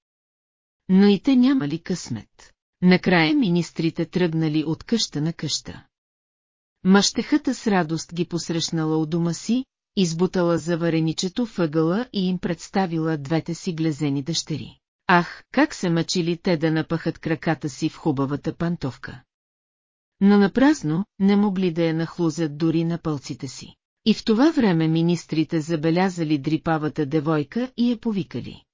Но и те нямали късмет. Накрая министрите тръгнали от къща на къща. Мъщехата с радост ги посрещнала у дома си, избутала завареничето въгъла и им представила двете си глезени дъщери. Ах, как се мъчили те да напъхат краката си в хубавата пантовка. Но напразно не могли да я нахлузят дори на пълците си. И в това време министрите забелязали дрипавата девойка и я повикали.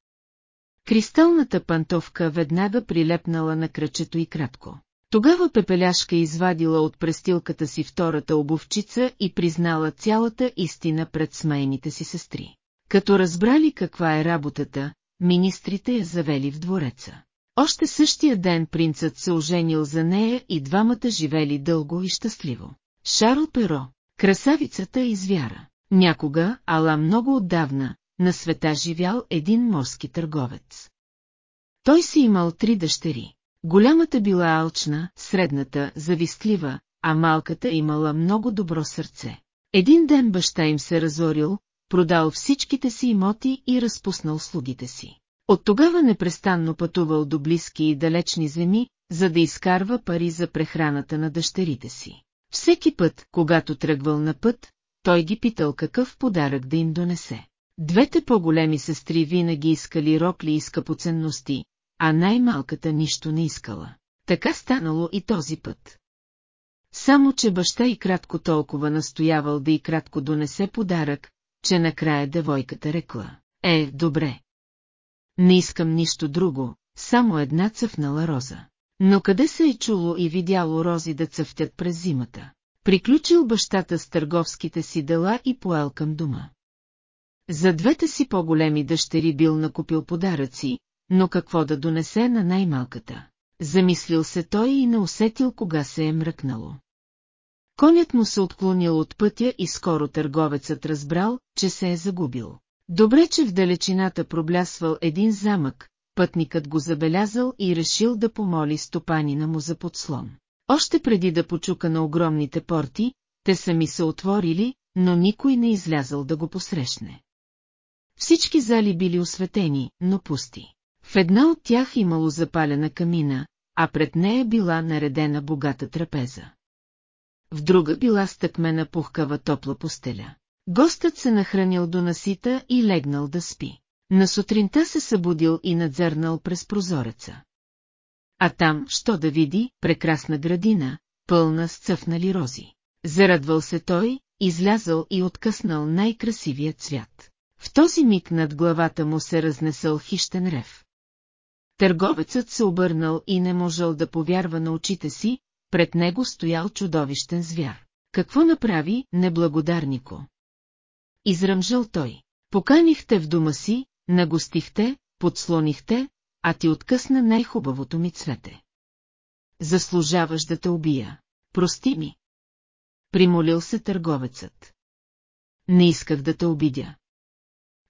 Кристалната пантовка веднага прилепнала на кръчето и кратко. Тогава Пепеляшка извадила от престилката си втората обувчица и признала цялата истина пред смеените си сестри. Като разбрали каква е работата, министрите я завели в двореца. Още същия ден принцът се оженил за нея и двамата живели дълго и щастливо. Шарл Перо, красавицата и звяра. Някога, ала много отдавна, на света живял един морски търговец. Той си имал три дъщери. Голямата била алчна, средната, завистлива, а малката имала много добро сърце. Един ден баща им се разорил, продал всичките си имоти и разпуснал слугите си. От тогава непрестанно пътувал до близки и далечни земи, за да изкарва пари за прехраната на дъщерите си. Всеки път, когато тръгвал на път, той ги питал какъв подарък да им донесе. Двете по-големи сестри винаги искали рокли и скъпоценности, а най-малката нищо не искала. Така станало и този път. Само, че баща и кратко толкова настоявал да и кратко донесе подарък, че накрая девойката рекла. Е, добре. Не искам нищо друго, само една цъфнала роза. Но къде се е чуло и видяло рози да цъфтят през зимата? Приключил бащата с търговските си дела и поел към дома. За двете си по-големи дъщери бил накупил подаръци, но какво да донесе на най-малката? Замислил се той и не усетил кога се е мръкнало. Конят му се отклонил от пътя и скоро търговецът разбрал, че се е загубил. Добре, че в далечината проблясвал един замък, пътникът го забелязал и решил да помоли стопанина му за подслон. Още преди да почука на огромните порти, те сами се отворили, но никой не излязал да го посрещне. Всички зали били осветени, но пусти. В една от тях имало запалена камина, а пред нея била наредена богата трапеза. В друга била стъкмена пухкава топла постеля. Гостът се нахранил до насита и легнал да спи. На сутринта се събудил и надзърнал през прозореца. А там, що да види, прекрасна градина, пълна с цъфнали рози. Зарадвал се той, излязъл и откъснал най-красивия цвят. В този миг над главата му се разнесъл хищен рев. Търговецът се обърнал и не можел да повярва на очите си, пред него стоял чудовищен звяр. Какво направи, неблагодарнико? Изръмжал той. Поканихте в дома си, нагостихте, подслонихте, а ти откъсна най-хубавото ми цвете. Заслужаваш да те убия. Прости ми. Примолил се търговецът. Не исках да те обидя.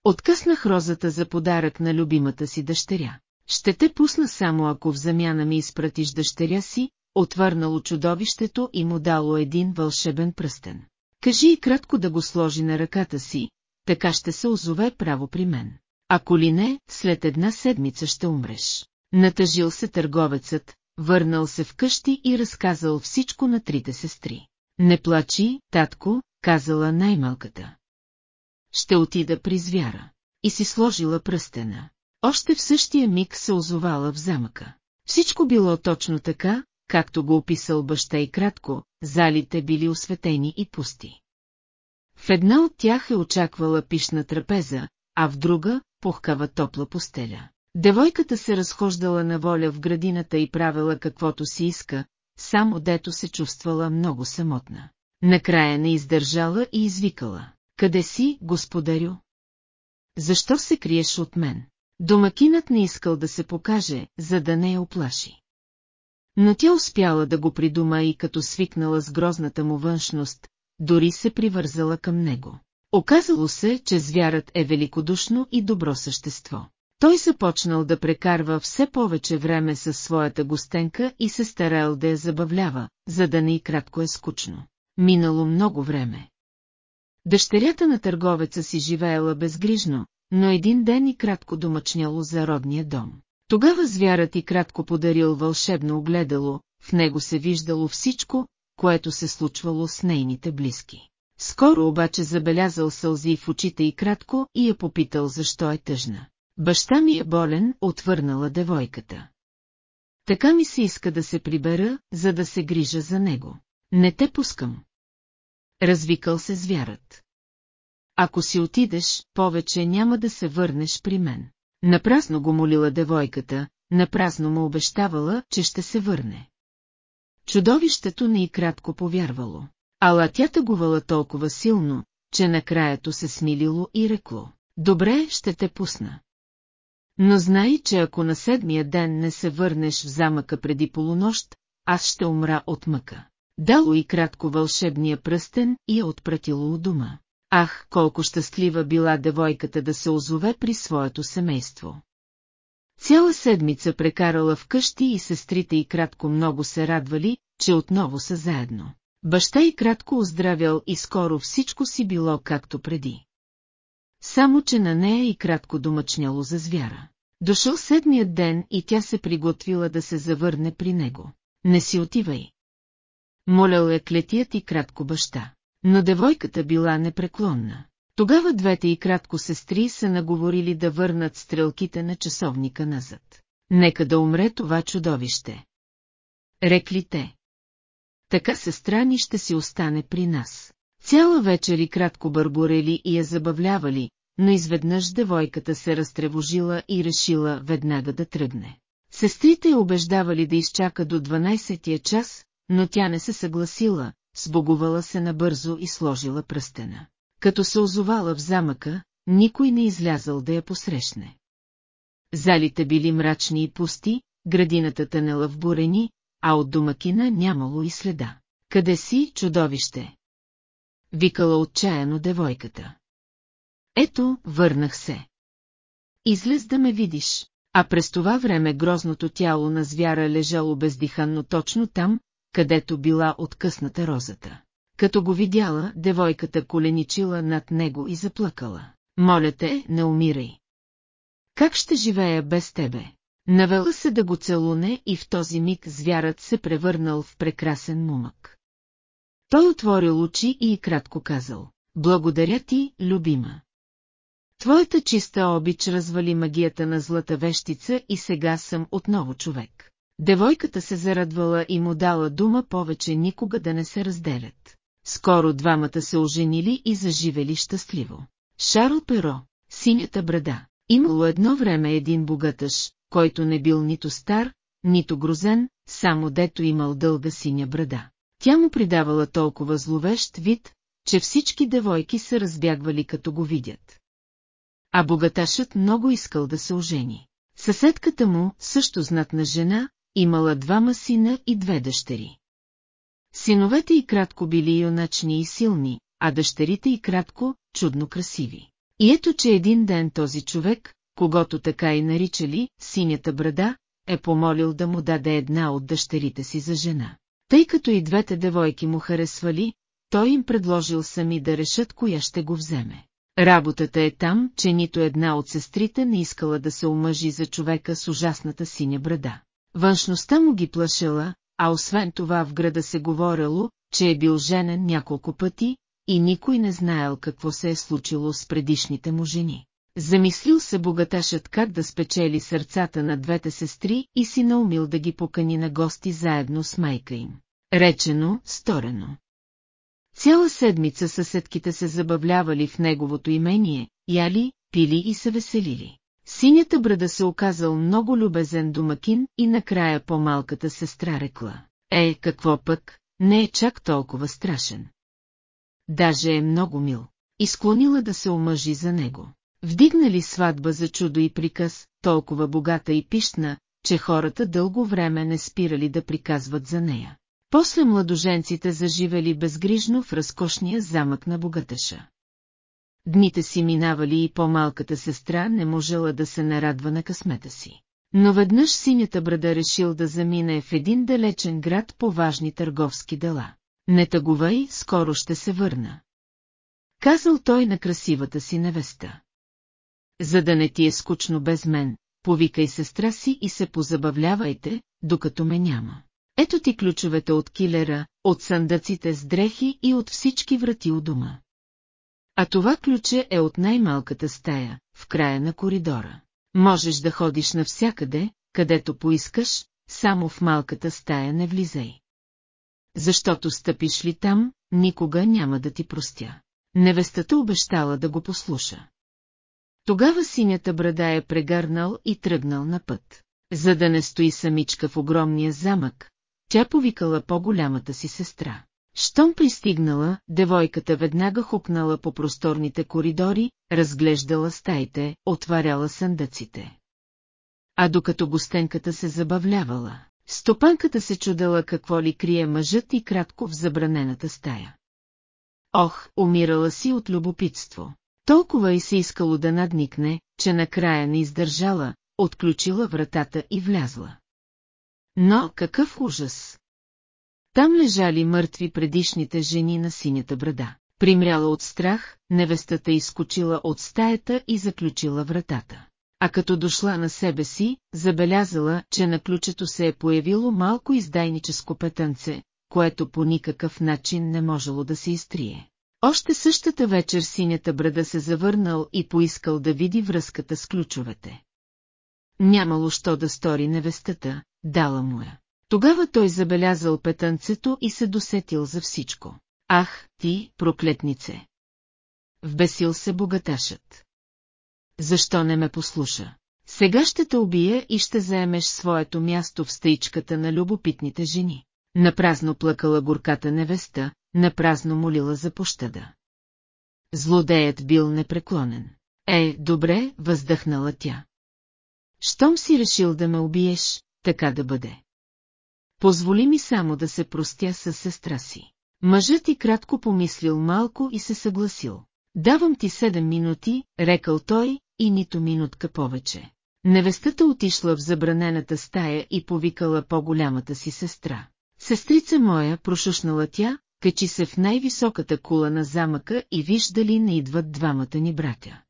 Откъснах розата за подарък на любимата си дъщеря. Ще те пусна само ако в замяна ми изпратиш дъщеря си, отвърнало чудовището и му дало един вълшебен пръстен. Кажи и кратко да го сложи на ръката си, така ще се озове право при мен. Ако ли не, след една седмица ще умреш. Натъжил се търговецът, върнал се вкъщи и разказал всичко на трите сестри. Не плачи, татко, казала най-малката. Ще отида при звяра. И си сложила пръстена. Още в същия миг се озовала в замъка. Всичко било точно така, както го описал баща и кратко, залите били осветени и пусти. В една от тях е очаквала пишна трапеза, а в друга – пухкава топла постеля. Девойката се разхождала на воля в градината и правила каквото си иска, само дето се чувствала много самотна. Накрая не издържала и извикала. Къде си, господарю? Защо се криеш от мен? Домакинът не искал да се покаже, за да не я оплаши. Но тя успяла да го придума и като свикнала с грозната му външност, дори се привързала към него. Оказало се, че звярат е великодушно и добро същество. Той започнал да прекарва все повече време със своята гостенка и се старал да я забавлява, за да не и кратко е скучно. Минало много време. Дъщерята на търговеца си живеела безгрижно, но един ден и кратко домъчняло за родния дом. Тогава звярат и кратко подарил вълшебно огледало, в него се виждало всичко, което се случвало с нейните близки. Скоро обаче забелязал сълзи в очите и кратко и я попитал защо е тъжна. Баща ми е болен, отвърнала девойката. Така ми се иска да се прибера, за да се грижа за него. Не те пускам. Развикал се звярат. Ако си отидеш, повече няма да се върнеш при мен. Напрасно го молила девойката, напрасно му обещавала, че ще се върне. Чудовището не и кратко повярвало. Ала тя тъгувала толкова силно, че накраято се смилило и рекло. Добре, ще те пусна. Но знай, че ако на седмия ден не се върнеш в замъка преди полунощ, аз ще умра от мъка. Дало и кратко вълшебния пръстен и я отпратило у дома. Ах, колко щастлива била девойката да се озове при своето семейство. Цяла седмица прекарала в къщи и сестрите и кратко много се радвали, че отново са заедно. Баща и кратко оздравял и скоро всичко си било както преди. Само, че на нея и кратко домъчняло за звяра. Дошъл седмият ден и тя се приготвила да се завърне при него. Не си отивай. Молял е клетият и кратко баща. Но девойката била непреклонна. Тогава двете и кратко сестри са наговорили да върнат стрелките на часовника назад. Нека да умре това чудовище. Рекли те. Така сестра ни ще си остане при нас. Цяла вечер и кратко бърборели и я забавлявали, но изведнъж девойката се разтревожила и решила веднага да тръгне. Сестрите я убеждавали да изчака до 12-тия час, но тя не се съгласила, сбогувала се набързо и сложила пръстена. Като се озовала в замъка, никой не излязал да я посрещне. Залите били мрачни и пусти, градината тънела в бурени, а от домакина нямало и следа. Къде си, чудовище? Викала отчаяно девойката. Ето, върнах се. Излез да ме видиш, а през това време грозното тяло на звяра лежало бездиханно точно там, където била откъсната розата. Като го видяла, девойката коленичила над него и заплакала. Моля те, не умирай. Как ще живея без тебе? Навела се да го целуне и в този миг звярат се превърнал в прекрасен мумък. Той отворил очи и кратко казал, благодаря ти, любима. Твоята чиста обич развали магията на злата вещица и сега съм отново човек. Девойката се зарадвала и му дала дума повече никога да не се разделят. Скоро двамата се оженили и заживели щастливо. Шарл Перо, синята брада. Имало едно време един богатъж, който не бил нито стар, нито грозен, само дето имал дълга синя брада. Тя му придавала толкова зловещ вид, че всички девойки се разбягвали като го видят. А богаташът много искал да се ожени. Съседката му, също знатна жена, имала двама сина и две дъщери. Синовете и кратко били юначни и силни, а дъщерите и кратко, чудно красиви. И ето, че един ден този човек, когато така и наричали, синята брада, е помолил да му даде една от дъщерите си за жена. Тъй като и двете девойки му харесвали, той им предложил сами да решат коя ще го вземе. Работата е там, че нито една от сестрите не искала да се омъжи за човека с ужасната синя брада. Външността му ги плашела, а освен това в града се говорело, че е бил женен няколко пъти и никой не знаел какво се е случило с предишните му жени. Замислил се богаташът как да спечели сърцата на двете сестри и си наумил да ги покани на гости заедно с майка им. Речено, сторено. Цяла седмица съседките се забавлявали в неговото имение, яли, пили и се веселили. Синята брада се оказал много любезен домакин и накрая по-малката сестра рекла. Е, какво пък, не е чак толкова страшен. Даже е много мил. Изклонила да се омъжи за него. Вдигнали сватба за чудо и приказ, толкова богата и пищна, че хората дълго време не спирали да приказват за нея. После младоженците заживели безгрижно в разкошния замък на богатеша. Дните си минавали и по-малката сестра не можела да се нарадва на късмета си. Но веднъж синята брада решил да замине в един далечен град по важни търговски дела. Не тъгувай, скоро ще се върна. Казал той на красивата си невеста. За да не ти е скучно без мен, повикай сестра си и се позабавлявайте, докато ме няма. Ето ти ключовете от килера, от съндъците с дрехи и от всички врати у дома. А това ключе е от най-малката стая, в края на коридора. Можеш да ходиш навсякъде, където поискаш, само в малката стая не влизай. Защото стъпиш ли там, никога няма да ти простя. Невестата обещала да го послуша. Тогава синята брада е прегърнал и тръгнал на път. За да не стои самичка в огромния замък, тя повикала по-голямата си сестра. Щом пристигнала, девойката веднага хукнала по просторните коридори, разглеждала стаите, отваряла съндъците. А докато гостенката се забавлявала, стопанката се чудела какво ли крие мъжът и кратко в забранената стая. Ох, умирала си от любопитство. Толкова и се искало да надникне, че накрая не издържала, отключила вратата и влязла. Но какъв ужас! Там лежали мъртви предишните жени на синята брада. Примряла от страх, невестата изкочила от стаята и заключила вратата. А като дошла на себе си, забелязала, че на ключето се е появило малко издайническо петънце, което по никакъв начин не можело да се изтрие. Още същата вечер синята брада се завърнал и поискал да види връзката с ключовете. Нямало що да стори невестата, дала му я. Тогава той забелязал петънцето и се досетил за всичко. Ах, ти, проклетнице! Вбесил се богаташът. Защо не ме послуша? Сега ще те убия и ще заемеш своето място в стъичката на любопитните жени. Напразно плакала горката невеста, напразно молила за пощада. Злодеят бил непреклонен. Е, добре, въздъхнала тя. Щом си решил да ме убиеш, така да бъде. Позволи ми само да се простя с сестра си. Мъжът и кратко помислил малко и се съгласил. Давам ти седем минути, рекал той, и нито минутка повече. Невестата отишла в забранената стая и повикала по-голямата си сестра. Сестрица моя, прошушнала тя, качи се в най-високата кула на замъка и виждали не идват двамата ни братя.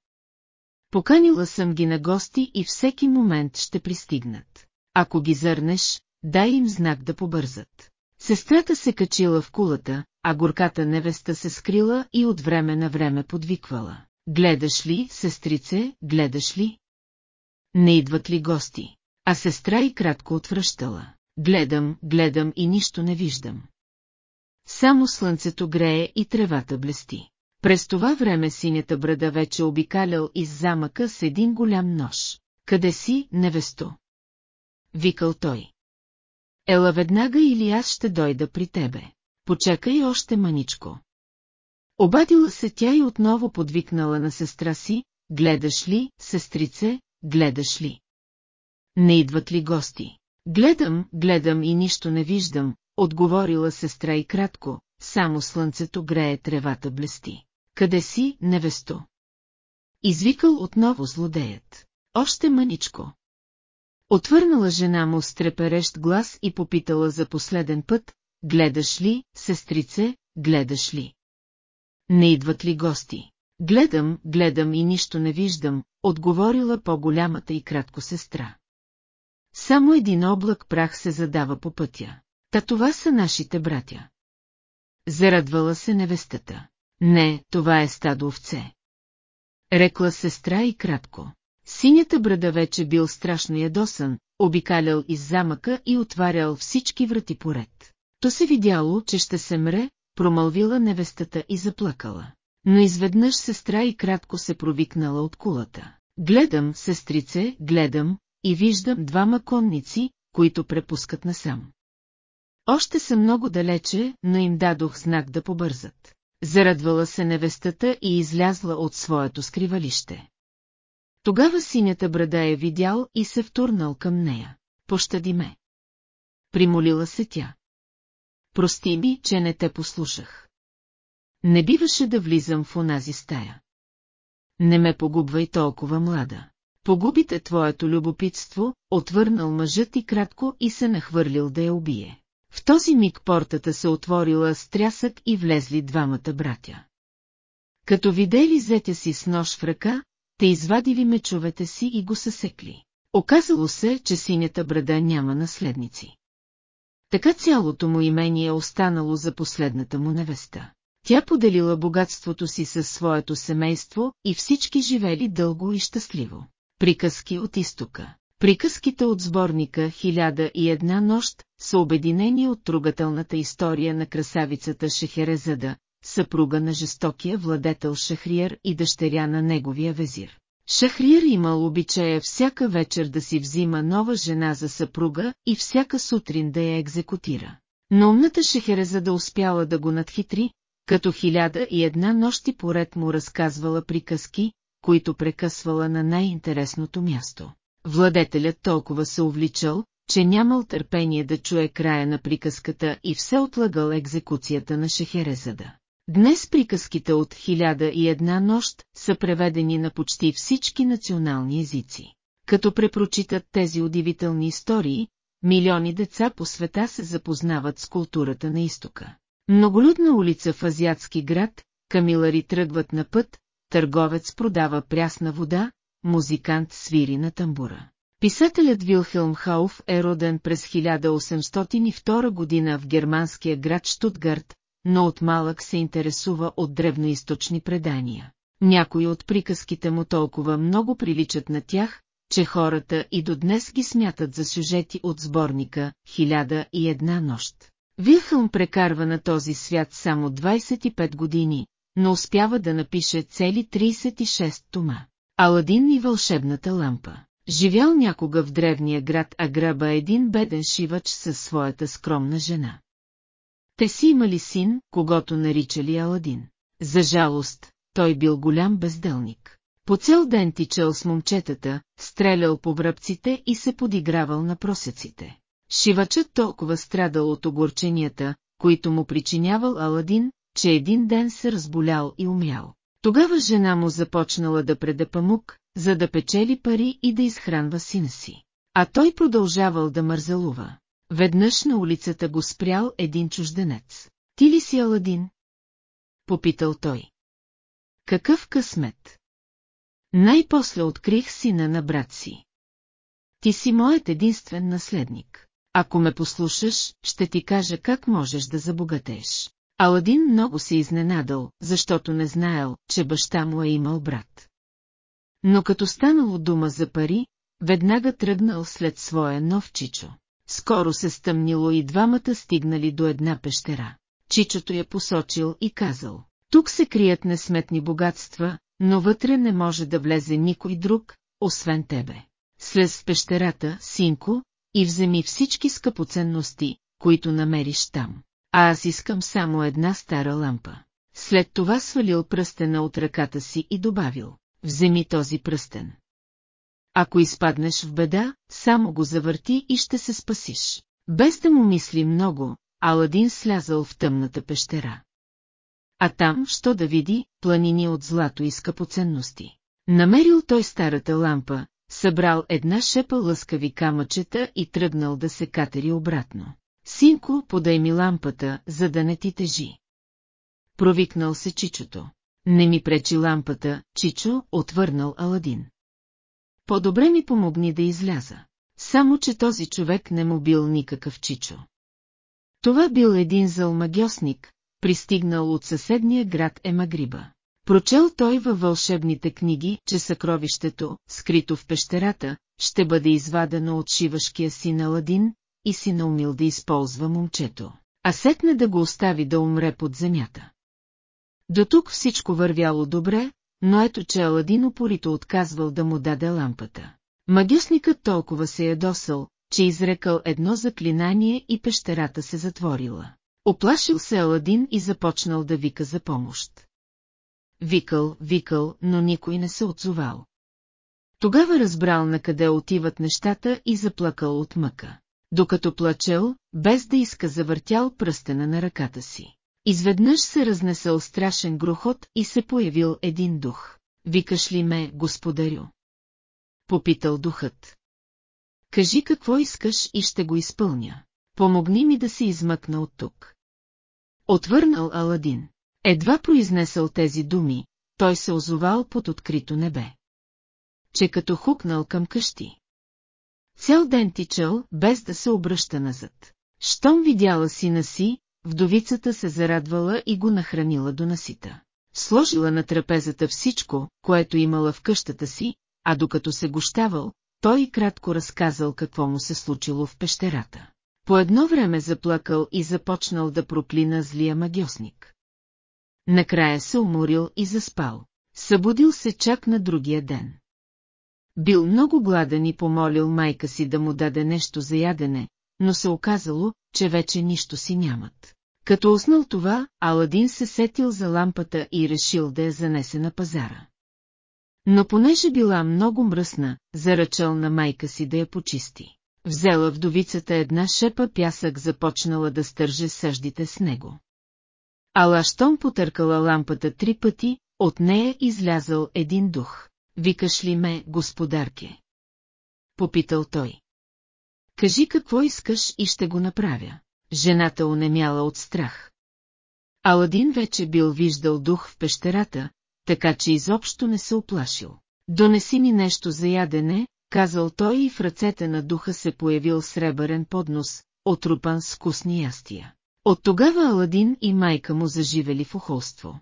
Поканила съм ги на гости и всеки момент ще пристигнат. Ако ги зърнеш, дай им знак да побързат. Сестрата се качила в кулата, а горката невеста се скрила и от време на време подвиквала. Гледаш ли, сестрице, гледаш ли? Не идват ли гости? А сестра и кратко отвръщала. гледам, гледам и нищо не виждам. Само слънцето грее и тревата блести. През това време синята брада вече обикалял из замъка с един голям нож. Къде си, невесто? Викал той. Ела веднага или аз ще дойда при тебе. Почакай още маничко. Обадила се тя и отново подвикнала на сестра си, гледаш ли, сестрице, гледаш ли? Не идват ли гости? Гледам, гледам и нищо не виждам, отговорила сестра и кратко, само слънцето грее тревата блести. Къде си, невесто? Извикал отново злодеят. Още мъничко. Отвърнала жена му с треперещ глас и попитала за последен път, гледаш ли, сестрице, гледаш ли? Не идват ли гости? Гледам, гледам и нищо не виждам, отговорила по-голямата и кратко сестра. Само един облак прах се задава по пътя. Та това са нашите братя. Зарадвала се невестата. Не, това е стадо овце. Рекла сестра и кратко. Синята брада вече бил страшно ядосан, обикалял из замъка и отварял всички врати поред. То се видяло, че ще се мре, промълвила невестата и заплакала. Но изведнъж сестра и кратко се провикнала от кулата. Гледам, сестрице, гледам, и виждам двама конници, които препускат насам. Още са много далече, но им дадох знак да побързат. Зарадвала се невестата и излязла от своето скривалище. Тогава синята брада е видял и се втурнал към нея. Пощади ме. Примолила се тя. Прости ми, че не те послушах. Не биваше да влизам в онази стая. Не ме погубвай толкова млада. Погубите твоето любопитство, отвърнал мъжът и кратко и се нахвърлил да я убие. В този миг портата се отворила с трясък и влезли двамата братя. Като видели зетя си с нож в ръка, те извадили мечовете си и го съсекли. Оказало се, че синята брада няма наследници. Така цялото му имение е останало за последната му невеста. Тя поделила богатството си със своето семейство и всички живели дълго и щастливо. Приказки от изтока Приказките от сборника «Хиляда и една нощ» са обединени от трогателната история на красавицата Шехерезада, съпруга на жестокия владетел Шахриер и дъщеря на неговия везир. Шахриер имал обичая всяка вечер да си взима нова жена за съпруга и всяка сутрин да я екзекутира. Но умната Шехерезада успяла да го надхитри, като хиляда и една нощи поред му разказвала приказки, които прекъсвала на най-интересното място. Владетелят толкова се увличал, че нямал търпение да чуе края на приказката и все отлагал екзекуцията на Шехерезада. Днес приказките от «Хиляда и една нощ» са преведени на почти всички национални езици. Като препрочитат тези удивителни истории, милиони деца по света се запознават с културата на изтока. Многолюдна улица в азиатски град, камилари тръгват на път, търговец продава прясна вода, музикант свири на тамбура. Писателят Вилхелм Хауф е роден през 1802 година в германския град Штутгарт, но от малък се интересува от древноисточни предания. Някои от приказките му толкова много приличат на тях, че хората и до днес ги смятат за сюжети от сборника «Хиляда и една нощ». Вилхълм прекарва на този свят само 25 години, но успява да напише цели 36 тома. Аладин и вълшебната лампа. Живял някога в древния град Аграба един беден шивач със своята скромна жена. Те си имали син, когато наричали Аладин. За жалост, той бил голям безделник. По цял ден тичал с момчетата, стрелял по връбците и се подигравал на просеците. Шивачът толкова страдал от огорченията, които му причинявал Аладин, че един ден се разболял и умрял. Тогава жена му започнала да преде памук, за да печели пари и да изхранва сина си. А той продължавал да мързелува. Веднъж на улицата го спрял един чужденец. Ти ли си Аладин? Попитал той. Какъв късмет? Най-после открих сина на брат си. Ти си моят единствен наследник. Ако ме послушаш, ще ти кажа как можеш да забогатееш. Аладин много се изненадал, защото не знаел, че баща му е имал брат. Но като станало дума за пари, веднага тръгнал след своя нов чичо. Скоро се стъмнило и двамата стигнали до една пещера. Чичото я посочил и казал. Тук се крият несметни богатства, но вътре не може да влезе никой друг, освен тебе. Слез в пещерата, синко, и вземи всички скъпоценности, които намериш там. А аз искам само една стара лампа. След това свалил пръстена от ръката си и добавил, вземи този пръстен. Ако изпаднеш в беда, само го завърти и ще се спасиш. Без да му мисли много, Аладин слязал в тъмната пещера. А там, що да види, планини от злато и скъпоценности. Намерил той старата лампа, събрал една шепа лъскави камъчета и тръгнал да се катери обратно. Синко, подай ми лампата, за да не ти тежи. Провикнал се Чичото. Не ми пречи лампата, Чичо, отвърнал Аладин. По-добре ми помогни да изляза. Само, че този човек не му бил никакъв Чичо. Това бил един залмагьосник, пристигнал от съседния град Емагриба. Прочел той във вълшебните книги, че съкровището, скрито в пещерата, ще бъде извадено от шивашкия си Аладин и си наумил да използва момчето, а сетне да го остави да умре под земята. До тук всичко вървяло добре, но ето че Аладин упорито отказвал да му даде лампата. Магюсникът толкова се ядосал, че изрекал едно заклинание и пещерата се затворила. Оплашил се Аладин и започнал да вика за помощ. Викал, викал, но никой не се отзовал. Тогава разбрал на къде отиват нещата и заплакал от мъка. Докато плачел, без да иска завъртял пръстена на ръката си. Изведнъж се разнесъл страшен грохот и се появил един дух. Викаш ли ме, господарю? Попитал духът. Кажи какво искаш и ще го изпълня. Помогни ми да се измъкна от тук. Отвърнал Аладин. Едва произнесъл тези думи, той се озовал под открито небе. Че като хукнал към къщи. Цял ден тичал, без да се обръща назад. Щом видяла сина си, вдовицата се зарадвала и го нахранила до насита. Сложила на трапезата всичко, което имала в къщата си, а докато се гощавал, той кратко разказал какво му се случило в пещерата. По едно време заплакал и започнал да проклина злия магиосник. Накрая се уморил и заспал. Събудил се чак на другия ден. Бил много гладен и помолил майка си да му даде нещо за ядене, но се оказало, че вече нищо си нямат. Като уснал това, Аладин се сетил за лампата и решил да я занесе на пазара. Но понеже била много мръсна, заръчал на майка си да я почисти. Взела вдовицата една шепа пясък започнала да стърже съждите с него. Ала щом потъркала лампата три пъти, от нея излязъл един дух. Викаш ли ме, господарке? Попитал той. Кажи какво искаш и ще го направя. Жената онемяла от страх. Аладин вече бил виждал дух в пещерата, така че изобщо не се оплашил. Донеси ми нещо за ядене, казал той и в ръцете на духа се появил сребърен поднос, отрупан с вкусни ястия. От тогава Аладин и майка му заживели в охолство.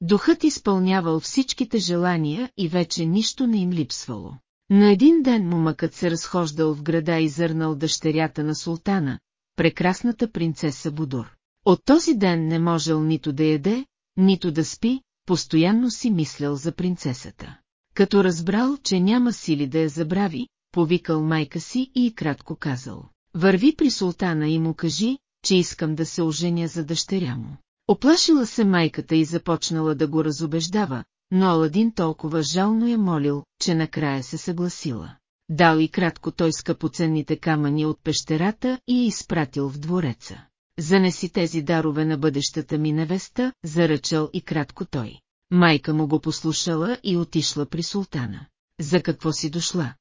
Духът изпълнявал всичките желания и вече нищо не им липсвало. На един ден момъкът се разхождал в града и зърнал дъщерята на султана, прекрасната принцеса Будур. От този ден не можел нито да яде, нито да спи, постоянно си мислял за принцесата. Като разбрал, че няма сили да я забрави, повикал майка си и кратко казал. Върви при султана и му кажи, че искам да се оженя за дъщеря му. Оплашила се майката и започнала да го разобеждава, но Аладин толкова жално я молил, че накрая се съгласила. Дал и кратко той скъпоценните камъни от пещерата и я изпратил в двореца. Занеси тези дарове на бъдещата ми невеста, заръчал и кратко той. Майка му го послушала и отишла при султана. За какво си дошла?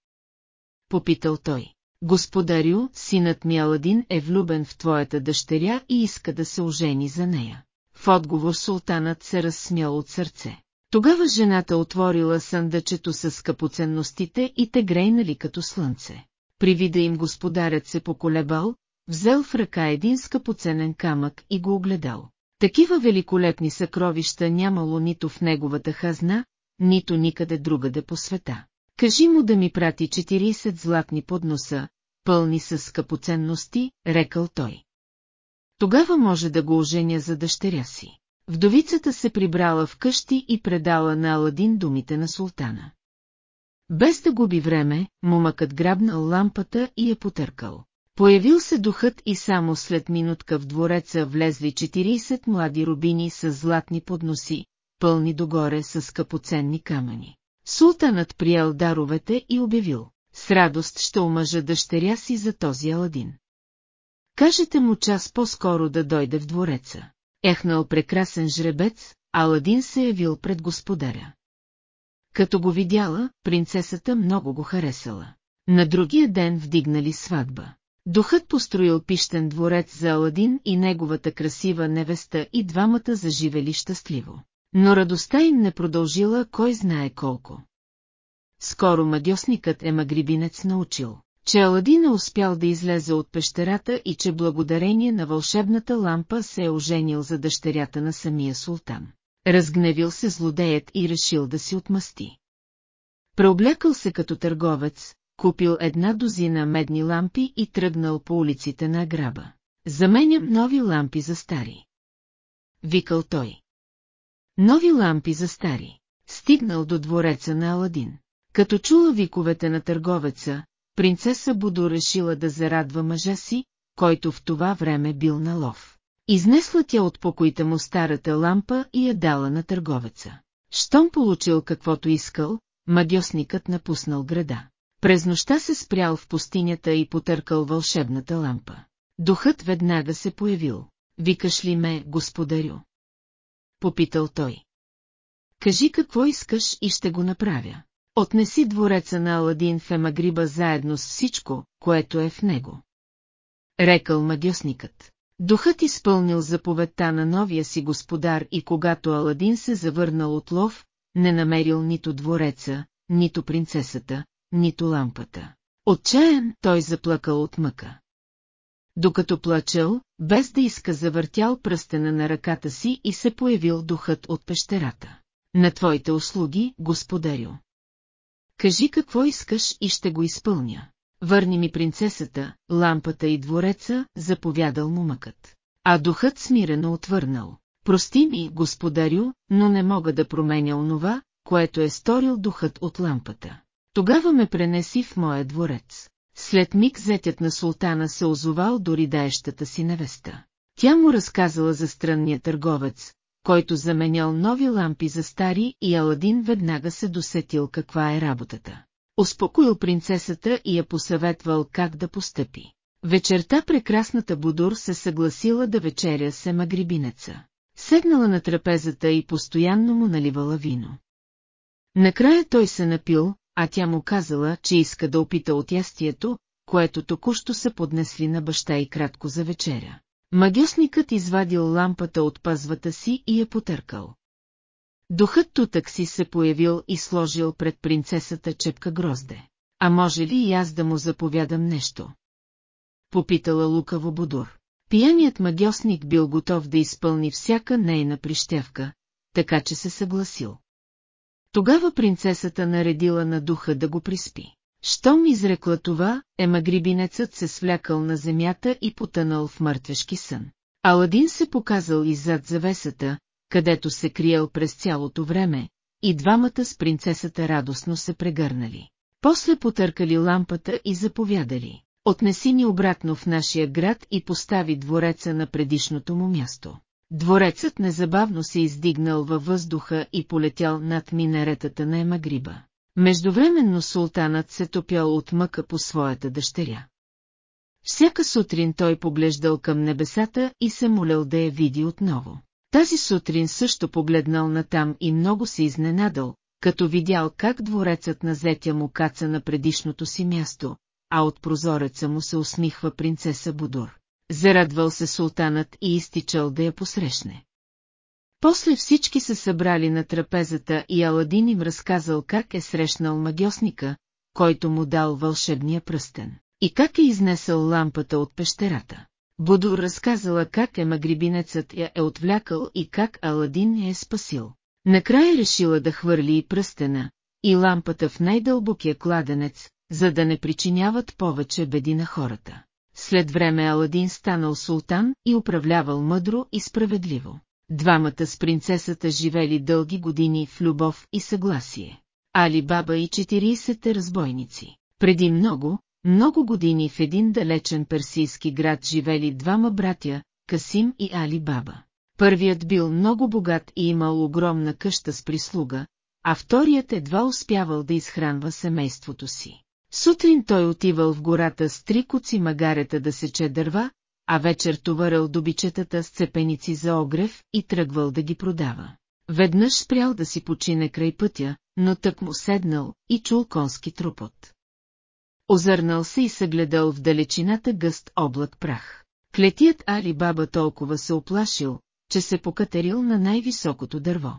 Попитал той. Господарю, синът ми Аладин е влюбен в твоята дъщеря и иска да се ожени за нея. В отговор султанът се разсмял от сърце. Тогава жената отворила съндъчето с скъпоценностите и те грейнали като слънце. При вида им господарят се поколебал, взел в ръка един скъпоценен камък и го огледал. Такива великолепни съкровища нямало нито в неговата хазна, нито никъде другаде по света. Кажи му да ми прати 40 златни подноса, пълни с скъпоценности, рекал той. Тогава може да го оженя за дъщеря си. Вдовицата се прибрала в къщи и предала на Аладин думите на султана. Без да губи време, момъкът грабнал лампата и я потъркал. Появил се духът и само след минутка в двореца влезли 40 млади рубини с златни подноси, пълни догоре с скъпоценни камъни. Султанът приел даровете и обявил, с радост ще омъжа дъщеря си за този Аладин. Кажете му час по-скоро да дойде в двореца. Ехнал прекрасен жребец, Аладин се явил пред господаря. Като го видяла, принцесата много го харесала. На другия ден вдигнали сватба. Духът построил пищен дворец за Аладин и неговата красива невеста и двамата заживели щастливо. Но радостта им не продължила кой знае колко. Скоро мадьосникът е магрибинец научил, че Аладин е успял да излезе от пещерата и че благодарение на вълшебната лампа се е оженил за дъщерята на самия султан. Разгневил се злодеят и решил да си отмъсти. Преоблякал се като търговец, купил една дозина медни лампи и тръгнал по улиците на граба. Заменям нови лампи за стари. Викал той. Нови лампи за стари. Стигнал до двореца на Аладин. Като чула виковете на търговеца, принцеса Будо решила да зарадва мъжа си, който в това време бил на лов. Изнесла тя от покоите му старата лампа и я дала на търговеца. Щом получил каквото искал, мадьосникът напуснал града. През нощта се спрял в пустинята и потъркал вълшебната лампа. Духът веднага се появил. Викаш ли ме, господарю? Попитал той. Кажи какво искаш и ще го направя. Отнеси двореца на Аладин в Емагриба заедно с всичко, което е в него. Рекал магиосникът. Духът изпълнил заповедта на новия си господар и когато Аладин се завърнал от лов, не намерил нито двореца, нито принцесата, нито лампата. Отчаян той заплакал от мъка. Докато плачел, без да иска завъртял пръстена на ръката си и се появил духът от пещерата. На твоите услуги, господарю. Кажи какво искаш и ще го изпълня. Върни ми принцесата, лампата и двореца, заповядал му мъкът. А духът смирено отвърнал. Прости ми, господарю, но не мога да променя онова, което е сторил духът от лампата. Тогава ме пренеси в моя дворец. След миг зетят на султана се озовал до ридаещата си невеста. Тя му разказала за странния търговец, който заменял нови лампи за стари и Аладин веднага се досетил каква е работата. Успокоил принцесата и я посъветвал как да постъпи. Вечерта прекрасната Будур се съгласила да вечеря с емагрибинеца. Седнала на трапезата и постоянно му наливала вино. Накрая той се напил, а тя му казала, че иска да опита от ястието, което току-що са поднесли на баща и кратко за вечеря. Магиосникът извадил лампата от пазвата си и я потъркал. Духът тутък си се появил и сложил пред принцесата чепка грозде. А може ли и аз да му заповядам нещо? Попитала лукаво Будур. Пияният магиосник бил готов да изпълни всяка нейна прищевка, така че се съгласил. Тогава принцесата наредила на духа да го приспи. Щом изрекла това, емагрибинецът се свлякал на земята и потънал в мъртвешки сън. Аладин се показал иззад завесата, където се криел през цялото време, и двамата с принцесата радостно се прегърнали. После потъркали лампата и заповядали. Отнеси ни обратно в нашия град и постави двореца на предишното му място. Дворецът незабавно се издигнал във въздуха и полетял над минаретата на Емагриба. Междувременно султанът се топял от мъка по своята дъщеря. Всяка сутрин той поглеждал към небесата и се молял да я види отново. Тази сутрин също погледнал натам и много се изненадал, като видял как дворецът на зетя му каца на предишното си място, а от прозореца му се усмихва принцеса Будур. Зарадвал се султанът и изтичал да я посрещне. После всички се събрали на трапезата и Аладин им разказал как е срещнал магиосника, който му дал вълшебния пръстен, и как е изнесъл лампата от пещерата. Будур разказала как е магрибинецът я е отвлякал и как Аладин я е спасил. Накрая решила да хвърли и пръстена, и лампата в най-дълбокия кладенец, за да не причиняват повече беди на хората. След време Аладин станал султан и управлявал мъдро и справедливо. Двамата с принцесата живели дълги години в любов и съгласие. Али Баба и 40 разбойници. Преди много, много години в един далечен персийски град живели двама братя, Касим и Али Баба. Първият бил много богат и имал огромна къща с прислуга, а вторият едва успявал да изхранва семейството си. Сутрин той отивал в гората с три куци магарета да сече дърва, а вечер товарил добичетата с цепеници за огрев и тръгвал да ги продава. Веднъж спрял да си почине край пътя, но тък му седнал и чул конски трупот. Озърнал се и съгледал в далечината гъст облак прах. Клетият Али Баба толкова се оплашил, че се покатерил на най-високото дърво.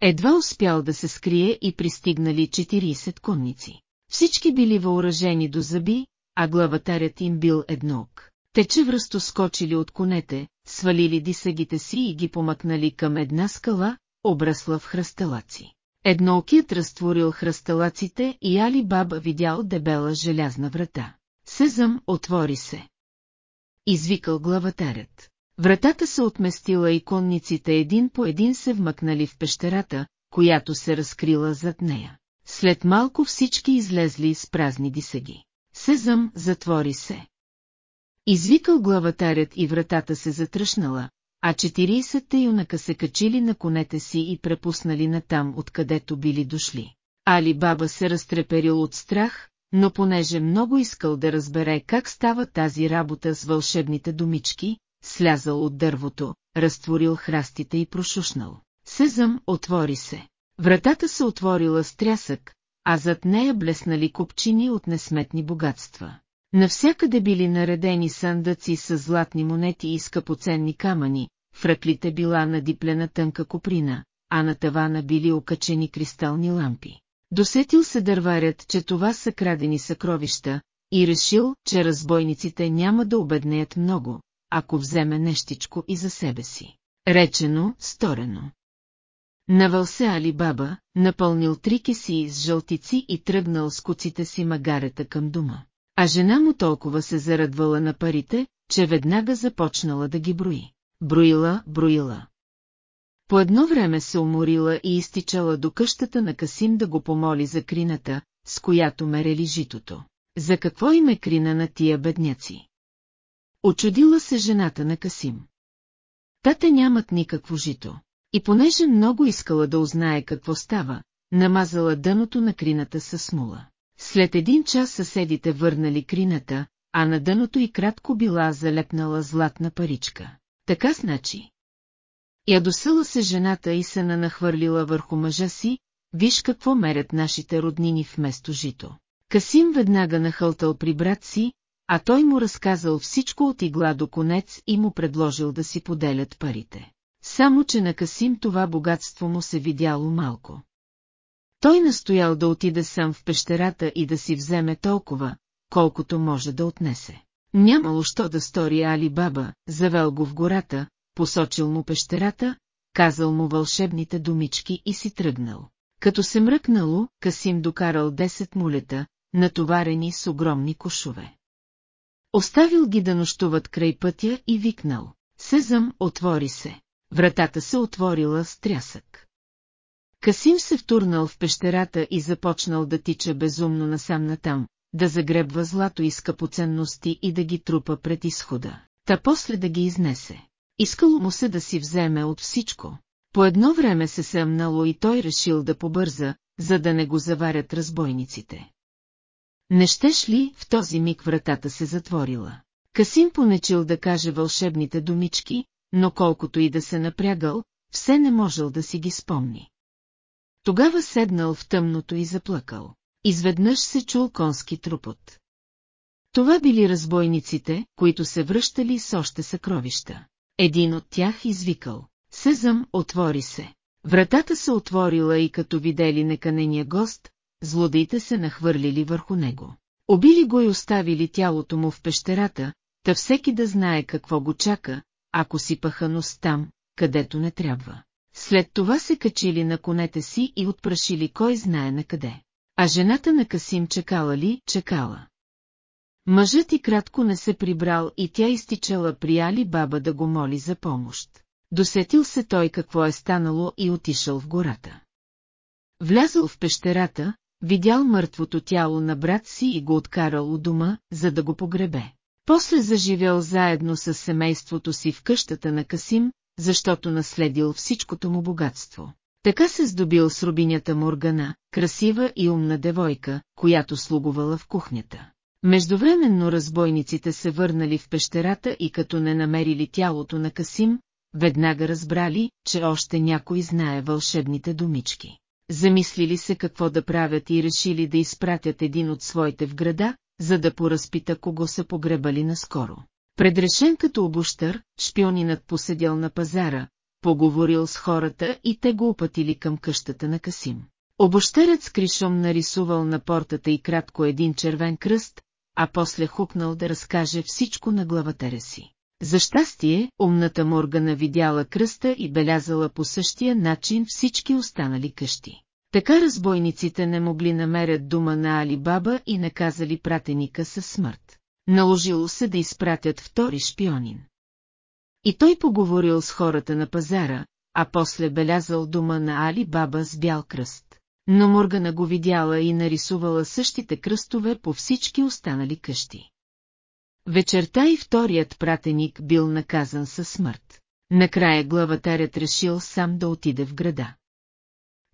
Едва успял да се скрие и пристигнали 40 конници. Всички били въоръжени до зъби, а главатарят им бил едноок. Те чевръсто скочили от конете, свалили дисагите си и ги помъкнали към една скала, обрасла в хръсталаци. Едноокият разтворил хръсталаците и Али Баба видял дебела желязна врата. Сезъм отвори се. Извикал главатарят. Вратата се отместила и конниците един по един се вмъкнали в пещерата, която се разкрила зад нея. След малко всички излезли с празни дисаги. Сезъм затвори се. Извикал главатарят и вратата се затръшнала, а 40-те юнака се качили на конете си и препуснали натам, откъдето били дошли. Али Баба се разтреперил от страх, но понеже много искал да разбере как става тази работа с вълшебните домички, слязал от дървото, разтворил храстите и прошушнал. Сезъм отвори се. Вратата се отворила с трясък, а зад нея блеснали купчини от несметни богатства. Навсякъде били наредени съндъци с златни монети и скъпоценни камъни, в ръклите била надиплена тънка коприна, а на тавана били окачени кристални лампи. Досетил се дърварят, че това са крадени съкровища, и решил, че разбойниците няма да обеднеят много, ако вземе нещичко и за себе си. Речено, сторено. Навъл се Али Баба, напълнил три кеси с жълтици и тръгнал с куците си магарета към дома. А жена му толкова се зарадвала на парите, че веднага започнала да ги брои. Броила, броила. По едно време се уморила и изтичала до къщата на Касим да го помоли за крината, с която мерели житото. За какво им е крина на тия бедняци? Очудила се жената на Касим. Тате нямат никакво жито. И понеже много искала да узнае какво става, намазала дъното на крината със смула. След един час съседите върнали крината, а на дъното и кратко била залепнала златна паричка. Така значи. Ядосъла се жената и се нанахвърлила върху мъжа си, виж какво мерят нашите роднини вместо жито. Касим веднага нахълтал при брат си, а той му разказал всичко от игла до конец и му предложил да си поделят парите. Само, че на Касим това богатство му се видяло малко. Той настоял да отиде сам в пещерата и да си вземе толкова, колкото може да отнесе. Нямало що да стори Али Баба, завел го в гората, посочил му пещерата, казал му вълшебните думички и си тръгнал. Като се мръкнало, Касим докарал 10 мулета, натоварени с огромни кошове. Оставил ги да нощуват край пътя и викнал. Сезъм, отвори се. Вратата се отворила с трясък. Касим се втурнал в пещерата и започнал да тича безумно насам натам, да загребва злато и скъпоценности и да ги трупа пред изхода, та после да ги изнесе. Искало му се да си вземе от всичко. По едно време се съмнало и той решил да побърза, за да не го заварят разбойниците. Не щеш ли, в този миг вратата се затворила? Касим понечил да каже вълшебните думички, но колкото и да се напрягал, все не можел да си ги спомни. Тогава седнал в тъмното и заплакал. Изведнъж се чул конски трупот. Това били разбойниците, които се връщали с още съкровища. Един от тях извикал. Сезъм, отвори се. Вратата се отворила и като видели неканения гост, злодеите се нахвърлили върху него. Обили го и оставили тялото му в пещерата, та всеки да знае какво го чака, ако си паха нос там, където не трябва. След това се качили на конете си и отпрашили кой знае на къде. А жената на Касим чекала ли, чекала. Мъжът и кратко не се прибрал и тя изтичала при Али баба да го моли за помощ. Досетил се той какво е станало и отишъл в гората. Влязъл в пещерата, видял мъртвото тяло на брат си и го откарал у дома, за да го погребе. После заживял заедно с семейството си в къщата на Касим, защото наследил всичкото му богатство. Така се здобил с рубинята Моргана, красива и умна девойка, която слугувала в кухнята. Междувременно разбойниците се върнали в пещерата и като не намерили тялото на Касим, веднага разбрали, че още някой знае вълшебните думички. Замислили се какво да правят и решили да изпратят един от своите в града, за да поразпита кого са погребали наскоро. Предрешен като обущър, шпионинът поседял на пазара, поговорил с хората и те го опътили към къщата на Касим. Обощерът с кришом нарисувал на портата и кратко един червен кръст, а после хукнал да разкаже всичко на главатаря си. За щастие, умната Моргана видяла кръста и белязала по същия начин всички останали къщи. Така разбойниците не могли намерят дума на Али Баба и наказали пратеника със смърт. Наложило се да изпратят втори шпионин. И той поговорил с хората на пазара, а после белязал дума на Али Баба с бял кръст. Но Моргана го видяла и нарисувала същите кръстове по всички останали къщи. Вечерта и вторият пратеник бил наказан със смърт. Накрая главатарят решил сам да отиде в града.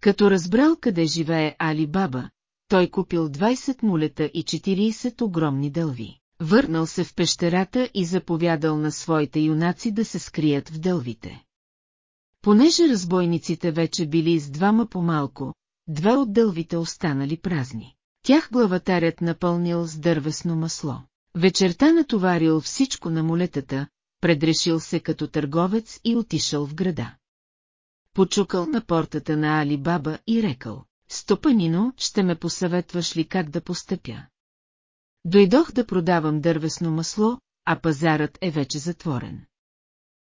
Като разбрал къде живее Али Баба, той купил 20 мулета и 40 огромни дълви. Върнал се в пещерата и заповядал на своите юнаци да се скрият в дълвите. Понеже разбойниците вече били с двама по-малко, два от дълвите останали празни. Тях главатарят напълнил с дървесно масло. Вечерта натоварил всичко на молетата, предрешил се като търговец и отишъл в града. Почукал на портата на Али Баба и рекал, Стопанино, ще ме посъветваш ли как да постъпя? Дойдох да продавам дървесно масло, а пазарът е вече затворен.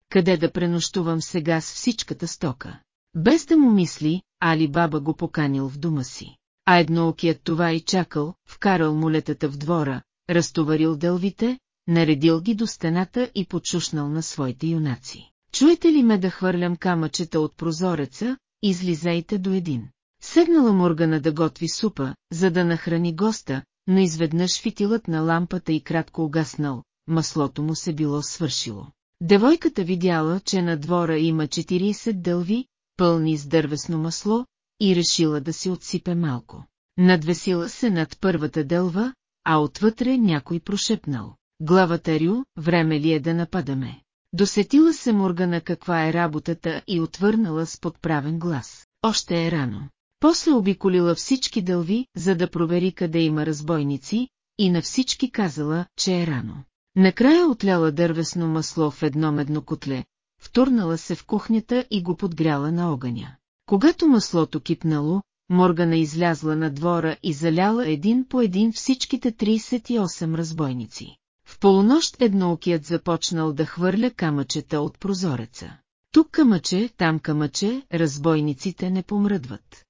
Къде да пренощувам сега с всичката стока? Без да му мисли, Али Баба го поканил в дома си. А едноокият това и чакал, вкарал молетата в двора, разтоварил дълвите, наредил ги до стената и почушнал на своите юнаци. Чуете ли ме да хвърлям камъчета от прозореца, излизайте до един. Седнала Моргана да готви супа, за да нахрани госта, но изведнъж фитилът на лампата и кратко угаснал, маслото му се било свършило. Девойката видяла, че на двора има 40 дълви, пълни с дървесно масло, и решила да си отсипе малко. Надвесила се над първата дълва, а отвътре някой прошепнал. Главата Рю, време ли е да нападаме? Досетила се Моргана каква е работата и отвърнала с подправен глас. Още е рано. После обиколила всички дълви, за да провери къде има разбойници, и на всички казала, че е рано. Накрая отляла дървесно масло в едно медно котле, втурнала се в кухнята и го подгряла на огъня. Когато маслото кипнало, Моргана излязла на двора и заляла един по един всичките 38 разбойници. В полунощ едноокият започнал да хвърля камъчета от прозореца. Тук камъче, там камъче, разбойниците не помръдват.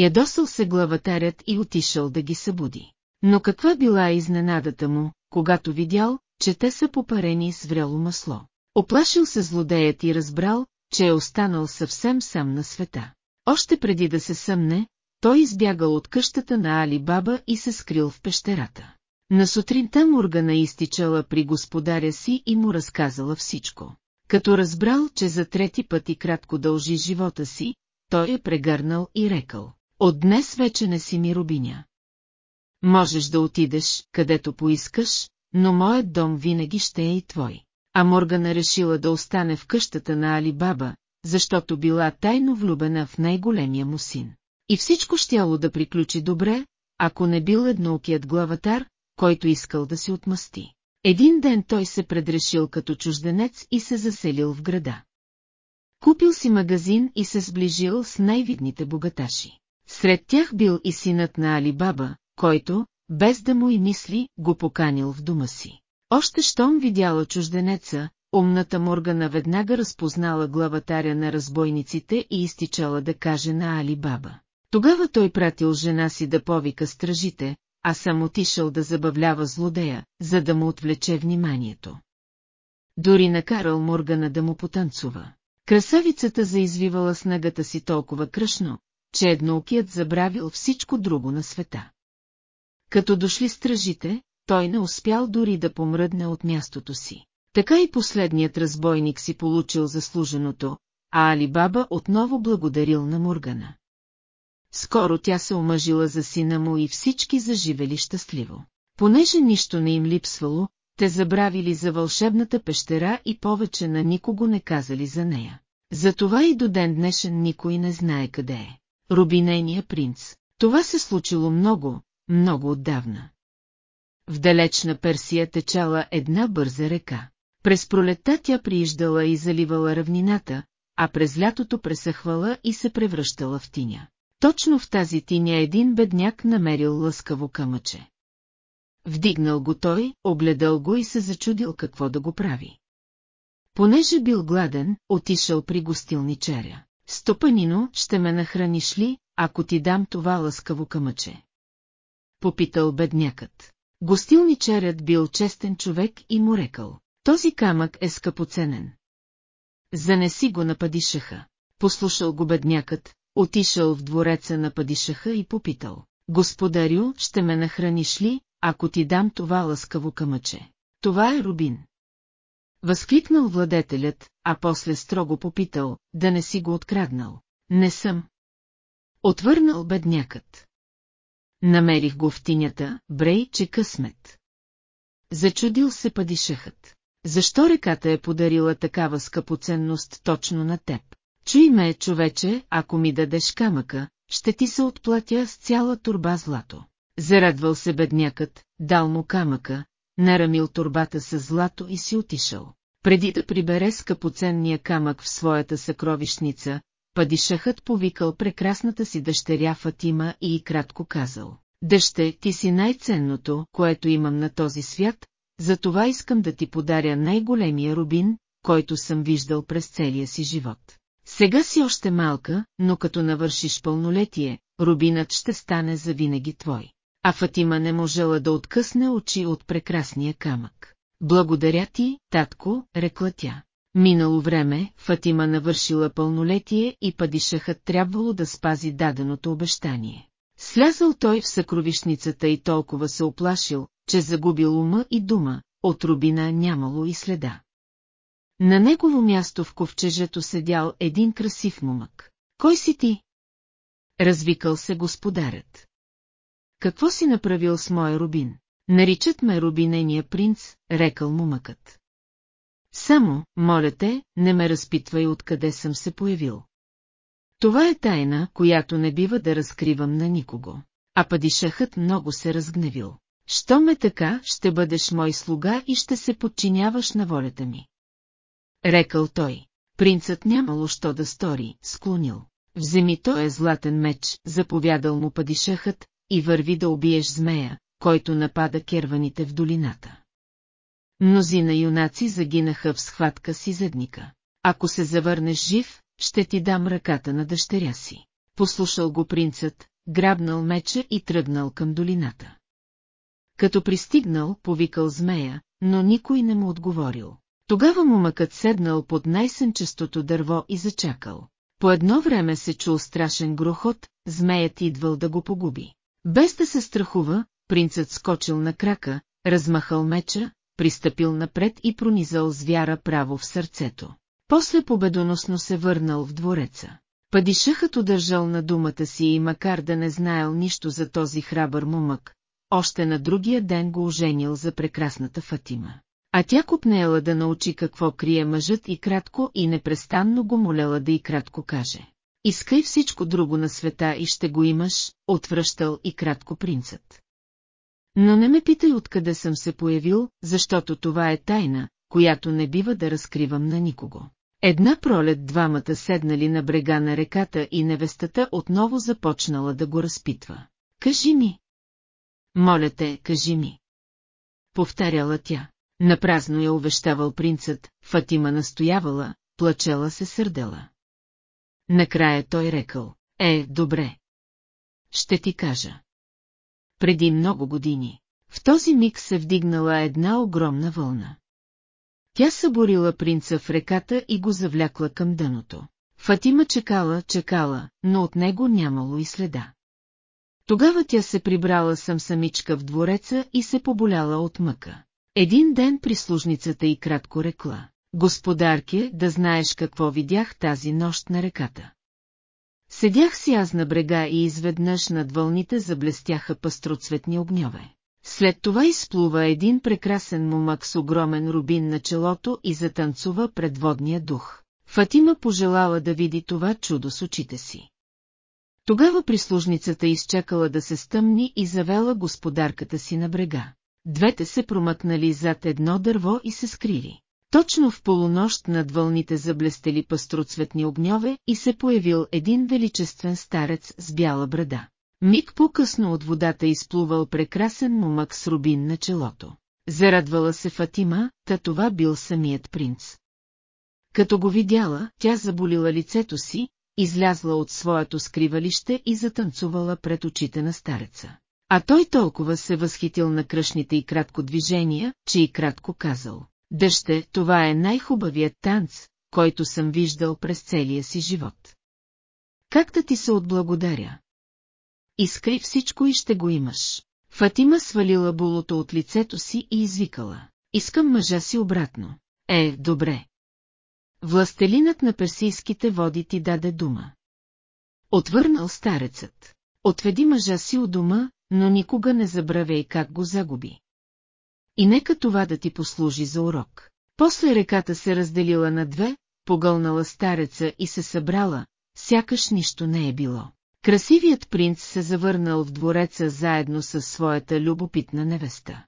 Ядосал се главатарят и отишъл да ги събуди. Но каква била изненадата му, когато видял, че те са попарени с вряло масло. Оплашил се злодеят и разбрал, че е останал съвсем сам на света. Още преди да се съмне, той избягал от къщата на Али Баба и се скрил в пещерата. На сутринта Мургана изтичала при господаря си и му разказала всичко. Като разбрал, че за трети път и кратко дължи живота си, той е прегърнал и рекал. От днес вече не си ми рубиня. Можеш да отидеш, където поискаш, но моят дом винаги ще е и твой. А Моргана решила да остане в къщата на Али Баба, защото била тайно влюбена в най-големия му син. И всичко щяло да приключи добре, ако не бил едноокият главатар, който искал да се отмъсти. Един ден той се предрешил като чужденец и се заселил в града. Купил си магазин и се сближил с най-видните богаташи. Сред тях бил и синът на Али Баба, който, без да му и мисли, го поканил в дома си. Още щом видяла чужденеца, умната Моргана веднага разпознала главатаря на разбойниците и изтичала да каже на Али Баба. Тогава той пратил жена си да повика стражите, а сам отишъл да забавлява злодея, за да му отвлече вниманието. Дори накарал Моргана да му потанцува. Красавицата заизвивала снагата си толкова кръшно, че едноокият забравил всичко друго на света. Като дошли стражите, той не успял дори да помръдне от мястото си. Така и последният разбойник си получил заслуженото, а Али Баба отново благодарил на Мургана. Скоро тя се омъжила за сина му и всички заживели щастливо. Понеже нищо не им липсвало, те забравили за вълшебната пещера и повече на никого не казали за нея. Затова и до ден днешен никой не знае къде е. Рубинейния принц. Това се случило много, много отдавна. В далечна Персия течала една бърза река. През пролетта тя прииждала и заливала равнината, а през лятото пресъхвала и се превръщала в тиня. Точно в тази тиня един бедняк намерил лъскаво камъче. Вдигнал го той, огледал го и се зачудил какво да го прави. Понеже бил гладен, отишъл при гостилничаря. Стопанино, ще ме нахраниш ли, ако ти дам това лъскаво камъче? Попитал беднякът. Гостилничарят бил честен човек и му рекал. Този камък е скъпоценен. Занеси го на падишаха. Послушал го беднякът, отишъл в двореца на падишаха и попитал. Господарю, ще ме нахраниш ли, ако ти дам това лъскаво камъче? Това е рубин. Възкликнал владетелят, а после строго попитал, да не си го откраднал. Не съм. Отвърнал беднякът. Намерих го в тинята, брей, че късмет. Зачудил се падишахът. Защо реката е подарила такава скъпоценност точно на теб? Чуй ме, човече, ако ми дадеш камъка, ще ти се отплатя с цяла турба злато. Зарадвал се беднякът, дал му камъка, нарамил турбата с злато и си отишъл. Преди да прибере скъпоценния камък в своята съкровищница, падишахът повикал прекрасната си дъщеря Фатима и кратко казал. Дъще, ти си най-ценното, което имам на този свят, затова искам да ти подаря най-големия рубин, който съм виждал през целия си живот. Сега си още малка, но като навършиш пълнолетие, рубинът ще стане завинаги твой. А Фатима не можела да откъсне очи от прекрасния камък. Благодаря ти, татко, рекла тя. Минало време, Фатима навършила пълнолетие и падишахът трябвало да спази даденото обещание. Слязал той в съкровишницата и толкова се оплашил, че загубил ума и дума, от рубина нямало и следа. На негово място в ковчежето седял един красив момък. Кой си ти? Развикал се господарят. Какво си направил с моя рубин? Наричат ме рубинения принц, рекал момъкът. Само, моля те, не ме разпитвай откъде съм се появил. Това е тайна, която не бива да разкривам на никого. А падишахът много се разгневил. Що ме така, ще бъдеш мой слуга и ще се подчиняваш на волята ми. Рекал той. Принцът нямало що да стори, склонил. Вземи той е златен меч, заповядал му падишахът, и върви да убиеш змея, който напада керваните в долината. Мнозина юнаци загинаха в схватка си зедника. Ако се завърнеш жив, ще ти дам ръката на дъщеря си. Послушал го принцът, грабнал меча и тръгнал към долината. Като пристигнал, повикал змея, но никой не му отговорил. Тогава момъкът седнал под най-сънчестото дърво и зачакал. По едно време се чул страшен грохот, змеят идвал да го погуби. Без да се страхува, принцът скочил на крака, размахал меча, пристъпил напред и пронизал звяра право в сърцето. После победоносно се върнал в двореца. Падишахът удържал на думата си и макар да не знаел нищо за този храбър момък, още на другия ден го оженил за прекрасната Фатима. А тя купнела да научи какво крие мъжът и кратко и непрестанно го молела да и кратко каже. Искай всичко друго на света и ще го имаш, отвръщал и кратко принцът. Но не ме питай откъде съм се появил, защото това е тайна, която не бива да разкривам на никого. Една пролет двамата седнали на брега на реката и невестата отново започнала да го разпитва. Кажи ми. Моля те, кажи ми. Повтаряла тя. Напразно я увещавал принцът, Фатима настоявала, плачела се сърдела. Накрая той рекал, е, добре. ще ти кажа. Преди много години. В този миг се вдигнала една огромна вълна. Тя съборила принца в реката и го завлякла към дъното. Фатима чекала, чекала, но от него нямало и следа. Тогава тя се прибрала съм самичка в двореца и се поболяла от мъка. Един ден прислужницата и кратко рекла. Господарке, да знаеш какво видях тази нощ на реката. Седях си аз на брега и изведнъж над вълните заблестяха пастроцветни огньове. След това изплува един прекрасен момък с огромен рубин на челото и затанцува пред водния дух. Фатима пожелала да види това чудо с очите си. Тогава прислужницата изчакала да се стъмни и завела господарката си на брега. Двете се промъкнали зад едно дърво и се скрили. Точно в полунощ над вълните заблестели пастроцветни огньове и се появил един величествен старец с бяла брада. Миг по-късно от водата изплувал прекрасен момък с рубин на челото. Зарадвала се Фатима, та това бил самият принц. Като го видяла, тя заболила лицето си, излязла от своето скривалище и затанцувала пред очите на стареца. А той толкова се възхитил на кръшните и кратко движения, че и кратко казал. Дъще, това е най-хубавият танц, който съм виждал през целия си живот. Как да ти се отблагодаря? Искай всичко и ще го имаш. Фатима свалила булото от лицето си и извикала. Искам мъжа си обратно. Е, добре. Властелинът на персийските води ти даде дума. Отвърнал старецът. Отведи мъжа си у дома, но никога не забравяй как го загуби. И нека това да ти послужи за урок. После реката се разделила на две, погълнала стареца и се събрала, сякаш нищо не е било. Красивият принц се завърнал в двореца заедно с своята любопитна невеста.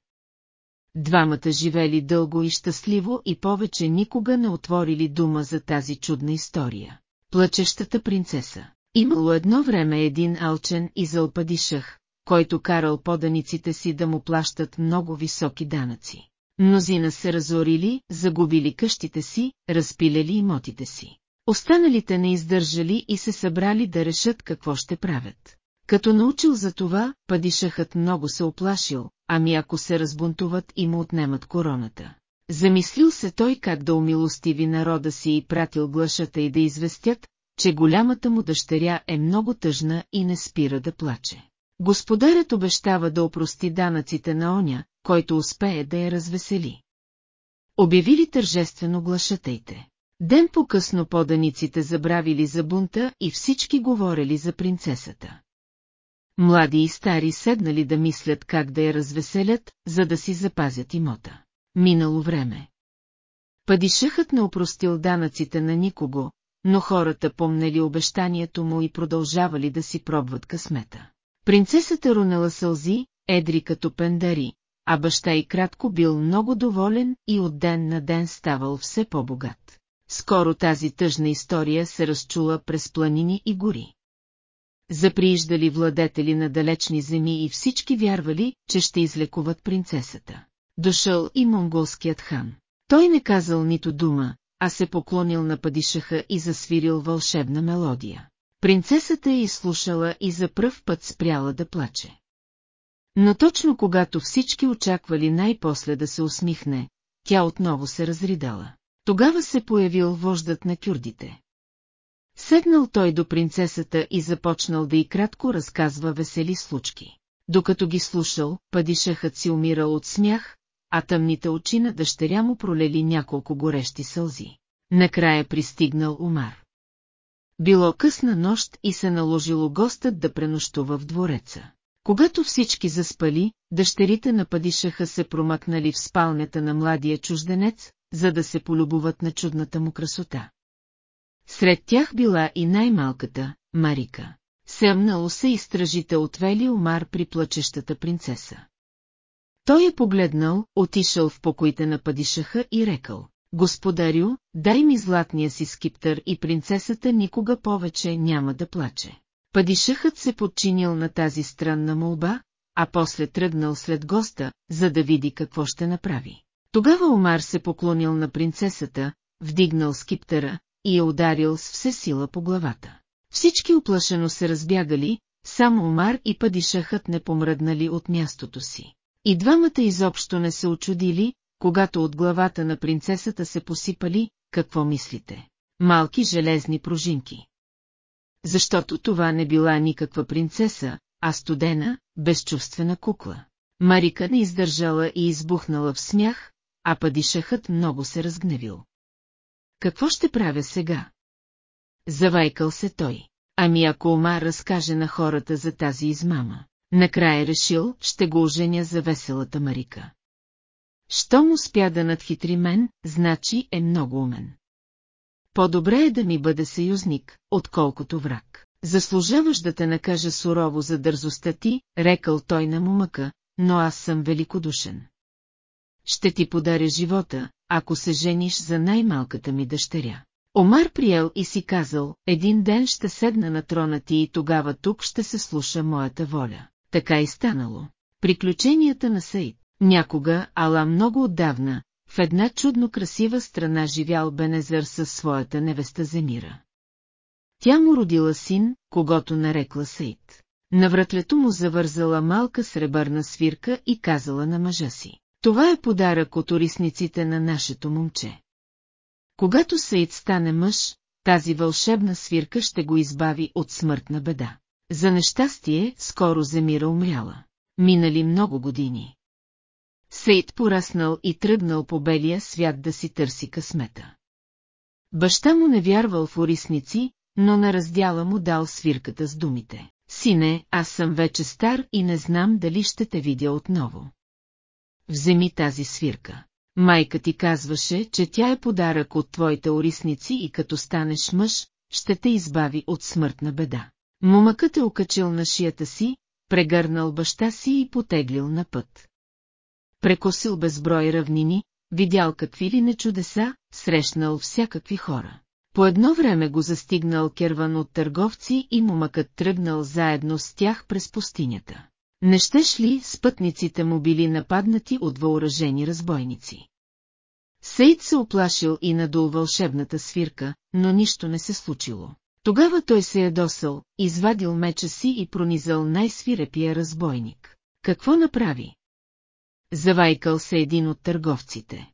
Двамата живели дълго и щастливо и повече никога не отворили дума за тази чудна история. Плачещата принцеса. Имало едно време един алчен и залпадишах, който карал поданиците си да му плащат много високи данъци. Мнозина се разорили, загубили къщите си, разпилели имотите си. Останалите не издържали и се събрали да решат какво ще правят. Като научил за това, падишахът много се оплашил, ами ако се разбунтуват и му отнемат короната. Замислил се той как да умилостиви народа си и пратил глашата и да известят, че голямата му дъщеря е много тъжна и не спира да плаче. Господарят обещава да опрости данъците на оня, който успее да я развесели. Обявили тържествено глашатайте. Ден по-късно поданиците забравили за бунта и всички говорили за принцесата. Млади и стари седнали да мислят как да я развеселят, за да си запазят имота. Минало време. Падишахът не опростил данъците на никого, но хората помнели обещанието му и продължавали да си пробват късмета. Принцесата рунела сълзи, едри като пендари, а баща и кратко бил много доволен и от ден на ден ставал все по-богат. Скоро тази тъжна история се разчула през планини и гори. Заприиждали владетели на далечни земи и всички вярвали, че ще излекуват принцесата. Дошъл и монголският хан. Той не казал нито дума, а се поклонил на падишаха и засвирил вълшебна мелодия. Принцесата е изслушала и за пръв път спряла да плаче. Но точно когато всички очаквали най-после да се усмихне, тя отново се разридала. Тогава се появил вождат на кюрдите. Седнал той до принцесата и започнал да и кратко разказва весели случки. Докато ги слушал, падишахът си умирал от смях, а тъмните очи на дъщеря му пролели няколко горещи сълзи. Накрая пристигнал Умар. Било късна нощ и се наложило гостът да пренощува в двореца. Когато всички заспали, дъщерите на падишаха се промъкнали в спалнята на младия чужденец, за да се полюбуват на чудната му красота. Сред тях била и най-малката, Марика. Съмнало се и стражите отвели Омар при плачещата принцеса. Той е погледнал, отишъл в покоите на падишаха и рекал, Господарю, дай ми златния си скиптър и принцесата никога повече няма да плаче. Падишахът се подчинил на тази странна молба, а после тръгнал след госта, за да види какво ще направи. Тогава Омар се поклонил на принцесата, вдигнал скиптера и я ударил с все сила по главата. Всички оплашено се разбягали, само Омар и падишахът не помръднали от мястото си. И двамата изобщо не се очудили, когато от главата на принцесата се посипали, какво мислите? Малки железни пружинки. Защото това не била никаква принцеса, а студена, безчувствена кукла. Марика не издържала и избухнала в смях, а падишахът много се разгневил. Какво ще правя сега? Завайкал се той. Ами ако Ома разкаже на хората за тази измама, накрая решил, ще го оженя за веселата Марика. Щом успя да надхитри мен, значи е много умен. По-добре е да ми бъде съюзник, отколкото враг. Заслужаваш да те накажа сурово за дързостта ти, рекал той на момъка, но аз съм великодушен. Ще ти подаря живота, ако се жениш за най-малката ми дъщеря. Омар приел и си казал, един ден ще седна на трона ти и тогава тук ще се слуша моята воля. Така и станало. Приключенията на Саид. Някога, ала много отдавна, в една чудно красива страна живял Бенезър със своята невеста Земира. Тя му родила син, когато нарекла Сейд. На вратлето му завързала малка сребърна свирка и казала на мъжа си. Това е подарък от орисниците на нашето момче. Когато Саид стане мъж, тази вълшебна свирка ще го избави от смъртна беда. За нещастие, скоро Земира умряла. Минали много години. Сейд пораснал и тръгнал по белия свят да си търси късмета. Баща му не вярвал в орисници, но на раздяла му дал свирката с думите. Сине, аз съм вече стар и не знам дали ще те видя отново. Вземи тази свирка. Майка ти казваше, че тя е подарък от твоите орисници и като станеш мъж, ще те избави от смъртна беда. Момъкът е окачил на шията си, прегърнал баща си и потеглил на път. Прекосил безброй равнини, видял какви ли не чудеса, срещнал всякакви хора. По едно време го застигнал керван от търговци и момъкът тръгнал заедно с тях през пустинята. Не щеш ли спътниците му били нападнати от въоръжени разбойници? Сейд се оплашил и надул вълшебната свирка, но нищо не се случило. Тогава той се ядосал, извадил меча си и пронизал най-свирепия разбойник. Какво направи? Завайкал се един от търговците.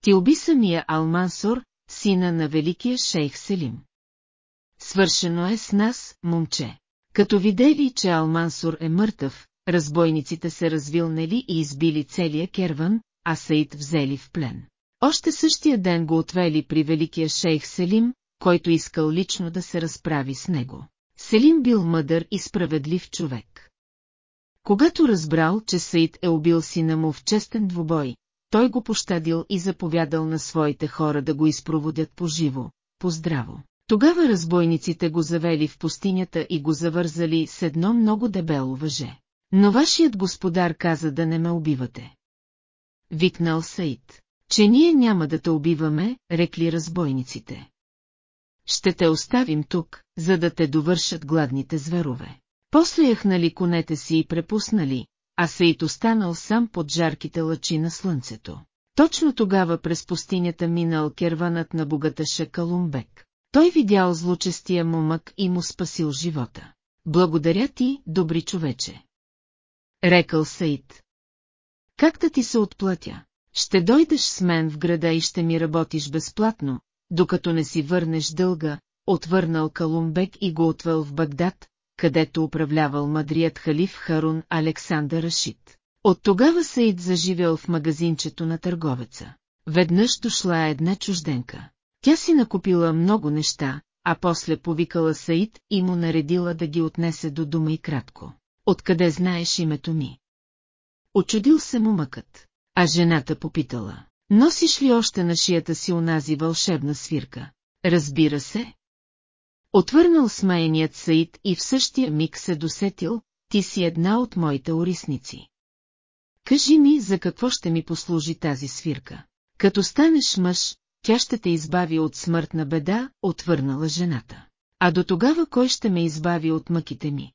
Ти уби самия Алмансор, сина на великия шейх Селим. Свършено е с нас, момче. Като видели, че Алмансур е мъртъв, разбойниците се развилнели и избили целия керван, а Саид взели в плен. Още същия ден го отвели при великия шейх Селим, който искал лично да се разправи с него. Селим бил мъдър и справедлив човек. Когато разбрал, че Саид е убил сина му в честен двубой, той го пощадил и заповядал на своите хора да го изпроводят по живо, по здраво. Тогава разбойниците го завели в пустинята и го завързали с едно много дебело въже. Но вашият господар каза да не ме убивате. Викнал Саид, че ние няма да те убиваме, рекли разбойниците. Ще те оставим тук, за да те довършат гладните зверове. После яхнали конете си и препуснали, а Саид останал сам под жарките лъчи на слънцето. Точно тогава през пустинята минал керванът на богаташа Калумбек. Той видял злочестия момък и му спасил живота. Благодаря ти, добри човече. Рекал Саид. Как да ти се отплатя? Ще дойдеш с мен в града и ще ми работиш безплатно, докато не си върнеш дълга, отвърнал Калумбек и го отвел в Багдад, където управлявал мъдрият халиф Харун Александър Рашид. От тогава Саид заживял в магазинчето на търговеца. Веднъж дошла една чужденка. Тя си накупила много неща, а после повикала Саид и му наредила да ги отнесе до дома и кратко. Откъде знаеш името ми? Очудил се му мъкът, а жената попитала. Носиш ли още на шията си онази вълшебна свирка? Разбира се. Отвърнал смаяният Саид и в същия миг се досетил, ти си една от моите орисници. Кажи ми, за какво ще ми послужи тази свирка. Като станеш мъж, тя ще те избави от смъртна беда, отвърнала жената. А до тогава кой ще ме избави от мъките ми?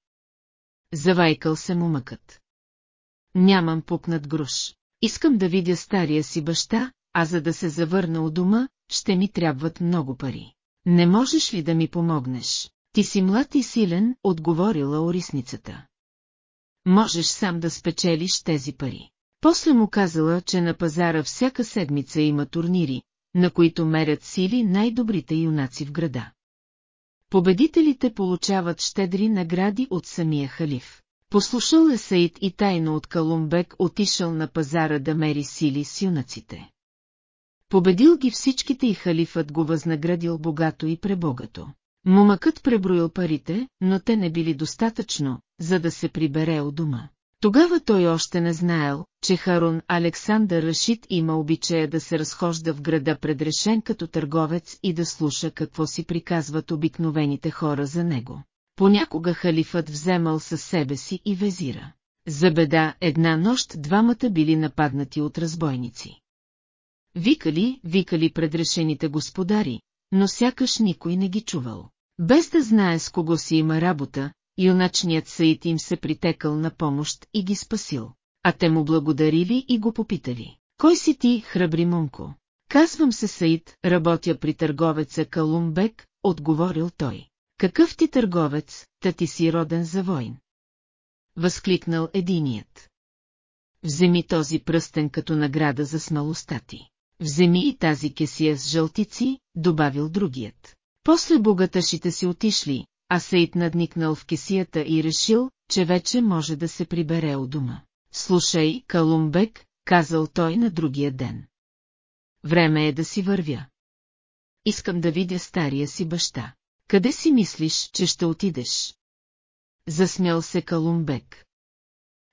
Завайкал се му мъкът. Нямам пукнат груш. Искам да видя стария си баща, а за да се завърна у дома, ще ми трябват много пари. Не можеш ли да ми помогнеш? Ти си млад и силен, отговорила орисницата. Можеш сам да спечелиш тези пари. После му казала, че на пазара всяка седмица има турнири, на които мерят сили най-добрите юнаци в града. Победителите получават щедри награди от самия халиф. Послушал е Саид и тайно от Калумбек отишъл на пазара да мери сили с юнаците. Победил ги всичките и халифът го възнаградил богато и пребогато. Момъкът преброил парите, но те не били достатъчно, за да се прибере от дома. Тогава той още не знаел, че Харун Александър Рашид има обичая да се разхожда в града предрешен като търговец и да слуша какво си приказват обикновените хора за него. Понякога халифът вземал със себе си и везира. За беда една нощ двамата били нападнати от разбойници. Викали, викали предрешените господари, но сякаш никой не ги чувал. Без да знае с кого си има работа, юначният Саид им се притекал на помощ и ги спасил. А те му благодарили и го попитали. Кой си ти, храбри момко? Казвам се Саид, работя при търговеца Калумбек, отговорил той. Какъв ти търговец, та ти си роден за войн? Възкликнал единият. Вземи този пръстен като награда за смелостта ти. Вземи и тази кесия с жълтици, добавил другият. После богаташите си отишли, а Сейд надникнал в кесията и решил, че вече може да се прибере от дома. Слушай, Калумбек, казал той на другия ден. Време е да си вървя. Искам да видя стария си баща. Къде си мислиш, че ще отидеш? Засмял се Калумбек.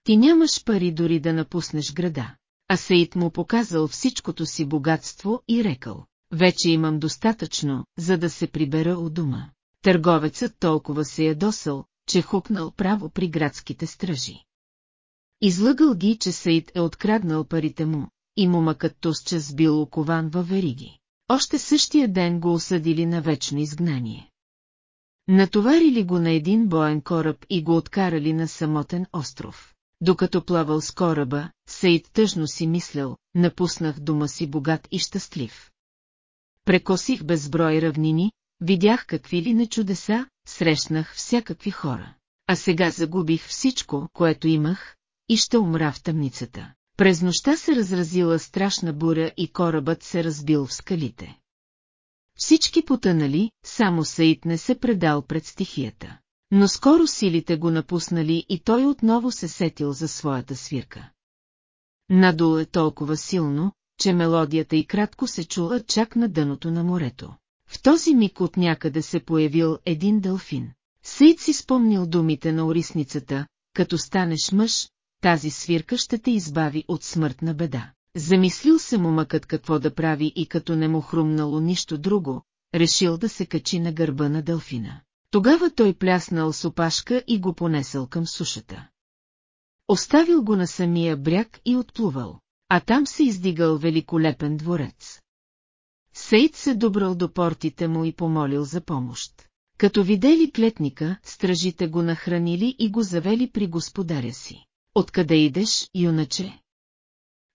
Ти нямаш пари дори да напуснеш града. А Саид му показал всичкото си богатство и рекал. Вече имам достатъчно, за да се прибера от дома. Търговецът толкова се ядосал, че хукнал право при градските стражи. Излъгал ги, че Саид е откраднал парите му, и момъкът тосчас бил окован във вериги. Още същия ден го осъдили на вечно изгнание. Натоварили го на един боен кораб и го откарали на самотен остров. Докато плавал с кораба, Саид тъжно си мислял, напуснах дома си богат и щастлив. Прекосих безброй равнини, видях какви ли не чудеса, срещнах всякакви хора. А сега загубих всичко, което имах, и ще умра в тъмницата. През нощта се разразила страшна буря и корабът се разбил в скалите. Всички потънали, само Саид не се предал пред стихията. Но скоро силите го напуснали и той отново се сетил за своята свирка. Надул е толкова силно, че мелодията и кратко се чула чак на дъното на морето. В този миг от някъде се появил един делфин. Сейд си спомнил думите на орисницата, като станеш мъж, тази свирка ще те избави от смъртна беда. Замислил се му какво да прави и като не му хрумнало нищо друго, решил да се качи на гърба на делфина. Тогава той пляснал с опашка и го понесъл към сушата. Оставил го на самия бряг и отплувал, а там се издигал великолепен дворец. Сейд се добрал до портите му и помолил за помощ. Като видели клетника, стражите го нахранили и го завели при господаря си. Откъде идеш, юначе?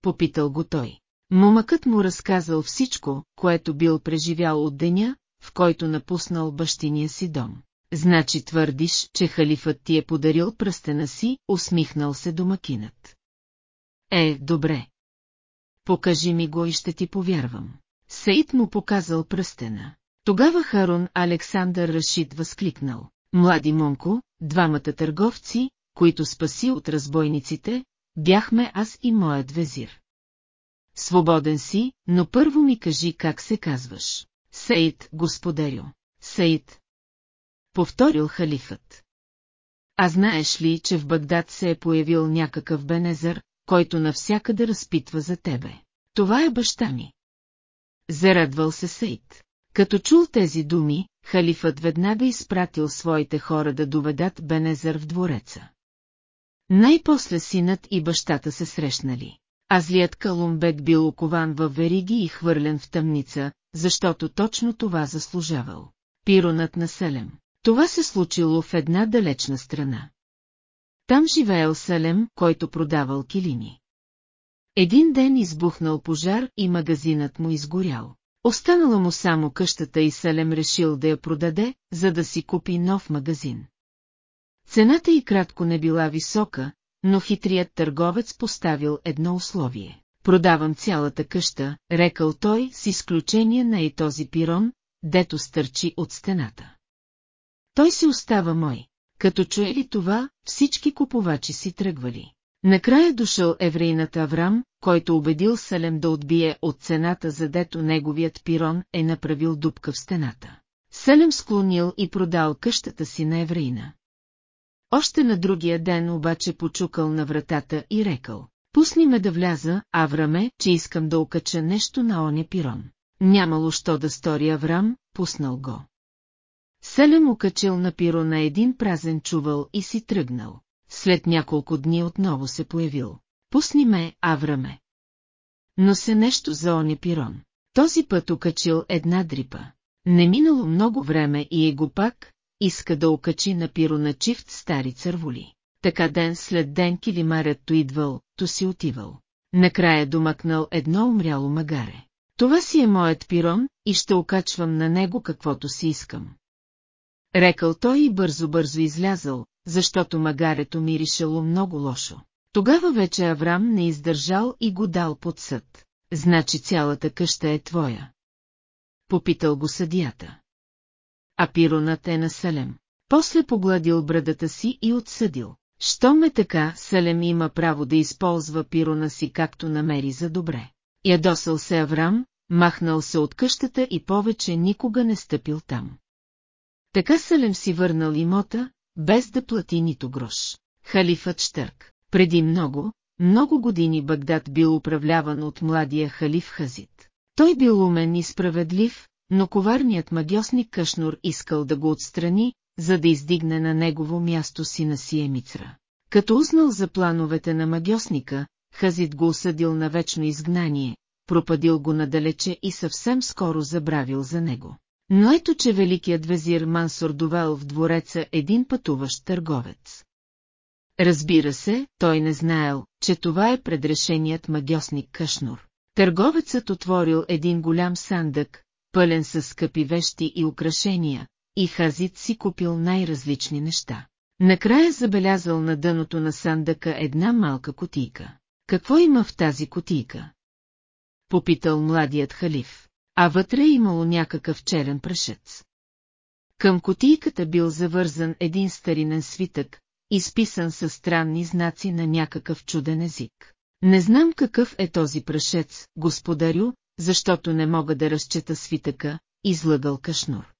Попитал го той. Момъкът му разказал всичко, което бил преживял от деня, в който напуснал бащиния си дом. Значи твърдиш, че халифът ти е подарил пръстена си, усмихнал се домакинът. Е, добре. Покажи ми го и ще ти повярвам. Сейд му показал пръстена. Тогава Харун Александър Рашид възкликнал. Млади момко, двамата търговци, които спаси от разбойниците, бяхме аз и моят везир. Свободен си, но първо ми кажи как се казваш. Сейд, господарю. Сейд. Повторил халифът. А знаеш ли, че в Багдад се е появил някакъв Бенезър, който навсякъде разпитва за тебе? Това е баща ми. Зарадвал се Сейд. Като чул тези думи, халифът веднага изпратил своите хора да доведат Бенезър в двореца. Най-после синът и бащата се срещнали. А злият Калумбек бил окован във вериги и хвърлен в тъмница, защото точно това заслужавал. Пиронът на Селем. Това се случило в една далечна страна. Там живеел Селем, който продавал килими. Един ден избухнал пожар и магазинът му изгорял. Останала му само къщата и Салем решил да я продаде, за да си купи нов магазин. Цената и кратко не била висока, но хитрият търговец поставил едно условие. Продавам цялата къща, рекал той, с изключение на и този пирон, дето стърчи от стената. Той си остава мой. Като чуе ли това, всички купувачи си тръгвали. Накрая дошъл еврейната Аврам, който убедил Салем да отбие от цената, задето неговият пирон е направил дупка в стената. Салем склонил и продал къщата си на еврейна. Още на другия ден обаче почукал на вратата и рекал, пусни ме да вляза, Авраме, че искам да окача нещо на оня пирон. Нямало що да стори Аврам, пуснал го. Селем окачил на пиро на един празен чувал и си тръгнал. След няколко дни отново се появил. Пусни ме, Авраме. Но се нещо за оня пирон. Този път окачил една дрипа. Не минало много време и е го пак, иска да окачи на пиро на чифт стари църволи. Така ден след ден килимарят то идвал, то си отивал. Накрая домакнал едно умряло магаре. Това си е моят пирон и ще окачвам на него каквото си искам. Рекал той и бързо-бързо излязъл, защото магарето миришело много лошо. Тогава вече Аврам не издържал и го дал под съд. Значи цялата къща е твоя. Попитал го съдията. А пиронът е на Салем. После погладил брадата си и отсъдил. Що ме така, Салем има право да използва пирона си както намери за добре. Ядосал се Аврам, махнал се от къщата и повече никога не стъпил там. Така Салем си върнал имота, без да плати нито грош. Халифът Штърк. Преди много, много години Багдад бил управляван от младия халиф Хазит. Той бил умен и справедлив, но коварният магиосник Кашнур искал да го отстрани, за да издигне на негово място сина си Емицра. Като узнал за плановете на магиосника, Хазит го осъдил на вечно изгнание, пропадил го надалече и съвсем скоро забравил за него. Но ето, че великият везир Мансор довел в двореца един пътуващ търговец. Разбира се, той не знаел, че това е предрешеният магиосник Кашнур. Търговецът отворил един голям сандък, пълен с скъпи вещи и украшения, и Хазит си купил най-различни неща. Накрая забелязал на дъното на сандъка една малка котийка. Какво има в тази котийка? Попитал младият халиф а вътре е имало някакъв черен прашец. Към котийката бил завързан един старинен свитък, изписан със странни знаци на някакъв чуден език. Не знам какъв е този прашец, господарю, защото не мога да разчета свитъка, излъгал Кашнур.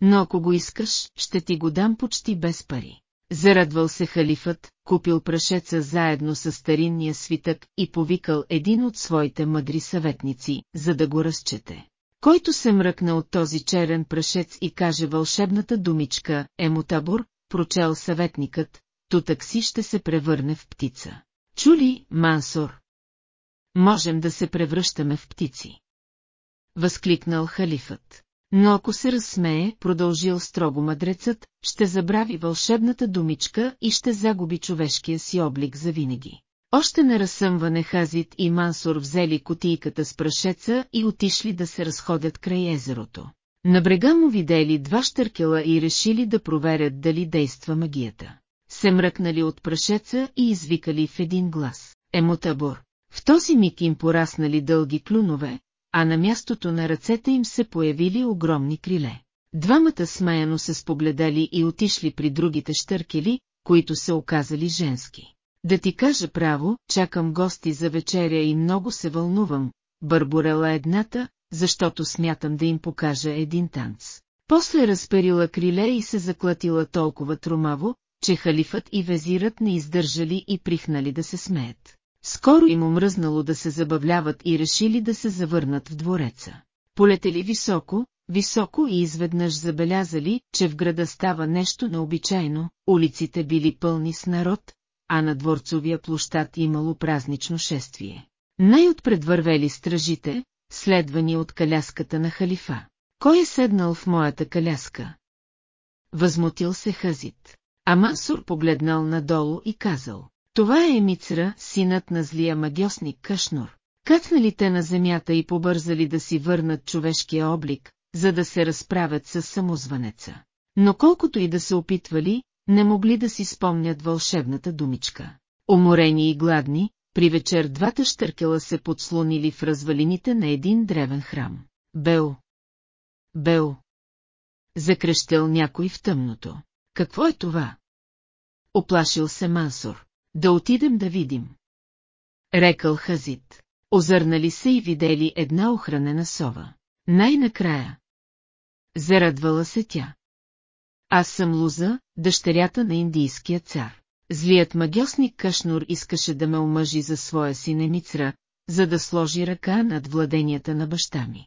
Но ако го искаш, ще ти го дам почти без пари. Зарадвал се халифът, купил прашеца заедно с старинния свитък и повикал един от своите мъдри съветници, за да го разчете. Който се мръкна от този черен прашец и каже вълшебната думичка «Емотабор», прочел съветникът, тутък си ще се превърне в птица. Чули, Мансор? Можем да се превръщаме в птици. Възкликнал халифът. Но ако се разсмее, продължил строго мъдрецът, ще забрави вълшебната думичка и ще загуби човешкия си облик завинаги. Още на разсъмване Хазит и Мансур взели котийката с прашеца и отишли да се разходят край езерото. На брега му видели два штъркела и решили да проверят дали действа магията. Се мръкнали от прашеца и извикали в един глас. Емотабор. В този миг им пораснали дълги клюнове, а на мястото на ръцете им се появили огромни криле. Двамата смаяно се спогледали и отишли при другите штъркели, които се оказали женски. Да ти кажа право, чакам гости за вечеря и много се вълнувам, бърборела едната, защото смятам да им покажа един танц. После разперила криле и се заклатила толкова тромаво, че халифът и везират не издържали и прихнали да се смеят. Скоро им омръзнало да се забавляват и решили да се завърнат в двореца. Полетели високо, високо и изведнъж забелязали, че в града става нещо необичайно, улиците били пълни с народ, а на дворцовия площад имало празнично шествие. Най-отпред вървели стражите, следвани от каляската на халифа. Кой е седнал в моята каляска? Възмутил се Хазит. А Мансур погледнал надолу и казал. Това е Емицра, синът на злия магиосник Кашнур. Кацнали те на земята и побързали да си върнат човешкия облик, за да се разправят с самозванеца. Но колкото и да се опитвали, не могли да си спомнят вълшебната думичка. Уморени и гладни, при вечер двата штъркела се подслонили в развалините на един древен храм. Бео! Бео! Закрещел някой в тъмното. Какво е това? Оплашил се Мансор. Да отидем да видим. Рекал Хазит. Озърнали се и видели една охранена сова. Най-накрая. Зарадвала се тя. Аз съм Луза, дъщерята на индийския цар. Злият магиосник Кашнур искаше да ме омъжи за своя син Емицра, за да сложи ръка над владенията на баща ми.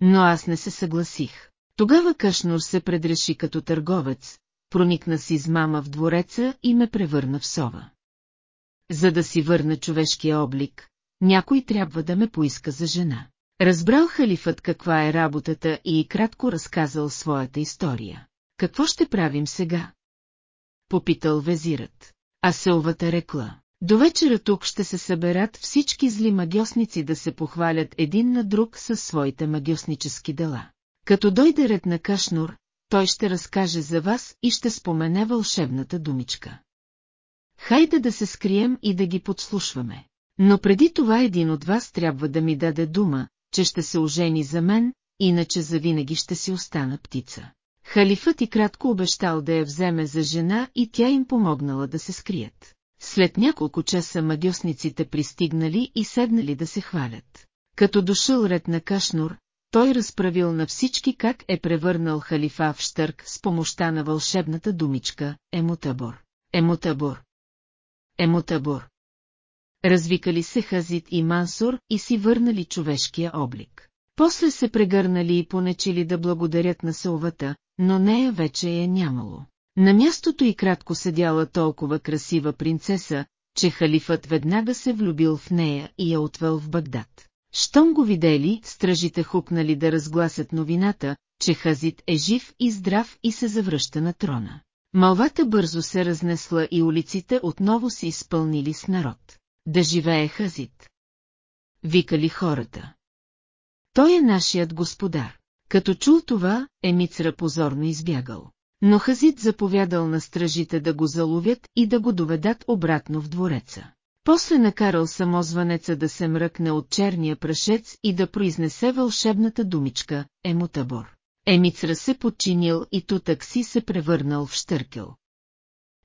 Но аз не се съгласих. Тогава Кашнур се предреши като търговец, проникна с измама в двореца и ме превърна в сова. За да си върна човешкия облик, някой трябва да ме поиска за жена. Разбрал халифът каква е работата и кратко разказал своята история. Какво ще правим сега? Попитал везират. А селвата рекла. До вечера тук ще се съберат всички зли магиосници да се похвалят един на друг със своите магиоснически дела. Като дойде ред на Кашнур, той ще разкаже за вас и ще спомене вълшебната думичка. Хайде да се скрием и да ги подслушваме. Но преди това един от вас трябва да ми даде дума, че ще се ожени за мен, иначе завинаги ще си остана птица. Халифът и кратко обещал да я вземе за жена и тя им помогнала да се скрият. След няколко часа магиосниците пристигнали и седнали да се хвалят. Като дошъл ред на Кашнур, той разправил на всички как е превърнал халифа в штърк с помощта на вълшебната думичка Емотабор. Емотабор. Емотабор. Развикали се Хазит и Мансур и си върнали човешкия облик. После се прегърнали и понечили да благодарят на сълвата, но нея вече е нямало. На мястото и кратко седяла толкова красива принцеса, че халифът веднага се влюбил в нея и я отвел в Багдад. Щом го видели, стражите хукнали да разгласят новината, че Хазит е жив и здрав и се завръща на трона. Малвата бързо се разнесла и улиците отново се изпълнили с народ. Да живее Хазит! Викали хората. Той е нашият господар. Като чул това, Емицра позорно избягал. Но Хазит заповядал на стражите да го заловят и да го доведат обратно в двореца. После накарал самозванеца да се мръкне от черния прашец и да произнесе вълшебната думичка Емотабор. Емицра се подчинил и тутък си се превърнал в штъркел.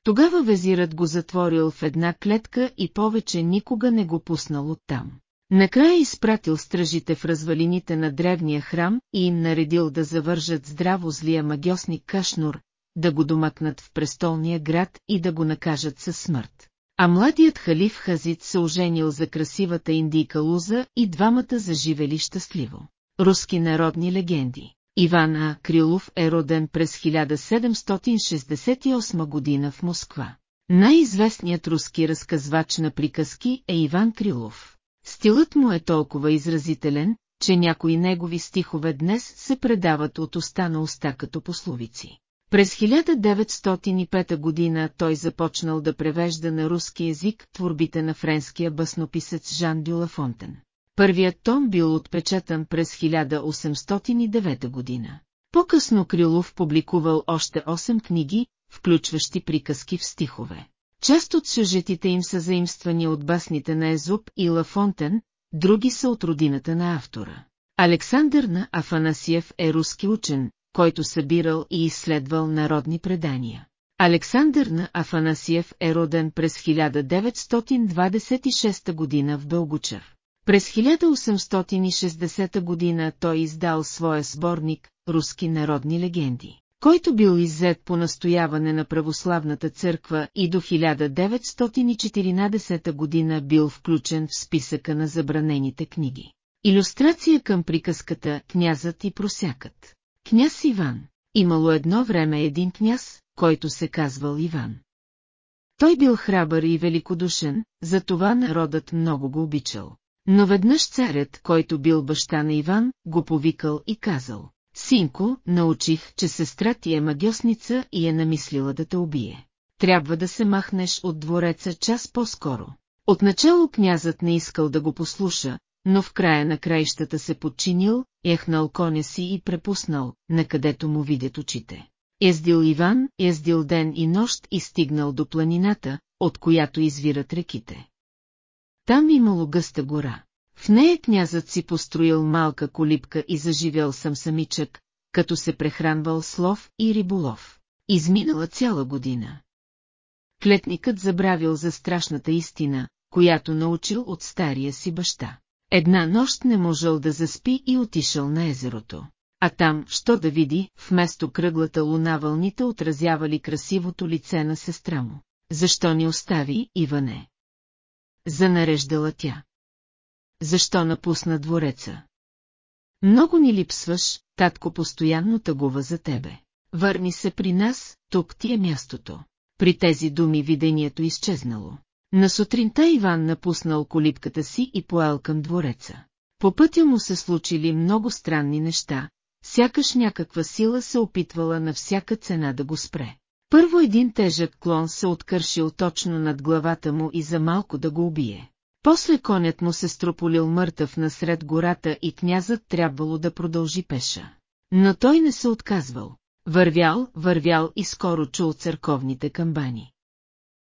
Тогава везират го затворил в една клетка и повече никога не го пуснал оттам. Накрая изпратил стражите в развалините на древния храм и им наредил да завържат здраво злия магиосник Кашнур, да го домъкнат в престолния град и да го накажат със смърт. А младият халиф Хазит се оженил за красивата индийка Луза и двамата заживели щастливо. Руски народни легенди Иван А. Крилов е роден през 1768 година в Москва. Най-известният руски разказвач на приказки е Иван Крилов. Стилът му е толкова изразителен, че някои негови стихове днес се предават от уста на уста като пословици. През 1905 година той започнал да превежда на руски език творбите на френския бъснописец Жан Дюлафонтен. Първият том бил отпечатан през 1809 година. По-късно Крилов публикувал още 8 книги, включващи приказки в стихове. Част от сюжетите им са заимствани от басните на Езуп и Лафонтен, други са от родината на автора. Александър на Афанасиев е руски учен, който събирал и изследвал народни предания. Александър на Афанасиев е роден през 1926 година в Бългучар. През 1860 година той издал своя сборник «Руски народни легенди», който бил иззет по настояване на православната църква и до 1914 година бил включен в списъка на забранените книги. Илюстрация към приказката «Князът и просякът». Княз Иван. Имало едно време един княз, който се казвал Иван. Той бил храбър и великодушен, затова народът много го обичал. Но веднъж царят, който бил баща на Иван, го повикал и казал. Синко, научих, че сестра ти е магиосница и е намислила да те убие. Трябва да се махнеш от двореца час по-скоро. Отначало князът не искал да го послуша, но в края на краищата се подчинил, ехнал коня си и препуснал, накъдето му видят очите. Ездил Иван, ездил ден и нощ и стигнал до планината, от която извират реките. Там имало гъста гора. В нея князът си построил малка колипка и заживял съм самичък, като се прехранвал с лов и риболов. Изминала цяла година. Клетникът забравил за страшната истина, която научил от стария си баща. Една нощ не можел да заспи и отишъл на езерото. А там, що да види, вместо кръглата луна вълните отразявали красивото лице на сестра му. Защо ни остави, Иване? Занареждала тя. Защо напусна двореца? Много ни липсваш, татко постоянно тъгува за тебе. Върни се при нас, тук ти е мястото. При тези думи видението изчезнало. На сутринта Иван напуснал колипката си и поел към двореца. По пътя му се случили много странни неща, сякаш някаква сила се опитвала на всяка цена да го спре. Първо един тежък клон се откършил точно над главата му и за малко да го убие. После конят му се строполил мъртъв насред гората и князът трябвало да продължи пеша. Но той не се отказвал. Вървял, вървял и скоро чул църковните камбани.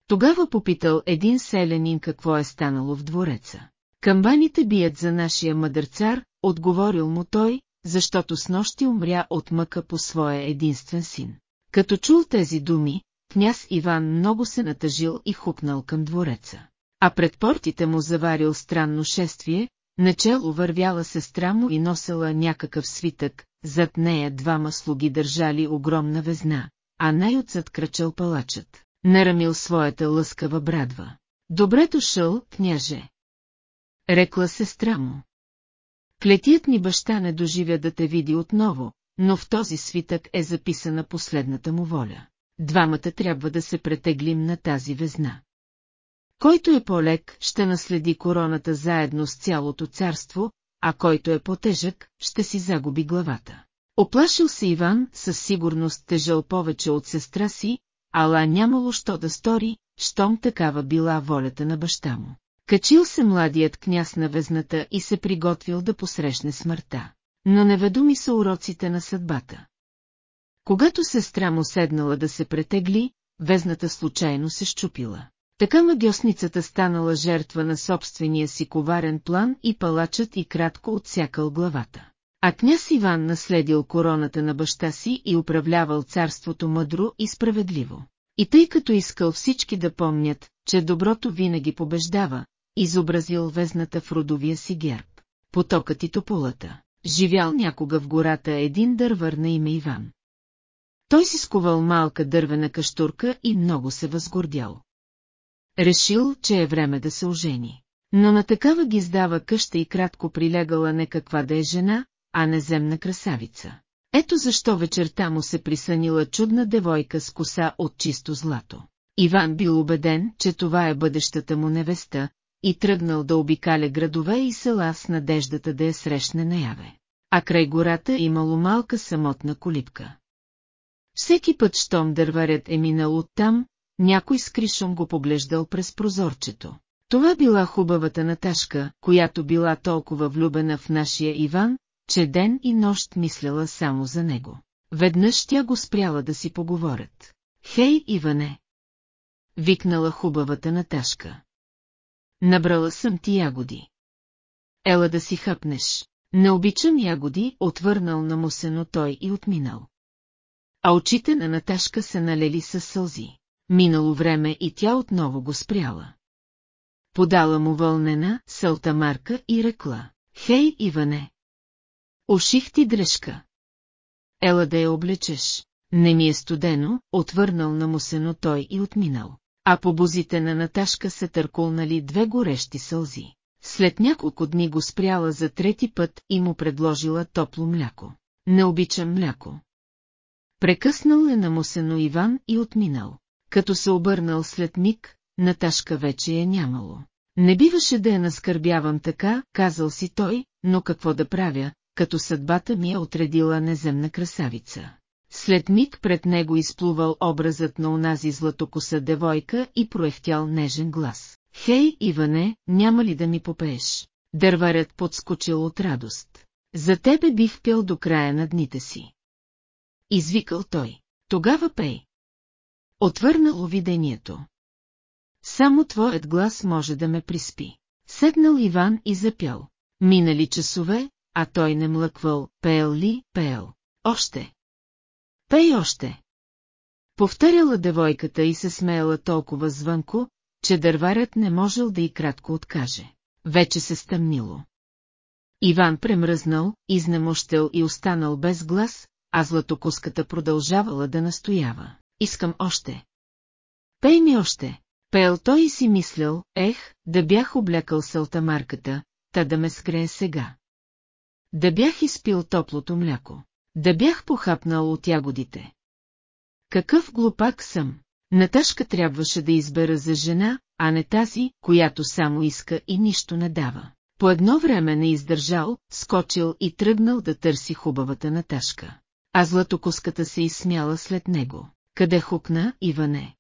Тогава попитал един селянин какво е станало в двореца. Камбаните бият за нашия мъдър цар, отговорил му той, защото с нощи умря от мъка по своя единствен син. Като чул тези думи, княз Иван много се натъжил и хукнал към двореца. А пред портите му заварил странно шествие, начало вървяла сестра му и носела някакъв свитък, зад нея двама слуги държали огромна везна, а най-отзад кръчал палачът, нарамил своята лъскава брадва. Добре дошъл, княже! Рекла сестра му. Клетият ни баща не доживя да те види отново, но в този свитък е записана последната му воля. Двамата трябва да се претеглим на тази везна. Който е по-лек, ще наследи короната заедно с цялото царство, а който е по-тежък, ще си загуби главата. Оплашил се Иван, със сигурност тежал повече от сестра си, ала нямало що да стори, щом такава била волята на баща му. Качил се младият княз на везната и се приготвил да посрещне смъртта. Но неведоми са уроците на съдбата. Когато сестра му седнала да се претегли, везната случайно се щупила. Така магиосницата станала жертва на собствения си коварен план и палачът и кратко отсякал главата. А княз Иван наследил короната на баща си и управлявал царството мъдро и справедливо. И тъй като искал всички да помнят, че доброто винаги побеждава, изобразил везната в родовия си герб. Потокът и тополата. Живял някога в гората един дървър на име Иван. Той си скувал малка дървена каштурка и много се възгордял. Решил, че е време да се ожени. Но на такава ги издава къща и кратко прилегала не каква да е жена, а неземна красавица. Ето защо вечерта му се присънила чудна девойка с коса от чисто злато. Иван бил убеден, че това е бъдещата му невеста, и тръгнал да обикаля градове и села с надеждата да я срещне наяве. А край гората имало малка самотна колипка. Всеки път, щом дърварят е минал оттам, някой с кришом го поглеждал през прозорчето. Това била хубавата Наташка, която била толкова влюбена в нашия Иван, че ден и нощ мисляла само за него. Веднъж тя го спряла да си поговорят. Хей, Иване! Викнала хубавата Наташка. Набрала съм ти ягоди. Ела да си хъпнеш. Не обичам ягоди, отвърнал на мусено той и отминал. А очите на Наташка се налели с сълзи. Минало време и тя отново го спряла. Подала му вълнена, сълта марка и рекла. Хей, Иване! Уших ти дръжка. Ела да я облечеш. Не ми е студено, отвърнал на мусено той и отминал. А по бузите на Наташка се търкулнали две горещи сълзи. След няколко дни го спряла за трети път и му предложила топло мляко. Не обичам мляко. Прекъснал е намусено Иван и отминал. Като се обърнал след миг, Наташка вече е нямало. Не биваше да я наскърбявам така, казал си той, но какво да правя, като съдбата ми е отредила неземна красавица. След миг пред него изплувал образът на онази златокоса девойка и проехтял нежен глас. Хей, Иване, няма ли да ми попееш? Дърварят подскочил от радост. За тебе бих пил до края на дните си. Извикал той. Тогава пей. Отвърнало видението. Само твоят глас може да ме приспи. Седнал Иван и запял. Минали часове, а той не млъквал, пеел ли, пеел. Още. Пей още. Повтаряла девойката и се смеяла толкова звънко, че дърварят не можел да и кратко откаже. Вече се стъмнило. Иван премръзнал, изнемощел и останал без глас, а златокуската продължавала да настоява. Искам още. Пей ми още. Пел той и си мислял, ех, да бях облякал салтамарката, та да ме скрее сега. Да бях изпил топлото мляко. Да бях похапнал от ягодите. Какъв глупак съм! Наташка трябваше да избера за жена, а не тази, която само иска и нищо не дава. По едно време не издържал, скочил и тръгнал да търси хубавата Наташка. А златокуската се изсмяла след него. Къде хукна, Иване?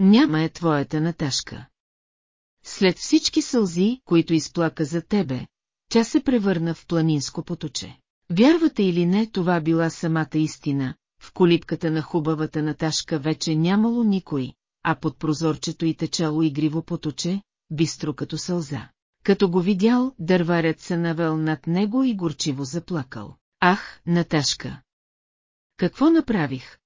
Няма е твоята Наташка. След всички сълзи, които изплака за тебе, тя се превърна в планинско поточе. Вярвате или не, това била самата истина, в колипката на хубавата Наташка вече нямало никой, а под прозорчето й течало игриво поточе, бистро като сълза. Като го видял, дърварят се навел над него и горчиво заплакал. Ах, Наташка! Какво направих?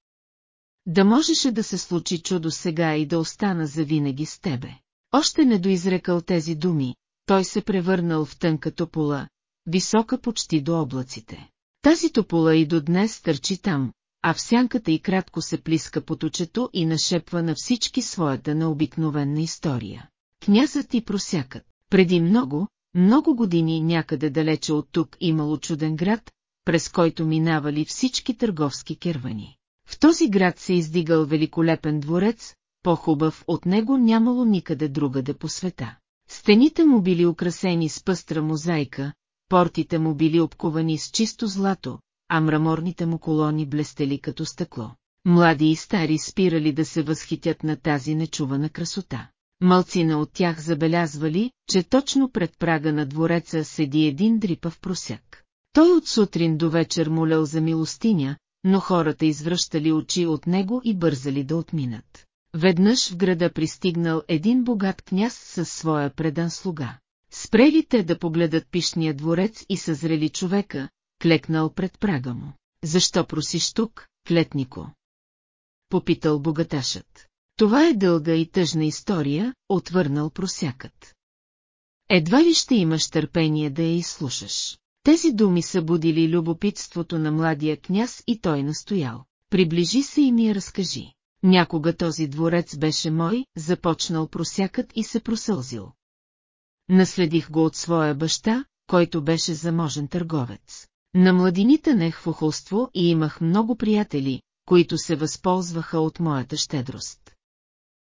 Да можеше да се случи чудо сега и да остана завинаги с тебе. Още не доизрекал тези думи, той се превърнал в тънка топола, висока почти до облаците. Тази топола и до днес търчи там, а в сянката и кратко се плиска поточето и нашепва на всички своята необикновена история. Князът и просякът. Преди много, много години някъде далече от тук имало чуден град, през който минавали всички търговски кервани. В този град се издигал великолепен дворец, по-хубав от него нямало никъде другаде по света. Стените му били украсени с пъстра мозайка, портите му били обкувани с чисто злато, а мраморните му колони блестели като стъкло. Млади и стари спирали да се възхитят на тази нечувана красота. Малцина от тях забелязвали, че точно пред прага на двореца седи един дрипав просяк. Той от сутрин до вечер молял за милостиня, но хората извръщали очи от него и бързали да отминат. Веднъж в града пристигнал един богат княз със своя предан слуга. Спрели те да погледат пишния дворец и съзрели човека, клекнал пред прага му. Защо просиш тук, клетнико? Попитал богаташът. Това е дълга и тъжна история, отвърнал просякът. Едва ли ще имаш търпение да я изслушаш. Тези думи са будили любопитството на младия княз и той настоял. Приближи се и ми я разкажи. Някога този дворец беше мой, започнал просякът и се просълзил. Наследих го от своя баща, който беше заможен търговец. На младините нех в и имах много приятели, които се възползваха от моята щедрост.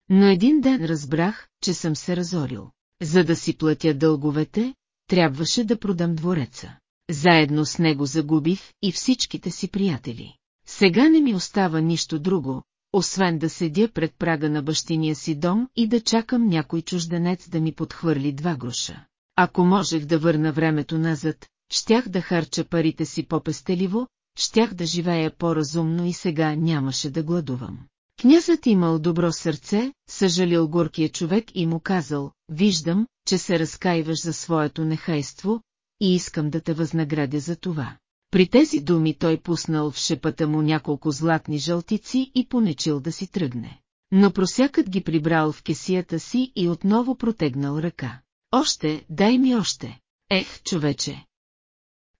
Но един ден разбрах, че съм се разорил. За да си платя дълговете, трябваше да продам двореца. Заедно с него загубих и всичките си приятели. Сега не ми остава нищо друго, освен да седя пред прага на бащиния си дом и да чакам някой чужденец да ми подхвърли два гроша. Ако можех да върна времето назад, щях да харча парите си по-пестеливо, щях да живея по-разумно и сега нямаше да гладувам. Князът имал добро сърце, съжалил горкия човек и му казал, виждам, че се разкаиваш за своето нехайство и искам да те възнаградя за това. При тези думи той пуснал в шепата му няколко златни жълтици и понечил да си тръгне. Но просякът ги прибрал в кесията си и отново протегнал ръка. Още, дай ми още. Ех, човече!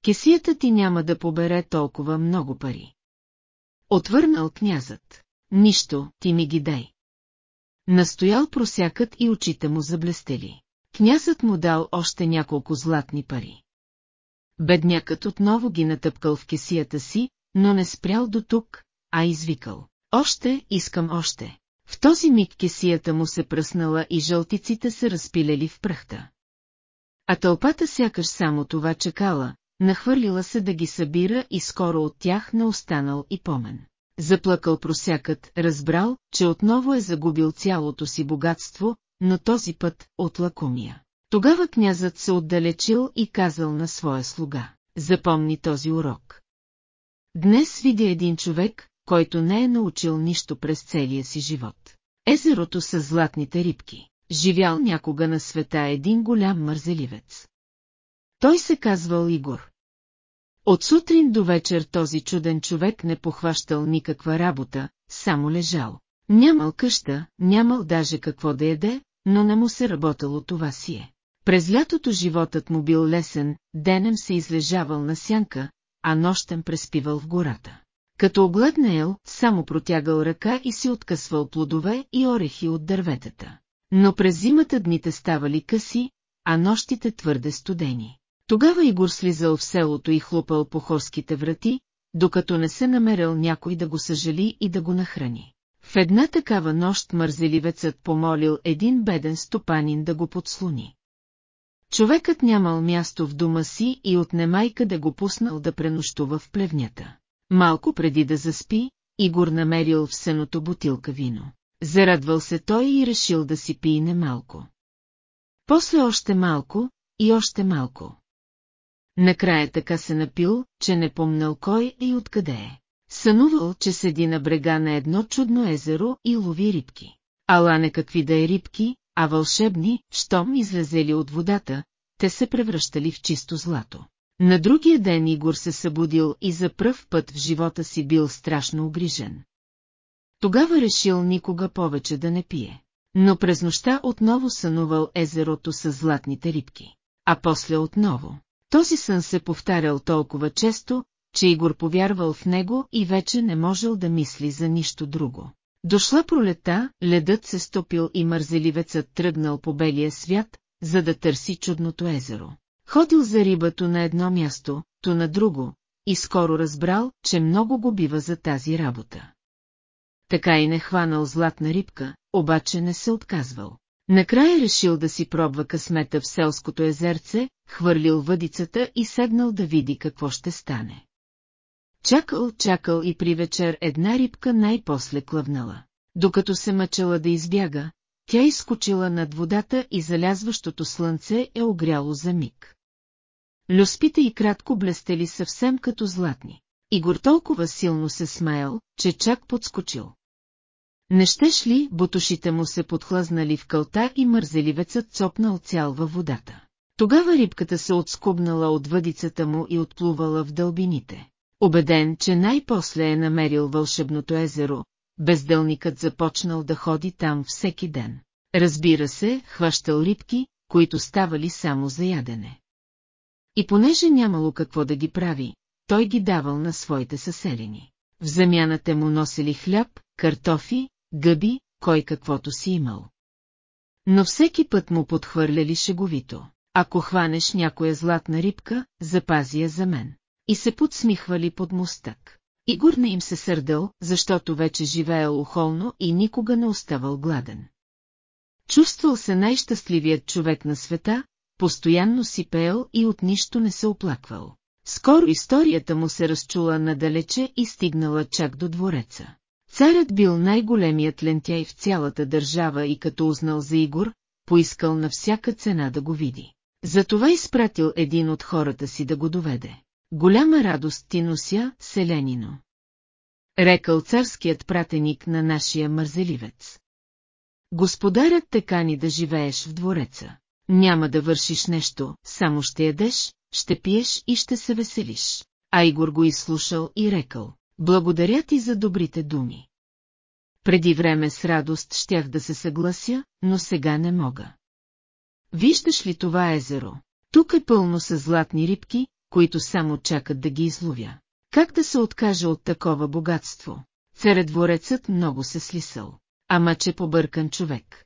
Кесията ти няма да побере толкова много пари. Отвърнал князът. Нищо, ти ми ги дай. Настоял просякът и очите му заблестели. Князът му дал още няколко златни пари. Беднякът отново ги натъпкал в кесията си, но не спрял до тук, а извикал. Още, искам още. В този миг кесията му се пръснала и жълтиците се разпилели в пръхта. А тълпата сякаш само това чекала, нахвърлила се да ги събира и скоро от тях не останал и помен. Заплакал просякът, разбрал, че отново е загубил цялото си богатство, но този път от лакомия. Тогава князът се отдалечил и казал на своя слуга, запомни този урок. Днес видя един човек, който не е научил нищо през целия си живот. Езерото с златните рибки. Живял някога на света един голям мързеливец. Той се казвал Игор. От сутрин до вечер този чуден човек не похващал никаква работа, само лежал. Нямал къща, нямал даже какво да яде, но не му се работало това си е. През лятото животът му бил лесен, денем се излежавал на сянка, а нощем преспивал в гората. Като огледнеел, само протягал ръка и си откъсвал плодове и орехи от дърветата. Но през зимата дните ставали къси, а нощите твърде студени. Тогава Игор слизал в селото и хлупал по хорските врати, докато не се намерил някой да го съжали и да го нахрани. В една такава нощ мързеливецът помолил един беден стопанин да го подслуни. Човекът нямал място в дома си и от немайка да го пуснал да пренощува в плевнята. Малко преди да заспи, Игор намерил в сеното бутилка вино. Зарадвал се той и решил да си пине малко. После още малко и още малко. Накрая така се напил, че не помнал кой и откъде е. Сънувал, че седи на брега на едно чудно езеро и лови рибки. Ала не какви да е рибки, а вълшебни, щом излезели от водата, те се превръщали в чисто злато. На другия ден Игор се събудил и за пръв път в живота си бил страшно огрижен. Тогава решил никога повече да не пие. Но през нощта отново сънувал езерото с златните рибки. А после отново. Този сън се повтарял толкова често, че Игор повярвал в него и вече не можел да мисли за нищо друго. Дошла пролета, ледът се стопил и мързеливецът тръгнал по белия свят, за да търси чудното езеро. Ходил за рибато на едно място, то на друго, и скоро разбрал, че много го бива за тази работа. Така и не хванал златна рибка, обаче не се отказвал. Накрая решил да си пробва късмета в селското езерце, хвърлил въдицата и седнал да види какво ще стане. Чакал, чакал и при вечер една рибка най-после клъвнала. Докато се мъчала да избяга, тя изскочила над водата и залязващото слънце е огряло за миг. Люспите и кратко блестели съвсем като златни. Игор толкова силно се смаял, че чак подскочил. Не щеш ли, бутушите му се подхлъзнали в кълта и мързеливецът цопнал цял във водата. Тогава рибката се отскубнала от въдицата му и отплувала в дълбините. Обеден, че най-после е намерил вълшебното езеро, бездълникът започнал да ходи там всеки ден. Разбира се, хващал рибки, които ставали само за ядене. И понеже нямало какво да ги прави, той ги давал на своите съселени. В замяната му носили хляб, картофи, гъби, кой каквото си имал. Но всеки път му подхвърляли шеговито. Ако хванеш някоя златна рибка, запази я за мен. И се подсмихвали под мустък. Игор не им се сърдал, защото вече живеел охолно и никога не оставал гладен. Чувствал се най-щастливият човек на света, постоянно си пеел и от нищо не се оплаквал. Скоро историята му се разчула надалече и стигнала чак до двореца. Царят бил най-големият лентяй в цялата държава и като узнал за Игор, поискал на всяка цена да го види. Затова изпратил един от хората си да го доведе. Голяма радост ти нося, селенино. Рекал царският пратеник на нашия мързеливец. Господарят те кани да живееш в двореца. Няма да вършиш нещо, само ще ядеш, ще пиеш и ще се веселиш. А Игор го изслушал и рекал, благодаря ти за добрите думи. Преди време с радост щях да се съглася, но сега не мога. Виждаш ли това езеро? Тук е пълно с златни рибки, които само чакат да ги изловя. Как да се откаже от такова богатство? Царедворецът много се слисал. Ама че побъркан човек.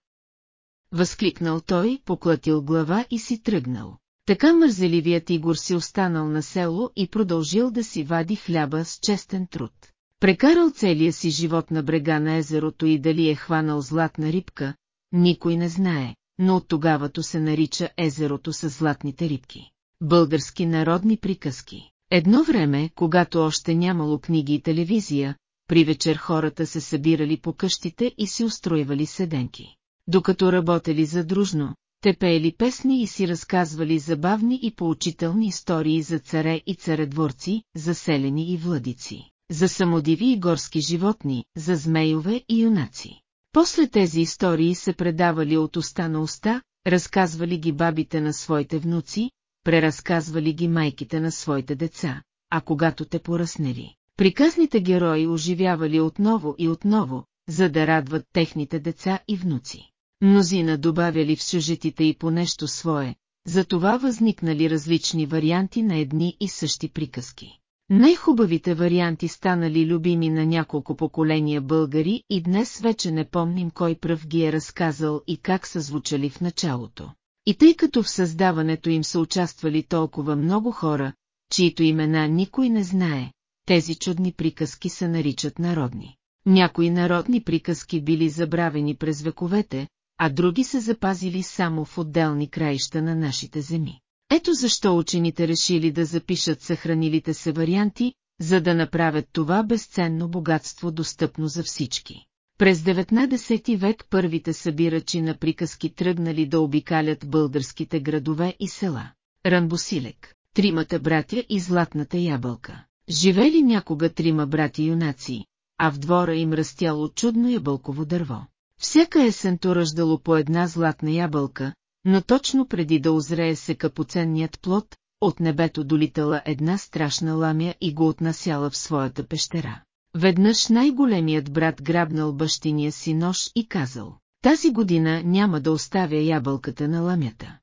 Възкликнал той, поклатил глава и си тръгнал. Така мързеливият Игор си останал на село и продължил да си вади хляба с честен труд. Прекарал целия си живот на брега на езерото и дали е хванал златна рибка, никой не знае, но от тогавато се нарича езерото с златните рибки. Български народни приказки Едно време, когато още нямало книги и телевизия, при вечер хората се събирали по къщите и си устроивали седенки. Докато работели задружно, те пеели песни и си разказвали забавни и поучителни истории за царе и царедворци, за селени и владици, за самодиви и горски животни, за змейове и юнаци. После тези истории се предавали от уста на уста, разказвали ги бабите на своите внуци, преразказвали ги майките на своите деца, а когато те поръснели, приказните герои оживявали отново и отново, за да радват техните деца и внуци. Мнозина добавяли в сюжетите и по нещо свое, затова възникнали различни варианти на едни и същи приказки. Най-хубавите варианти станали любими на няколко поколения българи и днес вече не помним кой пръв ги е разказал и как са звучали в началото. И тъй като в създаването им са участвали толкова много хора, чието имена никой не знае, тези чудни приказки се наричат народни. Някои народни приказки били забравени през вековете, а други се запазили само в отделни краища на нашите земи. Ето защо учените решили да запишат съхранилите се варианти, за да направят това безценно богатство достъпно за всички. През 19 век първите събирачи на приказки тръгнали да обикалят българските градове и села. Ранбосилек, тримата братя и златната ябълка. Живели някога трима брати юнаци, а в двора им растяло чудно ябълково дърво. Всяка есен то ръждало по една златна ябълка, но точно преди да озрее се капоценният плод, от небето долитала една страшна ламя и го отнасяла в своята пещера. Веднъж най-големият брат грабнал бащиния си нож и казал, тази година няма да оставя ябълката на ламята.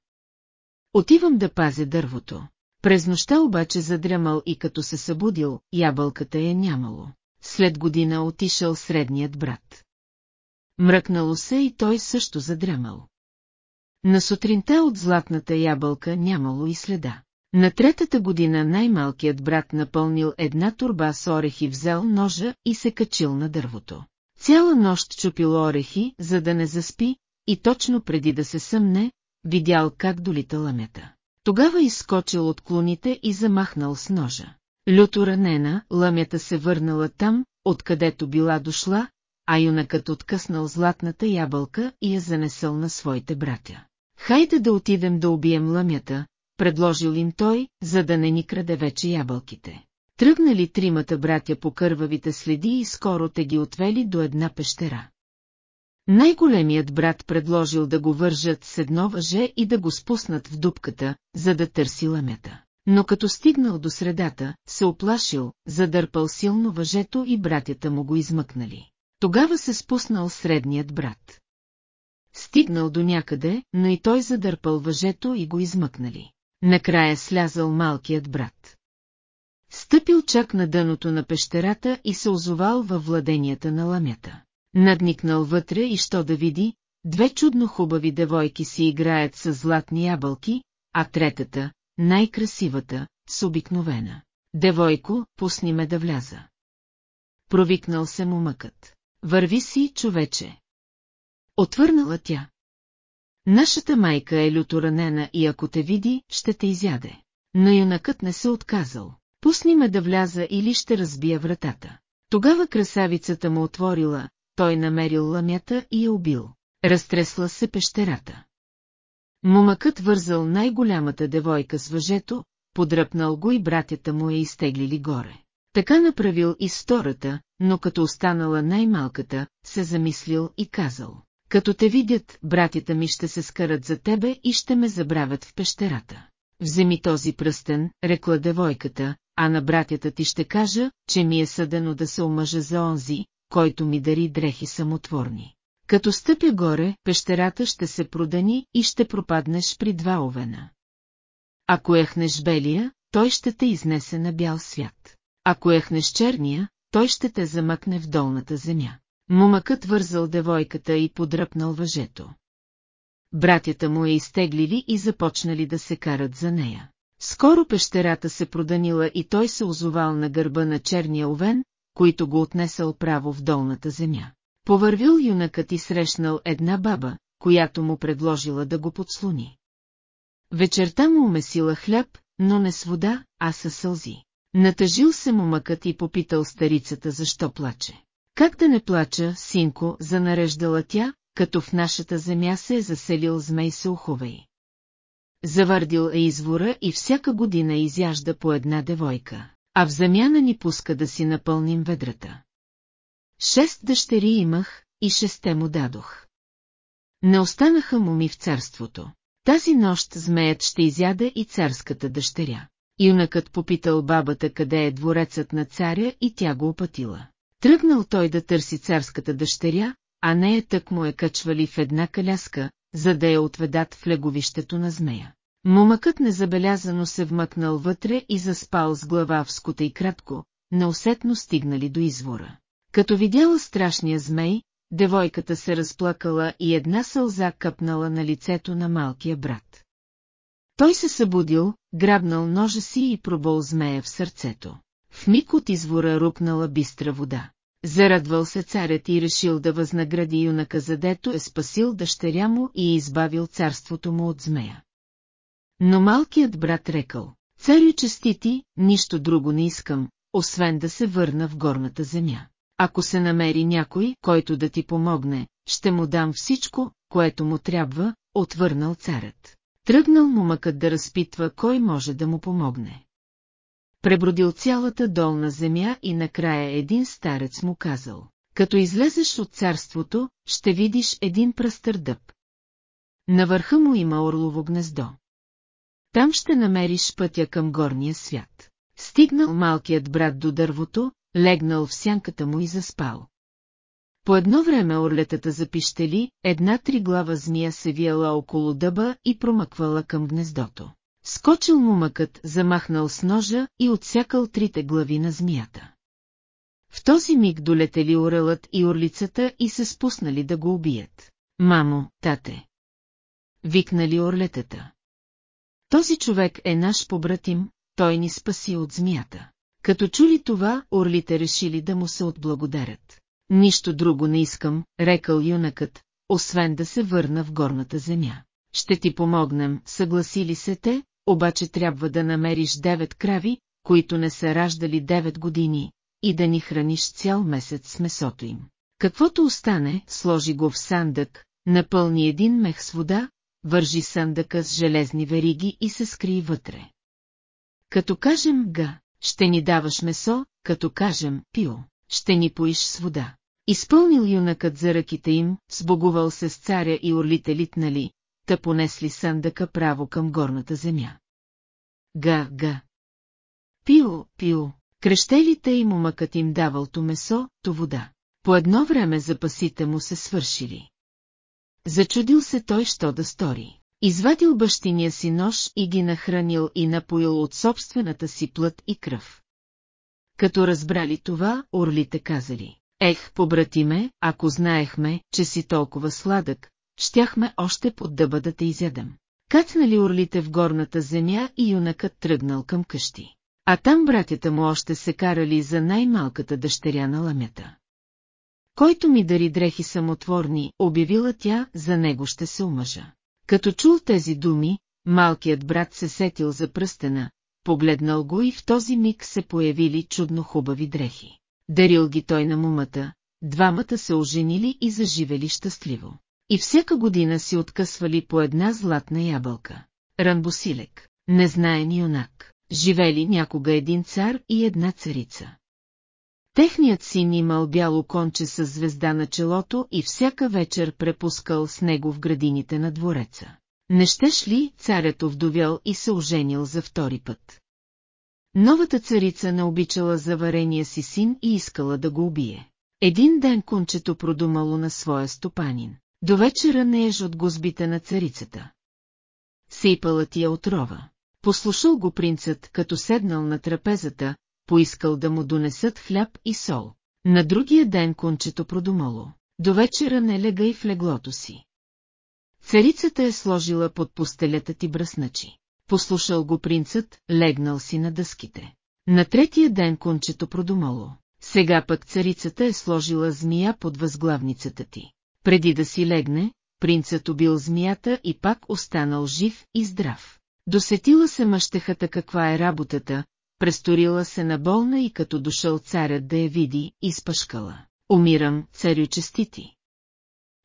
Отивам да пазя дървото. През нощта обаче задрямал и като се събудил, ябълката е нямало. След година отишъл средният брат. Мръкнало се и той също задрямал. На сутринта от златната ябълка нямало и следа. На третата година най-малкият брат напълнил една турба с орехи, взел ножа и се качил на дървото. Цяла нощ чупил орехи, за да не заспи, и точно преди да се съмне, видял как долита ламята. Тогава изскочил от клоните и замахнал с ножа. Люто ранена, ламята се върнала там, откъдето била дошла, а юнакът откъснал златната ябълка и я занесъл на своите братя. Хайде да отидем да убием ламята, предложил им той, за да не ни краде вече ябълките. Тръгнали тримата братя по кървавите следи и скоро те ги отвели до една пещера. Най-големият брат предложил да го вържат с едно въже и да го спуснат в дупката, за да търси ламята. Но като стигнал до средата, се оплашил, задърпал силно въжето и братята му го измъкнали. Тогава се спуснал средният брат. Стигнал до някъде, но и той задърпал въжето и го измъкнали. Накрая слязал малкият брат. Стъпил чак на дъното на пещерата и се озовал във владенията на ламята. Надникнал вътре и що да види, две чудно хубави девойки си играят с златни ябълки, а третата, най-красивата, с обикновена. Девойко, пусни ме да вляза. Провикнал се му мъкът. Върви си, човече. Отвърнала тя. Нашата майка е люто ранена и ако те види, ще те изяде. Но юнакът не се отказал. Пусни ме да вляза или ще разбия вратата. Тогава красавицата му отворила, той намерил ламята и я убил. Разтресла се пещерата. Момъкът вързал най-голямата девойка с въжето, подръпнал го и братята му я изтеглили горе. Така направил и втората, но като останала най-малката, се замислил и казал. Като те видят, братята ми ще се скарат за тебе и ще ме забравят в пещерата. Вземи този пръстен, рекла девойката, а на братята ти ще кажа, че ми е съдено да се омъжа за онзи, който ми дари дрехи самотворни. Като стъпя горе, пещерата ще се продани и ще пропаднеш при два овена. Ако ехнеш белия, той ще те изнесе на бял свят. Ако ехнеш черния, той ще те замъкне в долната земя. Момъкът вързал девойката и подръпнал въжето. Братята му я изтеглили и започнали да се карат за нея. Скоро пещерата се проданила и той се озовал на гърба на черния овен, който го отнесъл право в долната земя. Повървил юнакът и срещнал една баба, която му предложила да го подслони. Вечерта му умесила хляб, но не с вода, а със сълзи. Натъжил се момъкът и попитал старицата защо плаче. Как да не плача, синко, занареждала тя, като в нашата земя се е заселил змей Сауховей. Завърдил е извора и всяка година изяжда по една девойка, а в замяна ни пуска да си напълним ведрата. Шест дъщери имах и шесте му дадох. Не останаха муми в царството. Тази нощ змеят ще изяде и царската дъщеря. Юнакът попитал бабата къде е дворецът на царя и тя го опътила. Тръгнал той да търси царската дъщеря, а нея тък му е качвали в една каляска, за да я отведат в леговището на змея. Момъкът незабелязано се вмъкнал вътре и заспал с глава в скута и кратко, неусетно стигнали до извора. Като видяла страшния змей, девойката се разплакала и една сълза къпнала на лицето на малкия брат. Той се събудил, грабнал ножа си и пробол змея в сърцето. В миг от извора рупнала бистра вода. Зарадвал се царят и решил да възнагради юнака задето е спасил дъщеря му и избавил царството му от змея. Но малкият брат рекал, царю честити, нищо друго не искам, освен да се върна в горната земя. Ако се намери някой, който да ти помогне, ще му дам всичко, което му трябва, отвърнал царят. Тръгнал му мъкът да разпитва кой може да му помогне. Пребродил цялата долна земя и накрая един старец му казал, като излезеш от царството, ще видиш един пръстър дъб. На върха му има орлово гнездо. Там ще намериш пътя към горния свят. Стигнал малкият брат до дървото, легнал в сянката му и заспал. По едно време орлетата запищели, една триглава змия се вияла около дъба и промъквала към гнездото. Скочил му мъкът, замахнал с ножа и отсякал трите глави на змията. В този миг долетели орелът и орлицата и се спуснали да го убият. Мамо, тате! Викнали орлетата. Този човек е наш побратим, той ни спаси от змията. Като чули това, орлите решили да му се отблагодарят. Нищо друго не искам, рекал юнакът, освен да се върна в горната земя. Ще ти помогнем, съгласили се те, обаче трябва да намериш девет крави, които не са раждали девет години, и да ни храниш цял месец с месото им. Каквото остане, сложи го в сандък, напълни един мех с вода, вържи сандъка с железни вериги и се скри вътре. Като кажем га, ще ни даваш месо, като кажем пио, ще ни поиш с вода. Изпълнил юнакът за ръките им, сбогувал се с царя и орлите литнали, та понесли съндъка право към горната земя. Га, га. Пио, пио, крещелите и момъкът им давал то месо, то вода. По едно време запасите му се свършили. Зачудил се той, що да стори. Извадил бащиния си нож и ги нахранил и напоил от собствената си плът и кръв. Като разбрали това, орлите казали, ех, побратиме, ако знаехме, че си толкова сладък, щяхме още под дъба да те изядем. Кацнали орлите в горната земя и юнакът тръгнал към къщи. А там братята му още се карали за най-малката дъщеря на ламята. Който ми дари дрехи самотворни, обявила тя, за него ще се омъжа. Като чул тези думи, малкият брат се сетил за пръстена, погледнал го и в този миг се появили чудно хубави дрехи. Дарил ги той на мумата, двамата се оженили и заживели щастливо. И всяка година си откъсвали по една златна ябълка. Ранбосилек, незнаен юнак, живели някога един цар и една царица. Техният син имал бяло конче с звезда на челото и всяка вечер препускал с него в градините на двореца. Не щеш ли, царят овдовял и се оженил за втори път. Новата царица не обичала заварения си син и искала да го убие. Един ден кончето продумало на своя стопанин. До вечера не еж от гозбите на царицата. Сейпала ти я отрова. Послушал го принцът, като седнал на трапезата, поискал да му донесат хляб и сол. На другия ден кончето продумало. До вечера не легай в леглото си. Царицата е сложила под постелята ти бръсначи. Послушал го принцът, легнал си на дъските. На третия ден кончето продумало. Сега пък царицата е сложила змия под възглавницата ти. Преди да си легне, принцът убил змията и пак останал жив и здрав. Досетила се мъщехата каква е работата, престорила се на болна и като дошъл царят да я види, изпъшкала. Умирам, царю честити.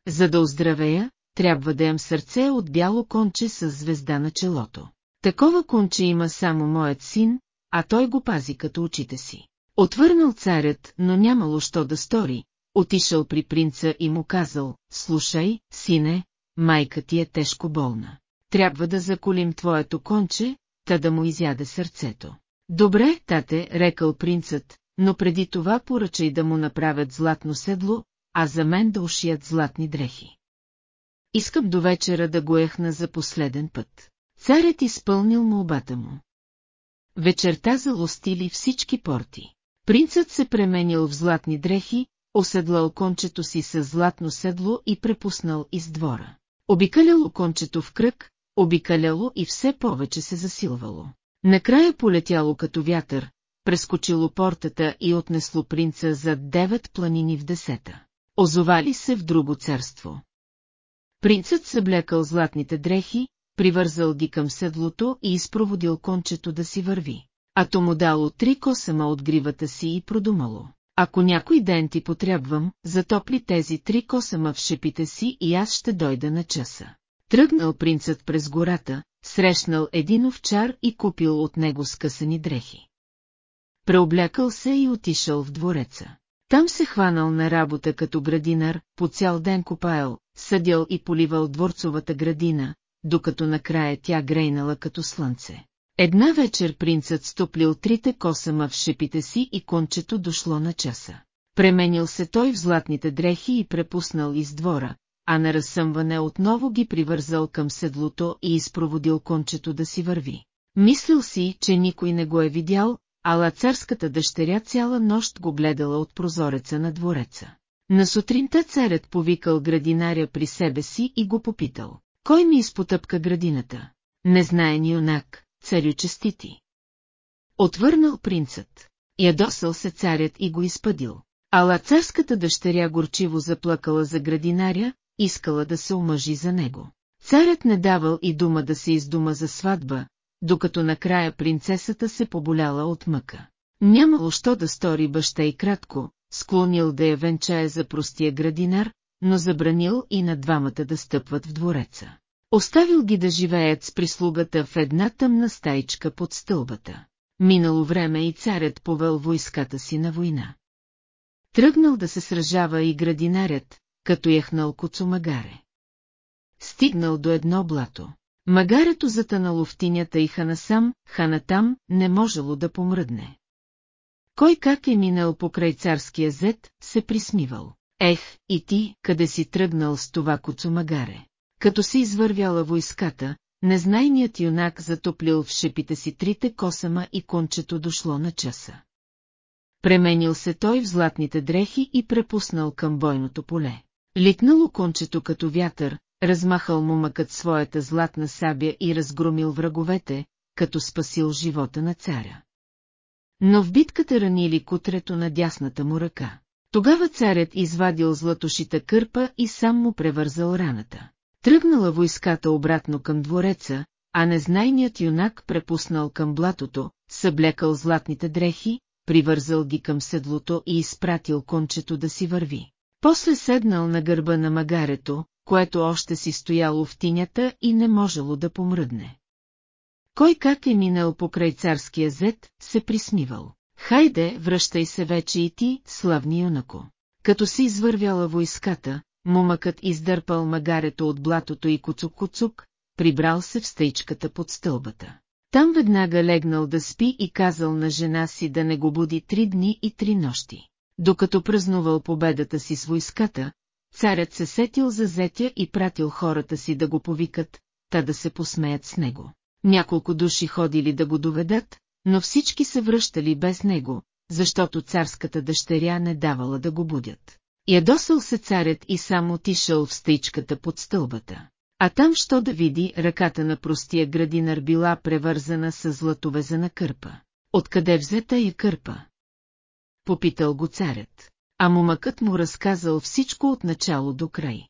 За да оздравея, трябва да ям сърце от бяло конче с звезда на челото. Такова конче има само моят син, а той го пази като очите си. Отвърнал царят, но нямало що да стори, отишъл при принца и му казал, слушай, сине, майка ти е тежко болна. Трябва да заколим твоето конче, та да му изяде сърцето. Добре, тате, рекал принцът, но преди това поръчай да му направят златно седло, а за мен да ушият златни дрехи. Искам до вечера да го ехна за последен път. Царят изпълнил молбата му. Вечерта залостили всички порти. Принцът се пременил в златни дрехи, оседлал кончето си с златно седло и препуснал из двора. Обикаляло кончето в кръг, обикаляло и все повече се засилвало. Накрая полетяло като вятър, прескочило портата и отнесло принца за девет планини в десета. Озовали се в друго царство. Принцът съблекал златните дрехи, привързал ги към седлото и изпроводил кончето да си върви. А то му дало три косама от гривата си и продумало. Ако някой ден ти потребвам, затопли тези три косама в шепите си и аз ще дойда на часа. Тръгнал принцът през гората, срещнал един овчар и купил от него скъсани дрехи. Преоблякал се и отишъл в двореца. Там се хванал на работа като градинар, по цял ден копаял, съдял и поливал дворцовата градина, докато накрая тя грейнала като слънце. Една вечер принцът стоплил трите косама в шипите си и кончето дошло на часа. Пременил се той в златните дрехи и препуснал из двора, а на разсъмване отново ги привързал към седлото и изпроводил кончето да си върви. Мислил си, че никой не го е видял, ала царската дъщеря цяла нощ го гледала от прозореца на двореца. На сутринта царят повикал градинаря при себе си и го попитал. Кой ми изпотъпка градината? Не знае ни юнак, царю честити. Отвърнал принцът. Ядосал се царят и го изпъдил. Ала царската дъщеря горчиво заплакала за градинаря, искала да се омъжи за него. Царят не давал и дума да се издума за сватба, докато накрая принцесата се поболяла от мъка. Нямало що да стори баща и кратко, склонил да я венчае за простия градинар, но забранил и на двамата да стъпват в двореца. Оставил ги да живеят с прислугата в една тъмна стайчка под стълбата. Минало време и царят повел войската си на война. Тръгнал да се сражава и градинарят, като яхнал коцомагаре. Стигнал до едно блато. Магарето затънало в тинята и ханасам, ханатам, не можело да помръдне. Кой как е минал покрай царския зет, се присмивал. Ех, и ти, къде си тръгнал с това коцомагаре? Като се извървяла войската, незнайният юнак затоплил в шепите си трите косама и кончето дошло на часа. Пременил се той в златните дрехи и препуснал към бойното поле. Литнало кончето като вятър, размахал му мъкът своята златна сабя и разгромил враговете, като спасил живота на царя. Но в битката ранили кутрето на дясната му ръка. Тогава царят извадил златошита кърпа и сам му превързал раната. Тръгнала войската обратно към двореца, а незнайният юнак препуснал към блатото, съблекал златните дрехи, привързал ги към седлото и изпратил кончето да си върви. После седнал на гърба на магарето, което още си стояло в тинята и не можело да помръдне. Кой как е минал покрай царския зет, се присмивал. Хайде, връщай се вече и ти, славни юнако. Като си извървяла войската, мумъкът издърпал магарето от блатото и куцук-куцук, прибрал се в стъичката под стълбата. Там веднага легнал да спи и казал на жена си да не го буди три дни и три нощи. Докато празнувал победата си с войската, царят се сетил за зетя и пратил хората си да го повикат, та да се посмеят с него. Няколко души ходили да го доведат, но всички се връщали без него, защото царската дъщеря не давала да го будят. Ядосал се царят и сам отишъл в стъичката под стълбата. А там, що да види, ръката на простия градинар била превързана с златовезена кърпа. Откъде взета и кърпа? Попитал го царят. А момъкът му разказал всичко от начало до край.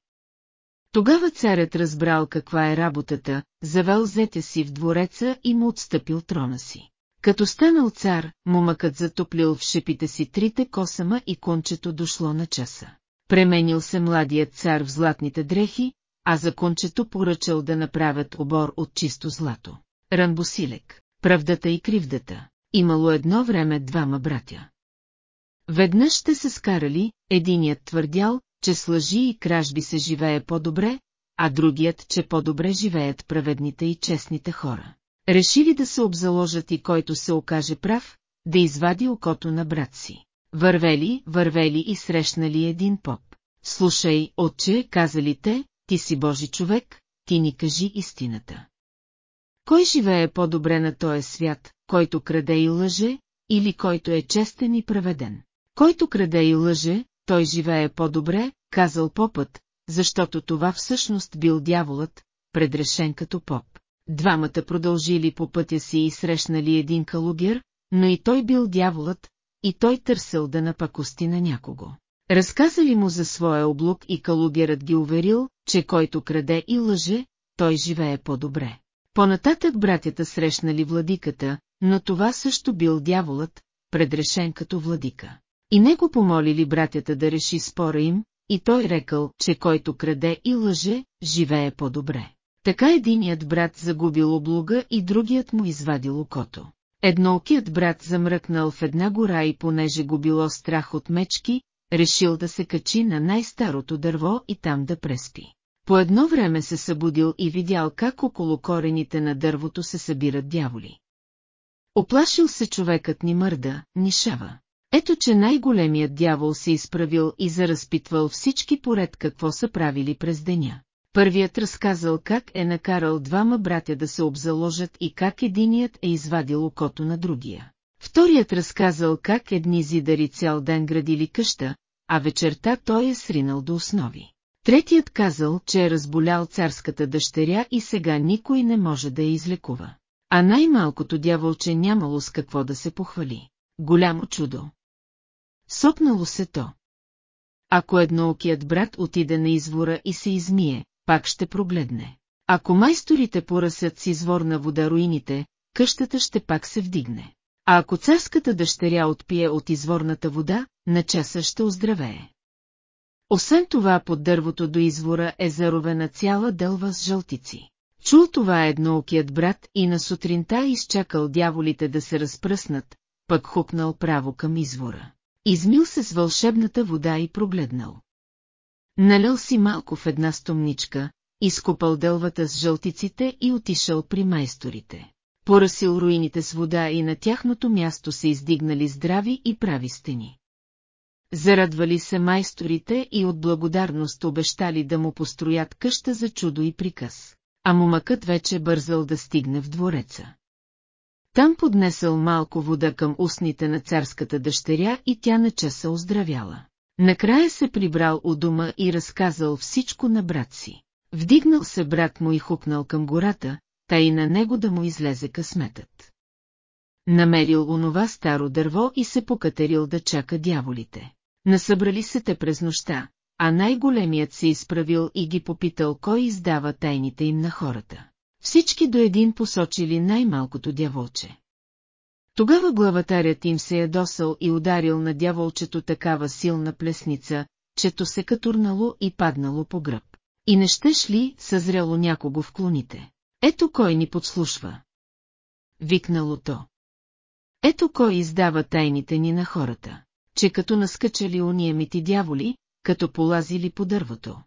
Тогава царят разбрал каква е работата, завел зете си в двореца и му отстъпил трона си. Като станал цар, момъкът затоплил в шепите си трите косама и кончето дошло на часа. Пременил се младият цар в златните дрехи, а за кончето поръчал да направят обор от чисто злато. Ранбосилек, правдата и кривдата. Имало едно време двама братя. Веднъж ще се скарали, единият твърдял, че с лъжи и кражби се живее по-добре, а другият, че по-добре живеят праведните и честните хора. Решили да се обзаложат и който се окаже прав, да извади окото на брат си. Вървели, вървели и срещнали един поп. Слушай, отче, казали те, ти си Божи човек, ти ни кажи истината. Кой живее по-добре на този свят, който краде и лъже, или който е честен и праведен? Който краде и лъже, той живее по-добре, казал попът, защото това всъщност бил дяволът, предрешен като поп. Двамата продължили по пътя си и срещнали един калугер, но и той бил дяволът, и той търсил да напакости на някого. Разказали му за своя облук и калугерът ги уверил, че който краде и лъже, той живее по-добре. Понататък братята срещнали владиката, но това също бил дяволът, предрешен като владика. И него помолили братята да реши спора им, и той рекал, че който краде и лъже, живее по-добре. Така единият брат загубил облуга и другият му извадил окото. Едноокият брат замръкнал в една гора и понеже го било страх от мечки, решил да се качи на най-старото дърво и там да преспи. По едно време се събудил и видял как около корените на дървото се събират дяволи. Оплашил се човекът ни мърда, ни шава. Ето че най-големият дявол се изправил и заразпитвал всички поред какво са правили през деня. Първият разказал как е накарал двама братя да се обзаложат и как единият е извадил окото на другия. Вторият разказал как едни зидари цял ден градили къща, а вечерта той е сринал до основи. Третият казал, че е разболял царската дъщеря и сега никой не може да я излекува. А най-малкото дяволче нямало с какво да се похвали. Голямо чудо. Сопнало се то. Ако едноокият брат отиде на извора и се измие, пак ще прогледне. Ако майсторите поръсят с изворна вода руините, къщата ще пак се вдигне. А ако царската дъщеря отпие от изворната вода, на часа ще оздравее. Освен това под дървото до извора е заровена цяла дълва с жълтици. Чул това едноокият брат и на сутринта изчакал дяволите да се разпръснат, пък хукнал право към извора. Измил се с вълшебната вода и прогледнал. Налял си малко в една стомничка, изкопал дълвата с жълтиците и отишъл при майсторите. Поръсил руините с вода и на тяхното място се издигнали здрави и прави стени. Зарадвали се майсторите и от благодарност обещали да му построят къща за чудо и приказ. А момъкът вече бързал да стигне в двореца. Там поднесъл малко вода към устните на царската дъщеря и тя на часа оздравяла. Накрая се прибрал у дома и разказал всичко на брат си. Вдигнал се брат му и хукнал към гората, та и на него да му излезе късметът. Намерил онова старо дърво и се покатерил да чака дяволите. Насъбрали се те през нощта, а най-големият се изправил и ги попитал кой издава тайните им на хората. Всички до един посочили най-малкото дяволче. Тогава главатарят им се ядосал и ударил на дяволчето такава силна плесница, чето се катурнало и паднало по гръб. И не щеш ли съзряло някого в клоните? Ето кой ни подслушва. Викнало то. Ето кой издава тайните ни на хората, че като наскачали уния мити дяволи, като полазили по дървото.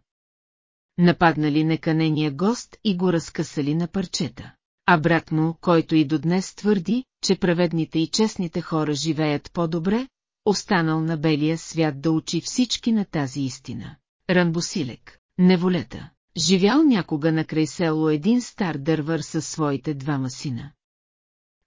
Нападнали неканения гост и го разкъсали на парчета. А брат му, който и до днес твърди, че праведните и честните хора живеят по-добре, останал на белия свят да учи всички на тази истина. Ранбосилек, неволета, живял някога на край село един стар дървър със своите двама сина.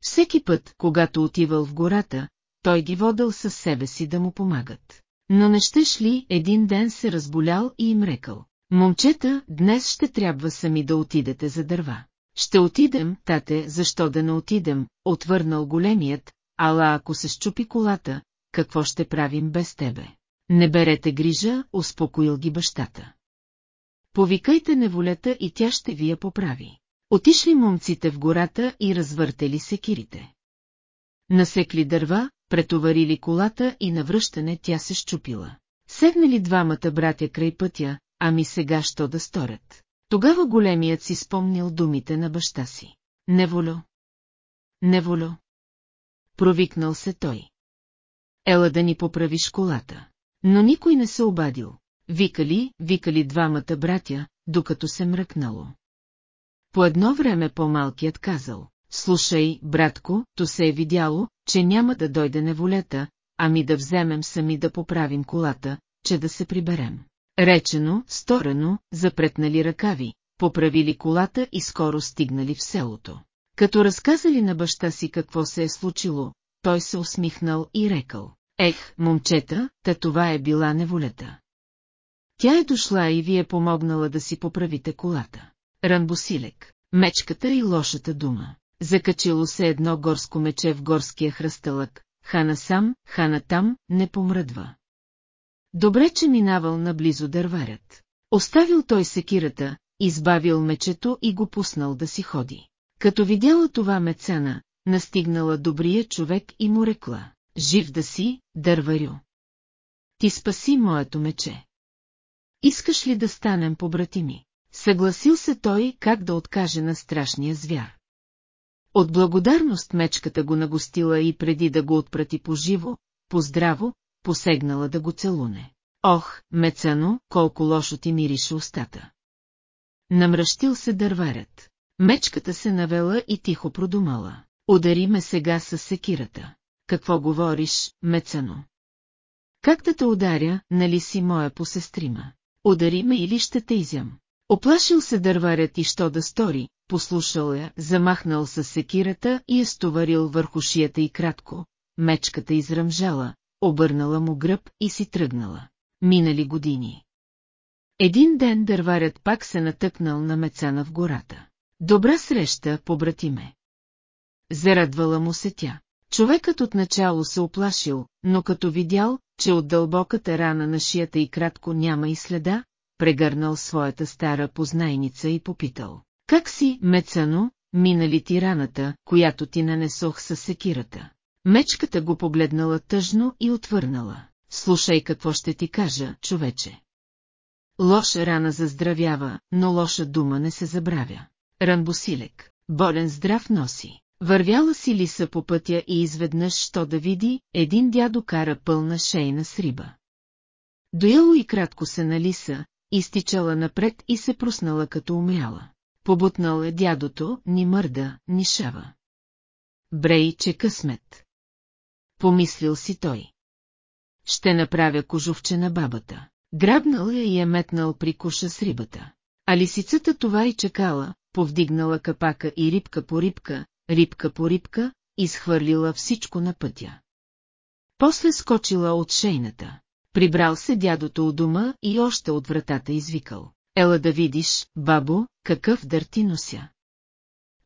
Всеки път, когато отивал в гората, той ги водил със себе си да му помагат. Но не щеш ли един ден се разболял и им рекал, момчета, днес ще трябва сами да отидете за дърва. Ще отидем, тате, защо да не отидем, отвърнал големият, ала ако се щупи колата, какво ще правим без тебе? Не берете грижа, успокоил ги бащата. Повикайте неволята и тя ще ви я поправи. Отишли момците в гората и развъртели секирите. Насекли дърва, претоварили колата и навръщане тя се щупила. Седнали двамата братя край пътя, ами сега що да сторят. Тогава големият си спомнил думите на баща си. Неволю. Неволю. Провикнал се той. Ела да ни поправиш колата. Но никой не се обадил. Викали, викали двамата братя, докато се мръкнало. По едно време по-малкият казал, слушай, братко, то се е видяло, че няма да дойде неволета, ами да вземем сами да поправим колата, че да се приберем. Речено, сторено, запретнали ръкави, поправили колата и скоро стигнали в селото. Като разказали на баща си какво се е случило, той се усмихнал и рекал. Ех, момчета, та това е била неволета. Тя е дошла и ви е помогнала да си поправите колата. Ранбосилек, мечката и лошата дума. Закачило се едно горско мече в горския хръстълък, хана сам, хана там, не помръдва. Добре, че минавал наблизо дърварят. Оставил той секирата, избавил мечето и го пуснал да си ходи. Като видяла това мецана, настигнала добрия човек и му рекла, жив да си, дърварю. Ти спаси моето мече. Искаш ли да станем побратими? Съгласил се той как да откаже на страшния звяр. От благодарност мечката го нагостила и преди да го отпрати поживо, поздраво, посегнала да го целуне. Ох, мецано, колко лошо ти мирише устата. Намръщил се дърварят. Мечката се навела и тихо продумала. Удари ме сега с секирата. Какво говориш, мецано? Как да те ударя, нали си моя посестрима? Удари ме или ще те изям. Оплашил се дърварят и що да стори, послушал я, замахнал с секирата и е стоварил върху шията и кратко. Мечката изръмжала, обърнала му гръб и си тръгнала. Минали години. Един ден дърварят пак се натъкнал на мецана в гората. Добра среща, побратиме. Зарадвала му се тя. Човекът отначало се оплашил, но като видял, че от дълбоката рана на шията и кратко няма и следа, прегърнал своята стара познайница и попитал. Как си, Мецано, минали ти раната, която ти нанесох с секирата? Мечката го погледнала тъжно и отвърнала. Слушай какво ще ти кажа, човече. Лоша рана заздравява, но лоша дума не се забравя. Ранбосилек, болен здрав носи. Вървяла си лиса по пътя и изведнъж, що да види, един дядо кара пълна шейна с риба. Дояло и кратко се на лиса, изтичала напред и се проснала като умряла. Побутнал е дядото, ни мърда, ни шава. Брей, че късмет. Помислил си той. Ще направя кожувче на бабата. Грабнал я и е метнал при куша с рибата. А лисицата това и чекала, повдигнала капака и рибка по рибка, рибка по рибка, изхвърлила всичко на пътя. После скочила от шейната. Прибрал се дядото у дома и още от вратата извикал. Ела да видиш, бабо, какъв дър ти нося.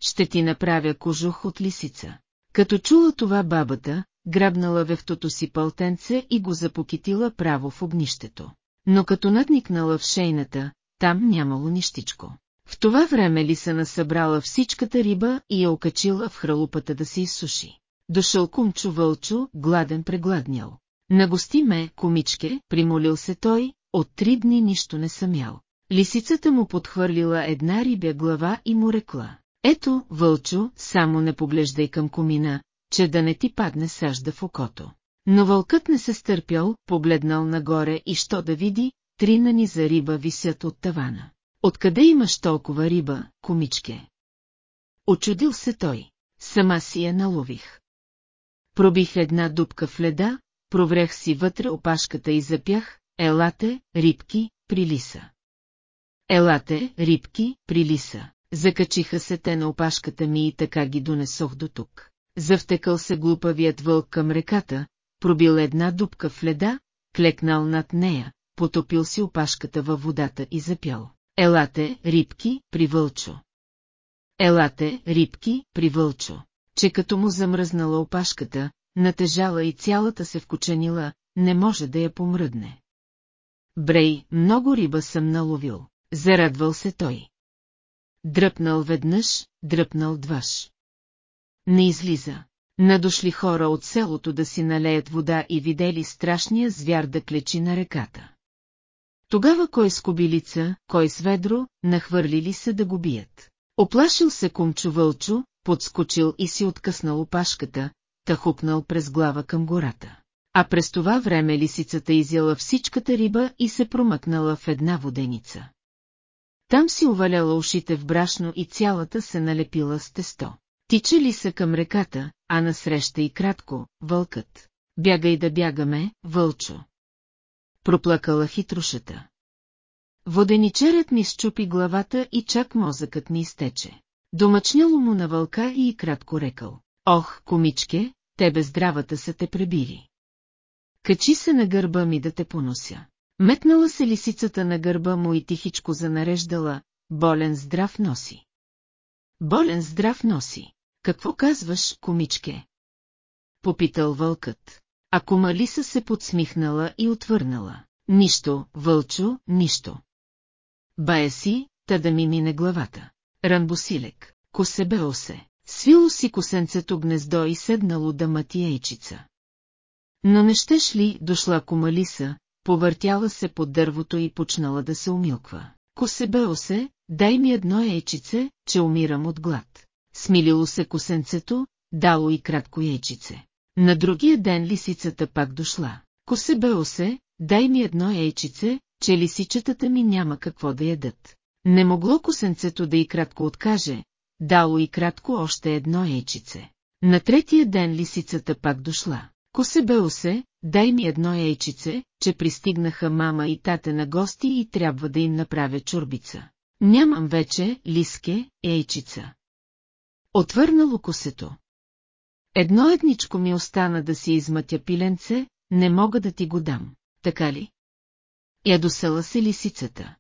Ще ти направя кожух от лисица. Като чула това бабата, грабнала вехтото си пълтенце и го запокитила право в огнището. Но като надникнала в шейната, там нямало нищичко. В това време ли са насъбрала всичката риба и я окачила в хралупата да се изсуши. Дошъл кумчо вълчо, гладен прегладнял. Нагости ме, комичке, примолил се той, от три дни нищо не съм. Лисицата му подхвърлила една рибя глава и му рекла. Ето, вълчо, само не поглеждай към комина, че да не ти падне сажда в окото. Но вълкът не се стърпял, погледнал нагоре и що да види, три нани за риба висят от тавана. Откъде имаш толкова риба, комичке? Очудил се той. Сама си я налових. Пробих една дупка в леда, проврех си вътре опашката и запях, елате, рибки, прилиса. Елате, рибки, прилиса. Закачиха се те на опашката ми и така ги донесох до тук. Завтекал се глупавият вълк към реката, пробил една дупка в леда, клекнал над нея, потопил си опашката във водата и запял. Елате, рибки, при вълчо. Елате, рибки, при вълчо. Че като му замръзнала опашката, натежала и цялата се вкученила, не може да я помръдне. Брей, много риба съм наловил, зарадвал се той. Дръпнал веднъж, дръпнал дваш. Не излиза. Надошли хора от селото да си налеят вода и видели страшния звяр да клечи на реката. Тогава кой с кобилица, кой с ведро, нахвърлили се да го бият. Оплашил се кумчо вълчо, подскочил и си откъснал опашката, та през глава към гората. А през това време лисицата изяла всичката риба и се промъкнала в една воденица. Там си уваляла ушите в брашно и цялата се налепила с тесто. Тича ли се към реката, а насреща и кратко, вълкът. Бягай да бягаме, вълчо. Проплакала хитрушата. Воденичерът ми щупи главата и чак мозъкът ми изтече. Домъчняло му на вълка и кратко рекал. Ох, комичке, тебе здравата са те пребили. Качи се на гърба ми да те понося. Метнала се лисицата на гърба му и тихичко занареждала, болен здрав носи. Болен здрав носи. Какво казваш, комичке? Попитал вълкът. А комалиса се подсмихнала и отвърнала. Нищо, вълчо, нищо. Бая си, та да ми мине главата. Ранбосилек, косебео се, свило си косенцето гнездо и седнало да мати ейчица. Но не щеш ли, дошла комалиса, повъртяла се под дървото и почнала да се умилква. Косебео се, дай ми едно ейчице, че умирам от глад. Смилило се косенцето, дало и кратко яйчице. На другия ден лисицата пак дошла. Косебео се, дай ми едно яйчице, че лисичетата ми няма какво да ядат. Не могло косенцето да и кратко откаже, дало и кратко още едно яйчице. На третия ден лисицата пак дошла. Косебео се, дай ми едно яйчице, че пристигнаха мама и тате на гости и трябва да им направя чурбица. Нямам вече, лиске, яйчица. Отвърнало косето. Едно едничко ми остана да си измътя пиленце, не мога да ти го дам, така ли? Ядосала се лисицата.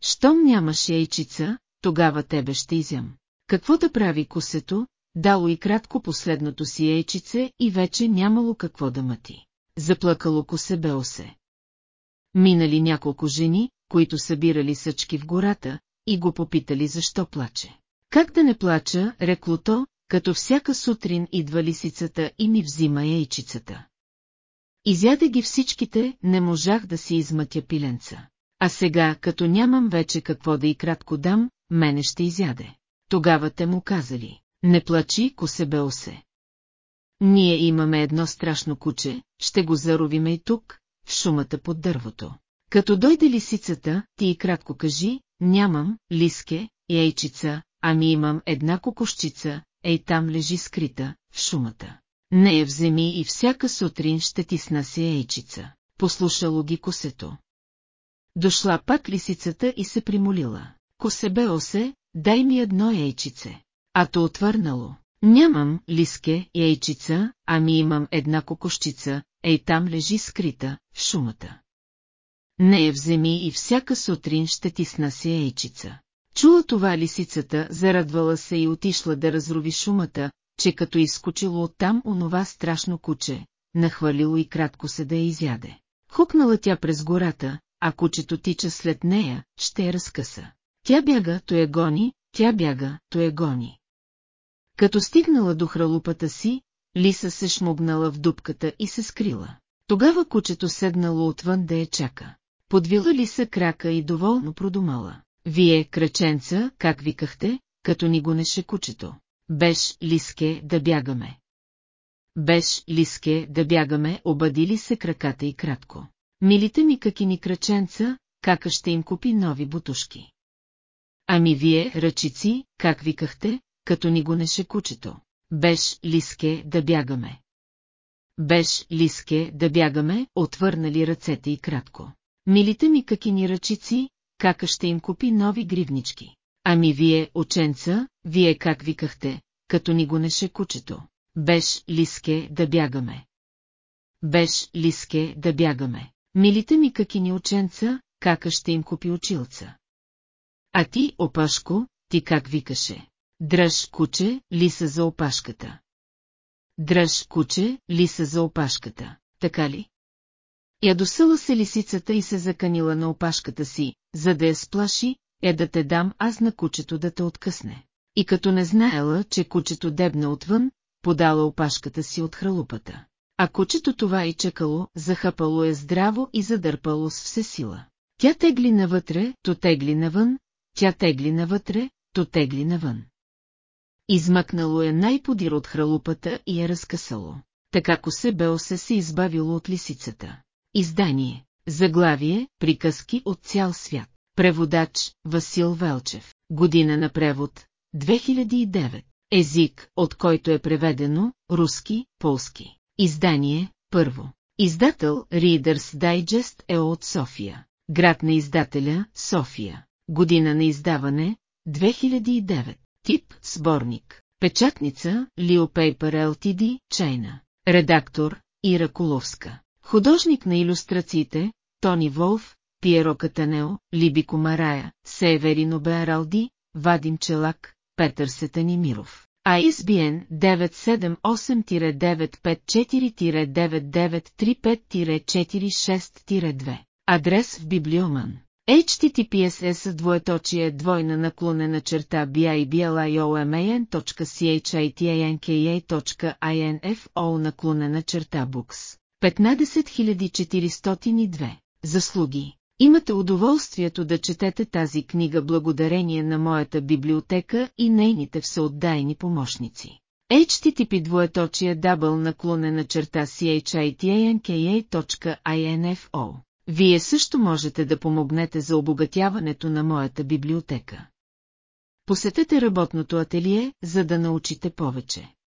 Щом нямаш яйчица, тогава тебе ще изям. Какво да прави косето, дало и кратко последното си яйчице и вече нямало какво да мъти. Заплакало косе Беосе. Минали няколко жени, които събирали съчки в гората, и го попитали защо плаче. Как да не плача, рекло то, като всяка сутрин идва лисицата и ми взима яйчицата. Изяде ги всичките, не можах да си измътя пиленца. А сега, като нямам вече какво да и кратко дам, мене ще изяде. Тогава те му казали, не плачи, Косебеосе. Ние имаме едно страшно куче, ще го заровиме и тук, в шумата под дървото. Като дойде лисицата, ти и кратко кажи, нямам, лиске, яйчица, ами имам една кокошчица, ей там лежи скрита, в шумата. Не я вземи и всяка сутрин ще ти снася яйчица. Послушало ги косето. Дошла пак лисицата и се примолила. Косебе осе, дай ми едно яйчице. А то отвърнало. Нямам, лиске, яйчица, ами имам една кокошчица, ей там лежи скрита, в шумата. Не я вземи и всяка сутрин ще ти снася яйчица. Чула това лисицата, зарадвала се и отишла да разрови шумата, че като изскочило оттам онова страшно куче, нахвалило и кратко се да я изяде. Хукнала тя през гората, а кучето тича след нея, ще я разкъса. Тя бяга, то я гони, тя бяга, то я гони. Като стигнала до хралупата си, лиса се шмугнала в дупката и се скрила. Тогава кучето седнало отвън да я чака. Подвила ли се крака и доволно продумала. Вие, краченца, как викахте, като ни гонеше кучето? Беш, лиске, да бягаме. Беш, лиске, да бягаме, обадили се краката и кратко. Милите ми какини краченца, кака ще им купи нови бутушки. Ами вие, ръчици, как викахте, като ни гонеше кучето? Беш, лиске, да бягаме. Беш, лиске, да бягаме, отвърнали ръцете и кратко. Милите ми какини ръчици, кака ще им купи нови гривнички. Ами вие, ученца, вие как викахте, като ни гонеше кучето? Беш, лиске, да бягаме. Беш, лиске, да бягаме. Милите ми какини ученца, кака ще им купи училца. А ти, опашко, ти как викаше? Дръж, куче, лиса за опашката. Дръж, куче, лиса за опашката, така ли? Ядосъла се лисицата и се заканила на опашката си, за да я сплаши, е да те дам аз на кучето да те откъсне. И като не знаела, че кучето дебна отвън, подала опашката си от хралупата. А кучето това и чекало, захапало е здраво и задърпало с все сила. Тя тегли навътре, то тегли навън, тя тегли навътре, то тегли навън. Измъкнало е най-подир от хралупата и е разкъсало. Така косе Беосе се избавило от лисицата. Издание. Заглавие. Приказки от цял свят. Преводач. Васил Велчев. Година на превод. 2009. Език, от който е преведено. Руски, полски. Издание. Първо. Издател Reader's Digest е от София. Град на издателя София. Година на издаване 2009. Тип Сборник. Печатница Leo Paper Ltd, Чайна. Редактор Ира Коловска. Художник на иллюстрациите Тони Волф, Пиеро Катанео, Либи Комарая, Северино Беаралди, Вадим Челак, Петър Сетанимиров. ISBN 978-954-9935-46-2. Адрес в Библиоман. HTTPS двоеточие двойна наклонена черта biblioman.chanka.info наклонена черта books. 15402. Заслуги. Имате удоволствието да четете тази книга благодарение на моята библиотека и нейните всеотдайни помощници. HTTP двоеточие дабъл наклонена черта chanka.info вие също можете да помогнете за обогатяването на моята библиотека. Посетете работното ателие, за да научите повече.